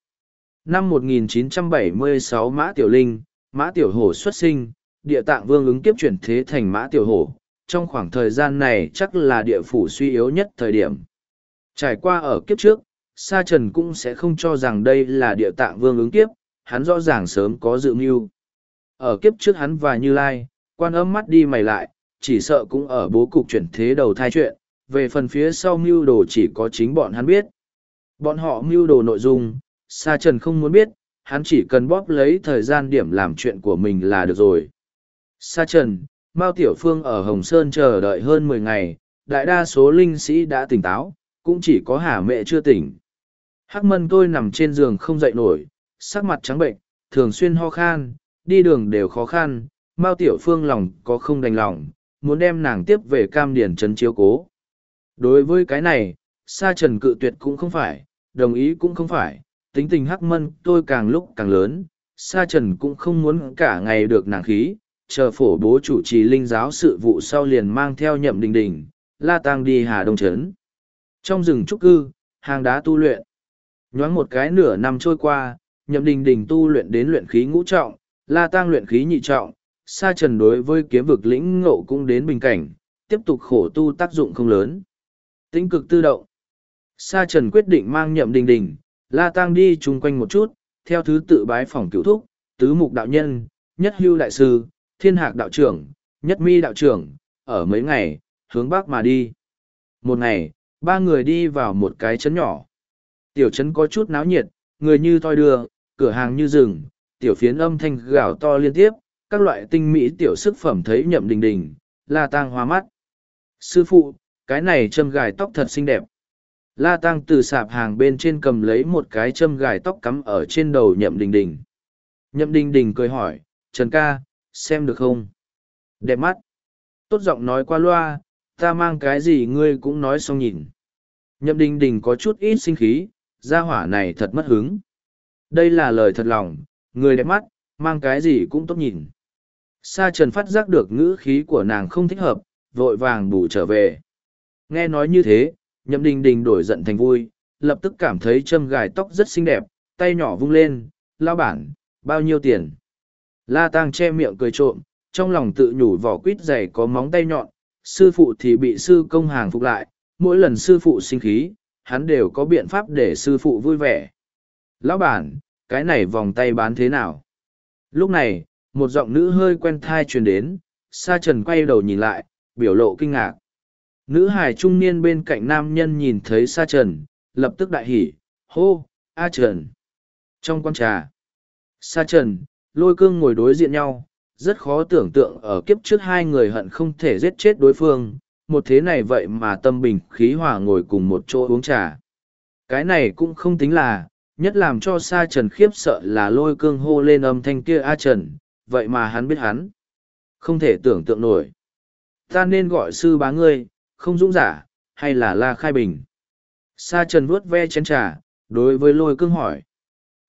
[SPEAKER 1] Năm 1976 Mã Tiểu Linh, Mã Tiểu Hổ xuất sinh, địa tạng vương ứng kiếp chuyển thế thành Mã Tiểu Hổ. Trong khoảng thời gian này chắc là địa phủ suy yếu nhất thời điểm. Trải qua ở kiếp trước, Sa Trần cũng sẽ không cho rằng đây là địa tạng vương ứng kiếp, hắn rõ ràng sớm có dự mưu. Ở kiếp trước hắn và Như Lai, quan âm mắt đi mày lại, chỉ sợ cũng ở bố cục chuyển thế đầu thai chuyện, về phần phía sau mưu đồ chỉ có chính bọn hắn biết. Bọn họ mưu đồ nội dung, Sa Trần không muốn biết, hắn chỉ cần bóp lấy thời gian điểm làm chuyện của mình là được rồi. Sa Trần, Mao Tiểu Phương ở Hồng Sơn chờ đợi hơn mười ngày, đại đa số linh sĩ đã tỉnh táo, cũng chỉ có Hà Mẹ chưa tỉnh. Hắc mân tôi nằm trên giường không dậy nổi, sắc mặt trắng bệnh, thường xuyên ho khan, đi đường đều khó khăn, Mao Tiểu Phương lòng có không đành lòng, muốn đem nàng tiếp về cam điển trấn chiếu cố. Đối với cái này, Sa Trần cự tuyệt cũng không phải, đồng ý cũng không phải, tính tình hắc mân tôi càng lúc càng lớn, Sa Trần cũng không muốn cả ngày được nàng khí, chờ phổ bố chủ trì linh giáo sự vụ sau liền mang theo nhậm đình đình, la tang đi Hà Đông Trấn. Trong rừng trúc cư, hàng đá tu luyện. Nhoáng một cái nửa năm trôi qua, nhậm đình đình tu luyện đến luyện khí ngũ trọng, la tang luyện khí nhị trọng, sa trần đối với kiếm vực lĩnh ngộ cũng đến bình cảnh, tiếp tục khổ tu tác dụng không lớn. Tĩnh cực tự động. Sa trần quyết định mang nhậm đình đình, la tang đi chung quanh một chút, theo thứ tự bái phỏng cửu thúc, tứ mục đạo nhân, nhất hưu đại sư, thiên hạc đạo trưởng, nhất mi đạo trưởng, ở mấy ngày, hướng bắc mà đi. Một ngày, ba người đi vào một cái trấn nhỏ. Tiểu trấn có chút náo nhiệt, người như thoi đưa, cửa hàng như rừng, tiểu phiến âm thanh gào to liên tiếp, các loại tinh mỹ tiểu sức phẩm thấy nhậm đình đình, la tang hoa mắt. Sư phụ, cái này châm gài tóc thật xinh đẹp. La tang từ sạp hàng bên trên cầm lấy một cái châm gài tóc cắm ở trên đầu nhậm đình đình. Nhậm đình đình cười hỏi, Trần ca, xem được không? Đẹp mắt. Tốt giọng nói qua loa, ta mang cái gì ngươi cũng nói xong nhìn. Nhậm đình đình có chút ít sinh khí, gia hỏa này thật mất hứng. Đây là lời thật lòng, người đẹp mắt, mang cái gì cũng tốt nhìn. Sa trần phát giác được ngữ khí của nàng không thích hợp, vội vàng bù trở về. Nghe nói như thế, nhậm đình đình đổi giận thành vui, lập tức cảm thấy châm gài tóc rất xinh đẹp, tay nhỏ vung lên, lao bản, bao nhiêu tiền. La tang che miệng cười trộm, trong lòng tự nhủ vỏ quýt dày có móng tay nhọn, sư phụ thì bị sư công hàng phục lại, mỗi lần sư phụ sinh khí, hắn đều có biện pháp để sư phụ vui vẻ. Lão bản, cái này vòng tay bán thế nào? Lúc này, một giọng nữ hơi quen thai truyền đến, sa trần quay đầu nhìn lại, biểu lộ kinh ngạc. Nữ hài trung niên bên cạnh nam nhân nhìn thấy sa trần, lập tức đại hỉ, hô, A trần. Trong quán trà, sa trần, lôi cương ngồi đối diện nhau, rất khó tưởng tượng ở kiếp trước hai người hận không thể giết chết đối phương, một thế này vậy mà tâm bình khí hòa ngồi cùng một chỗ uống trà. Cái này cũng không tính là, nhất làm cho sa trần khiếp sợ là lôi cương hô lên âm thanh kia A trần, vậy mà hắn biết hắn. Không thể tưởng tượng nổi. Ta nên gọi sư bá ngươi, không dũng giả, hay là la khai bình. Sa trần vuốt ve chén trà, đối với lôi cương hỏi.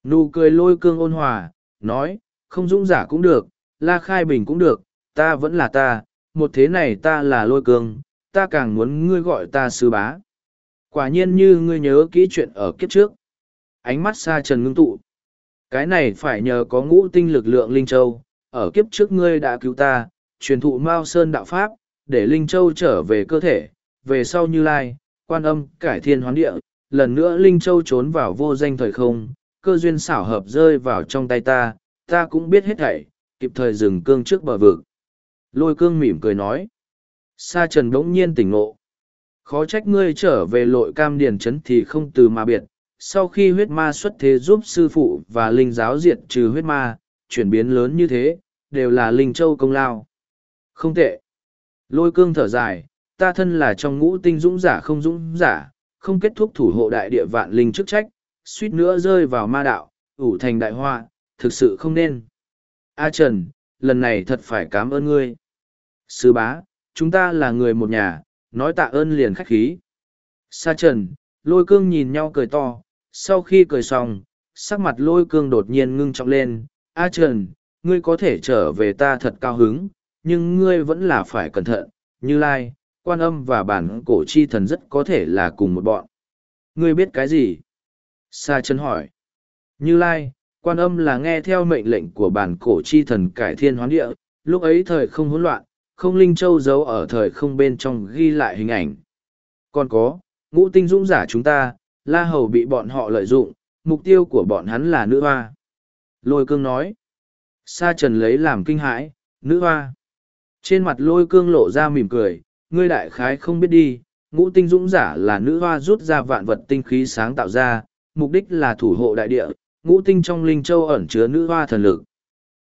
[SPEAKER 1] Nụ cười lôi cương ôn hòa, nói, không dũng giả cũng được, la khai bình cũng được, ta vẫn là ta, một thế này ta là lôi cương, ta càng muốn ngươi gọi ta sư bá. Quả nhiên như ngươi nhớ kỹ chuyện ở kiếp trước. Ánh mắt sa trần ngưng tụ. Cái này phải nhờ có ngũ tinh lực lượng Linh Châu, ở kiếp trước ngươi đã cứu ta, truyền thụ Mao Sơn đạo Pháp, để Linh Châu trở về cơ thể, về sau như lai, quan âm, cải thiên hoán địa, lần nữa Linh Châu trốn vào vô danh thời không, cơ duyên xảo hợp rơi vào trong tay ta, ta cũng biết hết thảy, kịp thời dừng cương trước bờ vực. Lôi cương mỉm cười nói. Sa trần đống nhiên tỉnh ngộ. Khó trách ngươi trở về lội cam điền chấn thì không từ mà biệt. Sau khi huyết ma xuất thế giúp sư phụ và linh giáo diệt trừ huyết ma, chuyển biến lớn như thế, đều là Linh Châu công lao. Không tệ. Lôi cương thở dài, ta thân là trong ngũ tinh dũng giả không dũng giả, không kết thúc thủ hộ đại địa vạn linh chức trách, suýt nữa rơi vào ma đạo, ủ thành đại hoa, thực sự không nên. A Trần, lần này thật phải cảm ơn ngươi. Sư bá, chúng ta là người một nhà, nói tạ ơn liền khách khí. Sa Trần, lôi cương nhìn nhau cười to, sau khi cười xong, sắc mặt lôi cương đột nhiên ngưng trọng lên. A Trần, ngươi có thể trở về ta thật cao hứng, nhưng ngươi vẫn là phải cẩn thận, như lai, quan âm và bản cổ chi thần rất có thể là cùng một bọn. Ngươi biết cái gì? Sa chân hỏi. Như lai, quan âm là nghe theo mệnh lệnh của bản cổ chi thần cải thiên hoán địa, lúc ấy thời không hỗn loạn, không linh châu giấu ở thời không bên trong ghi lại hình ảnh. Còn có, ngũ tinh dũng giả chúng ta, la hầu bị bọn họ lợi dụng, mục tiêu của bọn hắn là nữ hoa. Lôi cương nói. Sa trần lấy làm kinh hãi, nữ hoa. Trên mặt lôi cương lộ ra mỉm cười, ngươi đại khái không biết đi, ngũ tinh dũng giả là nữ hoa rút ra vạn vật tinh khí sáng tạo ra, mục đích là thủ hộ đại địa, ngũ tinh trong linh châu ẩn chứa nữ hoa thần lực.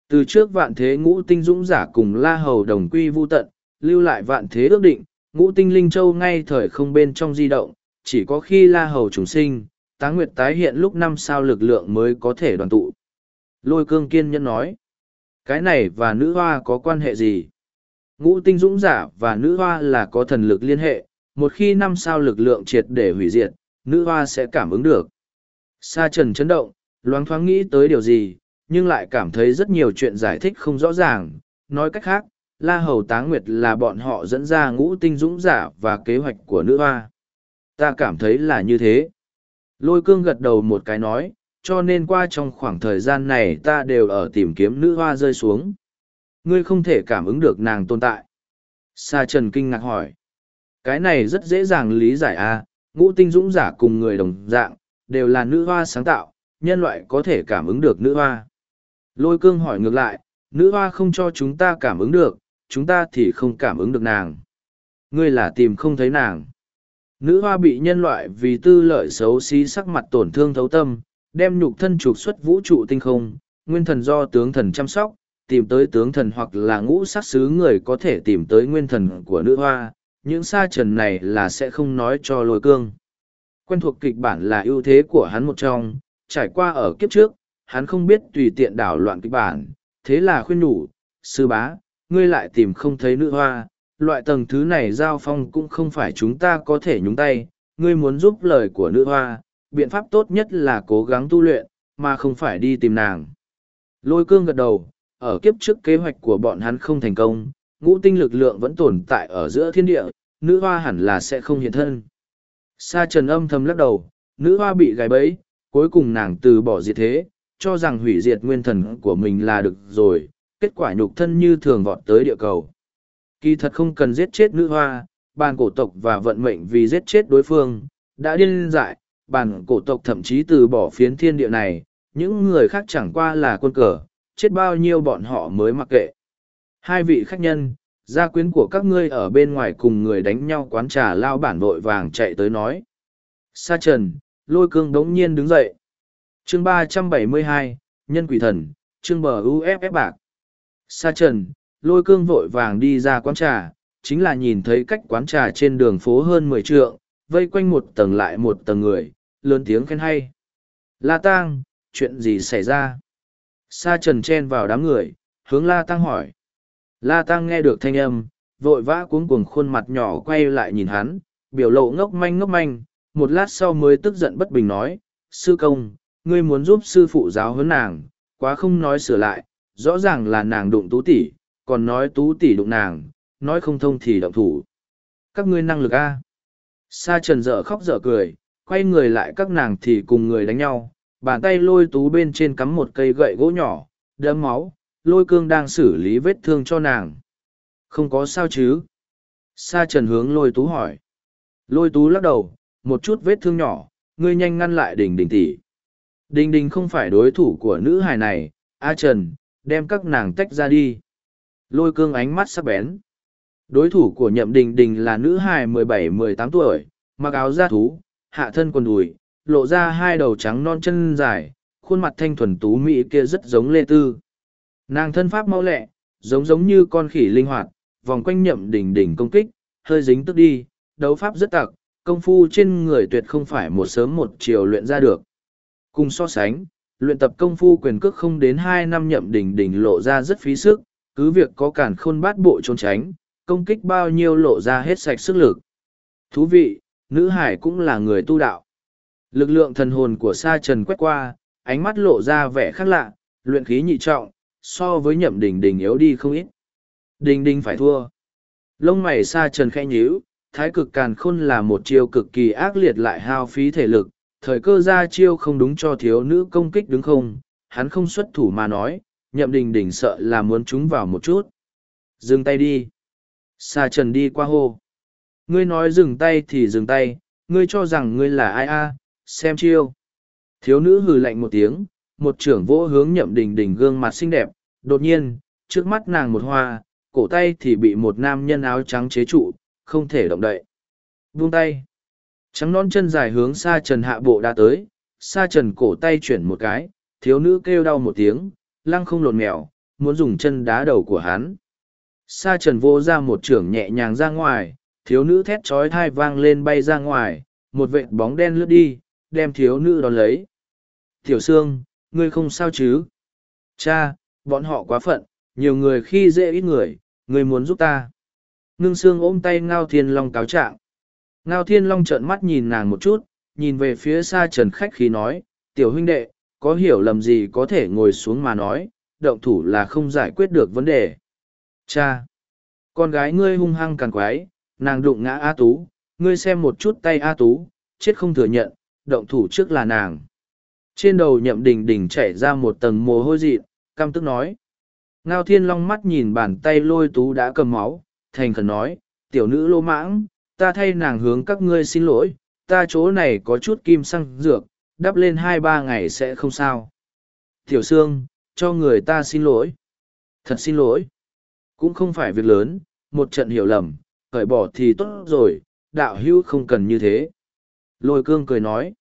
[SPEAKER 1] Từ trước vạn thế ngũ tinh dũng giả cùng la hầu đồng quy vu tận, lưu lại vạn thế ước định, ngũ tinh linh châu ngay thời không bên trong di động, chỉ có khi la hầu trùng sinh, tá nguyệt tái hiện lúc năm sao lực lượng mới có thể đoàn tụ. Lôi cương kiên nhẫn nói, cái này và nữ hoa có quan hệ gì? Ngũ tinh dũng giả và nữ hoa là có thần lực liên hệ, một khi năm sao lực lượng triệt để hủy diệt, nữ hoa sẽ cảm ứng được. Sa trần chấn động, loáng thoáng nghĩ tới điều gì, nhưng lại cảm thấy rất nhiều chuyện giải thích không rõ ràng. Nói cách khác, La Hầu Táng Nguyệt là bọn họ dẫn ra ngũ tinh dũng giả và kế hoạch của nữ hoa. Ta cảm thấy là như thế. Lôi cương gật đầu một cái nói, cho nên qua trong khoảng thời gian này ta đều ở tìm kiếm nữ hoa rơi xuống. Ngươi không thể cảm ứng được nàng tồn tại. Sa Trần kinh ngạc hỏi. Cái này rất dễ dàng lý giải a à, ngũ tinh dũng giả cùng người đồng dạng, đều là nữ hoa sáng tạo, nhân loại có thể cảm ứng được nữ hoa. Lôi cương hỏi ngược lại, nữ hoa không cho chúng ta cảm ứng được, chúng ta thì không cảm ứng được nàng. Ngươi là tìm không thấy nàng. Nữ hoa bị nhân loại vì tư lợi xấu xí sắc mặt tổn thương thấu tâm, đem nhục thân trục xuất vũ trụ tinh không, nguyên thần do tướng thần chăm sóc, tìm tới tướng thần hoặc là ngũ sát sứ người có thể tìm tới nguyên thần của nữ hoa, những sa trần này là sẽ không nói cho lôi cương. Quen thuộc kịch bản là ưu thế của hắn một trong, trải qua ở kiếp trước, hắn không biết tùy tiện đảo loạn kịch bản, thế là khuyên nhủ, sư bá, ngươi lại tìm không thấy nữ hoa, loại tầng thứ này giao phong cũng không phải chúng ta có thể nhúng tay, ngươi muốn giúp lời của nữ hoa, biện pháp tốt nhất là cố gắng tu luyện, mà không phải đi tìm nàng. Lôi cương gật đầu, ở kiếp trước kế hoạch của bọn hắn không thành công, ngũ tinh lực lượng vẫn tồn tại ở giữa thiên địa, nữ hoa hẳn là sẽ không hiện thân. Sa trần âm thầm lắc đầu, nữ hoa bị gài bẫy, cuối cùng nàng từ bỏ diệt thế, cho rằng hủy diệt nguyên thần của mình là được rồi, kết quả nhục thân như thường vọt tới địa cầu. Kỳ thật không cần giết chết nữ hoa, bàn cổ tộc và vận mệnh vì giết chết đối phương, đã điên dại, bản cổ tộc thậm chí từ bỏ phiến thiên địa này, những người khác chẳng qua là quân cờ, chết bao nhiêu bọn họ mới mặc kệ. Hai vị khách nhân, gia quyến của các ngươi ở bên ngoài cùng người đánh nhau quán trà lao bản vội vàng chạy tới nói. Sa trần, lôi cương đống nhiên đứng dậy. chương ba trăm bảy mươi hai nhân quỷ thần, chương bờ UFF bạc. Sa trần, lôi cương vội vàng đi ra quán trà, chính là nhìn thấy cách quán trà trên đường phố hơn mười trượng, vây quanh một tầng lại một tầng người, lớn tiếng khen hay. La Tang, chuyện gì xảy ra? Sa trần chen vào đám người, hướng La Tăng hỏi. La Tăng nghe được thanh âm, vội vã cuống cuồng khuôn mặt nhỏ quay lại nhìn hắn, biểu lộ ngốc manh ngốc manh, một lát sau mới tức giận bất bình nói, sư công, ngươi muốn giúp sư phụ giáo huấn nàng, quá không nói sửa lại, rõ ràng là nàng đụng tú tỷ, còn nói tú tỷ đụng nàng, nói không thông thì động thủ. Các ngươi năng lực a? Sa trần dở khóc dở cười, quay người lại các nàng thì cùng người đánh nhau, bàn tay lôi tú bên trên cắm một cây gậy gỗ nhỏ, đẫm máu, lôi cương đang xử lý vết thương cho nàng. Không có sao chứ? Sa trần hướng lôi tú hỏi. Lôi tú lắc đầu, một chút vết thương nhỏ, ngươi nhanh ngăn lại đình đình tỷ. Đình đình không phải đối thủ của nữ hài này, A Trần, đem các nàng tách ra đi. Lôi cương ánh mắt sắc bén. Đối thủ của nhậm đình đình là nữ hài mười bảy mười tám tuổi, mặc áo da thú, hạ thân quần đùi, lộ ra hai đầu trắng non chân dài, khuôn mặt thanh thuần tú mỹ kia rất giống Lê Tư. Nàng thân pháp mau lẹ, giống giống như con khỉ linh hoạt, vòng quanh nhậm Đình Đình công kích, hơi dính tức đi, đấu pháp rất tặc, công phu trên người tuyệt không phải một sớm một chiều luyện ra được. Cùng so sánh, luyện tập công phu quyền cước không đến hai năm nhậm Đình Đình lộ ra rất phí sức, cứ việc có cản khôn bát bộ trốn tránh, công kích bao nhiêu lộ ra hết sạch sức lực. Thú vị, nữ hải cũng là người tu đạo. Lực lượng thần hồn của sa trần quét qua, ánh mắt lộ ra vẻ khác lạ, luyện khí nhị trọng, so với nhậm đình đình yếu đi không ít. Đình đình phải thua. Lông mày sa trần khẽ nhíu, thái cực càn khôn là một chiêu cực kỳ ác liệt lại hao phí thể lực, thời cơ ra chiêu không đúng cho thiếu nữ công kích đứng không, hắn không xuất thủ mà nói, nhậm đình đình sợ là muốn chúng vào một chút. Dừng tay đi. Sa trần đi qua hô. Ngươi nói dừng tay thì dừng tay, ngươi cho rằng ngươi là ai a? xem chiêu. Thiếu nữ hừ lạnh một tiếng, một trưởng vỗ hướng nhậm đình đình gương mặt xinh đẹp, đột nhiên, trước mắt nàng một hoa, cổ tay thì bị một nam nhân áo trắng chế trụ, không thể động đậy. Buông tay. Trắng non chân dài hướng xa trần hạ bộ đã tới, xa trần cổ tay chuyển một cái, thiếu nữ kêu đau một tiếng, lăng không lột mèo, muốn dùng chân đá đầu của hắn. Sa trần vô ra một trưởng nhẹ nhàng ra ngoài, thiếu nữ thét trói thai vang lên bay ra ngoài, một vệt bóng đen lướt đi, đem thiếu nữ đón lấy. Tiểu Sương, ngươi không sao chứ? Cha, bọn họ quá phận, nhiều người khi dễ ít người, ngươi muốn giúp ta. Ngưng Sương ôm tay Ngao Thiên Long cáo trạng. Ngao Thiên Long trợn mắt nhìn nàng một chút, nhìn về phía xa trần khách khí nói, tiểu huynh đệ, có hiểu lầm gì có thể ngồi xuống mà nói, động thủ là không giải quyết được vấn đề. Cha! Con gái ngươi hung hăng càng quái, nàng đụng ngã A Tú, ngươi xem một chút tay A Tú, chết không thừa nhận, động thủ trước là nàng. Trên đầu nhậm đình đình chảy ra một tầng mồ hôi dị, căm tức nói. Ngao thiên long mắt nhìn bàn tay lôi tú đã cầm máu, thành khẩn nói, tiểu nữ lô mãng, ta thay nàng hướng các ngươi xin lỗi, ta chỗ này có chút kim xăng dược, đắp lên hai ba ngày sẽ không sao. Tiểu Sương, cho người ta xin lỗi. Thật xin lỗi. Cũng không phải việc lớn, một trận hiểu lầm, cởi bỏ thì tốt rồi, đạo hữu không cần như thế. Lôi cương cười nói.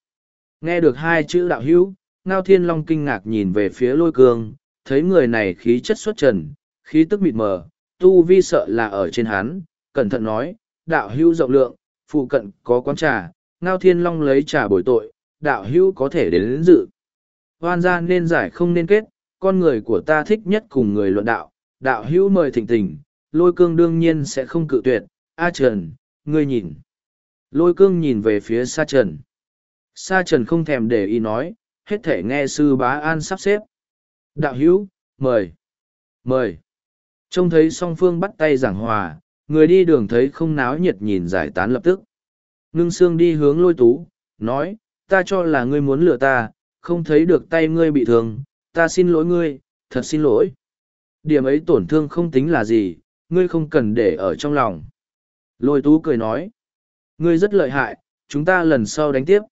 [SPEAKER 1] Nghe được hai chữ đạo hữu, Ngao Thiên Long kinh ngạc nhìn về phía lôi cương, thấy người này khí chất xuất trần, khí tức mịt mờ, tu vi sợ là ở trên hắn, cẩn thận nói, đạo hữu rộng lượng, phụ cận có quán trà, Ngao Thiên Long lấy trà bồi tội, đạo hữu có thể đến, đến dự. Hoan gia nên giải không nên kết, con người của ta thích nhất cùng người luận đạo, đạo hữu mời thịnh tình, lôi cương đương nhiên sẽ không cự tuyệt, A Trần, ngươi nhìn. Lôi cương nhìn về phía Sa Trần. Sa Trần không thèm để ý nói, hết thể nghe sư bá an sắp xếp. Đạo hữu, mời. Mời. Trông thấy song phương bắt tay giảng hòa, người đi đường thấy không náo nhiệt nhìn giải tán lập tức. Ngưng xương đi hướng lôi tú, nói, ta cho là ngươi muốn lừa ta, không thấy được tay ngươi bị thương, ta xin lỗi ngươi, thật xin lỗi. Điểm ấy tổn thương không tính là gì, ngươi không cần để ở trong lòng. Lôi tú cười nói, ngươi rất lợi hại, chúng ta lần sau đánh tiếp.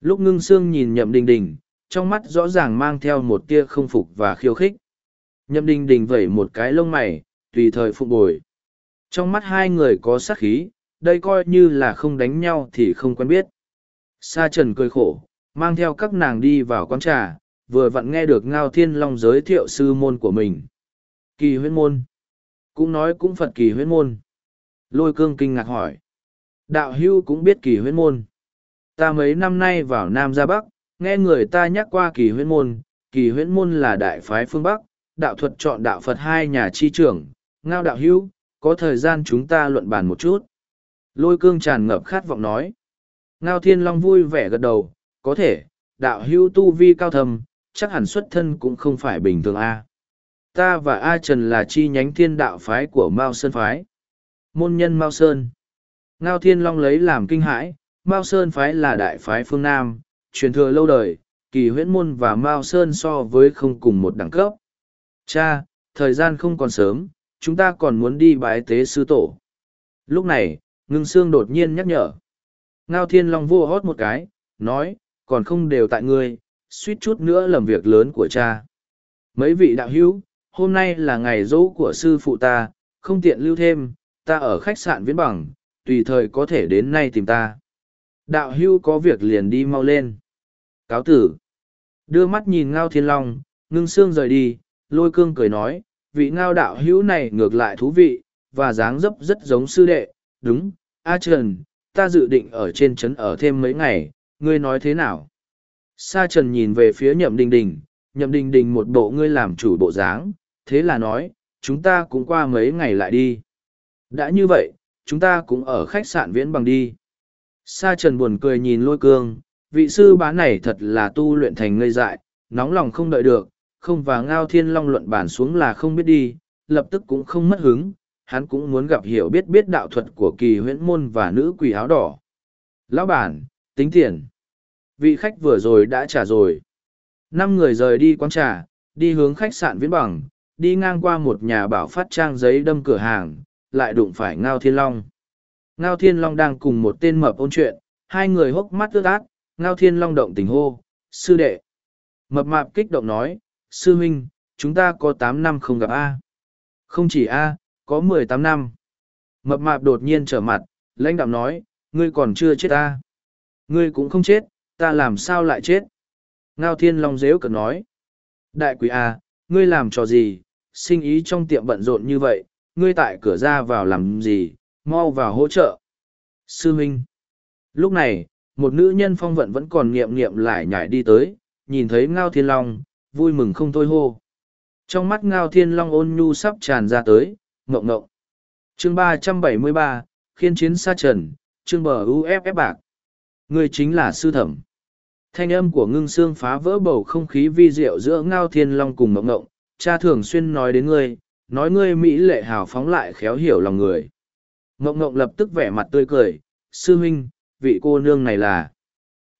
[SPEAKER 1] Lúc ngưng xương nhìn nhậm đình đình, trong mắt rõ ràng mang theo một tia không phục và khiêu khích. Nhậm đình đình vẩy một cái lông mày, tùy thời phục bồi. Trong mắt hai người có sát khí, đây coi như là không đánh nhau thì không quen biết. Sa trần cười khổ, mang theo các nàng đi vào quán trà, vừa vặn nghe được Ngao Thiên Long giới thiệu sư môn của mình. Kỳ huyết môn. Cũng nói cũng Phật kỳ huyết môn. Lôi cương kinh ngạc hỏi. Đạo hưu cũng biết kỳ huyết môn. Ta mấy năm nay vào Nam ra Bắc, nghe người ta nhắc qua kỳ huyết môn. Kỳ huyết môn là đại phái phương Bắc, đạo thuật chọn đạo Phật hai nhà chi trưởng. Ngao đạo hưu, có thời gian chúng ta luận bàn một chút. Lôi cương tràn ngập khát vọng nói. Ngao thiên long vui vẻ gật đầu, có thể, đạo hưu tu vi cao thầm, chắc hẳn xuất thân cũng không phải bình thường a. Ta và A Trần là chi nhánh thiên đạo phái của Mao Sơn phái. Môn nhân Mao Sơn. Ngao Thiên Long lấy làm kinh hãi, Mao Sơn phái là đại phái phương Nam, truyền thừa lâu đời, kỳ huyễn môn và Mao Sơn so với không cùng một đẳng cấp. Cha, thời gian không còn sớm, chúng ta còn muốn đi bái tế sư tổ. Lúc này, ngưng Sương đột nhiên nhắc nhở. Ngao Thiên Long vua hót một cái, nói, còn không đều tại ngươi, suýt chút nữa làm việc lớn của cha. Mấy vị đạo hữu, hôm nay là ngày dỗ của sư phụ ta, không tiện lưu thêm, ta ở khách sạn viễn bằng, tùy thời có thể đến nay tìm ta. Đạo hưu có việc liền đi mau lên. Cáo tử. Đưa mắt nhìn Ngao Thiên Long, ngưng xương rời đi, lôi cương cười nói, vị ngao đạo hữu này ngược lại thú vị, và dáng dấp rất giống sư đệ, đúng, A Trần, ta dự định ở trên trấn ở thêm mấy ngày, ngươi nói thế nào? Sa Trần nhìn về phía nhậm đình đình, nhậm đình đình một bộ ngươi làm chủ bộ dáng, thế là nói, chúng ta cũng qua mấy ngày lại đi. Đã như vậy, chúng ta cũng ở khách sạn viễn bằng đi. Sa Trần buồn cười nhìn lôi cương, vị sư bá này thật là tu luyện thành ngây dại, nóng lòng không đợi được, không và ngao thiên long luận bản xuống là không biết đi, lập tức cũng không mất hứng, hắn cũng muốn gặp hiểu biết biết đạo thuật của kỳ huyễn môn và nữ quỷ áo đỏ. Lão bản, tính tiền. Vị khách vừa rồi đã trả rồi. Năm người rời đi quán trà, đi hướng khách sạn viễn bằng, đi ngang qua một nhà bảo phát trang giấy đâm cửa hàng, lại đụng phải Ngao Thiên Long. Ngao Thiên Long đang cùng một tên mập ôn chuyện, hai người hốc mắt ướt át, Ngao Thiên Long động tình hô, sư đệ. Mập mạp kích động nói, sư huynh, chúng ta có tám năm không gặp A. Không chỉ A, có mười tám năm. Mập mạp đột nhiên trở mặt, lãnh đạm nói, ngươi còn chưa chết ta. Ngươi cũng không chết, ta làm sao lại chết? Ngao Thiên Long dễu cợt nói. Đại quý A, ngươi làm trò gì, sinh ý trong tiệm bận rộn như vậy, ngươi tại cửa ra vào làm gì, mau vào hỗ trợ. Sư Minh. Lúc này, một nữ nhân phong vận vẫn còn niệm niệm lại nhảy đi tới, nhìn thấy Ngao Thiên Long, vui mừng không thôi hô. Trong mắt Ngao Thiên Long ôn nhu sắp tràn ra tới, ngộng ngộng. Chương ba trăm bảy mươi ba, khiên chiến sa trần, chương bờ UFF bạc. Người chính là sư thẩm. Thanh âm của ngưng xương phá vỡ bầu không khí vi diệu giữa Ngao Thiên Long cùng ngộng ngộng, cha thường xuyên nói đến ngươi, nói ngươi Mỹ lệ hào phóng lại khéo hiểu lòng người. Ngộng ngộng lập tức vẻ mặt tươi cười, sư huynh, vị cô nương này là.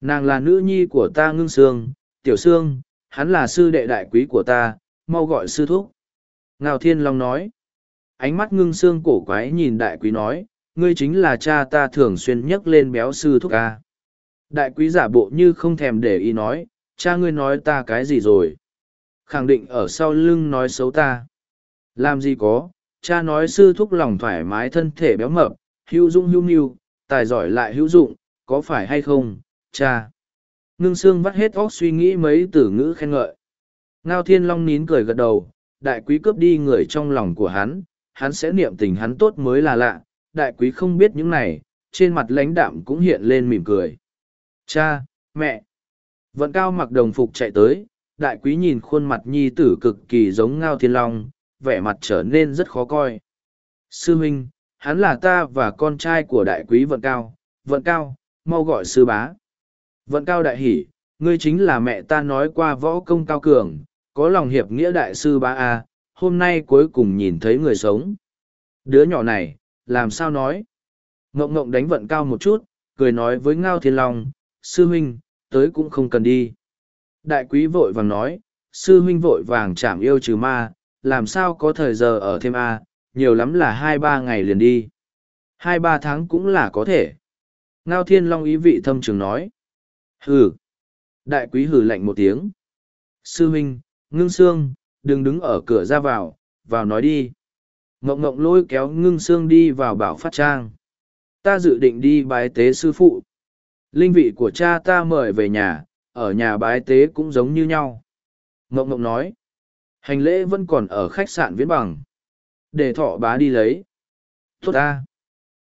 [SPEAKER 1] Nàng là nữ nhi của ta ngưng Sương, tiểu Sương. hắn là sư đệ đại quý của ta, mau gọi sư thúc. Ngao Thiên Long nói. Ánh mắt ngưng Sương cổ quái nhìn đại quý nói, ngươi chính là cha ta thường xuyên nhắc lên béo sư thúc ca. Đại quý giả bộ như không thèm để ý nói, cha ngươi nói ta cái gì rồi. Khẳng định ở sau lưng nói xấu ta. Làm gì có, cha nói sư thúc lòng thoải mái thân thể béo mập, hữu dung hữu nhu, tài giỏi lại hữu dụng, có phải hay không, cha. Ngưng xương vắt hết óc suy nghĩ mấy từ ngữ khen ngợi. Ngao thiên long nín cười gật đầu, đại quý cướp đi người trong lòng của hắn, hắn sẽ niệm tình hắn tốt mới là lạ, đại quý không biết những này, trên mặt lãnh đạm cũng hiện lên mỉm cười. Cha, mẹ. Vận cao mặc đồng phục chạy tới, đại quý nhìn khuôn mặt nhi tử cực kỳ giống ngao thiên long, vẻ mặt trở nên rất khó coi. Sư huynh, hắn là ta và con trai của đại quý vận cao, vận cao, mau gọi sư bá. Vận cao đại hỷ, ngươi chính là mẹ ta nói qua võ công cao cường, có lòng hiệp nghĩa đại sư bá A, hôm nay cuối cùng nhìn thấy người sống. Đứa nhỏ này, làm sao nói? Ngộng ngộng đánh vận cao một chút, cười nói với Ngao Thiên Long, sư huynh, tới cũng không cần đi. Đại quý vội vàng nói, sư huynh vội vàng chảm yêu trừ ma, làm sao có thời giờ ở thêm A, nhiều lắm là hai ba ngày liền đi. Hai ba tháng cũng là có thể. Ngao Thiên Long ý vị thâm trường nói. Hừ. Đại quý hừ lạnh một tiếng. Sư huynh, ngưng xương, đừng đứng ở cửa ra vào, vào nói đi. Ngộng ngộng lôi kéo ngưng xương đi vào bảo phát trang. Ta dự định đi bái tế sư phụ. Linh vị của cha ta mời về nhà, ở nhà bái tế cũng giống như nhau. Ngộng ngộng nói. Hành lễ vẫn còn ở khách sạn viễn bằng. Để thọ bá đi lấy. Tốt ta.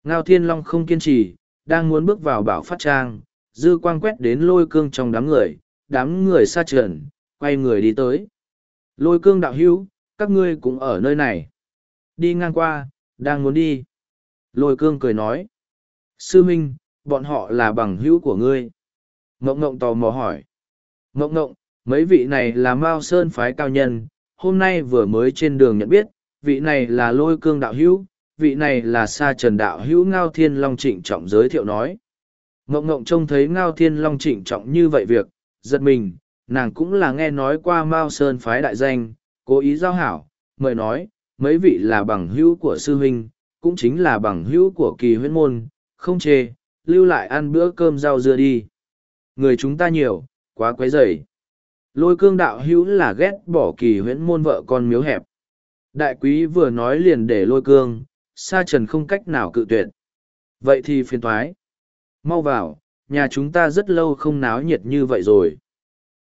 [SPEAKER 1] Ngao Thiên Long không kiên trì, đang muốn bước vào bảo phát trang, dư quang quét đến lôi cương trong đám người, đám người xa trần, quay người đi tới. Lôi cương đạo hữu, các ngươi cũng ở nơi này. Đi ngang qua, đang muốn đi. Lôi cương cười nói. Sư Minh, bọn họ là bằng hữu của ngươi. Ngộng ngộng tò mò hỏi. Ngộng ngộng, mấy vị này là Mao Sơn phái cao nhân, hôm nay vừa mới trên đường nhận biết, vị này là lôi cương đạo hữu, vị này là sa trần đạo hữu Ngao Thiên Long trịnh trọng giới thiệu nói. Ngộng ngộng trông thấy Ngao Thiên Long trịnh trọng như vậy việc, giật mình, nàng cũng là nghe nói qua Mao Sơn phái đại danh, cố ý giao hảo, mời nói, mấy vị là bằng hữu của sư huynh, cũng chính là bằng hữu của kỳ huyễn môn, không chê, lưu lại ăn bữa cơm rau dưa đi. Người chúng ta nhiều, quá quấy rầy. Lôi cương đạo hữu là ghét bỏ kỳ huyễn môn vợ con miếu hẹp. Đại quý vừa nói liền để lôi cương, sa trần không cách nào cự tuyệt. Vậy thì phiền thoái. Mau vào, nhà chúng ta rất lâu không náo nhiệt như vậy rồi.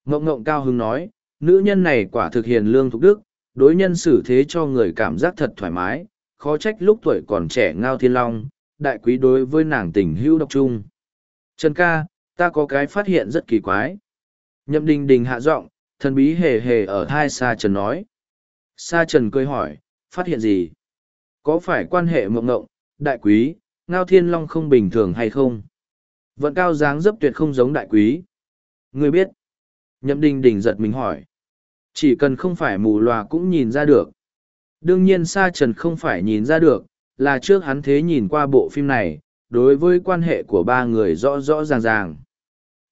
[SPEAKER 1] Ngộng ngộng cao hứng nói, nữ nhân này quả thực hiền lương thục đức, đối nhân xử thế cho người cảm giác thật thoải mái, khó trách lúc tuổi còn trẻ ngao thiên long, đại quý đối với nàng tình hữu độc trung. Trần ca, ta có cái phát hiện rất kỳ quái. Nhậm đình đình hạ giọng, thần bí hề hề ở thai Sa Trần nói. Sa Trần cười hỏi, phát hiện gì? Có phải quan hệ mộng ngộng, đại quý, ngao thiên long không bình thường hay không? Vận cao dáng dấp tuyệt không giống đại quý. Ngươi biết. Nhậm đình đình giật mình hỏi. Chỉ cần không phải mù loà cũng nhìn ra được. Đương nhiên Sa Trần không phải nhìn ra được, là trước hắn thế nhìn qua bộ phim này, đối với quan hệ của ba người rõ rõ ràng ràng.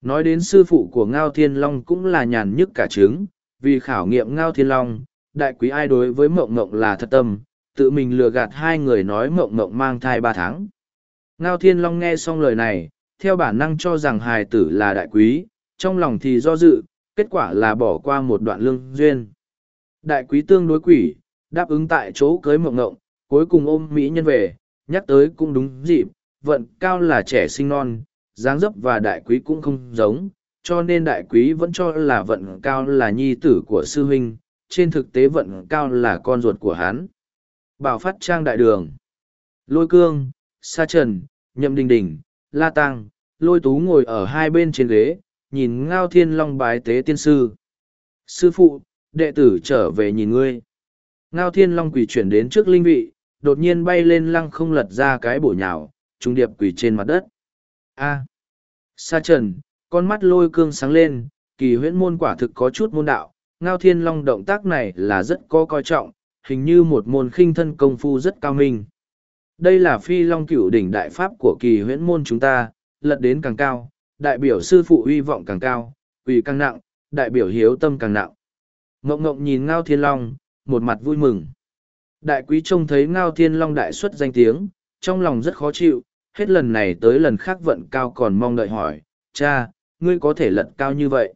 [SPEAKER 1] Nói đến sư phụ của Ngao Thiên Long cũng là nhàn nhức cả trứng, vì khảo nghiệm Ngao Thiên Long, đại quý ai đối với Mộng Mộng là thật tâm, tự mình lừa gạt hai người nói Mộng Mộng mang thai ba tháng. Ngao Thiên Long nghe xong lời này, theo bản năng cho rằng hài tử là đại quý, trong lòng thì do dự, kết quả là bỏ qua một đoạn lương duyên. Đại quý tương đối quỷ, đáp ứng tại chỗ cưới Mộng Mộng, cuối cùng ôm Mỹ nhân về, nhắc tới cũng đúng dịp, vận cao là trẻ sinh non, dáng dấp và đại quý cũng không giống, cho nên đại quý vẫn cho là vận cao là nhi tử của sư huynh, trên thực tế vận cao là con ruột của hắn. Bảo phát trang đại đường. Lôi cương, sa trần, nhậm đình đình, la tăng, lôi tú ngồi ở hai bên trên ghế, nhìn ngao thiên long bái tế tiên sư. Sư phụ, đệ tử trở về nhìn ngươi. Ngao thiên long quỳ chuyển đến trước linh vị, đột nhiên bay lên lăng không lật ra cái bổ nhào, trung điệp quỳ trên mặt đất. A. Sa trần, con mắt lôi cương sáng lên, kỳ huyễn môn quả thực có chút môn đạo, ngao thiên long động tác này là rất có coi trọng, hình như một môn khinh thân công phu rất cao minh. Đây là phi long cửu đỉnh đại pháp của kỳ huyễn môn chúng ta, lật đến càng cao, đại biểu sư phụ uy vọng càng cao, quỳ càng nặng, đại biểu hiếu tâm càng nặng. Ngộng ngộng nhìn ngao thiên long, một mặt vui mừng. Đại quý trông thấy ngao thiên long đại xuất danh tiếng, trong lòng rất khó chịu, hết lần này tới lần khác vận cao còn mong đợi hỏi, cha, ngươi có thể lật cao như vậy.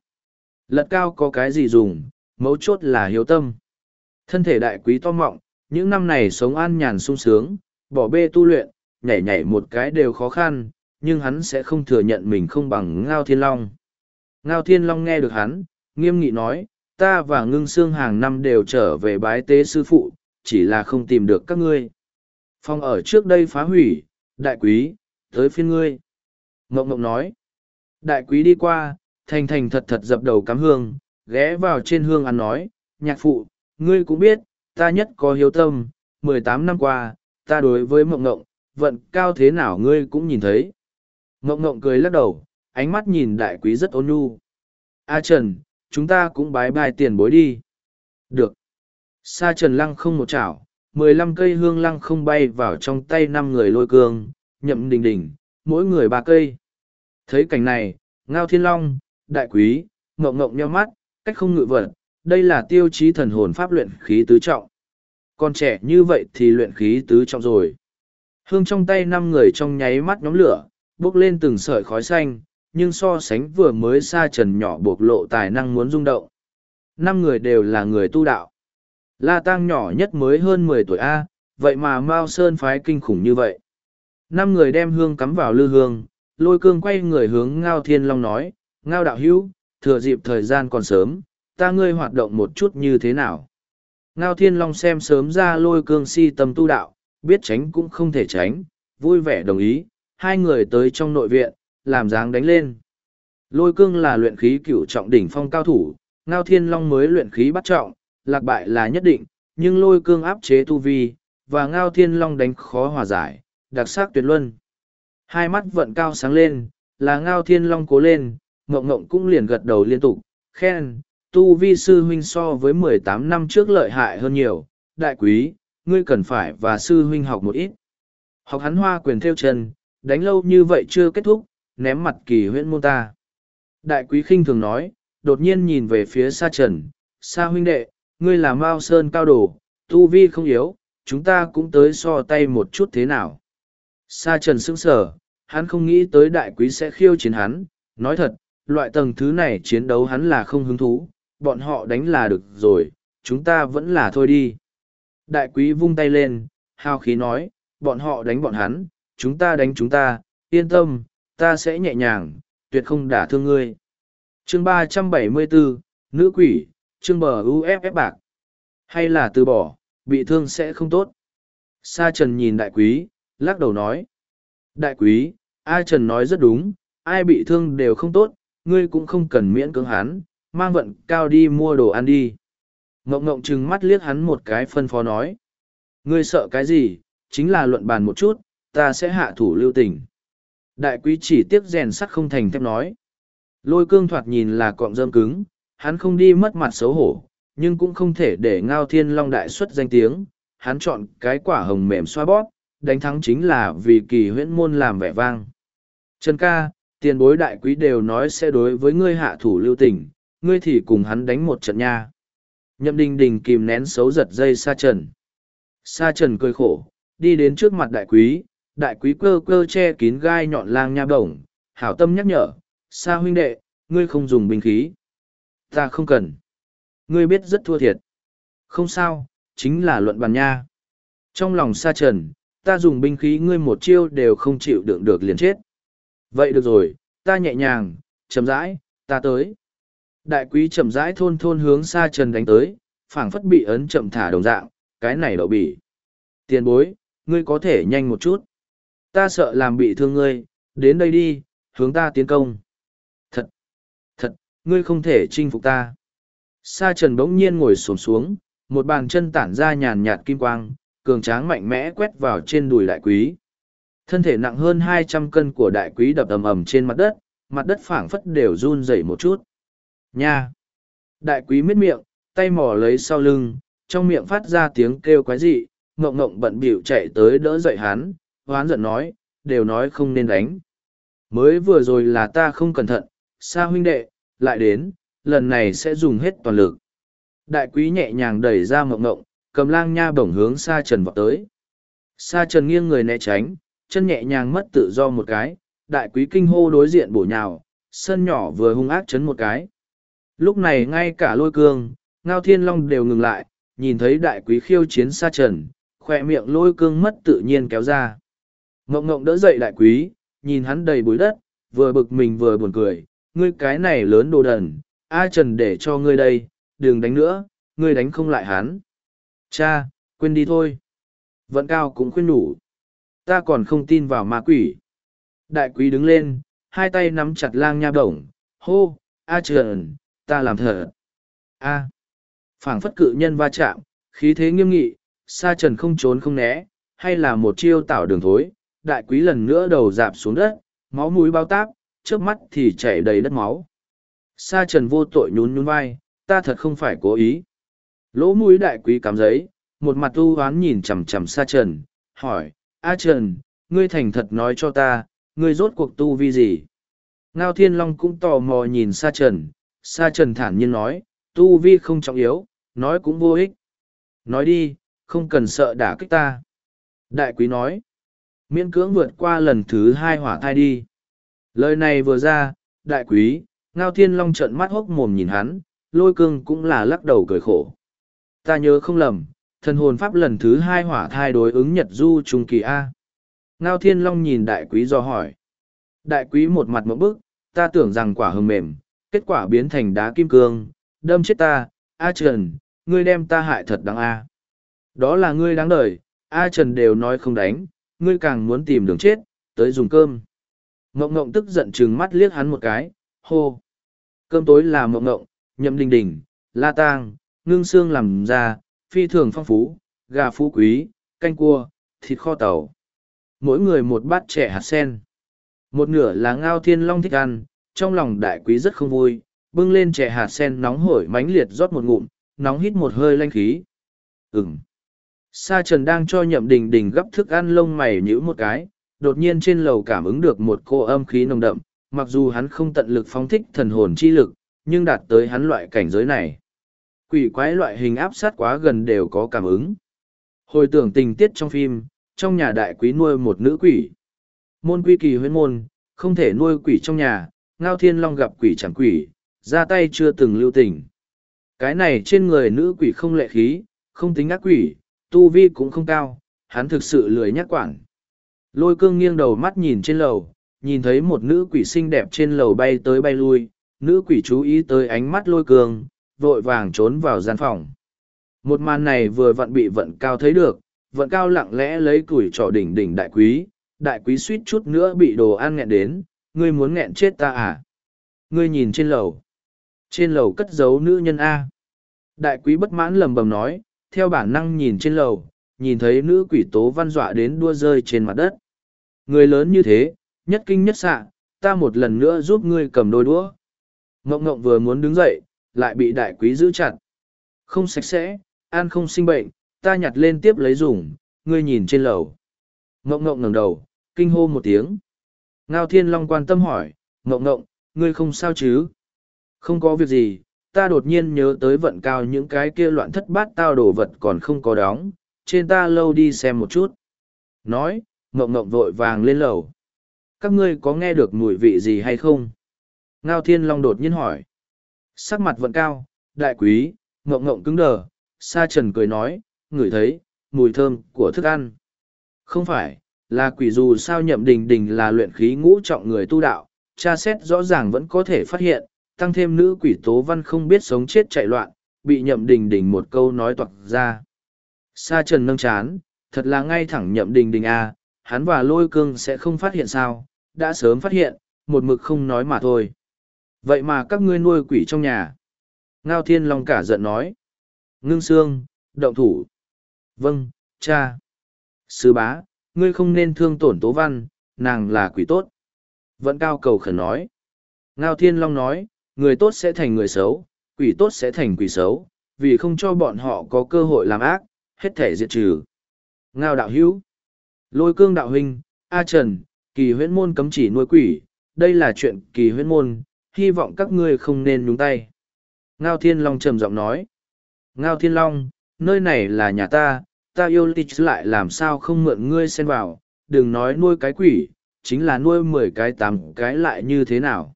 [SPEAKER 1] Lật cao có cái gì dùng, mấu chốt là hiếu tâm. Thân thể đại quý to mọng, những năm này sống an nhàn sung sướng, bỏ bê tu luyện, nhảy nhảy một cái đều khó khăn, nhưng hắn sẽ không thừa nhận mình không bằng Ngao Thiên Long. Ngao Thiên Long nghe được hắn, nghiêm nghị nói, ta và ngưng xương hàng năm đều trở về bái tế sư phụ, chỉ là không tìm được các ngươi. Phòng ở trước đây phá hủy, đại quý, tới phiên ngươi. Ngộng ngộng nói, đại quý đi qua, thành thành thật thật dập đầu cắm hương, ghé vào trên hương ăn nói, nhạc phụ, ngươi cũng biết, ta nhất có hiếu tâm, mười tám năm qua, ta đối với mộng ngộng, vận cao thế nào ngươi cũng nhìn thấy. Mộng ngộng cười lắc đầu, ánh mắt nhìn đại quý rất ôn nhu. A Trần, chúng ta cũng bái bai tiền bối đi. Được. Sa Trần lăng không một chảo, mười lăm cây hương lăng không bay vào trong tay năm người lôi cương, nhậm đình đình, mỗi người ba cây. Thấy cảnh này, Ngao Thiên Long, Đại Quý, Ngộng Ngộng nheo mắt, cách không ngự vật, đây là tiêu chí thần hồn pháp luyện khí tứ trọng. Còn trẻ như vậy thì luyện khí tứ trọng rồi. Hương trong tay năm người trong nháy mắt nhóm lửa, bốc lên từng sợi khói xanh, nhưng so sánh vừa mới xa trần nhỏ bộc lộ tài năng muốn rung động. Năm người đều là người tu đạo. La Tăng nhỏ nhất mới hơn mười tuổi A, vậy mà Mao Sơn phái kinh khủng như vậy. Năm người đem hương cắm vào lư hương, lôi cương quay người hướng Ngao Thiên Long nói, Ngao Đạo Hữu thừa dịp thời gian còn sớm, ta ngươi hoạt động một chút như thế nào. Ngao Thiên Long xem sớm ra lôi cương si tâm tu đạo, biết tránh cũng không thể tránh, vui vẻ đồng ý, hai người tới trong nội viện, làm dáng đánh lên. Lôi cương là luyện khí cửu trọng đỉnh phong cao thủ, Ngao Thiên Long mới luyện khí bắt trọng, lạc bại là nhất định, nhưng lôi cương áp chế tu vi, và Ngao Thiên Long đánh khó hòa giải, đặc sắc tuyệt luân. Hai mắt vận cao sáng lên, là Ngao Thiên Long cố lên, ngộng ngộng cũng liền gật đầu liên tục, khen, tu vi sư huynh so với mười tám năm trước lợi hại hơn nhiều, đại quý, ngươi cần phải và sư huynh học một ít. Học hắn hoa quyền theo chân, đánh lâu như vậy chưa kết thúc, ném mặt kỳ huyễn môn ta. Đại quý khinh thường nói, đột nhiên nhìn về phía xa trần, xa huynh đệ, ngươi là Mao Sơn cao đồ, tu vi không yếu, chúng ta cũng tới so tay một chút thế nào. Sa trần sững sờ, hắn không nghĩ tới đại quý sẽ khiêu chiến hắn, nói thật, loại tầng thứ này chiến đấu hắn là không hứng thú, bọn họ đánh là được rồi, chúng ta vẫn là thôi đi. Đại quý vung tay lên, hào khí nói, bọn họ đánh bọn hắn, chúng ta đánh chúng ta, yên tâm, ta sẽ nhẹ nhàng, tuyệt không đả thương ngươi. chương ba trăm bảy mươi bốn nữ quỷ, chương bờ UFF bạc. Hay là từ bỏ, bị thương sẽ không tốt. Sa Trần nhìn đại quý, lắc đầu nói. Đại quý, A Trần nói rất đúng, ai bị thương đều không tốt, ngươi cũng không cần miễn cưỡng hắn, mang vận cao đi mua đồ ăn đi. Ngộng ngộng trừng mắt liếc hắn một cái phân phó nói. Ngươi sợ cái gì, chính là luận bàn một chút, ta sẽ hạ thủ lưu tình. Đại quý chỉ tiếc rèn sắt không thành thép nói. Lôi cương thoạt nhìn là cọng rơm cứng, hắn không đi mất mặt xấu hổ, nhưng cũng không thể để ngao thiên long đại xuất danh tiếng. Hắn chọn cái quả hồng mềm xoa bóp, đánh thắng chính là vì kỳ huyễn môn làm vẻ vang. Trần ca, tiền bối đại quý đều nói sẽ đối với ngươi hạ thủ lưu tình, ngươi thì cùng hắn đánh một trận nha. Nhậm đình đình kìm nén xấu giật dây sa trần. Sa trần cười khổ, đi đến trước mặt đại quý, đại quý cơ cơ che kín gai nhọn lang nha bổng, hảo tâm nhắc nhở, sa huynh đệ, ngươi không dùng binh khí. Ta không cần. Ngươi biết rất thua thiệt. Không sao, chính là luận bàn nha. Trong lòng sa trần, ta dùng binh khí ngươi một chiêu đều không chịu đựng được liền chết. Vậy được rồi, ta nhẹ nhàng, chậm rãi, ta tới. Đại quý chậm rãi thôn thôn hướng sa trần đánh tới, phảng phất bị ấn chậm thả đồng dạng, cái này đậu bỉ. Tiền bối, ngươi có thể nhanh một chút. Ta sợ làm bị thương ngươi, đến đây đi, hướng ta tiến công. Ngươi không thể chinh phục ta. Sa trần bỗng nhiên ngồi xổm xuống, một bàn chân tản ra nhàn nhạt kim quang, cường tráng mạnh mẽ quét vào trên đùi đại quý. Thân thể nặng hơn hai trăm cân của đại quý đập ầm ầm trên mặt đất, mặt đất phảng phất đều run rẩy một chút. Nha! Đại quý miết miệng, tay mò lấy sau lưng, trong miệng phát ra tiếng kêu quái dị, ngộng ngộng bận bịu chạy tới đỡ dậy hắn, hoán giận nói, đều nói không nên đánh. Mới vừa rồi là ta không cẩn thận, sa huynh đệ, lại đến, lần này sẽ dùng hết toàn lực. Đại quý nhẹ nhàng đẩy ra mộng ngộng, cầm lang nha bổng hướng sa trần vọt tới. Sa trần nghiêng người né tránh, chân nhẹ nhàng mất tự do một cái, đại quý kinh hô đối diện bổ nhào, sân nhỏ vừa hung ác chấn một cái. Lúc này ngay cả lôi cương, ngao thiên long đều ngừng lại, nhìn thấy đại quý khiêu chiến sa trần, khỏe miệng lôi cương mất tự nhiên kéo ra. Mộng ngộng đỡ dậy đại quý, nhìn hắn đầy bụi đất, vừa bực mình vừa buồn cười, ngươi cái này lớn đồ đần, A Trần để cho ngươi đây, đừng đánh nữa, ngươi đánh không lại hắn. Cha, quên đi thôi. Vận cao cũng khuyên đủ. Ta còn không tin vào ma quỷ. Đại quý đứng lên, hai tay nắm chặt lang nha bổng, hô, A Trần, ta làm thở. A. phảng phất cự nhân va chạm, khí thế nghiêm nghị, sa trần không trốn không né, hay là một chiêu tảo đường thối, đại quý lần nữa đầu dạp xuống đất, máu mũi bao táp, trước mắt thì chảy đầy đất máu. Sa trần vô tội nhún nhún vai, ta thật không phải cố ý. Lỗ mũi đại quý cắm giấy, một mặt u hoán nhìn chằm chằm sa trần, hỏi, A trần, ngươi thành thật nói cho ta, ngươi rốt cuộc tu vi gì? Ngao thiên long cũng tò mò nhìn sa trần, sa trần thản nhiên nói, tu vi không trọng yếu, nói cũng vô ích. Nói đi, không cần sợ đả kích ta. Đại quý nói, miễn cưỡng vượt qua lần thứ hai hỏa thai đi. Lời này vừa ra, đại quý, ngao thiên long trợn mắt hốc mồm nhìn hắn, lôi cương cũng là lắc đầu cười khổ. Ta nhớ không lầm, thần hồn pháp lần thứ hai hỏa thai đối ứng nhật du trung kỳ A. Ngao thiên long nhìn đại quý do hỏi. Đại quý một mặt một bức, ta tưởng rằng quả hồng mềm, kết quả biến thành đá kim cương, đâm chết ta, A Trần, ngươi đem ta hại thật đáng A. Đó là ngươi đáng đời, A Trần đều nói không đánh, ngươi càng muốn tìm đường chết, tới dùng cơm. Mộng ngộng tức giận trừng mắt liếc hắn một cái, hô. Cơm tối là mộng ngộng, nhậm đình đình, la tang, ngưng xương làm ra, phi thường phong phú, gà phú quý, canh cua, thịt kho tàu. Mỗi người một bát trẻ hạt sen. Một nửa là ngao thiên long thích ăn, trong lòng đại quý rất không vui, bưng lên trẻ hạt sen nóng hổi mánh liệt rót một ngụm, nóng hít một hơi lanh khí. Ừm. Sa trần đang cho nhậm đình đình gấp thức ăn lông mày nhữ một cái, đột nhiên trên lầu cảm ứng được một cô âm khí nồng đậm, mặc dù hắn không tận lực phóng thích thần hồn chi lực, nhưng đạt tới hắn loại cảnh giới này. Quỷ quái loại hình áp sát quá gần đều có cảm ứng. Hồi tưởng tình tiết trong phim, trong nhà đại quý nuôi một nữ quỷ. Môn quy kỳ huyễn môn, không thể nuôi quỷ trong nhà, ngao thiên long gặp quỷ chẳng quỷ, ra tay chưa từng lưu tình. Cái này trên người nữ quỷ không lệ khí, không tính ác quỷ, tu vi cũng không cao, hắn thực sự lười nhắc quản. Lôi cương nghiêng đầu mắt nhìn trên lầu, nhìn thấy một nữ quỷ xinh đẹp trên lầu bay tới bay lui, nữ quỷ chú ý tới ánh mắt lôi cương, vội vàng trốn vào gian phòng. Một màn này vừa vặn bị vận cao thấy được, vận cao lặng lẽ lấy củi trỏ đỉnh đỉnh đại quý, đại quý suýt chút nữa bị đồ ăn nghẹn đến, ngươi muốn nghẹn chết ta à? Ngươi nhìn trên lầu. Trên lầu cất giấu nữ nhân A. Đại quý bất mãn lầm bầm nói, theo bản năng nhìn trên lầu, nhìn thấy nữ quỷ tố văn dọa đến đua rơi trên mặt đất. Người lớn như thế, nhất kinh nhất xạ, ta một lần nữa giúp ngươi cầm đôi đũa. Ngộng ngộng vừa muốn đứng dậy, lại bị đại quý giữ chặt. Không sạch sẽ, ăn không sinh bệnh, ta nhặt lên tiếp lấy dùng, ngươi nhìn trên lầu. Ngộng ngộng ngẩng đầu, kinh hô một tiếng. Ngao Thiên Long quan tâm hỏi, ngộng ngộng, ngươi không sao chứ? Không có việc gì, ta đột nhiên nhớ tới vận cao những cái kia loạn thất bát tao đồ vật còn không có đóng, trên ta lâu đi xem một chút. Nói, ngộng ngộng vội vàng lên lầu. Các ngươi có nghe được mùi vị gì hay không? Ngao Thiên Long đột nhiên hỏi. Sắc mặt vẫn cao, đại quý, ngộng ngộng cứng đờ, sa trần cười nói, ngửi thấy, mùi thơm của thức ăn. Không phải, là quỷ dù sao nhậm đình đình là luyện khí ngũ trọng người tu đạo, tra xét rõ ràng vẫn có thể phát hiện, tăng thêm nữ quỷ tố văn không biết sống chết chạy loạn, bị nhậm đình đình một câu nói toạc ra. Sa trần nâng chán, thật là ngay thẳng nhậm đình đình à, hắn và lôi cương sẽ không phát hiện sao, đã sớm phát hiện, một mực không nói mà thôi. Vậy mà các ngươi nuôi quỷ trong nhà. Ngao Thiên Long cả giận nói. Ngưng xương, động thủ. Vâng, cha. Sư bá, ngươi không nên thương tổn tố văn, nàng là quỷ tốt. Vẫn cao cầu khẩn nói. Ngao Thiên Long nói, người tốt sẽ thành người xấu, quỷ tốt sẽ thành quỷ xấu, vì không cho bọn họ có cơ hội làm ác, hết thể diệt trừ. Ngao đạo hữu, lôi cương đạo huynh, A Trần, kỳ huyễn môn cấm chỉ nuôi quỷ, đây là chuyện kỳ huyễn môn, hy vọng các ngươi không nên nhúng tay. Ngao Thiên Long trầm giọng nói, Ngao Thiên Long, nơi này là nhà ta, ta yêu tịch lại làm sao không mượn ngươi xen vào, đừng nói nuôi cái quỷ, chính là nuôi mười cái tám cái lại như thế nào.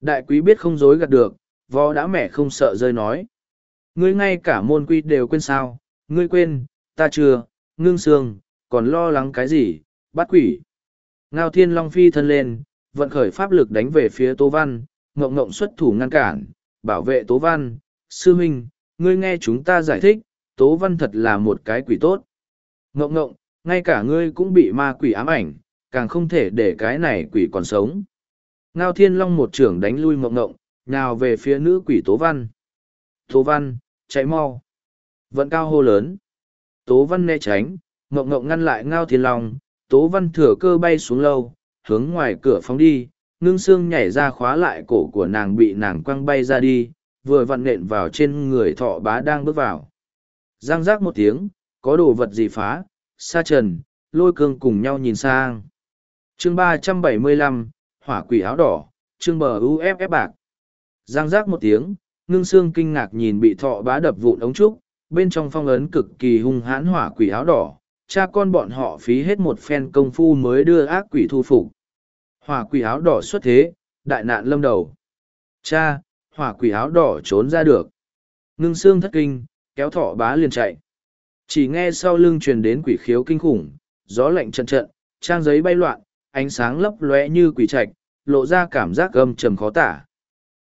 [SPEAKER 1] Đại quý biết không dối gạt được, vò đã mẹ không sợ rơi nói. Ngươi ngay cả môn quy đều quên sao, ngươi quên, ta chưa, ngưng xương, còn lo lắng cái gì, bắt quỷ. Ngao thiên long phi thân lên, vận khởi pháp lực đánh về phía Tố Văn, ngộng ngộng xuất thủ ngăn cản, bảo vệ Tố Văn. Sư huynh, ngươi nghe chúng ta giải thích, Tố Văn thật là một cái quỷ tốt. Ngộng ngộng, ngay cả ngươi cũng bị ma quỷ ám ảnh, càng không thể để cái này quỷ còn sống. Ngao Thiên Long một trưởng đánh lui ngộng ngộng, nào về phía nữ quỷ Tố Văn. Tố Văn, chạy mau. Vận cao hô lớn. Tố Văn né tránh, ngộng ngộng ngăn lại Ngao Thiên Long, Tố Văn thừa cơ bay xuống lâu, hướng ngoài cửa phóng đi, ngưng xương nhảy ra khóa lại cổ của nàng bị nàng quăng bay ra đi, vừa vặn nện vào trên người thọ bá đang bước vào. Giang giác một tiếng, có đồ vật gì phá, sa trần, lôi cương cùng nhau nhìn sang. chương ba trăm bảy mươi lăm hỏa quỷ áo đỏ, chương bờ UFF bạc. Giang giác một tiếng, ngưng xương kinh ngạc nhìn bị thọ bá đập vụn ống trúc, bên trong phong ấn cực kỳ hung hãn hỏa quỷ áo đỏ, cha con bọn họ phí hết một phen công phu mới đưa ác quỷ thu phục. Hỏa quỷ áo đỏ xuất thế, đại nạn lâm đầu. Cha, hỏa quỷ áo đỏ trốn ra được. Ngưng xương thất kinh, kéo thọ bá liền chạy. Chỉ nghe sau lưng truyền đến quỷ khiếu kinh khủng, gió lạnh trận trận, trang giấy bay loạn, ánh sáng lấp lóe như quỷ trạch, lộ ra cảm giác âm trầm khó tả.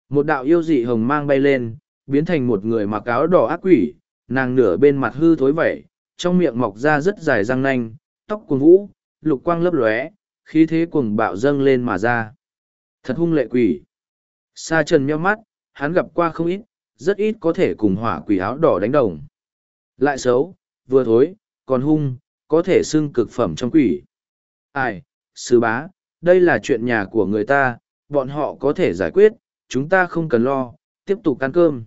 [SPEAKER 1] Một đạo yêu dị hồng mang bay lên, biến thành một người mặc áo đỏ ác quỷ, nàng nửa bên mặt hư thối vẩy, trong miệng mọc ra rất dài răng nanh, tóc cuồng vũ, lục quang lấp lóe, khí thế cuồng bạo dâng lên mà ra. Thật hung lệ quỷ. Sa trần nheo mắt, hắn gặp qua không ít, rất ít có thể cùng hỏa quỷ áo đỏ đánh đồng. Lại xấu, vừa thối, còn hung, có thể xưng cực phẩm trong quỷ. Ai, sư bá, đây là chuyện nhà của người ta, bọn họ có thể giải quyết, chúng ta không cần lo, tiếp tục ăn cơm.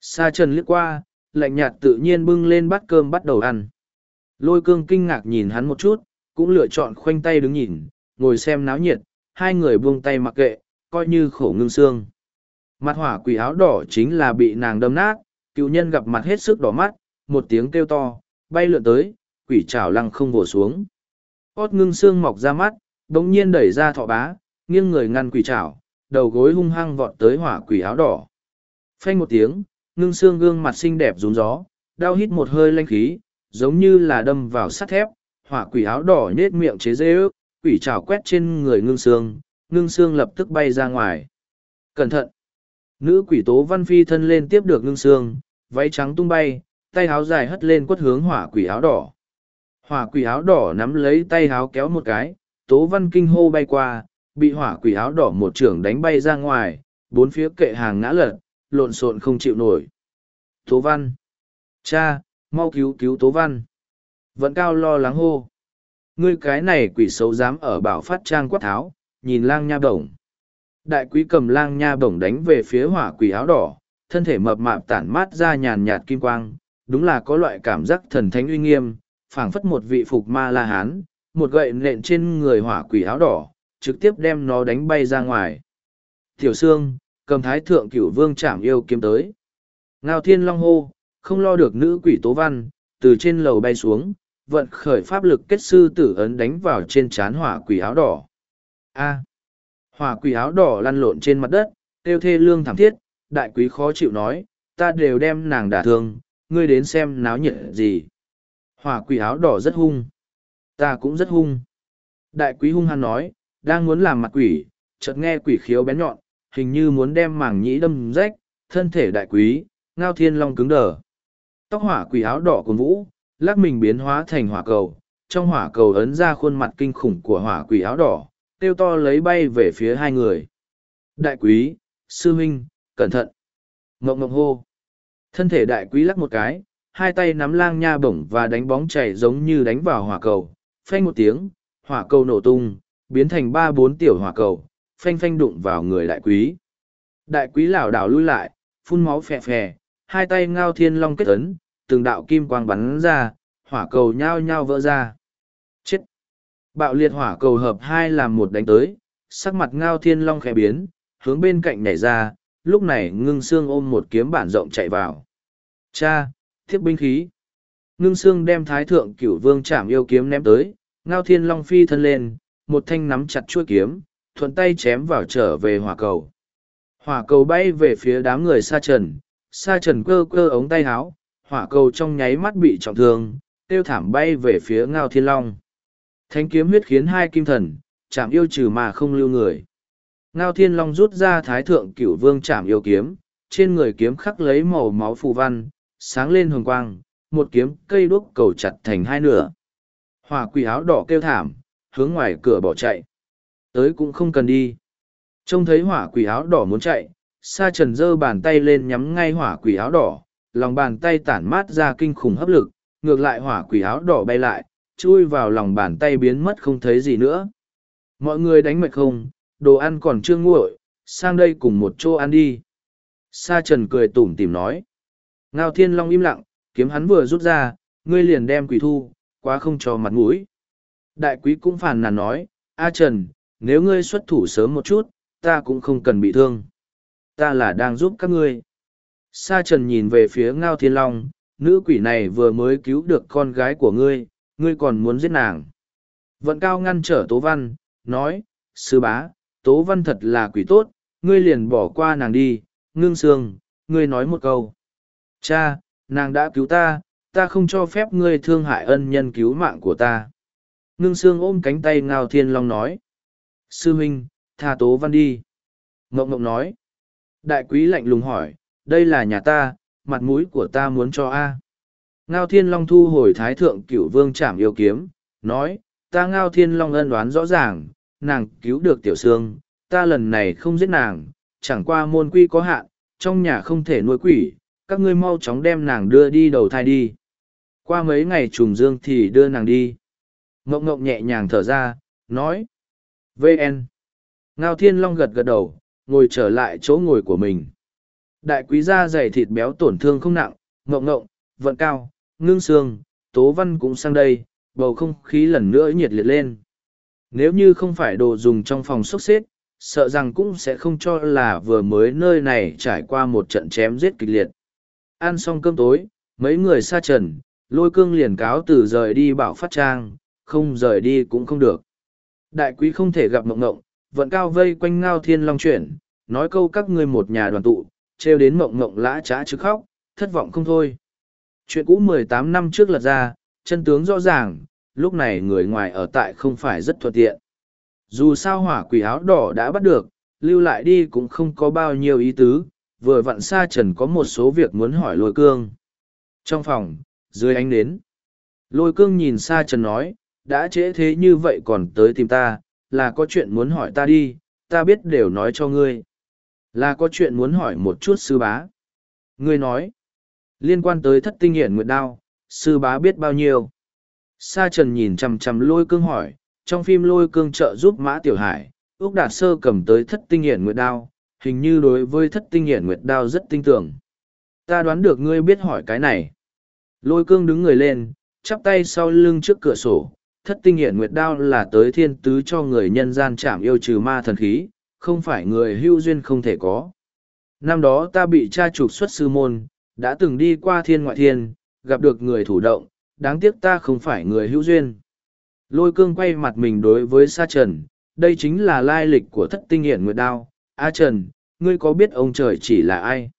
[SPEAKER 1] Sa trần liếc qua, lạnh nhạt tự nhiên bưng lên bát cơm bắt đầu ăn. Lôi cương kinh ngạc nhìn hắn một chút, cũng lựa chọn khoanh tay đứng nhìn, ngồi xem náo nhiệt, hai người buông tay mặc kệ, coi như khổ ngưng xương. Mặt hỏa quỷ áo đỏ chính là bị nàng đâm nát, cựu nhân gặp mặt hết sức đỏ mắt, một tiếng kêu to, bay lượn tới, quỷ trảo lăng không vồ xuống. Hót ngưng xương mọc ra mắt, đống nhiên đẩy ra thọ bá, nghiêng người ngăn quỷ trảo, đầu gối hung hăng vọt tới hỏa quỷ áo đỏ. Phanh một tiếng, ngưng xương gương mặt xinh đẹp rún gió, đau hít một hơi lanh khí, giống như là đâm vào sắt thép, hỏa quỷ áo đỏ nết miệng chế dê ước, quỷ trào quét trên người ngưng xương, ngưng xương lập tức bay ra ngoài. Cẩn thận! Nữ quỷ tố văn phi thân lên tiếp được ngưng xương, váy trắng tung bay, tay háo dài hất lên quất hướng hỏa quỷ áo đỏ. Hỏa quỷ áo đỏ nắm lấy tay háo kéo một cái, tố văn kinh hô bay qua, bị hỏa quỷ áo đỏ một trưởng đánh bay ra ngoài, bốn phía kệ hàng ngã lật, lộn xộn không chịu nổi. Tố văn! Cha, mau cứu cứu tố văn! Vẫn cao lo lắng hô. Ngươi cái này quỷ xấu dám ở bảo phát trang quát tháo, nhìn lang nha bổng. Đại quý cầm lang nha bổng đánh về phía hỏa quỷ áo đỏ, thân thể mập mạp tản mát ra nhàn nhạt kim quang, đúng là có loại cảm giác thần thánh uy nghiêm, phảng phất một vị phục ma la hán, một gậy nện trên người hỏa quỷ áo đỏ, trực tiếp đem nó đánh bay ra ngoài. Tiểu Sương, cầm thái thượng cửu vương chạm yêu kiếm tới. Ngao thiên long hô, không lo được nữ quỷ tố văn, từ trên lầu bay xuống, vận khởi pháp lực kết sư tử ấn đánh vào trên chán hỏa quỷ áo đỏ. A. hỏa quỷ áo đỏ lăn lộn trên mặt đất, tiêu thê lương thảm thiết, đại quý khó chịu nói, ta đều đem nàng đả thương, ngươi đến xem náo nhiệt gì. Hỏa quỷ áo đỏ rất hung. Ta cũng rất hung. Đại quý hung hăng nói, đang muốn làm mặt quỷ, chợt nghe quỷ khiếu bén nhọn, hình như muốn đem màng nhĩ đâm rách, thân thể đại quý, ngao thiên long cứng đờ. Tóc hỏa quỷ áo đỏ cuồng vũ, lắc mình biến hóa thành hỏa cầu, trong hỏa cầu ấn ra khuôn mặt kinh khủng của hỏa quỷ áo đỏ, tiêu to lấy bay về phía hai người. Đại quý, sư huynh, cẩn thận. Ngộng ngộng hô. Thân thể đại quý lắc một cái, hai tay nắm lang nha bổng và đánh bóng chảy giống như đánh vào hỏa cầu. Phanh một tiếng, hỏa cầu nổ tung, biến thành ba bốn tiểu hỏa cầu, phanh phanh đụng vào người đại quý. Đại quý lảo đảo lui lại, phun máu phè phè, hai tay ngao thiên long kết ấn, từng đạo kim quang bắn ra, hỏa cầu nhao nhao vỡ ra. Chết! Bạo liệt hỏa cầu hợp hai làm một đánh tới, sắc mặt ngao thiên long khẽ biến, hướng bên cạnh nhảy ra, lúc này ngưng xương ôm một kiếm bản rộng chạy vào. Cha, thiếp binh khí. Ngưng xương đem thái thượng cửu vương chạm yêu kiếm ném tới, ngao thiên long phi thân lên, một thanh nắm chặt chuôi kiếm, thuận tay chém vào trở về hỏa cầu. Hỏa cầu bay về phía đám người sa trần, sa trần cơ cơ ống tay háo, hỏa cầu trong nháy mắt bị trọng thương, tiêu thảm bay về phía ngao thiên long. Thánh kiếm huyết khiến hai kim thần, chạm yêu trừ mà không lưu người. Ngao thiên long rút ra thái thượng cửu vương chạm yêu kiếm, trên người kiếm khắc lấy màu máu phù văn, sáng lên hồng quang, một kiếm cây đuốc cầu chặt thành hai nửa. Hỏa quỷ áo đỏ kêu thảm, hướng ngoài cửa bỏ chạy. Tới cũng không cần đi. Trông thấy hỏa quỷ áo đỏ muốn chạy, sa trần giơ bàn tay lên nhắm ngay hỏa quỷ áo đỏ, lòng bàn tay tản mát ra kinh khủng hấp lực, ngược lại hỏa quỷ áo đỏ bay lại, chui vào lòng bàn tay biến mất không thấy gì nữa. Mọi người đánh mệt không, đồ ăn còn chưa nguội, sang đây cùng một chỗ ăn đi. Sa trần cười tủm tỉm nói. Ngao thiên long im lặng, kiếm hắn vừa rút ra, ngươi liền đem quỷ thu, quá không cho mặt mũi. Đại quý cũng phàn nàn nói, A Trần, nếu ngươi xuất thủ sớm một chút, ta cũng không cần bị thương. Ta là đang giúp các ngươi. Sa Trần nhìn về phía Ngao Thiên Long, nữ quỷ này vừa mới cứu được con gái của ngươi, ngươi còn muốn giết nàng. Vận cao ngăn trở Tố Văn, nói, sư bá, Tố Văn thật là quỷ tốt, ngươi liền bỏ qua nàng đi, ngưng sương, ngươi nói một câu. Cha, nàng đã cứu ta, ta không cho phép ngươi thương hại ân nhân cứu mạng của ta. Ngưng sương ôm cánh tay Ngao Thiên Long nói. Sư huynh, tha Tố Văn đi. Ngộng Ngộng nói. Đại quý lạnh lùng hỏi, đây là nhà ta, mặt mũi của ta muốn cho A. Ngao Thiên Long thu hồi thái thượng cửu vương trảm yêu kiếm, nói, ta Ngao Thiên Long ân đoán rõ ràng, nàng cứu được tiểu sương, ta lần này không giết nàng, chẳng qua môn quy có hạn, trong nhà không thể nuôi quỷ, các ngươi mau chóng đem nàng đưa đi đầu thai đi. Qua mấy ngày trùng dương thì đưa nàng đi. Ngộng ngộng nhẹ nhàng thở ra, nói. VN. Ngao Thiên Long gật gật đầu, ngồi trở lại chỗ ngồi của mình. Đại quý gia dày thịt béo tổn thương không nặng, ngộng ngộng, vận cao, ngưng xương, tố văn cũng sang đây, bầu không khí lần nữa nhiệt liệt lên. Nếu như không phải đồ dùng trong phòng sốc xếp, sợ rằng cũng sẽ không cho là vừa mới nơi này trải qua một trận chém giết kịch liệt. Ăn xong cơm tối, mấy người xa trần, lôi cương liền cáo từ rời đi bảo phát trang, không rời đi cũng không được. Đại quý không thể gặp mộng Mộng, vận cao vây quanh ngao thiên long chuyển, nói câu các ngươi một nhà đoàn tụ, trêu đến mộng mộng lã trá chứ khóc, thất vọng không thôi. Chuyện cũ mười tám năm trước lật ra, chân tướng rõ ràng, lúc này người ngoài ở tại không phải rất thuận tiện. Dù sao hỏa quỷ áo đỏ đã bắt được, lưu lại đi cũng không có bao nhiêu ý tứ, vừa vặn xa trần có một số việc muốn hỏi lôi cương. Trong phòng, dưới ánh nến, lôi cương nhìn xa trần nói, đã trễ thế như vậy còn tới tìm ta, là có chuyện muốn hỏi ta đi, ta biết đều nói cho ngươi. Là có chuyện muốn hỏi một chút sư bá. Ngươi nói, liên quan tới thất tinh hiển nguyệt đao, sư bá biết bao nhiêu. Sa trần nhìn chằm chằm lôi cương hỏi, trong phim lôi cương trợ giúp mã tiểu hải, Úc Đạt Sơ cầm tới thất tinh hiển nguyệt đao, hình như đối với thất tinh hiển nguyệt đao rất tinh tưởng. Ta đoán được ngươi biết hỏi cái này. Lôi cương đứng người lên, chắp tay sau lưng trước cửa sổ, thất tinh hiển nguyệt đao là tới thiên tứ cho người nhân gian chạm yêu trừ ma thần khí, không phải người hưu duyên không thể có. Năm đó ta bị cha trục xuất sư môn, đã từng đi qua thiên ngoại thiên, gặp được người thủ động, đáng tiếc ta không phải người hữu duyên. Lôi cương quay mặt mình đối với Sa Trần, đây chính là lai lịch của thất tinh hiển nguyệt đao. A Trần, ngươi có biết ông trời chỉ là ai?